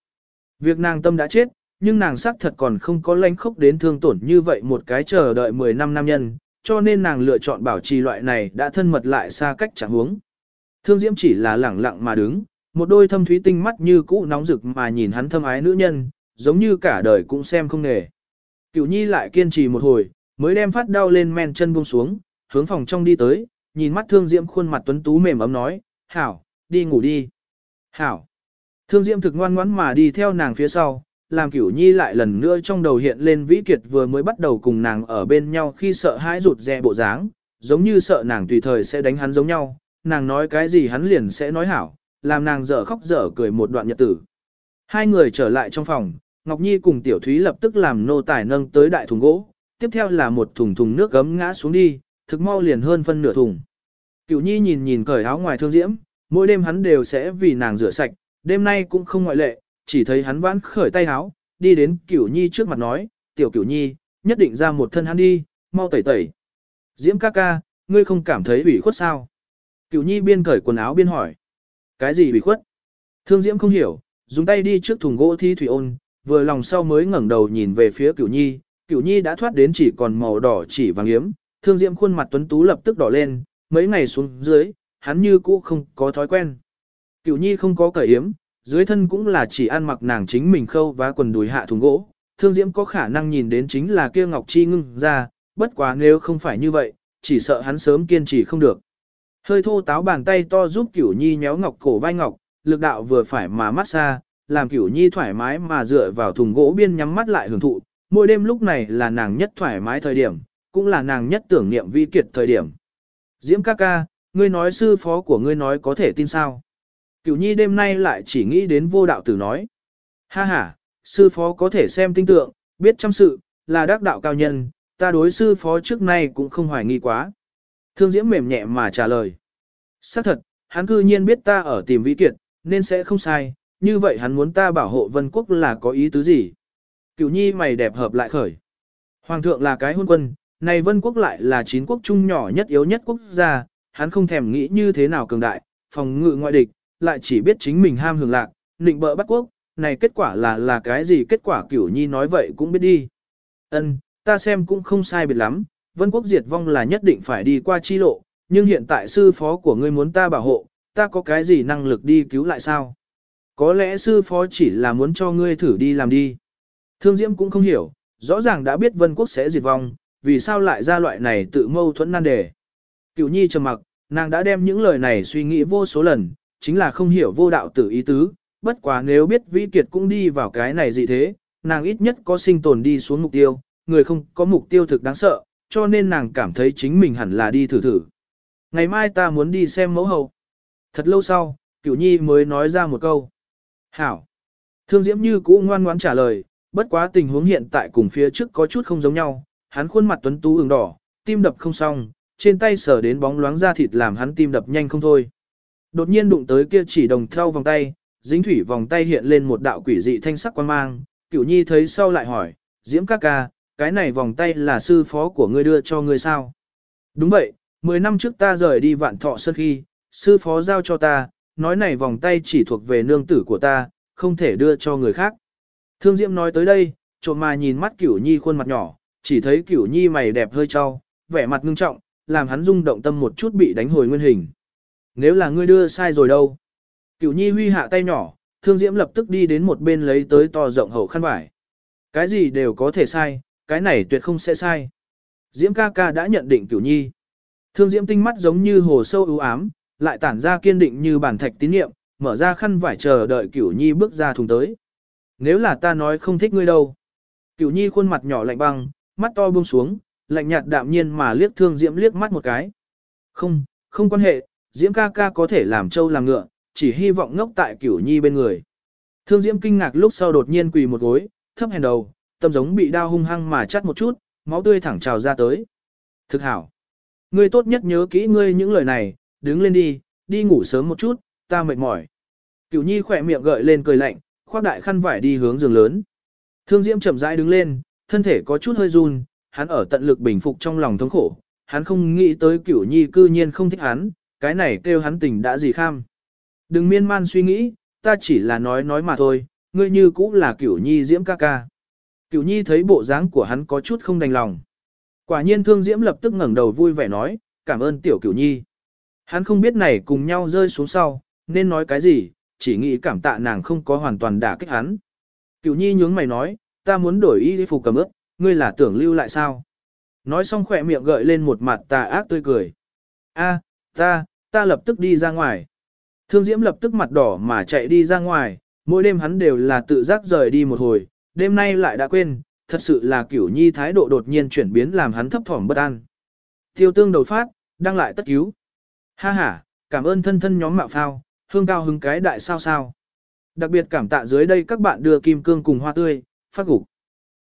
Việc nàng tâm đã chết, nhưng nàng xác thật còn không có lãnh khốc đến thương tổn như vậy một cái chờ đợi 10 năm nam nhân, cho nên nàng lựa chọn bảo trì loại này đã thân mật lại xa cách chẳng huống. Thương Diễm chỉ là lẳng lặng mà đứng, một đôi thâm thúy tinh mắt như cũ nóng rực mà nhìn hắn thâm ái nữ nhân, giống như cả đời cũng xem không nghề. Cửu Nhi lại kiên trì một hồi, mới đem phát đau lên men chân buông xuống, hướng phòng trong đi tới, nhìn mắt Thương Diễm khuôn mặt tuấn tú mềm ấm nói, "Hảo, đi ngủ đi." "Hảo." Thương Diễm thực ngoan ngoãn mà đi theo nàng phía sau, làm Cửu Nhi lại lần nữa trong đầu hiện lên Vĩ Kiệt vừa mới bắt đầu cùng nàng ở bên nhau khi sợ hãi rụt rè bộ dáng, giống như sợ nàng tùy thời sẽ đánh hắn giống nhau, nàng nói cái gì hắn liền sẽ nói hảo, làm nàng dở khóc dở cười một đoạn nhật tử. Hai người trở lại trong phòng, Ngọc Nhi cùng Tiểu Thúy lập tức làm nô tài nâng tới đại thùng gỗ, tiếp theo là một thùng thùng nước gấm ngã xuống đi, thực mau liền hơn phân nửa thùng. Cửu Nhi nhìn nhìn cởi áo ngoài thương diễm, mỗi đêm hắn đều sẽ vì nàng rửa sạch, đêm nay cũng không ngoại lệ, chỉ thấy hắn vãn khởi tay háo đi đến Cửu Nhi trước mặt nói, "Tiểu Cửu Nhi, nhất định ra một thân hắn đi, mau tẩy tẩy." Diễm ca ca, ngươi không cảm thấy ủy khuất sao? Cửu Nhi biên cởi quần áo biên hỏi. Cái gì ủy khuất? Thương Diễm không hiểu, dùng tay đi trước thùng gỗ thi thủy ôn, vừa lòng sau mới ngẩng đầu nhìn về phía Cửu Nhi, Cửu Nhi đã thoát đến chỉ còn màu đỏ chỉ vàng yếm, Thương Diễm khuôn mặt tuấn tú lập tức đỏ lên, mấy ngày xuống dưới, hắn như cũ không có thói quen. Cửu Nhi không có cởi yếm, dưới thân cũng là chỉ ăn mặc nàng chính mình khâu và quần đùi hạ thùng gỗ. Thương Diễm có khả năng nhìn đến chính là kia Ngọc Chi ngưng ra, bất quá nếu không phải như vậy, chỉ sợ hắn sớm kiên trì không được. Hơi thô táo bàn tay to giúp Cửu Nhi nhéo ngọc cổ vai ngọc, lực đạo vừa phải mà mát xa, làm Cửu Nhi thoải mái mà dựa vào thùng gỗ biên nhắm mắt lại hưởng thụ. Mỗi đêm lúc này là nàng nhất thoải mái thời điểm, cũng là nàng nhất tưởng niệm vi kiệt thời điểm. Diễm ca ca, ngươi nói sư phó của ngươi nói có thể tin sao? Cửu nhi đêm nay lại chỉ nghĩ đến vô đạo tử nói. Ha ha, sư phó có thể xem tinh tượng, biết chăm sự, là đắc đạo cao nhân, ta đối sư phó trước nay cũng không hoài nghi quá. Thương Diễm mềm nhẹ mà trả lời. Xác thật, hắn cư nhiên biết ta ở tìm vĩ kiệt, nên sẽ không sai, như vậy hắn muốn ta bảo hộ vân quốc là có ý tứ gì? Cửu nhi mày đẹp hợp lại khởi. Hoàng thượng là cái hôn quân, này vân quốc lại là chín quốc trung nhỏ nhất yếu nhất quốc gia, hắn không thèm nghĩ như thế nào cường đại, phòng ngự ngoại địch, lại chỉ biết chính mình ham hưởng lạc, nịnh bợ bắt quốc, này kết quả là là cái gì kết quả cửu nhi nói vậy cũng biết đi. Ân, ta xem cũng không sai biệt lắm, vân quốc diệt vong là nhất định phải đi qua chi lộ, nhưng hiện tại sư phó của ngươi muốn ta bảo hộ, ta có cái gì năng lực đi cứu lại sao? Có lẽ sư phó chỉ là muốn cho ngươi thử đi làm đi. Thương Diễm cũng không hiểu, rõ ràng đã biết vân quốc sẽ diệt vong, vì sao lại ra loại này tự mâu thuẫn nan đề. Cửu nhi trầm mặc, nàng đã đem những lời này suy nghĩ vô số lần, chính là không hiểu vô đạo tử ý tứ, bất quá nếu biết Vĩ Kiệt cũng đi vào cái này gì thế, nàng ít nhất có sinh tồn đi xuống mục tiêu, người không có mục tiêu thực đáng sợ, cho nên nàng cảm thấy chính mình hẳn là đi thử thử. Ngày mai ta muốn đi xem mẫu hậu. Thật lâu sau, Cửu Nhi mới nói ra một câu. Hảo. Thương Diễm như cũ ngoan ngoãn trả lời, bất quá tình huống hiện tại cùng phía trước có chút không giống nhau, hắn khuôn mặt tuấn tú ửng đỏ, tim đập không xong, trên tay sờ đến bóng loáng da thịt làm hắn tim đập nhanh không thôi. Đột nhiên đụng tới kia chỉ đồng theo vòng tay, dính thủy vòng tay hiện lên một đạo quỷ dị thanh sắc quan mang, Cửu Nhi thấy sau lại hỏi, Diễm ca ca, cái này vòng tay là sư phó của ngươi đưa cho ngươi sao? Đúng vậy, 10 năm trước ta rời đi vạn thọ sơn khi, sư phó giao cho ta, nói này vòng tay chỉ thuộc về nương tử của ta, không thể đưa cho người khác. Thương Diễm nói tới đây, trộm mà nhìn mắt Cửu Nhi khuôn mặt nhỏ, chỉ thấy Cửu Nhi mày đẹp hơi trao, vẻ mặt ngưng trọng, làm hắn rung động tâm một chút bị đánh hồi nguyên hình. Nếu là ngươi đưa sai rồi đâu? Cửu Nhi huy hạ tay nhỏ, Thương Diễm lập tức đi đến một bên lấy tới to rộng hậu khăn vải. Cái gì đều có thể sai, cái này tuyệt không sẽ sai. Diễm ca ca đã nhận định Cửu Nhi. Thương Diễm tinh mắt giống như hồ sâu ưu ám, lại tản ra kiên định như bản thạch tín niệm, mở ra khăn vải chờ đợi Cửu Nhi bước ra thùng tới. Nếu là ta nói không thích ngươi đâu. Cửu Nhi khuôn mặt nhỏ lạnh băng, mắt to buông xuống, lạnh nhạt đạm nhiên mà liếc Thương Diễm liếc mắt một cái. Không, không quan hệ, Diễm ca ca có thể làm trâu làm ngựa, chỉ hy vọng ngốc tại Cửu Nhi bên người. Thương Diễm kinh ngạc lúc sau đột nhiên quỳ một gối, thấp hèn đầu, tâm giống bị đau hung hăng mà chắt một chút, máu tươi thẳng trào ra tới. Thực hảo. Ngươi tốt nhất nhớ kỹ ngươi những lời này, đứng lên đi, đi ngủ sớm một chút, ta mệt mỏi. Cửu Nhi khỏe miệng gợi lên cười lạnh, khoác đại khăn vải đi hướng giường lớn. Thương Diễm chậm rãi đứng lên, thân thể có chút hơi run, hắn ở tận lực bình phục trong lòng thống khổ, hắn không nghĩ tới Cửu Nhi cư nhiên không thích hắn, cái này kêu hắn tình đã gì kham. Đừng miên man suy nghĩ, ta chỉ là nói nói mà thôi, ngươi như cũng là Cửu Nhi Diễm ca ca. Cửu Nhi thấy bộ dáng của hắn có chút không đành lòng. Quả nhiên Thương Diễm lập tức ngẩng đầu vui vẻ nói, cảm ơn tiểu Cửu Nhi. Hắn không biết này cùng nhau rơi xuống sau, nên nói cái gì, chỉ nghĩ cảm tạ nàng không có hoàn toàn đả kích hắn. Cửu Nhi nhướng mày nói, ta muốn đổi y phục cầm ước, ngươi là tưởng lưu lại sao? Nói xong khỏe miệng gợi lên một mặt tà ác tươi cười. A, ta, ta lập tức đi ra ngoài. Thương Diễm lập tức mặt đỏ mà chạy đi ra ngoài, mỗi đêm hắn đều là tự giác rời đi một hồi, đêm nay lại đã quên, thật sự là cửu nhi thái độ đột nhiên chuyển biến làm hắn thấp thỏm bất an. Tiêu tương đầu phát, đăng lại tất cứu. Ha ha, cảm ơn thân thân nhóm mạo phao, hương cao hứng cái đại sao sao. Đặc biệt cảm tạ dưới đây các bạn đưa kim cương cùng hoa tươi, phát gục.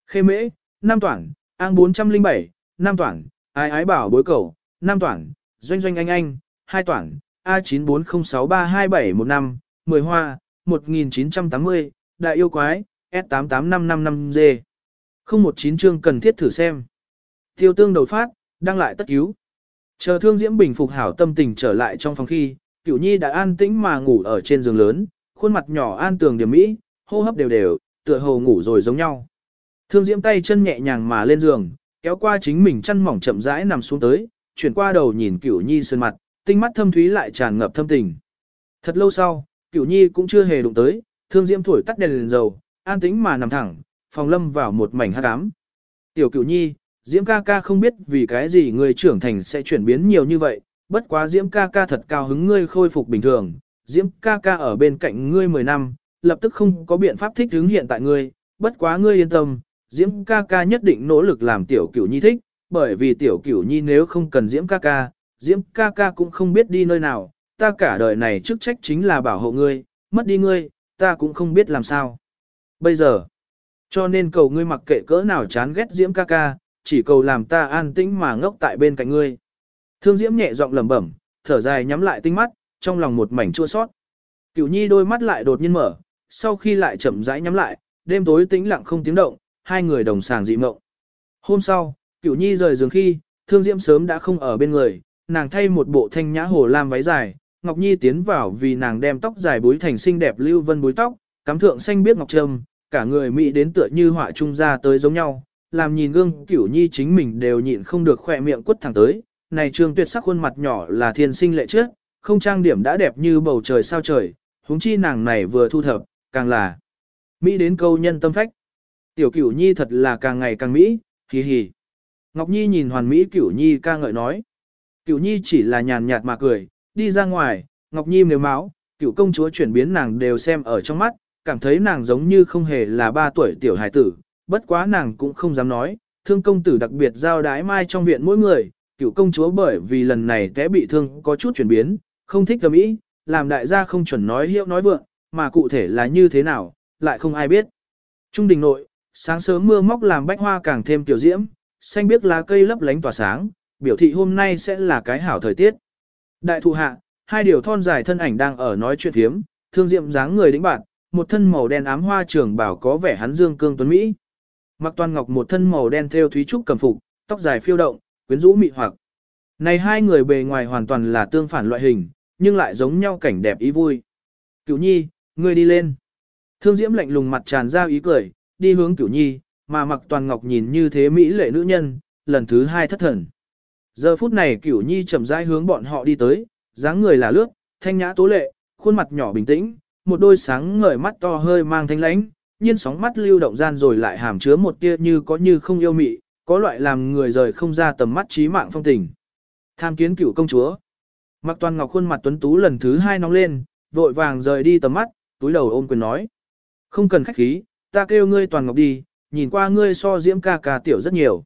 Khê mễ, Nam Toản, An 407, Nam Toản, Ái Ái Bảo Bối Cầu, Nam Toản, Doanh Doanh Anh Anh, Hai Toản, A940632715, 10 Hoa, 1980, Đại Yêu Quái, S88555G. Không một chín chương cần thiết thử xem. Tiêu tương đầu phát, đăng lại tất cứu. Chờ thương diễm bình phục hảo tâm tình trở lại trong phòng khi, cửu nhi đã an tĩnh mà ngủ ở trên giường lớn, khuôn mặt nhỏ an tường điểm mỹ, hô hấp đều đều, tựa hồ ngủ rồi giống nhau. Thương diễm tay chân nhẹ nhàng mà lên giường, kéo qua chính mình chân mỏng chậm rãi nằm xuống tới, chuyển qua đầu nhìn cửu nhi sơn mặt, tinh mắt thâm thúy lại tràn ngập thâm tình. Thật lâu sau, cửu nhi cũng chưa hề đụng tới, thương diễm thổi tắt đèn liền dầu, an tĩnh mà nằm thẳng, phòng lâm vào một mảnh hắc ám. Tiểu cửu nhi, Diễm ca ca không biết vì cái gì người trưởng thành sẽ chuyển biến nhiều như vậy, bất quá Diễm ca ca thật cao hứng ngươi khôi phục bình thường, Diễm ca ca ở bên cạnh ngươi 10 năm, lập tức không có biện pháp thích ứng hiện tại ngươi, bất quá ngươi yên tâm, Diễm ca ca nhất định nỗ lực làm tiểu cửu nhi thích, bởi vì tiểu cửu nhi nếu không cần Diễm ca ca, Diễm ca ca cũng không biết đi nơi nào, ta cả đời này chức trách chính là bảo hộ ngươi, mất đi ngươi, ta cũng không biết làm sao. Bây giờ, cho nên cầu ngươi mặc kệ cỡ nào chán ghét Diễm ca ca, chỉ cầu làm ta an tĩnh mà ngốc tại bên cạnh ngươi. Thương Diễm nhẹ giọng lẩm bẩm, thở dài nhắm lại tinh mắt, trong lòng một mảnh chua sót. Cửu Nhi đôi mắt lại đột nhiên mở, sau khi lại chậm rãi nhắm lại, đêm tối tĩnh lặng không tiếng động, hai người đồng sàng dị mộng. Hôm sau, Cửu Nhi rời giường khi, Thương Diễm sớm đã không ở bên người, nàng thay một bộ thanh nhã hồ lam váy dài, Ngọc Nhi tiến vào vì nàng đem tóc dài búi thành xinh đẹp lưu vân búi tóc, cắm thượng xanh biết ngọc trâm, cả người mỹ đến tựa như họa trung ra tới giống nhau, làm nhìn gương Cửu Nhi chính mình đều nhịn không được khỏe miệng quất thẳng tới, này trương tuyệt sắc khuôn mặt nhỏ là thiên sinh lệ trước, không trang điểm đã đẹp như bầu trời sao trời, huống chi nàng này vừa thu thập, càng là mỹ đến câu nhân tâm phách. Tiểu Cửu Nhi thật là càng ngày càng mỹ, hì hì. Ngọc Nhi nhìn hoàn mỹ Cửu Nhi ca ngợi nói. Cửu Nhi chỉ là nhàn nhạt mà cười, đi ra ngoài, Ngọc Nhi nếu máu, Cửu công chúa chuyển biến nàng đều xem ở trong mắt, cảm thấy nàng giống như không hề là ba tuổi tiểu hài tử, bất quá nàng cũng không dám nói, thương công tử đặc biệt giao đái mai trong viện mỗi người, Cửu công chúa bởi vì lần này té bị thương có chút chuyển biến, không thích cầm ý, làm đại gia không chuẩn nói hiệu nói vượng, mà cụ thể là như thế nào, lại không ai biết. Trung đình nội, sáng sớm mưa móc làm bách hoa càng thêm tiểu diễm, xanh biếc lá cây lấp lánh tỏa sáng, biểu thị hôm nay sẽ là cái hảo thời tiết. Đại thụ hạ, hai điều thon dài thân ảnh đang ở nói chuyện thiếm, thương diệm dáng người đĩnh bạn, một thân màu đen ám hoa trường bảo có vẻ hắn dương cương tuấn Mỹ. Mặc toàn ngọc một thân màu đen theo thúy trúc cầm phục, tóc dài phiêu động, quyến rũ mị hoặc. Này hai người bề ngoài hoàn toàn là tương phản loại hình, nhưng lại giống nhau cảnh đẹp ý vui. Cửu nhi, ngươi đi lên. Thương diễm lạnh lùng mặt tràn ra ý cười, đi hướng cửu nhi, mà mặc toàn ngọc nhìn như thế mỹ lệ nữ nhân, lần thứ hai thất thần. Giờ phút này cửu nhi chậm rãi hướng bọn họ đi tới, dáng người là lướt, thanh nhã tố lệ, khuôn mặt nhỏ bình tĩnh, một đôi sáng ngời mắt to hơi mang thanh lãnh, nhiên sóng mắt lưu động gian rồi lại hàm chứa một tia như có như không yêu mị, có loại làm người rời không ra tầm mắt trí mạng phong tình. Tham kiến cửu công chúa. Mặc toàn ngọc khuôn mặt tuấn tú lần thứ hai nóng lên, vội vàng rời đi tầm mắt, túi đầu ôm quyền nói. Không cần khách khí, ta kêu ngươi toàn ngọc đi, nhìn qua ngươi so diễm ca ca tiểu rất nhiều.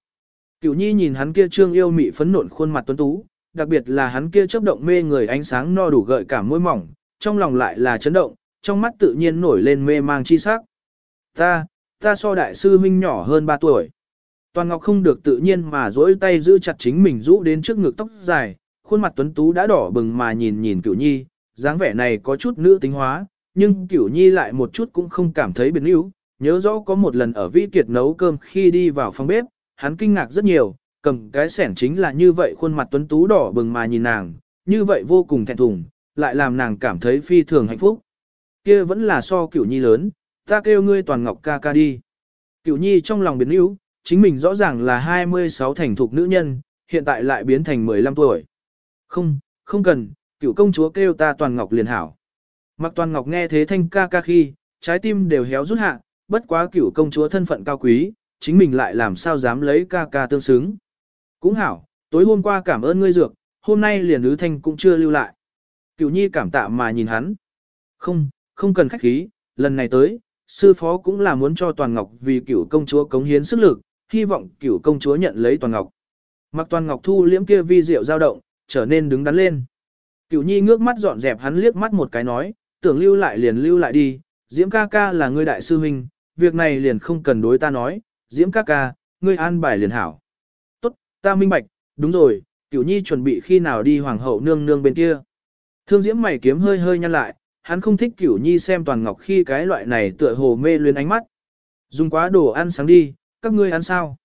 Cửu nhi nhìn hắn kia trương yêu mị phấn nộn khuôn mặt tuấn tú, đặc biệt là hắn kia chớp động mê người ánh sáng no đủ gợi cảm môi mỏng, trong lòng lại là chấn động, trong mắt tự nhiên nổi lên mê mang chi sắc. Ta, ta so đại sư huynh nhỏ hơn 3 tuổi. Toàn Ngọc không được tự nhiên mà duỗi tay giữ chặt chính mình rũ đến trước ngực tóc dài, khuôn mặt tuấn tú đã đỏ bừng mà nhìn nhìn Cửu Nhi, dáng vẻ này có chút nữ tính hóa, nhưng Cửu Nhi lại một chút cũng không cảm thấy biến yếu. Nhớ rõ có một lần ở Vi Kiệt nấu cơm khi đi vào phòng bếp, hắn kinh ngạc rất nhiều, cầm cái sẻn chính là như vậy khuôn mặt tuấn tú đỏ bừng mà nhìn nàng, như vậy vô cùng thẹn thùng, lại làm nàng cảm thấy phi thường hạnh phúc. Kia vẫn là so Cửu Nhi lớn, ta kêu ngươi toàn ngọc ca ca đi. Cửu Nhi trong lòng biến yếu, chính mình rõ ràng là 26 thành thục nữ nhân, hiện tại lại biến thành 15 tuổi. Không, không cần, cựu công chúa kêu ta toàn ngọc liền hảo. Mặc toàn ngọc nghe thế thanh ca ca khi, trái tim đều héo rút hạ, bất quá cựu công chúa thân phận cao quý, chính mình lại làm sao dám lấy ca ca tương xứng. Cũng hảo, tối hôm qua cảm ơn ngươi dược, hôm nay liền ứ thanh cũng chưa lưu lại. Cựu nhi cảm tạ mà nhìn hắn. Không, không cần khách khí, lần này tới, sư phó cũng là muốn cho toàn ngọc vì cựu công chúa cống hiến sức lực, hy vọng cửu công chúa nhận lấy toàn ngọc. Mặc toàn ngọc thu liễm kia vi diệu dao động, trở nên đứng đắn lên. Cửu nhi ngước mắt dọn dẹp hắn liếc mắt một cái nói, tưởng lưu lại liền lưu lại đi, diễm ca ca là ngươi đại sư huynh, việc này liền không cần đối ta nói, diễm ca ca, ngươi an bài liền hảo. Tốt, ta minh bạch, đúng rồi, cửu nhi chuẩn bị khi nào đi hoàng hậu nương nương bên kia. Thương diễm mày kiếm hơi hơi nhăn lại, hắn không thích cửu nhi xem toàn ngọc khi cái loại này tựa hồ mê luyến ánh mắt. Dùng quá đồ ăn sáng đi, các ngươi ăn sao?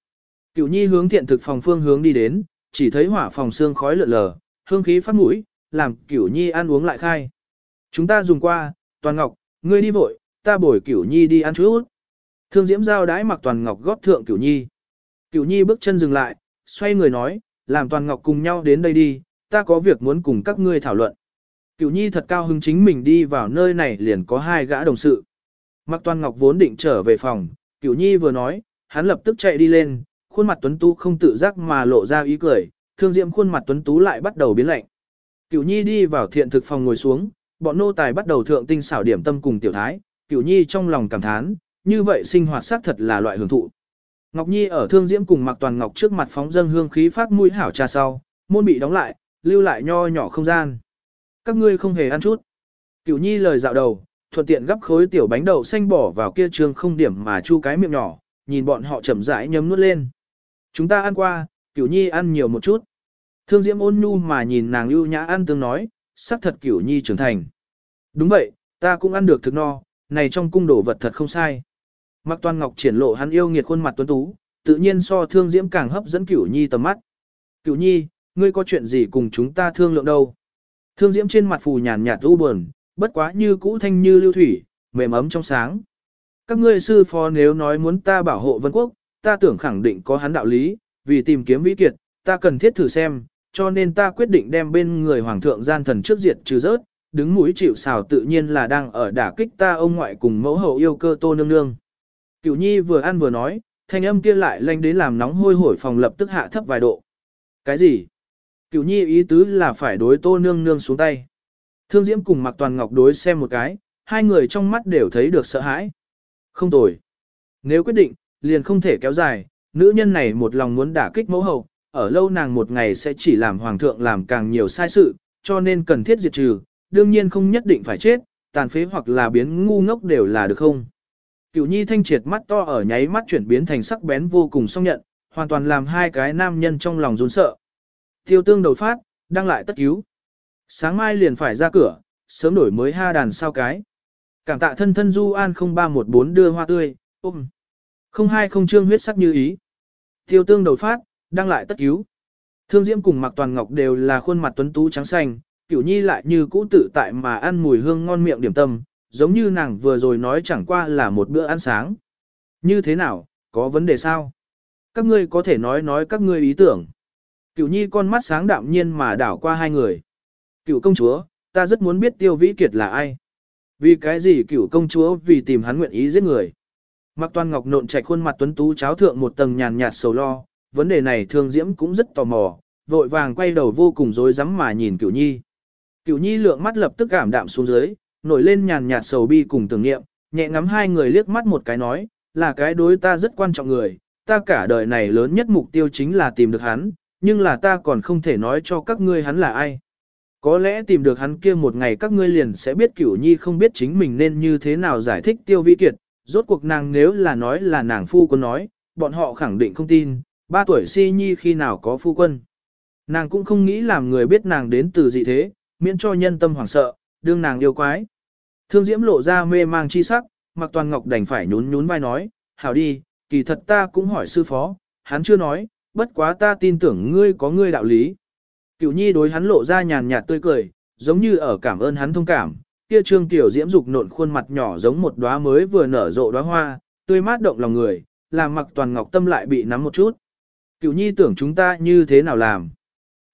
Cửu nhi hướng thiện thực phòng phương hướng đi đến, chỉ thấy hỏa phòng xương khói lượn lờ, hương khí phát mũi, làm cửu nhi ăn uống lại khai. Chúng ta dùng qua, toàn ngọc, ngươi đi vội, ta bồi cửu nhi đi ăn chút. Thương diễm giao đái mặc toàn ngọc góp thượng cửu nhi. Cửu nhi bước chân dừng lại, xoay người nói, làm toàn ngọc cùng nhau đến đây đi, ta có việc muốn cùng các ngươi thảo luận. Cửu nhi thật cao hứng chính mình đi vào nơi này liền có hai gã đồng sự. Mặc toàn ngọc vốn định trở về phòng, cửu nhi vừa nói, hắn lập tức chạy đi lên, khuôn mặt tuấn tú không tự giác mà lộ ra ý cười, thương Diễm khuôn mặt tuấn tú lại bắt đầu biến lạnh. Cửu Nhi đi vào thiện thực phòng ngồi xuống, bọn nô tài bắt đầu thượng tinh xảo điểm tâm cùng tiểu thái, Cửu Nhi trong lòng cảm thán, như vậy sinh hoạt xác thật là loại hưởng thụ. Ngọc Nhi ở thương diễm cùng Mặc Toàn Ngọc trước mặt phóng dâng hương khí phát mũi hảo trà sau, môn bị đóng lại, lưu lại nho nhỏ không gian. Các ngươi không hề ăn chút. Cửu Nhi lời dạo đầu, thuận tiện gấp khối tiểu bánh đậu xanh bỏ vào kia trường không điểm mà chu cái miệng nhỏ, nhìn bọn họ chậm rãi nhấm nuốt lên. Chúng ta ăn qua, cửu nhi ăn nhiều một chút. Thương diễm ôn nhu mà nhìn nàng ưu nhã ăn tương nói, sắc thật cửu nhi trưởng thành. Đúng vậy, ta cũng ăn được thực no, này trong cung đồ vật thật không sai. Mặc toàn ngọc triển lộ hắn yêu nghiệt khuôn mặt tuấn tú, tự nhiên so thương diễm càng hấp dẫn cửu nhi tầm mắt. Cửu nhi, ngươi có chuyện gì cùng chúng ta thương lượng đâu? Thương diễm trên mặt phù nhàn nhạt u buồn, bất quá như cũ thanh như lưu thủy, mềm ấm trong sáng. Các ngươi sư phó nếu nói muốn ta bảo hộ vân quốc, ta tưởng khẳng định có hắn đạo lý, vì tìm kiếm vĩ kiệt, ta cần thiết thử xem, cho nên ta quyết định đem bên người hoàng thượng gian thần trước diệt trừ rớt, đứng mũi chịu xào tự nhiên là đang ở đả kích ta ông ngoại cùng mẫu hậu yêu cơ tô nương nương. Cửu nhi vừa ăn vừa nói, thanh âm kia lại lanh đến làm nóng hôi hổi phòng lập tức hạ thấp vài độ. Cái gì? Cửu nhi ý tứ là phải đối tô nương nương xuống tay. Thương Diễm cùng Mạc Toàn Ngọc đối xem một cái, hai người trong mắt đều thấy được sợ hãi. Không tồi. Nếu quyết định, liền không thể kéo dài, nữ nhân này một lòng muốn đả kích mẫu hậu, ở lâu nàng một ngày sẽ chỉ làm hoàng thượng làm càng nhiều sai sự, cho nên cần thiết diệt trừ, đương nhiên không nhất định phải chết, tàn phế hoặc là biến ngu ngốc đều là được không. Cửu nhi thanh triệt mắt to ở nháy mắt chuyển biến thành sắc bén vô cùng song nhận, hoàn toàn làm hai cái nam nhân trong lòng run sợ. Tiêu tương đầu phát, đang lại tất cứu. Sáng mai liền phải ra cửa, sớm đổi mới ha đàn sao cái. Cảm tạ thân thân du an 0314 đưa hoa tươi, ôm. Không hai không trương huyết sắc như ý. Tiêu tương đầu phát, đang lại tất cứu. Thương Diễm cùng Mạc Toàn Ngọc đều là khuôn mặt tuấn tú trắng xanh, Cửu Nhi lại như cũ tự tại mà ăn mùi hương ngon miệng điểm tâm, giống như nàng vừa rồi nói chẳng qua là một bữa ăn sáng. Như thế nào, có vấn đề sao? Các ngươi có thể nói nói các ngươi ý tưởng. Cửu Nhi con mắt sáng đạm nhiên mà đảo qua hai người. Cửu công chúa, ta rất muốn biết Tiêu Vĩ Kiệt là ai. Vì cái gì cửu công chúa vì tìm hắn nguyện ý giết người. mặc Toàn Ngọc nộn chạy khuôn mặt tuấn tú cháo thượng một tầng nhàn nhạt sầu lo, vấn đề này Thương Diễm cũng rất tò mò, vội vàng quay đầu vô cùng rối rắm mà nhìn Cửu Nhi. Cửu Nhi lượng mắt lập tức cảm đạm xuống dưới, nổi lên nhàn nhạt sầu bi cùng tưởng niệm, nhẹ ngắm hai người liếc mắt một cái nói, là cái đối ta rất quan trọng người, ta cả đời này lớn nhất mục tiêu chính là tìm được hắn, nhưng là ta còn không thể nói cho các ngươi hắn là ai. Có lẽ tìm được hắn kia một ngày các ngươi liền sẽ biết Cửu Nhi không biết chính mình nên như thế nào giải thích Tiêu vi Kiệt, rốt cuộc nàng nếu là nói là nàng phu quân nói, bọn họ khẳng định không tin, ba tuổi si nhi khi nào có phu quân. Nàng cũng không nghĩ làm người biết nàng đến từ dị thế, miễn cho nhân tâm hoảng sợ, đương nàng yêu quái. Thương Diễm lộ ra mê mang chi sắc, Mặc Toàn Ngọc đành phải nhún nhún vai nói, hảo đi, kỳ thật ta cũng hỏi sư phó, hắn chưa nói, bất quá ta tin tưởng ngươi có ngươi đạo lý. Cửu Nhi đối hắn lộ ra nhàn nhạt tươi cười, giống như ở cảm ơn hắn thông cảm, kia trương tiểu diễm dục nộn khuôn mặt nhỏ giống một đóa mới vừa nở rộ đóa hoa, tươi mát động lòng người, làm Mặc Toàn Ngọc tâm lại bị nắm một chút. Cửu Nhi tưởng chúng ta như thế nào làm?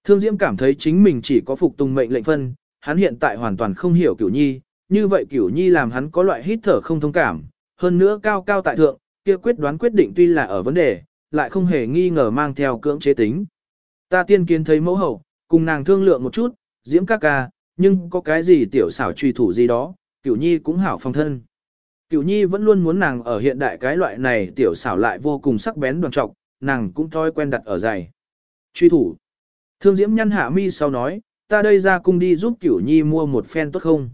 Thương Diễm cảm thấy chính mình chỉ có phục tùng mệnh lệnh phân, hắn hiện tại hoàn toàn không hiểu Cửu Nhi, như vậy Cửu Nhi làm hắn có loại hít thở không thông cảm, hơn nữa cao cao tại thượng, kia quyết đoán quyết định tuy là ở vấn đề, lại không hề nghi ngờ mang theo cưỡng chế tính. Ta tiên kiến thấy mẫu hậu, cùng nàng thương lượng một chút, Diễm ca ca, nhưng có cái gì tiểu xảo truy thủ gì đó, Cửu Nhi cũng hảo phong thân. Cửu Nhi vẫn luôn muốn nàng ở hiện đại cái loại này tiểu xảo lại vô cùng sắc bén đoàn trọng, nàng cũng thói quen đặt ở dày. Truy thủ. Thương Diễm nhăn hạ mi sau nói, ta đây ra cung đi giúp Cửu Nhi mua một phen tốt không?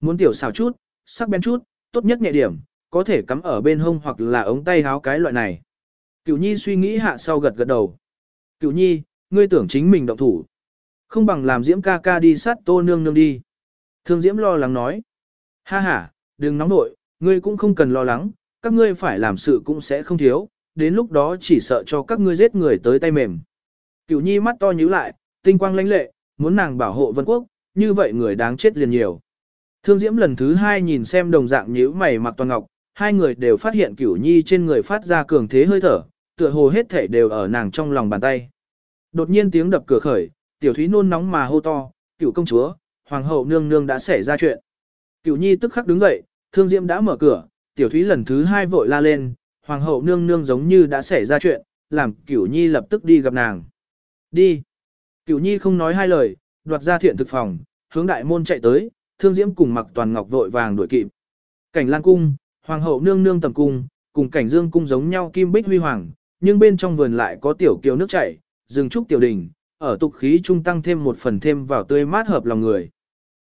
Muốn tiểu xảo chút, sắc bén chút, tốt nhất nhẹ điểm, có thể cắm ở bên hông hoặc là ống tay háo cái loại này. Cửu Nhi suy nghĩ hạ sau gật gật đầu. Cửu Nhi, ngươi tưởng chính mình động thủ. Không bằng làm Diễm ca ca đi sát tô nương nương đi. Thương Diễm lo lắng nói. Ha ha, đừng nóng nội, ngươi cũng không cần lo lắng, các ngươi phải làm sự cũng sẽ không thiếu, đến lúc đó chỉ sợ cho các ngươi giết người tới tay mềm. Cửu nhi mắt to nhíu lại, tinh quang lãnh lệ, muốn nàng bảo hộ vân quốc, như vậy người đáng chết liền nhiều. Thương Diễm lần thứ hai nhìn xem đồng dạng nhíu mày mặc toàn ngọc, hai người đều phát hiện cửu nhi trên người phát ra cường thế hơi thở, tựa hồ hết thể đều ở nàng trong lòng bàn tay. Đột nhiên tiếng đập cửa khởi, tiểu thúy nôn nóng mà hô to, cửu công chúa, hoàng hậu nương nương đã xảy ra chuyện. Cửu nhi tức khắc đứng dậy, thương diễm đã mở cửa, tiểu thúy lần thứ hai vội la lên, hoàng hậu nương nương giống như đã xảy ra chuyện, làm cửu nhi lập tức đi gặp nàng. Đi. Cửu nhi không nói hai lời, đoạt ra thiện thực phòng, hướng đại môn chạy tới, thương diễm cùng mặc toàn ngọc vội vàng đuổi kịp. Cảnh lan cung, hoàng hậu nương nương tầm cung, cùng cảnh dương cung giống nhau kim bích huy hoàng, nhưng bên trong vườn lại có tiểu kiều nước chảy, rừng trúc tiểu đình, ở tục khí trung tăng thêm một phần thêm vào tươi mát hợp lòng người.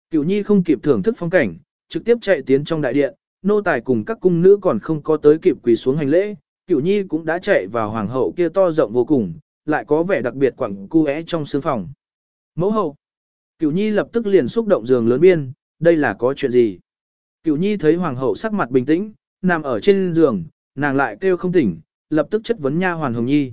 Cửu nhi không kịp thưởng thức phong cảnh, trực tiếp chạy tiến trong đại điện, nô tài cùng các cung nữ còn không có tới kịp quỳ xuống hành lễ, cửu nhi cũng đã chạy vào hoàng hậu kia to rộng vô cùng, lại có vẻ đặc biệt quẳng cu é trong sương phòng. Mẫu hậu, cửu nhi lập tức liền xúc động giường lớn biên, đây là có chuyện gì? Cửu nhi thấy hoàng hậu sắc mặt bình tĩnh, nằm ở trên giường, nàng lại kêu không tỉnh, lập tức chất vấn nha hoàn hồng nhi.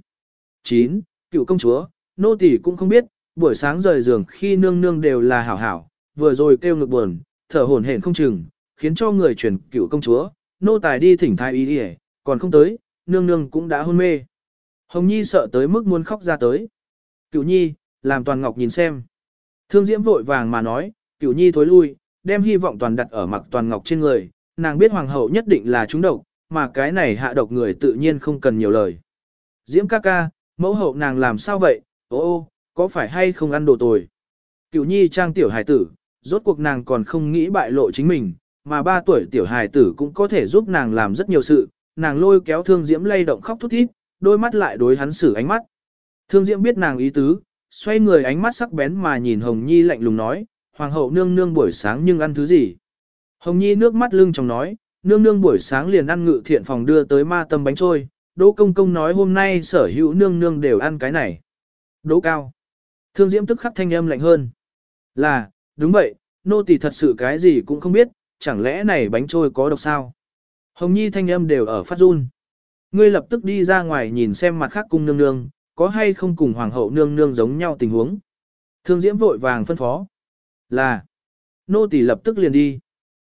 9. Cửu công chúa, nô tỳ cũng không biết, buổi sáng rời giường khi nương nương đều là hảo hảo, vừa rồi kêu ngực buồn, thở hổn hển không chừng, khiến cho người truyền cựu công chúa, nô tài đi thỉnh thái y đi còn không tới, nương nương cũng đã hôn mê. Hồng Nhi sợ tới mức muốn khóc ra tới. Cựu Nhi, làm Toàn Ngọc nhìn xem. Thương Diễm vội vàng mà nói, Cựu Nhi thối lui, đem hy vọng toàn đặt ở mặc Toàn Ngọc trên người, nàng biết Hoàng hậu nhất định là trúng độc, mà cái này hạ độc người tự nhiên không cần nhiều lời. Diễm ca ca, mẫu hậu nàng làm sao vậy, ô ô, có phải hay không ăn đồ tồi? Cựu Nhi trang tiểu hải tử, rốt cuộc nàng còn không nghĩ bại lộ chính mình, mà ba tuổi tiểu hài tử cũng có thể giúp nàng làm rất nhiều sự, nàng lôi kéo thương diễm lay động khóc thút thít, đôi mắt lại đối hắn xử ánh mắt. Thương diễm biết nàng ý tứ, xoay người ánh mắt sắc bén mà nhìn Hồng Nhi lạnh lùng nói, Hoàng hậu nương nương buổi sáng nhưng ăn thứ gì? Hồng Nhi nước mắt lưng trong nói, nương nương buổi sáng liền ăn ngự thiện phòng đưa tới ma tâm bánh trôi, Đỗ công công nói hôm nay sở hữu nương nương đều ăn cái này. Đỗ cao. Thương diễm tức khắc thanh âm lạnh hơn. Là, đúng vậy, nô tỳ thật sự cái gì cũng không biết, chẳng lẽ này bánh trôi có độc sao? Hồng Nhi thanh âm đều ở phát run. Ngươi lập tức đi ra ngoài nhìn xem mặt khác cung nương nương, có hay không cùng hoàng hậu nương nương giống nhau tình huống. Thương Diễm vội vàng phân phó. Là, nô tỳ lập tức liền đi.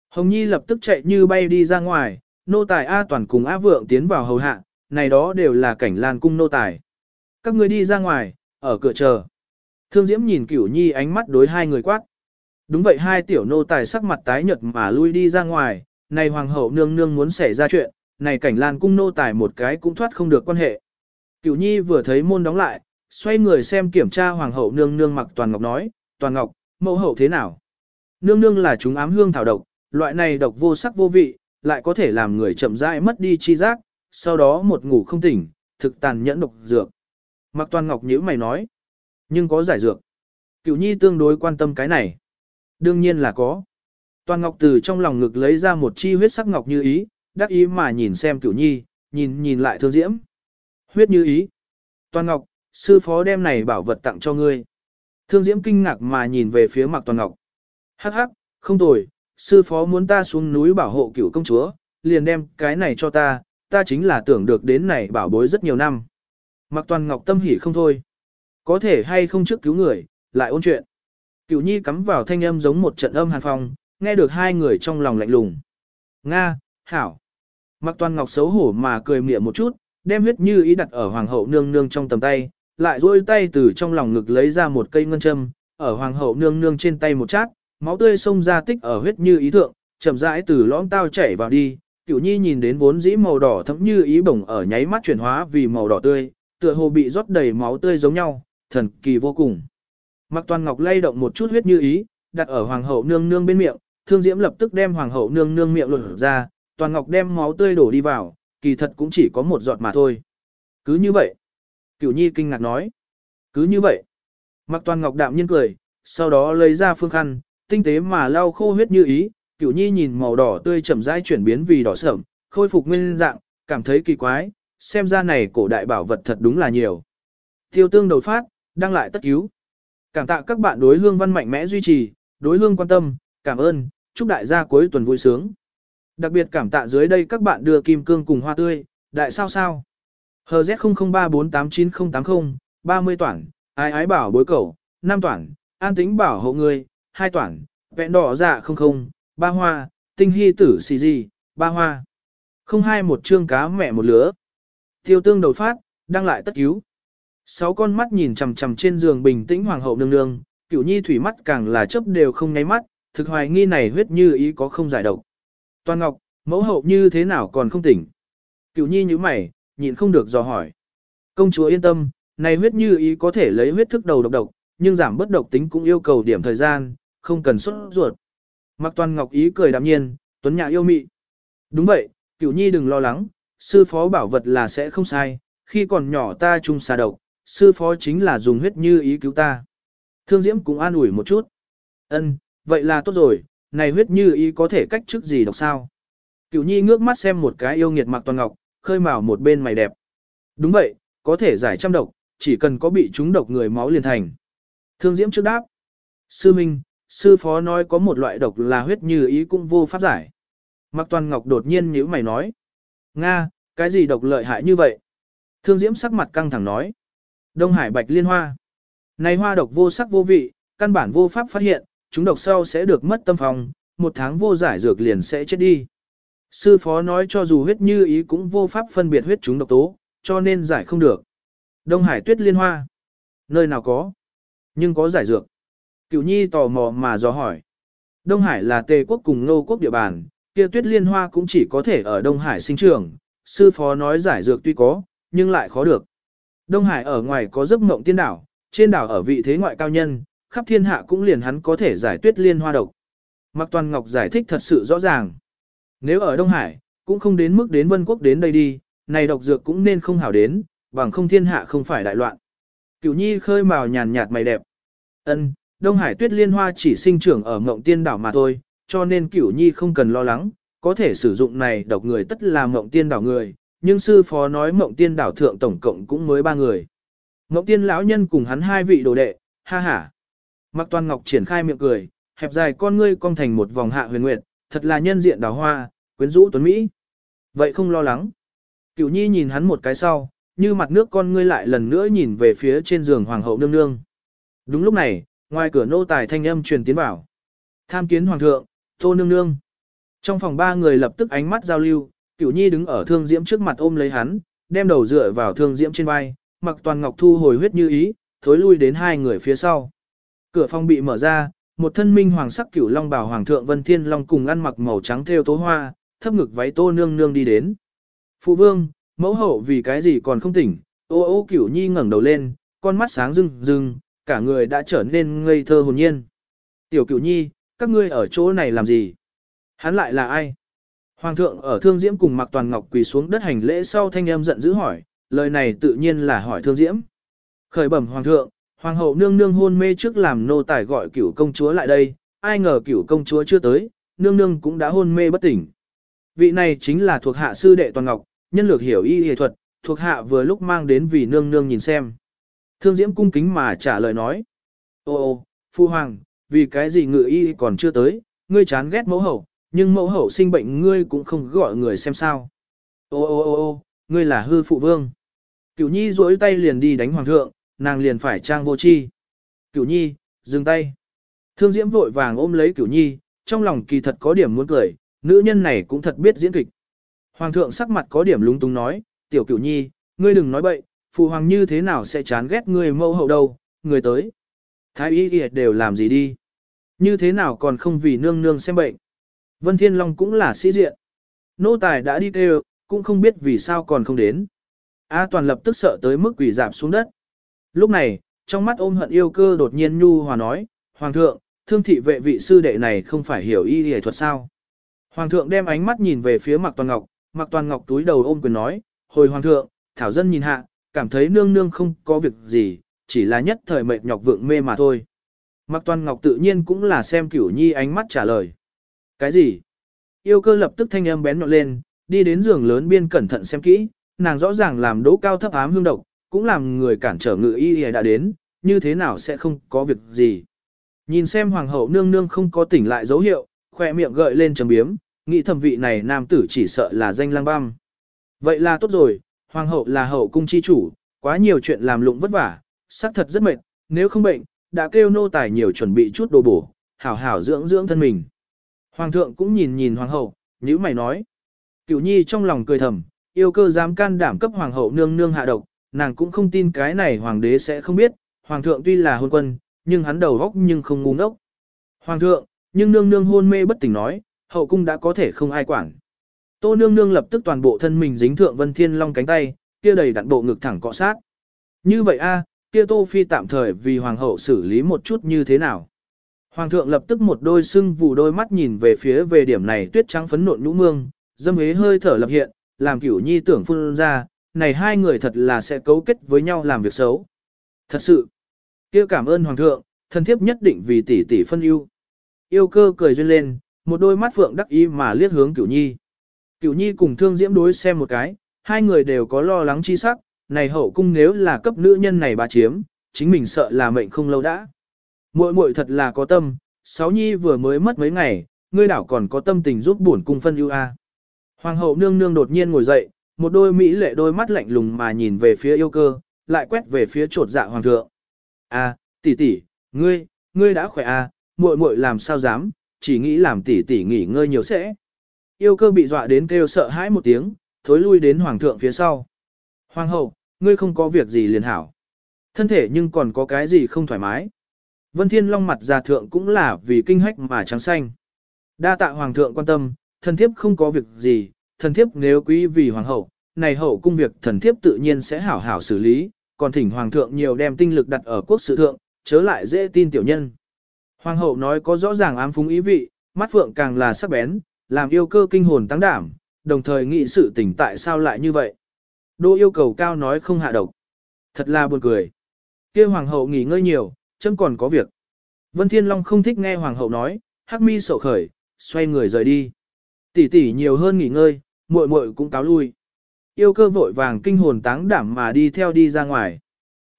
Hồng Nhi lập tức chạy như bay đi ra ngoài, nô tài A toàn cùng A vượng tiến vào hầu hạ, này đó đều là cảnh lan cung nô tài. Các ngươi đi ra ngoài, ở cửa chờ. Thương Diễm nhìn Cửu Nhi ánh mắt đối hai người quát. Đúng vậy hai tiểu nô tài sắc mặt tái nhợt mà lui đi ra ngoài, này hoàng hậu nương nương muốn xảy ra chuyện, này cảnh lan cung nô tài một cái cũng thoát không được quan hệ. Cửu Nhi vừa thấy môn đóng lại, xoay người xem kiểm tra hoàng hậu nương nương mặc toàn ngọc nói, toàn ngọc, mẫu hậu thế nào? Nương nương là chúng ám hương thảo độc, loại này độc vô sắc vô vị, lại có thể làm người chậm rãi mất đi chi giác, sau đó một ngủ không tỉnh, thực tàn nhẫn độc dược. Mặc toàn ngọc nhíu mày nói, nhưng có giải dược. Cửu Nhi tương đối quan tâm cái này. Đương nhiên là có. Toàn Ngọc từ trong lòng ngực lấy ra một chi huyết sắc ngọc như ý, đắc ý mà nhìn xem Cửu Nhi, nhìn nhìn lại Thương Diễm. Huyết như ý. Toàn Ngọc, sư phó đem này bảo vật tặng cho ngươi. Thương Diễm kinh ngạc mà nhìn về phía Mạc Toàn Ngọc. Hắc hắc, không tồi, sư phó muốn ta xuống núi bảo hộ cửu công chúa, liền đem cái này cho ta, ta chính là tưởng được đến này bảo bối rất nhiều năm. Mạc Toàn Ngọc tâm hỉ không thôi. Có thể hay không trước cứu người, lại ôn chuyện. Cửu Nhi cắm vào thanh âm giống một trận âm hàn phong, nghe được hai người trong lòng lạnh lùng. Nga, Hảo. Mạc Toàn Ngọc xấu hổ mà cười mỉa một chút, đem huyết như ý đặt ở hoàng hậu nương nương trong tầm tay, lại duỗi tay từ trong lòng ngực lấy ra một cây ngân châm, ở hoàng hậu nương nương trên tay một chát, máu tươi xông ra tích ở huyết như ý thượng, chậm rãi từ lõm tao chảy vào đi. Cửu Nhi nhìn đến vốn dĩ màu đỏ thẫm như ý bổng ở nháy mắt chuyển hóa vì màu đỏ tươi, tựa hồ bị rót đầy máu tươi giống nhau, thần kỳ vô cùng. mặc Toàn Ngọc lay động một chút huyết như ý, đặt ở hoàng hậu nương nương bên miệng, Thương Diễm lập tức đem hoàng hậu nương nương miệng lột ra, Toàn Ngọc đem máu tươi đổ đi vào, kỳ thật cũng chỉ có một giọt mà thôi. Cứ như vậy. Cửu Nhi kinh ngạc nói. Cứ như vậy. Mặc Toàn Ngọc đạm nhiên cười, sau đó lấy ra phương khăn, tinh tế mà lau khô huyết như ý, Cửu Nhi nhìn màu đỏ tươi chậm rãi chuyển biến vì đỏ sẫm, khôi phục nguyên dạng, cảm thấy kỳ quái, xem ra này cổ đại bảo vật thật đúng là nhiều. Tiêu tương đầu phát, đăng lại tất cứu. Cảm tạ các bạn đối hương văn mạnh mẽ duy trì, đối hương quan tâm, cảm ơn, chúc đại gia cuối tuần vui sướng. Đặc biệt cảm tạ dưới đây các bạn đưa kim cương cùng hoa tươi, đại sao sao. HZ00348980, 30 toản, ái ái bảo bối cầu, 5 toản, an tính bảo hộ người, 2 toản, vẹn đỏ dạ không không, 3 hoa, tinh hy tử xì gì, 3 hoa. Không hai một chương cá mẹ một lứa. Tiêu tương đầu phát, đăng lại tất cứu. Sáu con mắt nhìn chằm chằm trên giường bình tĩnh hoàng hậu nương nương, cửu nhi thủy mắt càng là chớp đều không nháy mắt, thực hoài nghi này huyết như ý có không giải độc. Toàn Ngọc, mẫu hậu như thế nào còn không tỉnh? Cửu nhi như mày, nhịn không được dò hỏi. Công chúa yên tâm, này huyết như ý có thể lấy huyết thức đầu độc độc, nhưng giảm bất độc tính cũng yêu cầu điểm thời gian, không cần xuất ruột. Mặc Toàn Ngọc ý cười đạm nhiên, tuấn nhã yêu mị. Đúng vậy, Cửu nhi đừng lo lắng, sư phó bảo vật là sẽ không sai, khi còn nhỏ ta chung xà độc, sư phó chính là dùng huyết như ý cứu ta. Thương Diễm cũng an ủi một chút. Ân, vậy là tốt rồi, này huyết như ý có thể cách trước gì độc sao? Cửu nhi ngước mắt xem một cái yêu nghiệt mặc toàn ngọc, khơi mào một bên mày đẹp. Đúng vậy, có thể giải trăm độc, chỉ cần có bị trúng độc người máu liền thành. Thương Diễm trước đáp. Sư Minh, sư phó nói có một loại độc là huyết như ý cũng vô pháp giải. Mặc toàn ngọc đột nhiên nhíu mày nói. Nga, cái gì độc lợi hại như vậy? Thương Diễm sắc mặt căng thẳng nói. Đông Hải Bạch Liên Hoa. Này hoa độc vô sắc vô vị, căn bản vô pháp phát hiện, chúng độc sau sẽ được mất tâm phòng, một tháng vô giải dược liền sẽ chết đi. Sư phó nói cho dù huyết như ý cũng vô pháp phân biệt huyết chúng độc tố, cho nên giải không được. Đông Hải tuyết liên hoa. Nơi nào có? Nhưng có giải dược. Cửu nhi tò mò mà dò hỏi. Đông Hải là tề quốc cùng nô quốc địa bàn, kia tuyết liên hoa cũng chỉ có thể ở Đông Hải sinh trưởng. Sư phó nói giải dược tuy có, nhưng lại khó được. Đông Hải ở ngoài có giấc mộng tiên đảo, trên đảo ở vị thế ngoại cao nhân, khắp thiên hạ cũng liền hắn có thể giải tuyết liên hoa độc. Mạc Toàn Ngọc giải thích thật sự rõ ràng. Nếu ở Đông Hải, cũng không đến mức đến vân quốc đến đây đi, này độc dược cũng nên không hảo đến, bằng không thiên hạ không phải đại loạn. Cửu nhi khơi màu nhàn nhạt mày đẹp. ân Đông Hải tuyết liên hoa chỉ sinh trưởng ở mộng tiên đảo mà thôi, cho nên cửu nhi không cần lo lắng, có thể sử dụng này độc người tất là mộng tiên đảo người, nhưng sư phó nói mộng tiên đảo thượng tổng cộng cũng mới ba người. Mộng tiên lão nhân cùng hắn hai vị đồ đệ, ha ha. Mặc toàn ngọc triển khai miệng cười, hẹp dài con ngươi cong thành một vòng hạ huyền nguyệt, thật là nhân diện đào hoa, quyến rũ tuấn Mỹ. Vậy không lo lắng. Cửu nhi nhìn hắn một cái sau, như mặt nước con ngươi lại lần nữa nhìn về phía trên giường hoàng hậu nương nương. Đúng lúc này, ngoài cửa nô tài thanh âm truyền tiến vào. Tham kiến hoàng thượng, tô nương nương. Trong phòng ba người lập tức ánh mắt giao lưu, cửu nhi đứng ở thương diễm trước mặt ôm lấy hắn, đem đầu dựa vào thương diễm trên vai, mặc toàn ngọc thu hồi huyết như ý, thối lui đến hai người phía sau. Cửa phòng bị mở ra, một thân minh hoàng sắc cửu long bảo hoàng thượng Vân Thiên Long cùng ăn mặc màu trắng theo tố hoa, thấp ngực váy tô nương nương đi đến. Phụ vương, mẫu hậu vì cái gì còn không tỉnh, ô ô cửu nhi ngẩng đầu lên, con mắt sáng rưng rưng, cả người đã trở nên ngây thơ hồn nhiên. Tiểu cửu nhi, các ngươi ở chỗ này làm gì? Hắn lại là ai? Hoàng thượng ở thương diễm cùng mặc toàn ngọc quỳ xuống đất hành lễ sau thanh âm giận dữ hỏi, lời này tự nhiên là hỏi thương diễm. Khởi bẩm hoàng thượng, hoàng hậu nương nương hôn mê trước làm nô tài gọi cửu công chúa lại đây, ai ngờ cửu công chúa chưa tới, nương nương cũng đã hôn mê bất tỉnh. Vị này chính là thuộc hạ sư đệ toàn ngọc, nhân lược hiểu y y thuật, thuộc hạ vừa lúc mang đến vì nương nương nhìn xem. Thương diễm cung kính mà trả lời nói. Ô ô, phu hoàng, vì cái gì ngự y còn chưa tới, ngươi chán ghét mẫu hậu, nhưng mẫu hậu sinh bệnh ngươi cũng không gọi người xem sao. Ô ô ô ô, ngươi là hư phụ vương. Cửu nhi duỗi tay liền đi đánh hoàng thượng, nàng liền phải trang vô chi. Cửu nhi, dừng tay. Thương diễm vội vàng ôm lấy cửu nhi, trong lòng kỳ thật có điểm muốn cười, nữ nhân này cũng thật biết diễn kịch. Hoàng thượng sắc mặt có điểm lúng túng nói, tiểu cửu nhi, ngươi đừng nói bậy, phụ hoàng như thế nào sẽ chán ghét ngươi mâu hậu đâu, người tới. Thái y y đều làm gì đi. Như thế nào còn không vì nương nương xem bệnh. Vân Thiên Long cũng là sĩ diện. Nô tài đã đi kêu, cũng không biết vì sao còn không đến. A toàn lập tức sợ tới mức quỷ dạp xuống đất. Lúc này, trong mắt ôm hận yêu cơ đột nhiên nhu hòa nói, Hoàng thượng, thương thị vệ vị sư đệ này không phải hiểu y y thuật sao. Hoàng thượng đem ánh mắt nhìn về phía Mạc Toàn Ngọc, Mạc Toàn Ngọc túi đầu ôm quyền nói, hồi Hoàng thượng, Thảo Dân nhìn hạ, cảm thấy nương nương không có việc gì, chỉ là nhất thời mệt nhọc vượng mê mà thôi. Mạc Toàn Ngọc tự nhiên cũng là xem cửu nhi ánh mắt trả lời. Cái gì? Yêu cơ lập tức thanh âm bén nhọn lên, đi đến giường lớn biên cẩn thận xem kỹ, nàng rõ ràng làm đỗ cao thấp ám hương độc, cũng làm người cản trở ngự y y đã đến, như thế nào sẽ không có việc gì. Nhìn xem hoàng hậu nương nương không có tỉnh lại dấu hiệu, khoe miệng gợi lên trầm biếm, nghĩ thẩm vị này nam tử chỉ sợ là danh lang băm. Vậy là tốt rồi, hoàng hậu là hậu cung chi chủ, quá nhiều chuyện làm lụng vất vả, xác thật rất mệt, nếu không bệnh, đã kêu nô tài nhiều chuẩn bị chút đồ bổ, hảo hảo dưỡng dưỡng thân mình. Hoàng thượng cũng nhìn nhìn hoàng hậu, nhữ mày nói. Cửu nhi trong lòng cười thầm, yêu cơ dám can đảm cấp hoàng hậu nương nương hạ độc, nàng cũng không tin cái này hoàng đế sẽ không biết, hoàng thượng tuy là hôn quân, nhưng hắn đầu góc nhưng không ngu ngốc. Hoàng thượng, nhưng nương nương hôn mê bất tỉnh nói, hậu cung đã có thể không ai quản. Tô nương nương lập tức toàn bộ thân mình dính thượng vân thiên long cánh tay, kia đầy đặn bộ ngực thẳng cọ sát. Như vậy a, kia tô phi tạm thời vì hoàng hậu xử lý một chút như thế nào. Hoàng thượng lập tức một đôi sưng vụ đôi mắt nhìn về phía về điểm này tuyết trắng phấn nộn nhũ mương, dâm hế hơi thở lập hiện, làm cửu nhi tưởng phun ra, này hai người thật là sẽ cấu kết với nhau làm việc xấu. Thật sự, kia cảm ơn hoàng thượng, thân thiếp nhất định vì tỷ tỷ phân ưu. Yêu cơ cười duyên lên, một đôi mắt phượng đắc ý mà liếc hướng cửu nhi. Cửu nhi cùng thương diễm đối xem một cái, hai người đều có lo lắng chi sắc, này hậu cung nếu là cấp nữ nhân này bà chiếm, chính mình sợ là mệnh không lâu đã. Muội muội thật là có tâm, sáu nhi vừa mới mất mấy ngày, ngươi đảo còn có tâm tình giúp bổn cung phân ưu a. Hoàng hậu nương nương đột nhiên ngồi dậy, một đôi mỹ lệ đôi mắt lạnh lùng mà nhìn về phía yêu cơ, lại quét về phía trột dạ hoàng thượng. A, tỷ tỷ, ngươi, ngươi đã khỏe à? muội muội làm sao dám, chỉ nghĩ làm tỷ tỷ nghỉ ngơi nhiều sẽ. Yêu cơ bị dọa đến kêu sợ hãi một tiếng, thối lui đến hoàng thượng phía sau. Hoàng hậu, ngươi không có việc gì liền hảo. Thân thể nhưng còn có cái gì không thoải mái. Vân Thiên Long mặt già thượng cũng là vì kinh hách mà trắng xanh. Đa tạ hoàng thượng quan tâm, thần thiếp không có việc gì, thần thiếp nếu quý vì hoàng hậu, này hậu cung việc thần thiếp tự nhiên sẽ hảo hảo xử lý, còn thỉnh hoàng thượng nhiều đem tinh lực đặt ở quốc sự thượng, chớ lại dễ tin tiểu nhân. Hoàng hậu nói có rõ ràng ám phúng ý vị, mắt phượng càng là sắc bén, làm yêu cơ kinh hồn tăng đảm, đồng thời nghị sự tỉnh tại sao lại như vậy. Đô yêu cầu cao nói không hạ độc. Thật là buồn cười. kia hoàng hậu nghỉ ngơi nhiều, chấm còn có việc. Vân Thiên Long không thích nghe hoàng hậu nói, hắc mi sầu khởi, xoay người rời đi. Tỷ tỷ nhiều hơn nghỉ ngơi, muội muội cũng cáo lui. Yêu cơ vội vàng kinh hồn táng đảm mà đi theo đi ra ngoài.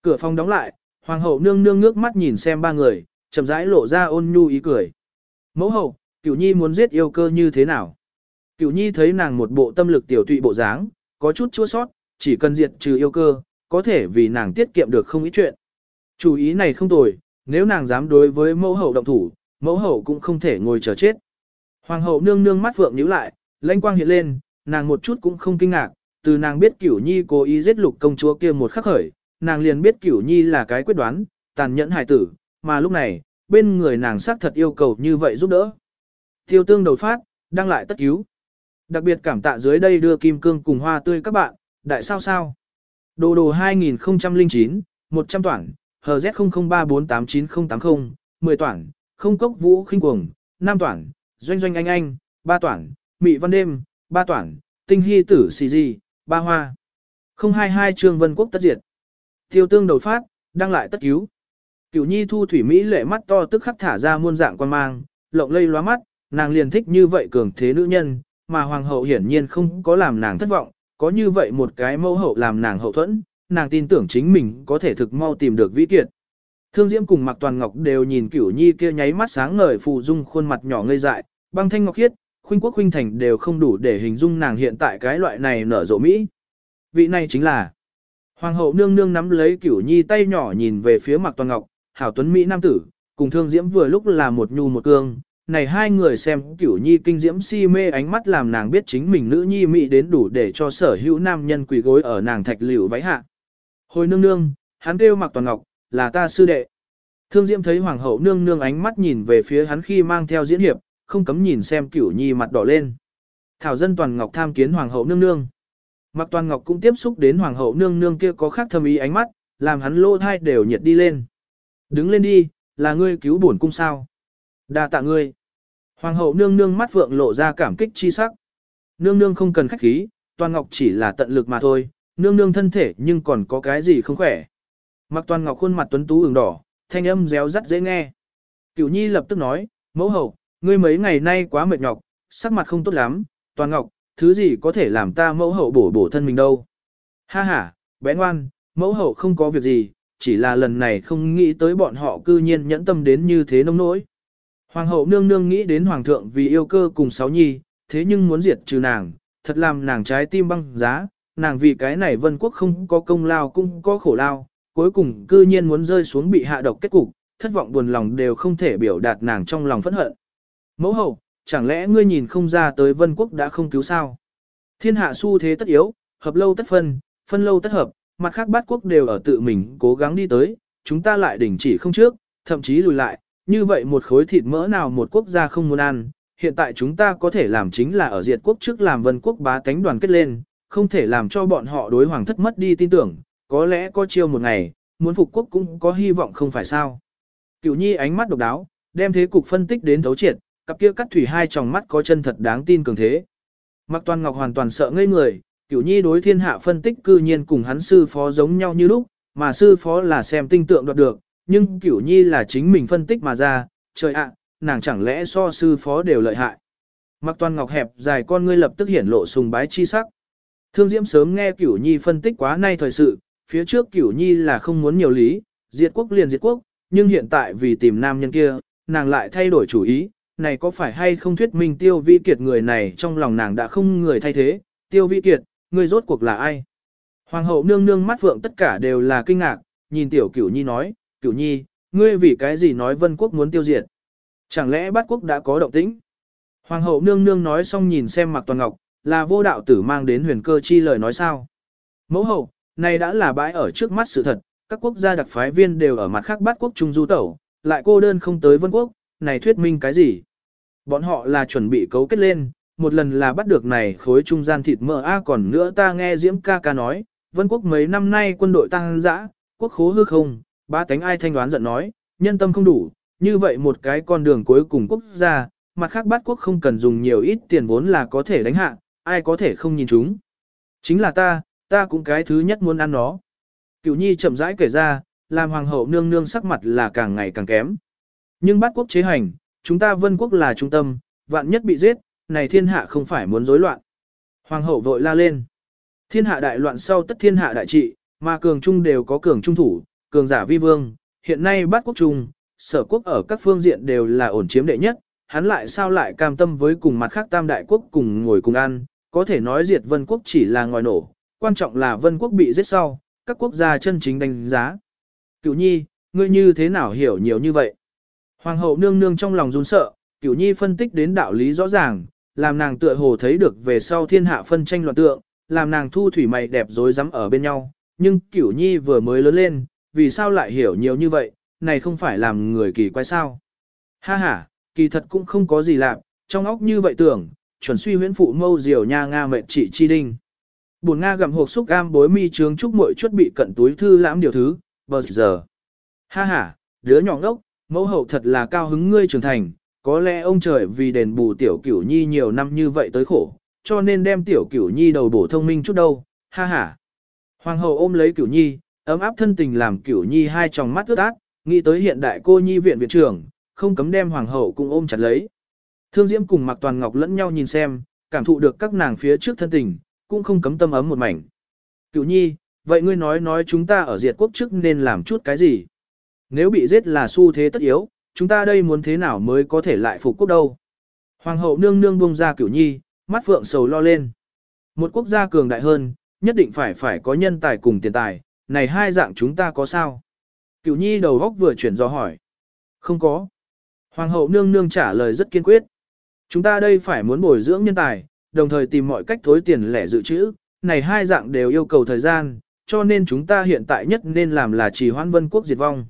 Cửa phòng đóng lại, hoàng hậu nương nương ngước mắt nhìn xem ba người, chậm rãi lộ ra ôn nhu ý cười. Mẫu hậu, cửu nhi muốn giết yêu cơ như thế nào? Cửu nhi thấy nàng một bộ tâm lực tiểu tụy bộ dáng, có chút chua sót, chỉ cần diệt trừ yêu cơ, có thể vì nàng tiết kiệm được không ít chuyện. Chủ ý này không tồi, nếu nàng dám đối với mẫu hậu động thủ, mẫu hậu cũng không thể ngồi chờ chết. Hoàng hậu nương nương mắt phượng nhíu lại, lãnh quang hiện lên, nàng một chút cũng không kinh ngạc, từ nàng biết cửu nhi cố ý giết lục công chúa kia một khắc khởi, nàng liền biết cửu nhi là cái quyết đoán, tàn nhẫn hài tử, mà lúc này, bên người nàng xác thật yêu cầu như vậy giúp đỡ. Tiêu tương đầu phát, đăng lại tất cứu. Đặc biệt cảm tạ dưới đây đưa kim cương cùng hoa tươi các bạn, đại sao sao. Đồ đồ 2009, 100 toản, HZ00348980, 10 toản, không cốc vũ khinh cuồng, 5 toản, doanh doanh anh anh, 3 toản, mị văn đêm, 3 toản, tinh hy tử xì gì, Ba hoa. 022 trương vân quốc tất diệt. Tiêu tương đầu phát, đăng lại tất cứu. Cửu nhi thu thủy Mỹ lệ mắt to tức khắc thả ra muôn dạng quan mang, lộng lây lóa mắt, nàng liền thích như vậy cường thế nữ nhân, mà hoàng hậu hiển nhiên không có làm nàng thất vọng, có như vậy một cái mẫu hậu làm nàng hậu thuẫn, nàng tin tưởng chính mình có thể thực mau tìm được vĩ kiệt. Thương Diễm cùng Mạc Toàn Ngọc đều nhìn Cửu Nhi kia nháy mắt sáng ngời phù dung khuôn mặt nhỏ ngây dại, băng thanh ngọc khiết, khuynh quốc khuynh thành đều không đủ để hình dung nàng hiện tại cái loại này nở rộ mỹ. Vị này chính là Hoàng hậu nương nương nắm lấy Cửu Nhi tay nhỏ nhìn về phía Mạc Toàn Ngọc, hảo tuấn mỹ nam tử, cùng Thương Diễm vừa lúc là một nhu một cương, này hai người xem Cửu Nhi kinh diễm si mê ánh mắt làm nàng biết chính mình nữ nhi mỹ đến đủ để cho sở hữu nam nhân quỳ gối ở nàng thạch liễu váy hạ. Hồi nương nương, hắn kêu Mạc Toàn Ngọc, là ta sư đệ. Thương Diễm thấy hoàng hậu nương nương ánh mắt nhìn về phía hắn khi mang theo diễn hiệp, không cấm nhìn xem Cửu Nhi mặt đỏ lên. Thảo dân Toàn Ngọc tham kiến hoàng hậu nương nương. mặc Toàn Ngọc cũng tiếp xúc đến hoàng hậu nương nương kia có khác thâm ý ánh mắt, làm hắn lô thai đều nhiệt đi lên. Đứng lên đi, là ngươi cứu bổn cung sao? Đa tạ ngươi. Hoàng hậu nương nương mắt vượng lộ ra cảm kích chi sắc. Nương nương không cần khách khí, Toàn Ngọc chỉ là tận lực mà thôi, nương nương thân thể nhưng còn có cái gì không khỏe. Mặc Toàn Ngọc khuôn mặt tuấn tú ửng đỏ, thanh âm réo rắt dễ nghe. Cửu Nhi lập tức nói, mẫu hậu, ngươi mấy ngày nay quá mệt nhọc, sắc mặt không tốt lắm, Toàn Ngọc, thứ gì có thể làm ta mẫu hậu bổ bổ thân mình đâu. Ha ha, bé ngoan, mẫu hậu không có việc gì, chỉ là lần này không nghĩ tới bọn họ cư nhiên nhẫn tâm đến như thế nông nỗi. Hoàng hậu nương nương nghĩ đến hoàng thượng vì yêu cơ cùng sáu nhi, thế nhưng muốn diệt trừ nàng, thật làm nàng trái tim băng giá, nàng vì cái này vân quốc không có công lao cũng có khổ lao, cuối cùng cư nhiên muốn rơi xuống bị hạ độc kết cục, thất vọng buồn lòng đều không thể biểu đạt nàng trong lòng phẫn hận. Mẫu hậu, chẳng lẽ ngươi nhìn không ra tới vân quốc đã không cứu sao? Thiên hạ su thế tất yếu, hợp lâu tất phân, phân lâu tất hợp, mặt khác bát quốc đều ở tự mình cố gắng đi tới, chúng ta lại đình chỉ không trước, thậm chí lùi lại, như vậy một khối thịt mỡ nào một quốc gia không muốn ăn, hiện tại chúng ta có thể làm chính là ở diệt quốc trước làm vân quốc bá tánh đoàn kết lên, không thể làm cho bọn họ đối hoàng thất mất đi tin tưởng, có lẽ có chiêu một ngày, muốn phục quốc cũng có hy vọng không phải sao. Cửu nhi ánh mắt độc đáo, đem thế cục phân tích đến thấu triệt, cặp kia cắt thủy hai tròng mắt có chân thật đáng tin cường thế. Mặc toàn ngọc hoàn toàn sợ ngây người, cửu nhi đối thiên hạ phân tích cư nhiên cùng hắn sư phó giống nhau như lúc, mà sư phó là xem tinh tượng đoạt được, nhưng cửu nhi là chính mình phân tích mà ra, trời ạ, nàng chẳng lẽ so sư phó đều lợi hại. Mặc toàn ngọc hẹp dài con ngươi lập tức hiển lộ sùng bái chi sắc. Thương Diễm sớm nghe Cửu Nhi phân tích quá nay thời sự, phía trước Cửu Nhi là không muốn nhiều lý, diệt quốc liền diệt quốc, nhưng hiện tại vì tìm nam nhân kia, nàng lại thay đổi chủ ý, này có phải hay không thuyết minh Tiêu Vi Kiệt người này trong lòng nàng đã không người thay thế, Tiêu Vi Kiệt, người rốt cuộc là ai? Hoàng hậu nương nương mắt phượng tất cả đều là kinh ngạc, nhìn tiểu Cửu Nhi nói, Cửu Nhi, ngươi vì cái gì nói Vân Quốc muốn tiêu diệt? Chẳng lẽ bát quốc đã có động tĩnh? Hoàng hậu nương nương nói xong nhìn xem mặc Toàn Ngọc, là vô đạo tử mang đến huyền cơ chi lời nói sao. Mẫu hậu, này đã là bãi ở trước mắt sự thật, các quốc gia đặc phái viên đều ở mặt khác Bát quốc trung du tẩu, lại cô đơn không tới vân quốc, này thuyết minh cái gì? Bọn họ là chuẩn bị cấu kết lên, một lần là bắt được này khối trung gian thịt mỡ a còn nữa ta nghe Diễm ca ca nói, vân quốc mấy năm nay quân đội tăng dã, quốc khố hư không, Ba tánh ai thanh đoán giận nói, nhân tâm không đủ, như vậy một cái con đường cuối cùng quốc gia, mặt khác bát quốc không cần dùng nhiều ít tiền vốn là có thể đánh hạ, ai có thể không nhìn chúng. Chính là ta, ta cũng cái thứ nhất muốn ăn nó. Cửu nhi chậm rãi kể ra, làm hoàng hậu nương nương sắc mặt là càng ngày càng kém. Nhưng bát quốc chế hành, chúng ta vân quốc là trung tâm, vạn nhất bị giết, này thiên hạ không phải muốn rối loạn. Hoàng hậu vội la lên. Thiên hạ đại loạn sau tất thiên hạ đại trị, mà cường trung đều có cường trung thủ, cường giả vi vương, hiện nay bát quốc trung, sở quốc ở các phương diện đều là ổn chiếm đệ nhất, hắn lại sao lại cam tâm với cùng mặt khác tam đại quốc cùng ngồi cùng ăn, có thể nói diệt vân quốc chỉ là ngòi nổ, quan trọng là vân quốc bị giết sau, các quốc gia chân chính đánh giá. cựu nhi, ngươi như thế nào hiểu nhiều như vậy? Hoàng hậu nương nương trong lòng run sợ, cửu nhi phân tích đến đạo lý rõ ràng, làm nàng tựa hồ thấy được về sau thiên hạ phân tranh loạn tượng, làm nàng thu thủy mày đẹp rối rắm ở bên nhau, nhưng cửu nhi vừa mới lớn lên, vì sao lại hiểu nhiều như vậy, này không phải làm người kỳ quái sao. Ha ha, kỳ thật cũng không có gì lạ, trong óc như vậy tưởng, chuẩn suy huyễn phụ mâu diều nha Nga mệnh trị chi đinh. buồn Nga gặm hộp xúc cam bối mi trướng chúc muội chuất bị cận túi thư lãm điều thứ, bờ giờ. Ha ha, đứa nhỏ ngốc, mẫu hậu thật là cao hứng ngươi trưởng thành, có lẽ ông trời vì đền bù tiểu cửu nhi nhiều năm như vậy tới khổ, cho nên đem tiểu cửu nhi đầu bổ thông minh chút đâu, ha ha. Hoàng hậu ôm lấy cửu nhi, ấm áp thân tình làm cửu nhi hai tròng mắt ướt át, nghĩ tới hiện đại cô nhi viện viện trưởng, không cấm đem hoàng hậu cũng ôm chặt lấy. Thương Diễm cùng Mạc Toàn Ngọc lẫn nhau nhìn xem, cảm thụ được các nàng phía trước thân tình, cũng không cấm tâm ấm một mảnh. Cửu nhi, vậy ngươi nói nói chúng ta ở diệt quốc trước nên làm chút cái gì? Nếu bị giết là xu thế tất yếu, chúng ta đây muốn thế nào mới có thể lại phục quốc đâu? Hoàng hậu nương nương buông ra cửu nhi, mắt phượng sầu lo lên. Một quốc gia cường đại hơn, nhất định phải phải có nhân tài cùng tiền tài, này hai dạng chúng ta có sao? Cửu nhi đầu góc vừa chuyển do hỏi. Không có. Hoàng hậu nương nương trả lời rất kiên quyết. Chúng ta đây phải muốn bồi dưỡng nhân tài, đồng thời tìm mọi cách thối tiền lẻ dự trữ, này hai dạng đều yêu cầu thời gian, cho nên chúng ta hiện tại nhất nên làm là trì hoãn vân quốc diệt vong.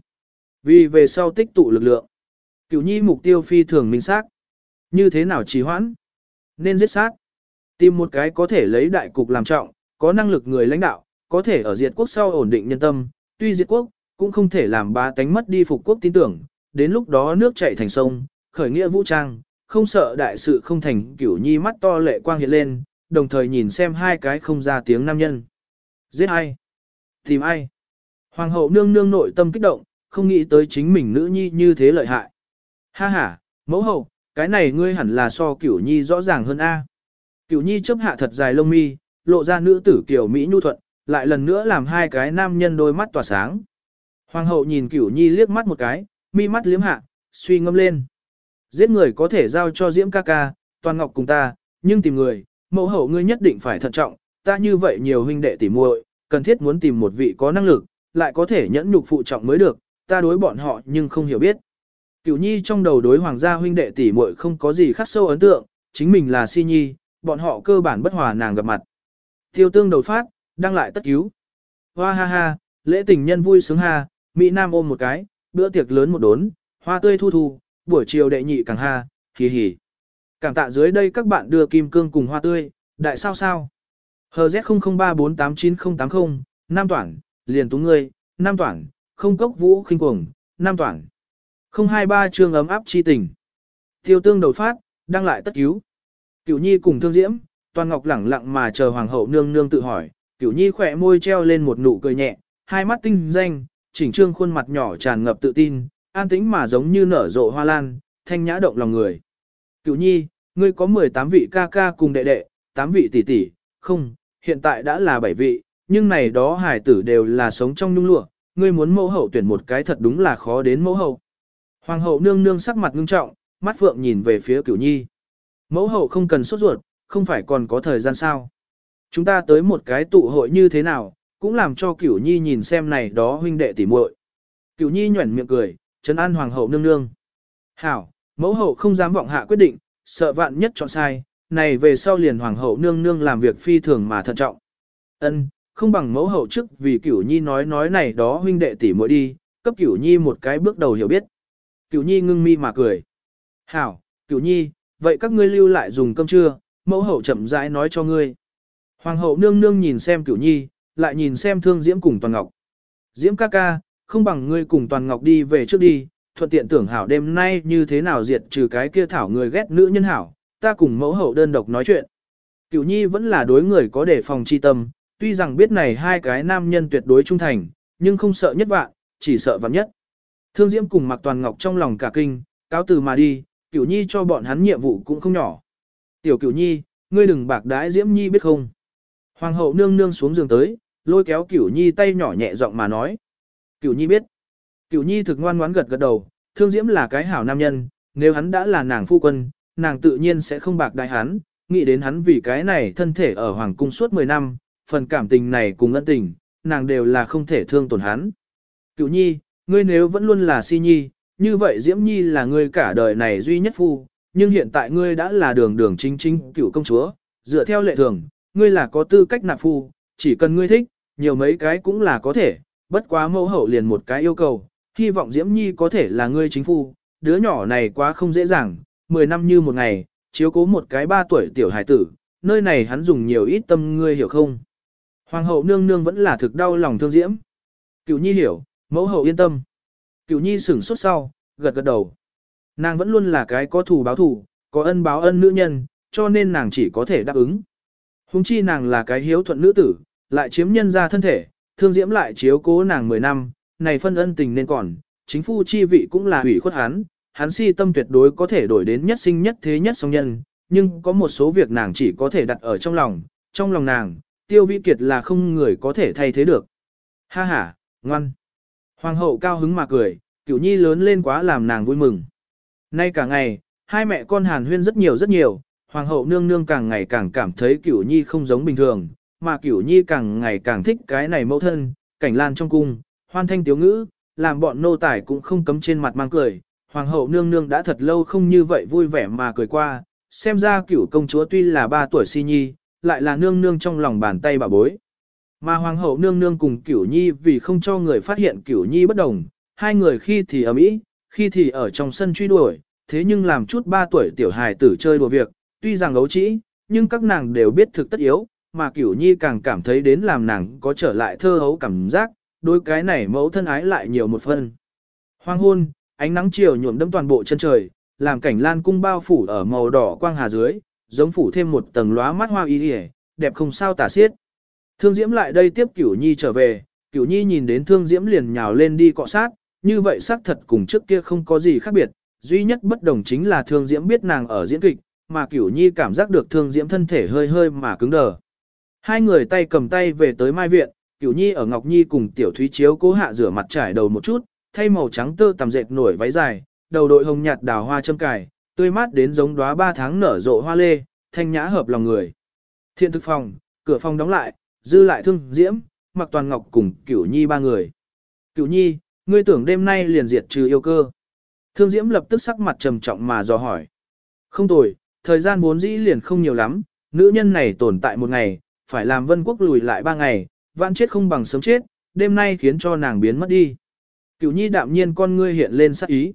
Vì về sau tích tụ lực lượng. Cửu nhi mục tiêu phi thường minh xác. Như thế nào trì hoãn? Nên giết sát. Tìm một cái có thể lấy đại cục làm trọng, có năng lực người lãnh đạo, có thể ở diệt quốc sau ổn định nhân tâm, tuy diệt quốc, cũng không thể làm ba tánh mất đi phục quốc tin tưởng, đến lúc đó nước chảy thành sông, khởi nghĩa vũ trang, không sợ đại sự không thành cửu nhi mắt to lệ quang hiện lên, đồng thời nhìn xem hai cái không ra tiếng nam nhân. Giết ai? Tìm ai? Hoàng hậu nương nương nội tâm kích động, không nghĩ tới chính mình nữ nhi như thế lợi hại. Ha ha, mẫu hậu, cái này ngươi hẳn là so cửu nhi rõ ràng hơn A. Cửu nhi chấp hạ thật dài lông mi, lộ ra nữ tử kiểu Mỹ nhu thuận, lại lần nữa làm hai cái nam nhân đôi mắt tỏa sáng. Hoàng hậu nhìn cửu nhi liếc mắt một cái, mi mắt liếm hạ, suy ngâm lên. Giết người có thể giao cho diễm ca ca, toàn ngọc cùng ta, nhưng tìm người, mẫu hậu ngươi nhất định phải thận trọng, ta như vậy nhiều huynh đệ tỉ muội, cần thiết muốn tìm một vị có năng lực, lại có thể nhẫn nhục phụ trọng mới được, ta đối bọn họ nhưng không hiểu biết. Cửu nhi trong đầu đối hoàng gia huynh đệ tỷ muội không có gì khắc sâu ấn tượng, chính mình là si nhi, bọn họ cơ bản bất hòa nàng gặp mặt. Tiêu tương đầu phát, đang lại tất cứu. Hoa ha ha, lễ tình nhân vui sướng ha, Mỹ Nam ôm một cái, bữa tiệc lớn một đốn, hoa tươi thu thu, buổi chiều đệ nhị càng ha, hì hì. càng tạ dưới đây các bạn đưa kim cương cùng hoa tươi, đại sao sao. HZ00348980, Nam Toản, liền tú ngươi, Nam Toản, không cốc vũ khinh cuồng, Nam Toản. 023 chương ấm áp chi tình. Tiêu tương đầu phát, đăng lại tất cứu. Cửu nhi cùng thương diễm, toàn ngọc lẳng lặng mà chờ hoàng hậu nương nương tự hỏi. Cửu nhi khỏe môi treo lên một nụ cười nhẹ, hai mắt tinh danh, chỉnh trương khuôn mặt nhỏ tràn ngập tự tin, an tĩnh mà giống như nở rộ hoa lan, thanh nhã động lòng người. Cửu nhi, ngươi có 18 vị ca ca cùng đệ đệ, 8 vị tỷ tỷ, không, hiện tại đã là 7 vị, nhưng này đó hải tử đều là sống trong nhung lụa, ngươi muốn mẫu hậu tuyển một cái thật đúng là khó đến mẫu hậu. Hoàng hậu nương nương sắc mặt ngưng trọng, mắt phượng nhìn về phía cửu nhi. Mẫu hậu không cần sốt ruột, không phải còn có thời gian sao. Chúng ta tới một cái tụ hội như thế nào, cũng làm cho cửu nhi nhìn xem này đó huynh đệ tỉ muội. Cửu nhi nhuẩn miệng cười, trấn an hoàng hậu nương nương. Hảo, mẫu hậu không dám vọng hạ quyết định, sợ vạn nhất chọn sai, này về sau liền hoàng hậu nương nương làm việc phi thường mà thận trọng. Ân, không bằng mẫu hậu trước vì cửu nhi nói nói này đó huynh đệ tỷ muội đi, cấp cửu nhi một cái bước đầu hiểu biết. Cửu nhi ngưng mi mà cười. Hảo, cửu nhi, vậy các ngươi lưu lại dùng cơm trưa, mẫu hậu chậm rãi nói cho ngươi. Hoàng hậu nương nương nhìn xem cửu nhi, lại nhìn xem thương diễm cùng toàn ngọc. Diễm ca ca, không bằng ngươi cùng Toàn Ngọc đi về trước đi, thuận tiện tưởng hảo đêm nay như thế nào diệt trừ cái kia thảo người ghét nữ nhân hảo, ta cùng mẫu hậu đơn độc nói chuyện. Cửu nhi vẫn là đối người có đề phòng chi tâm, tuy rằng biết này hai cái nam nhân tuyệt đối trung thành, nhưng không sợ nhất vạn, chỉ sợ vạn nhất. Thương Diễm cùng Mạc Toàn Ngọc trong lòng cả kinh, cáo từ mà đi, Cửu Nhi cho bọn hắn nhiệm vụ cũng không nhỏ. Tiểu Cửu Nhi, ngươi đừng bạc đãi Diễm Nhi biết không? Hoàng hậu nương nương xuống giường tới, lôi kéo Cửu Nhi tay nhỏ nhẹ giọng mà nói. Cửu Nhi biết. Cửu Nhi thực ngoan ngoãn gật gật đầu, Thương Diễm là cái hảo nam nhân, nếu hắn đã là nàng phu quân, nàng tự nhiên sẽ không bạc đại hắn, nghĩ đến hắn vì cái này thân thể ở hoàng cung suốt 10 năm, phần cảm tình này cùng ân tình, nàng đều là không thể thương tổn hắn. Cựu Nhi, ngươi nếu vẫn luôn là si nhi, như vậy Diễm Nhi là ngươi cả đời này duy nhất phu, nhưng hiện tại ngươi đã là đường đường chính chính cựu công chúa, dựa theo lệ thường, ngươi là có tư cách nạp phu, chỉ cần ngươi thích, nhiều mấy cái cũng là có thể, bất quá mẫu hậu liền một cái yêu cầu, hy vọng Diễm Nhi có thể là ngươi chính phu, đứa nhỏ này quá không dễ dàng, 10 năm như một ngày, chiếu cố một cái 3 tuổi tiểu hải tử, nơi này hắn dùng nhiều ít tâm ngươi hiểu không? Hoàng hậu nương nương vẫn là thực đau lòng thương Diễm. Cửu Nhi hiểu, mẫu hậu yên tâm. Cửu Nhi sửng sốt sau, gật gật đầu. Nàng vẫn luôn là cái có thù báo thù, có ân báo ân nữ nhân, cho nên nàng chỉ có thể đáp ứng. Hùng chi nàng là cái hiếu thuận nữ tử, lại chiếm nhân ra thân thể, thương diễm lại chiếu cố nàng 10 năm, này phân ân tình nên còn, chính phu chi vị cũng là hủy khuất hắn, hắn si tâm tuyệt đối có thể đổi đến nhất sinh nhất thế nhất song nhân, nhưng có một số việc nàng chỉ có thể đặt ở trong lòng, trong lòng nàng, tiêu vĩ kiệt là không người có thể thay thế được. Ha ha, ngoan. Hoàng hậu cao hứng mà cười, cửu nhi lớn lên quá làm nàng vui mừng. Nay cả ngày, hai mẹ con hàn huyên rất nhiều rất nhiều, hoàng hậu nương nương càng ngày càng cảm thấy cửu nhi không giống bình thường, mà cửu nhi càng ngày càng thích cái này mẫu thân, cảnh lan trong cung, hoan thanh tiếu ngữ, làm bọn nô tài cũng không cấm trên mặt mang cười. Hoàng hậu nương nương đã thật lâu không như vậy vui vẻ mà cười qua, xem ra cửu công chúa tuy là ba tuổi si nhi, lại là nương nương trong lòng bàn tay bà bối. Mà hoàng hậu nương nương cùng cửu nhi vì không cho người phát hiện cửu nhi bất đồng, hai người khi thì ở Mỹ, khi thì ở trong sân truy đuổi, thế nhưng làm chút ba tuổi tiểu hài tử chơi đùa việc, tuy rằng ấu trĩ, nhưng các nàng đều biết thực tất yếu, mà cửu nhi càng cảm thấy đến làm nàng có trở lại thơ hấu cảm giác, đôi cái này mẫu thân ái lại nhiều một phần. Hoàng hôn, ánh nắng chiều nhuộm đâm toàn bộ chân trời, làm cảnh lan cung bao phủ ở màu đỏ quang hà dưới, giống phủ thêm một tầng lóa mắt hoa y đẹp không sao tả xiết. Thương Diễm lại đây tiếp Cửu Nhi trở về, Cửu Nhi nhìn đến Thương Diễm liền nhào lên đi cọ sát, như vậy xác thật cùng trước kia không có gì khác biệt, duy nhất bất đồng chính là Thương Diễm biết nàng ở diễn kịch, mà Cửu Nhi cảm giác được Thương Diễm thân thể hơi hơi mà cứng đờ. Hai người tay cầm tay về tới Mai Viện, Cửu Nhi ở Ngọc Nhi cùng Tiểu Thúy Chiếu cố hạ rửa mặt trải đầu một chút, thay màu trắng tơ tằm dệt nổi váy dài, đầu đội hồng nhạt đào hoa châm cài, tươi mát đến giống đóa ba tháng nở rộ hoa lê, thanh nhã hợp lòng người. Thiện thực phòng, cửa phòng đóng lại, dư lại thương diễm, mặc toàn ngọc cùng cửu nhi ba người. Cửu nhi, ngươi tưởng đêm nay liền diệt trừ yêu cơ. Thương diễm lập tức sắc mặt trầm trọng mà dò hỏi. Không tồi, thời gian vốn dĩ liền không nhiều lắm, nữ nhân này tồn tại một ngày, phải làm vân quốc lùi lại ba ngày, vạn chết không bằng sớm chết, đêm nay khiến cho nàng biến mất đi. Cửu nhi đạm nhiên con ngươi hiện lên sắc ý.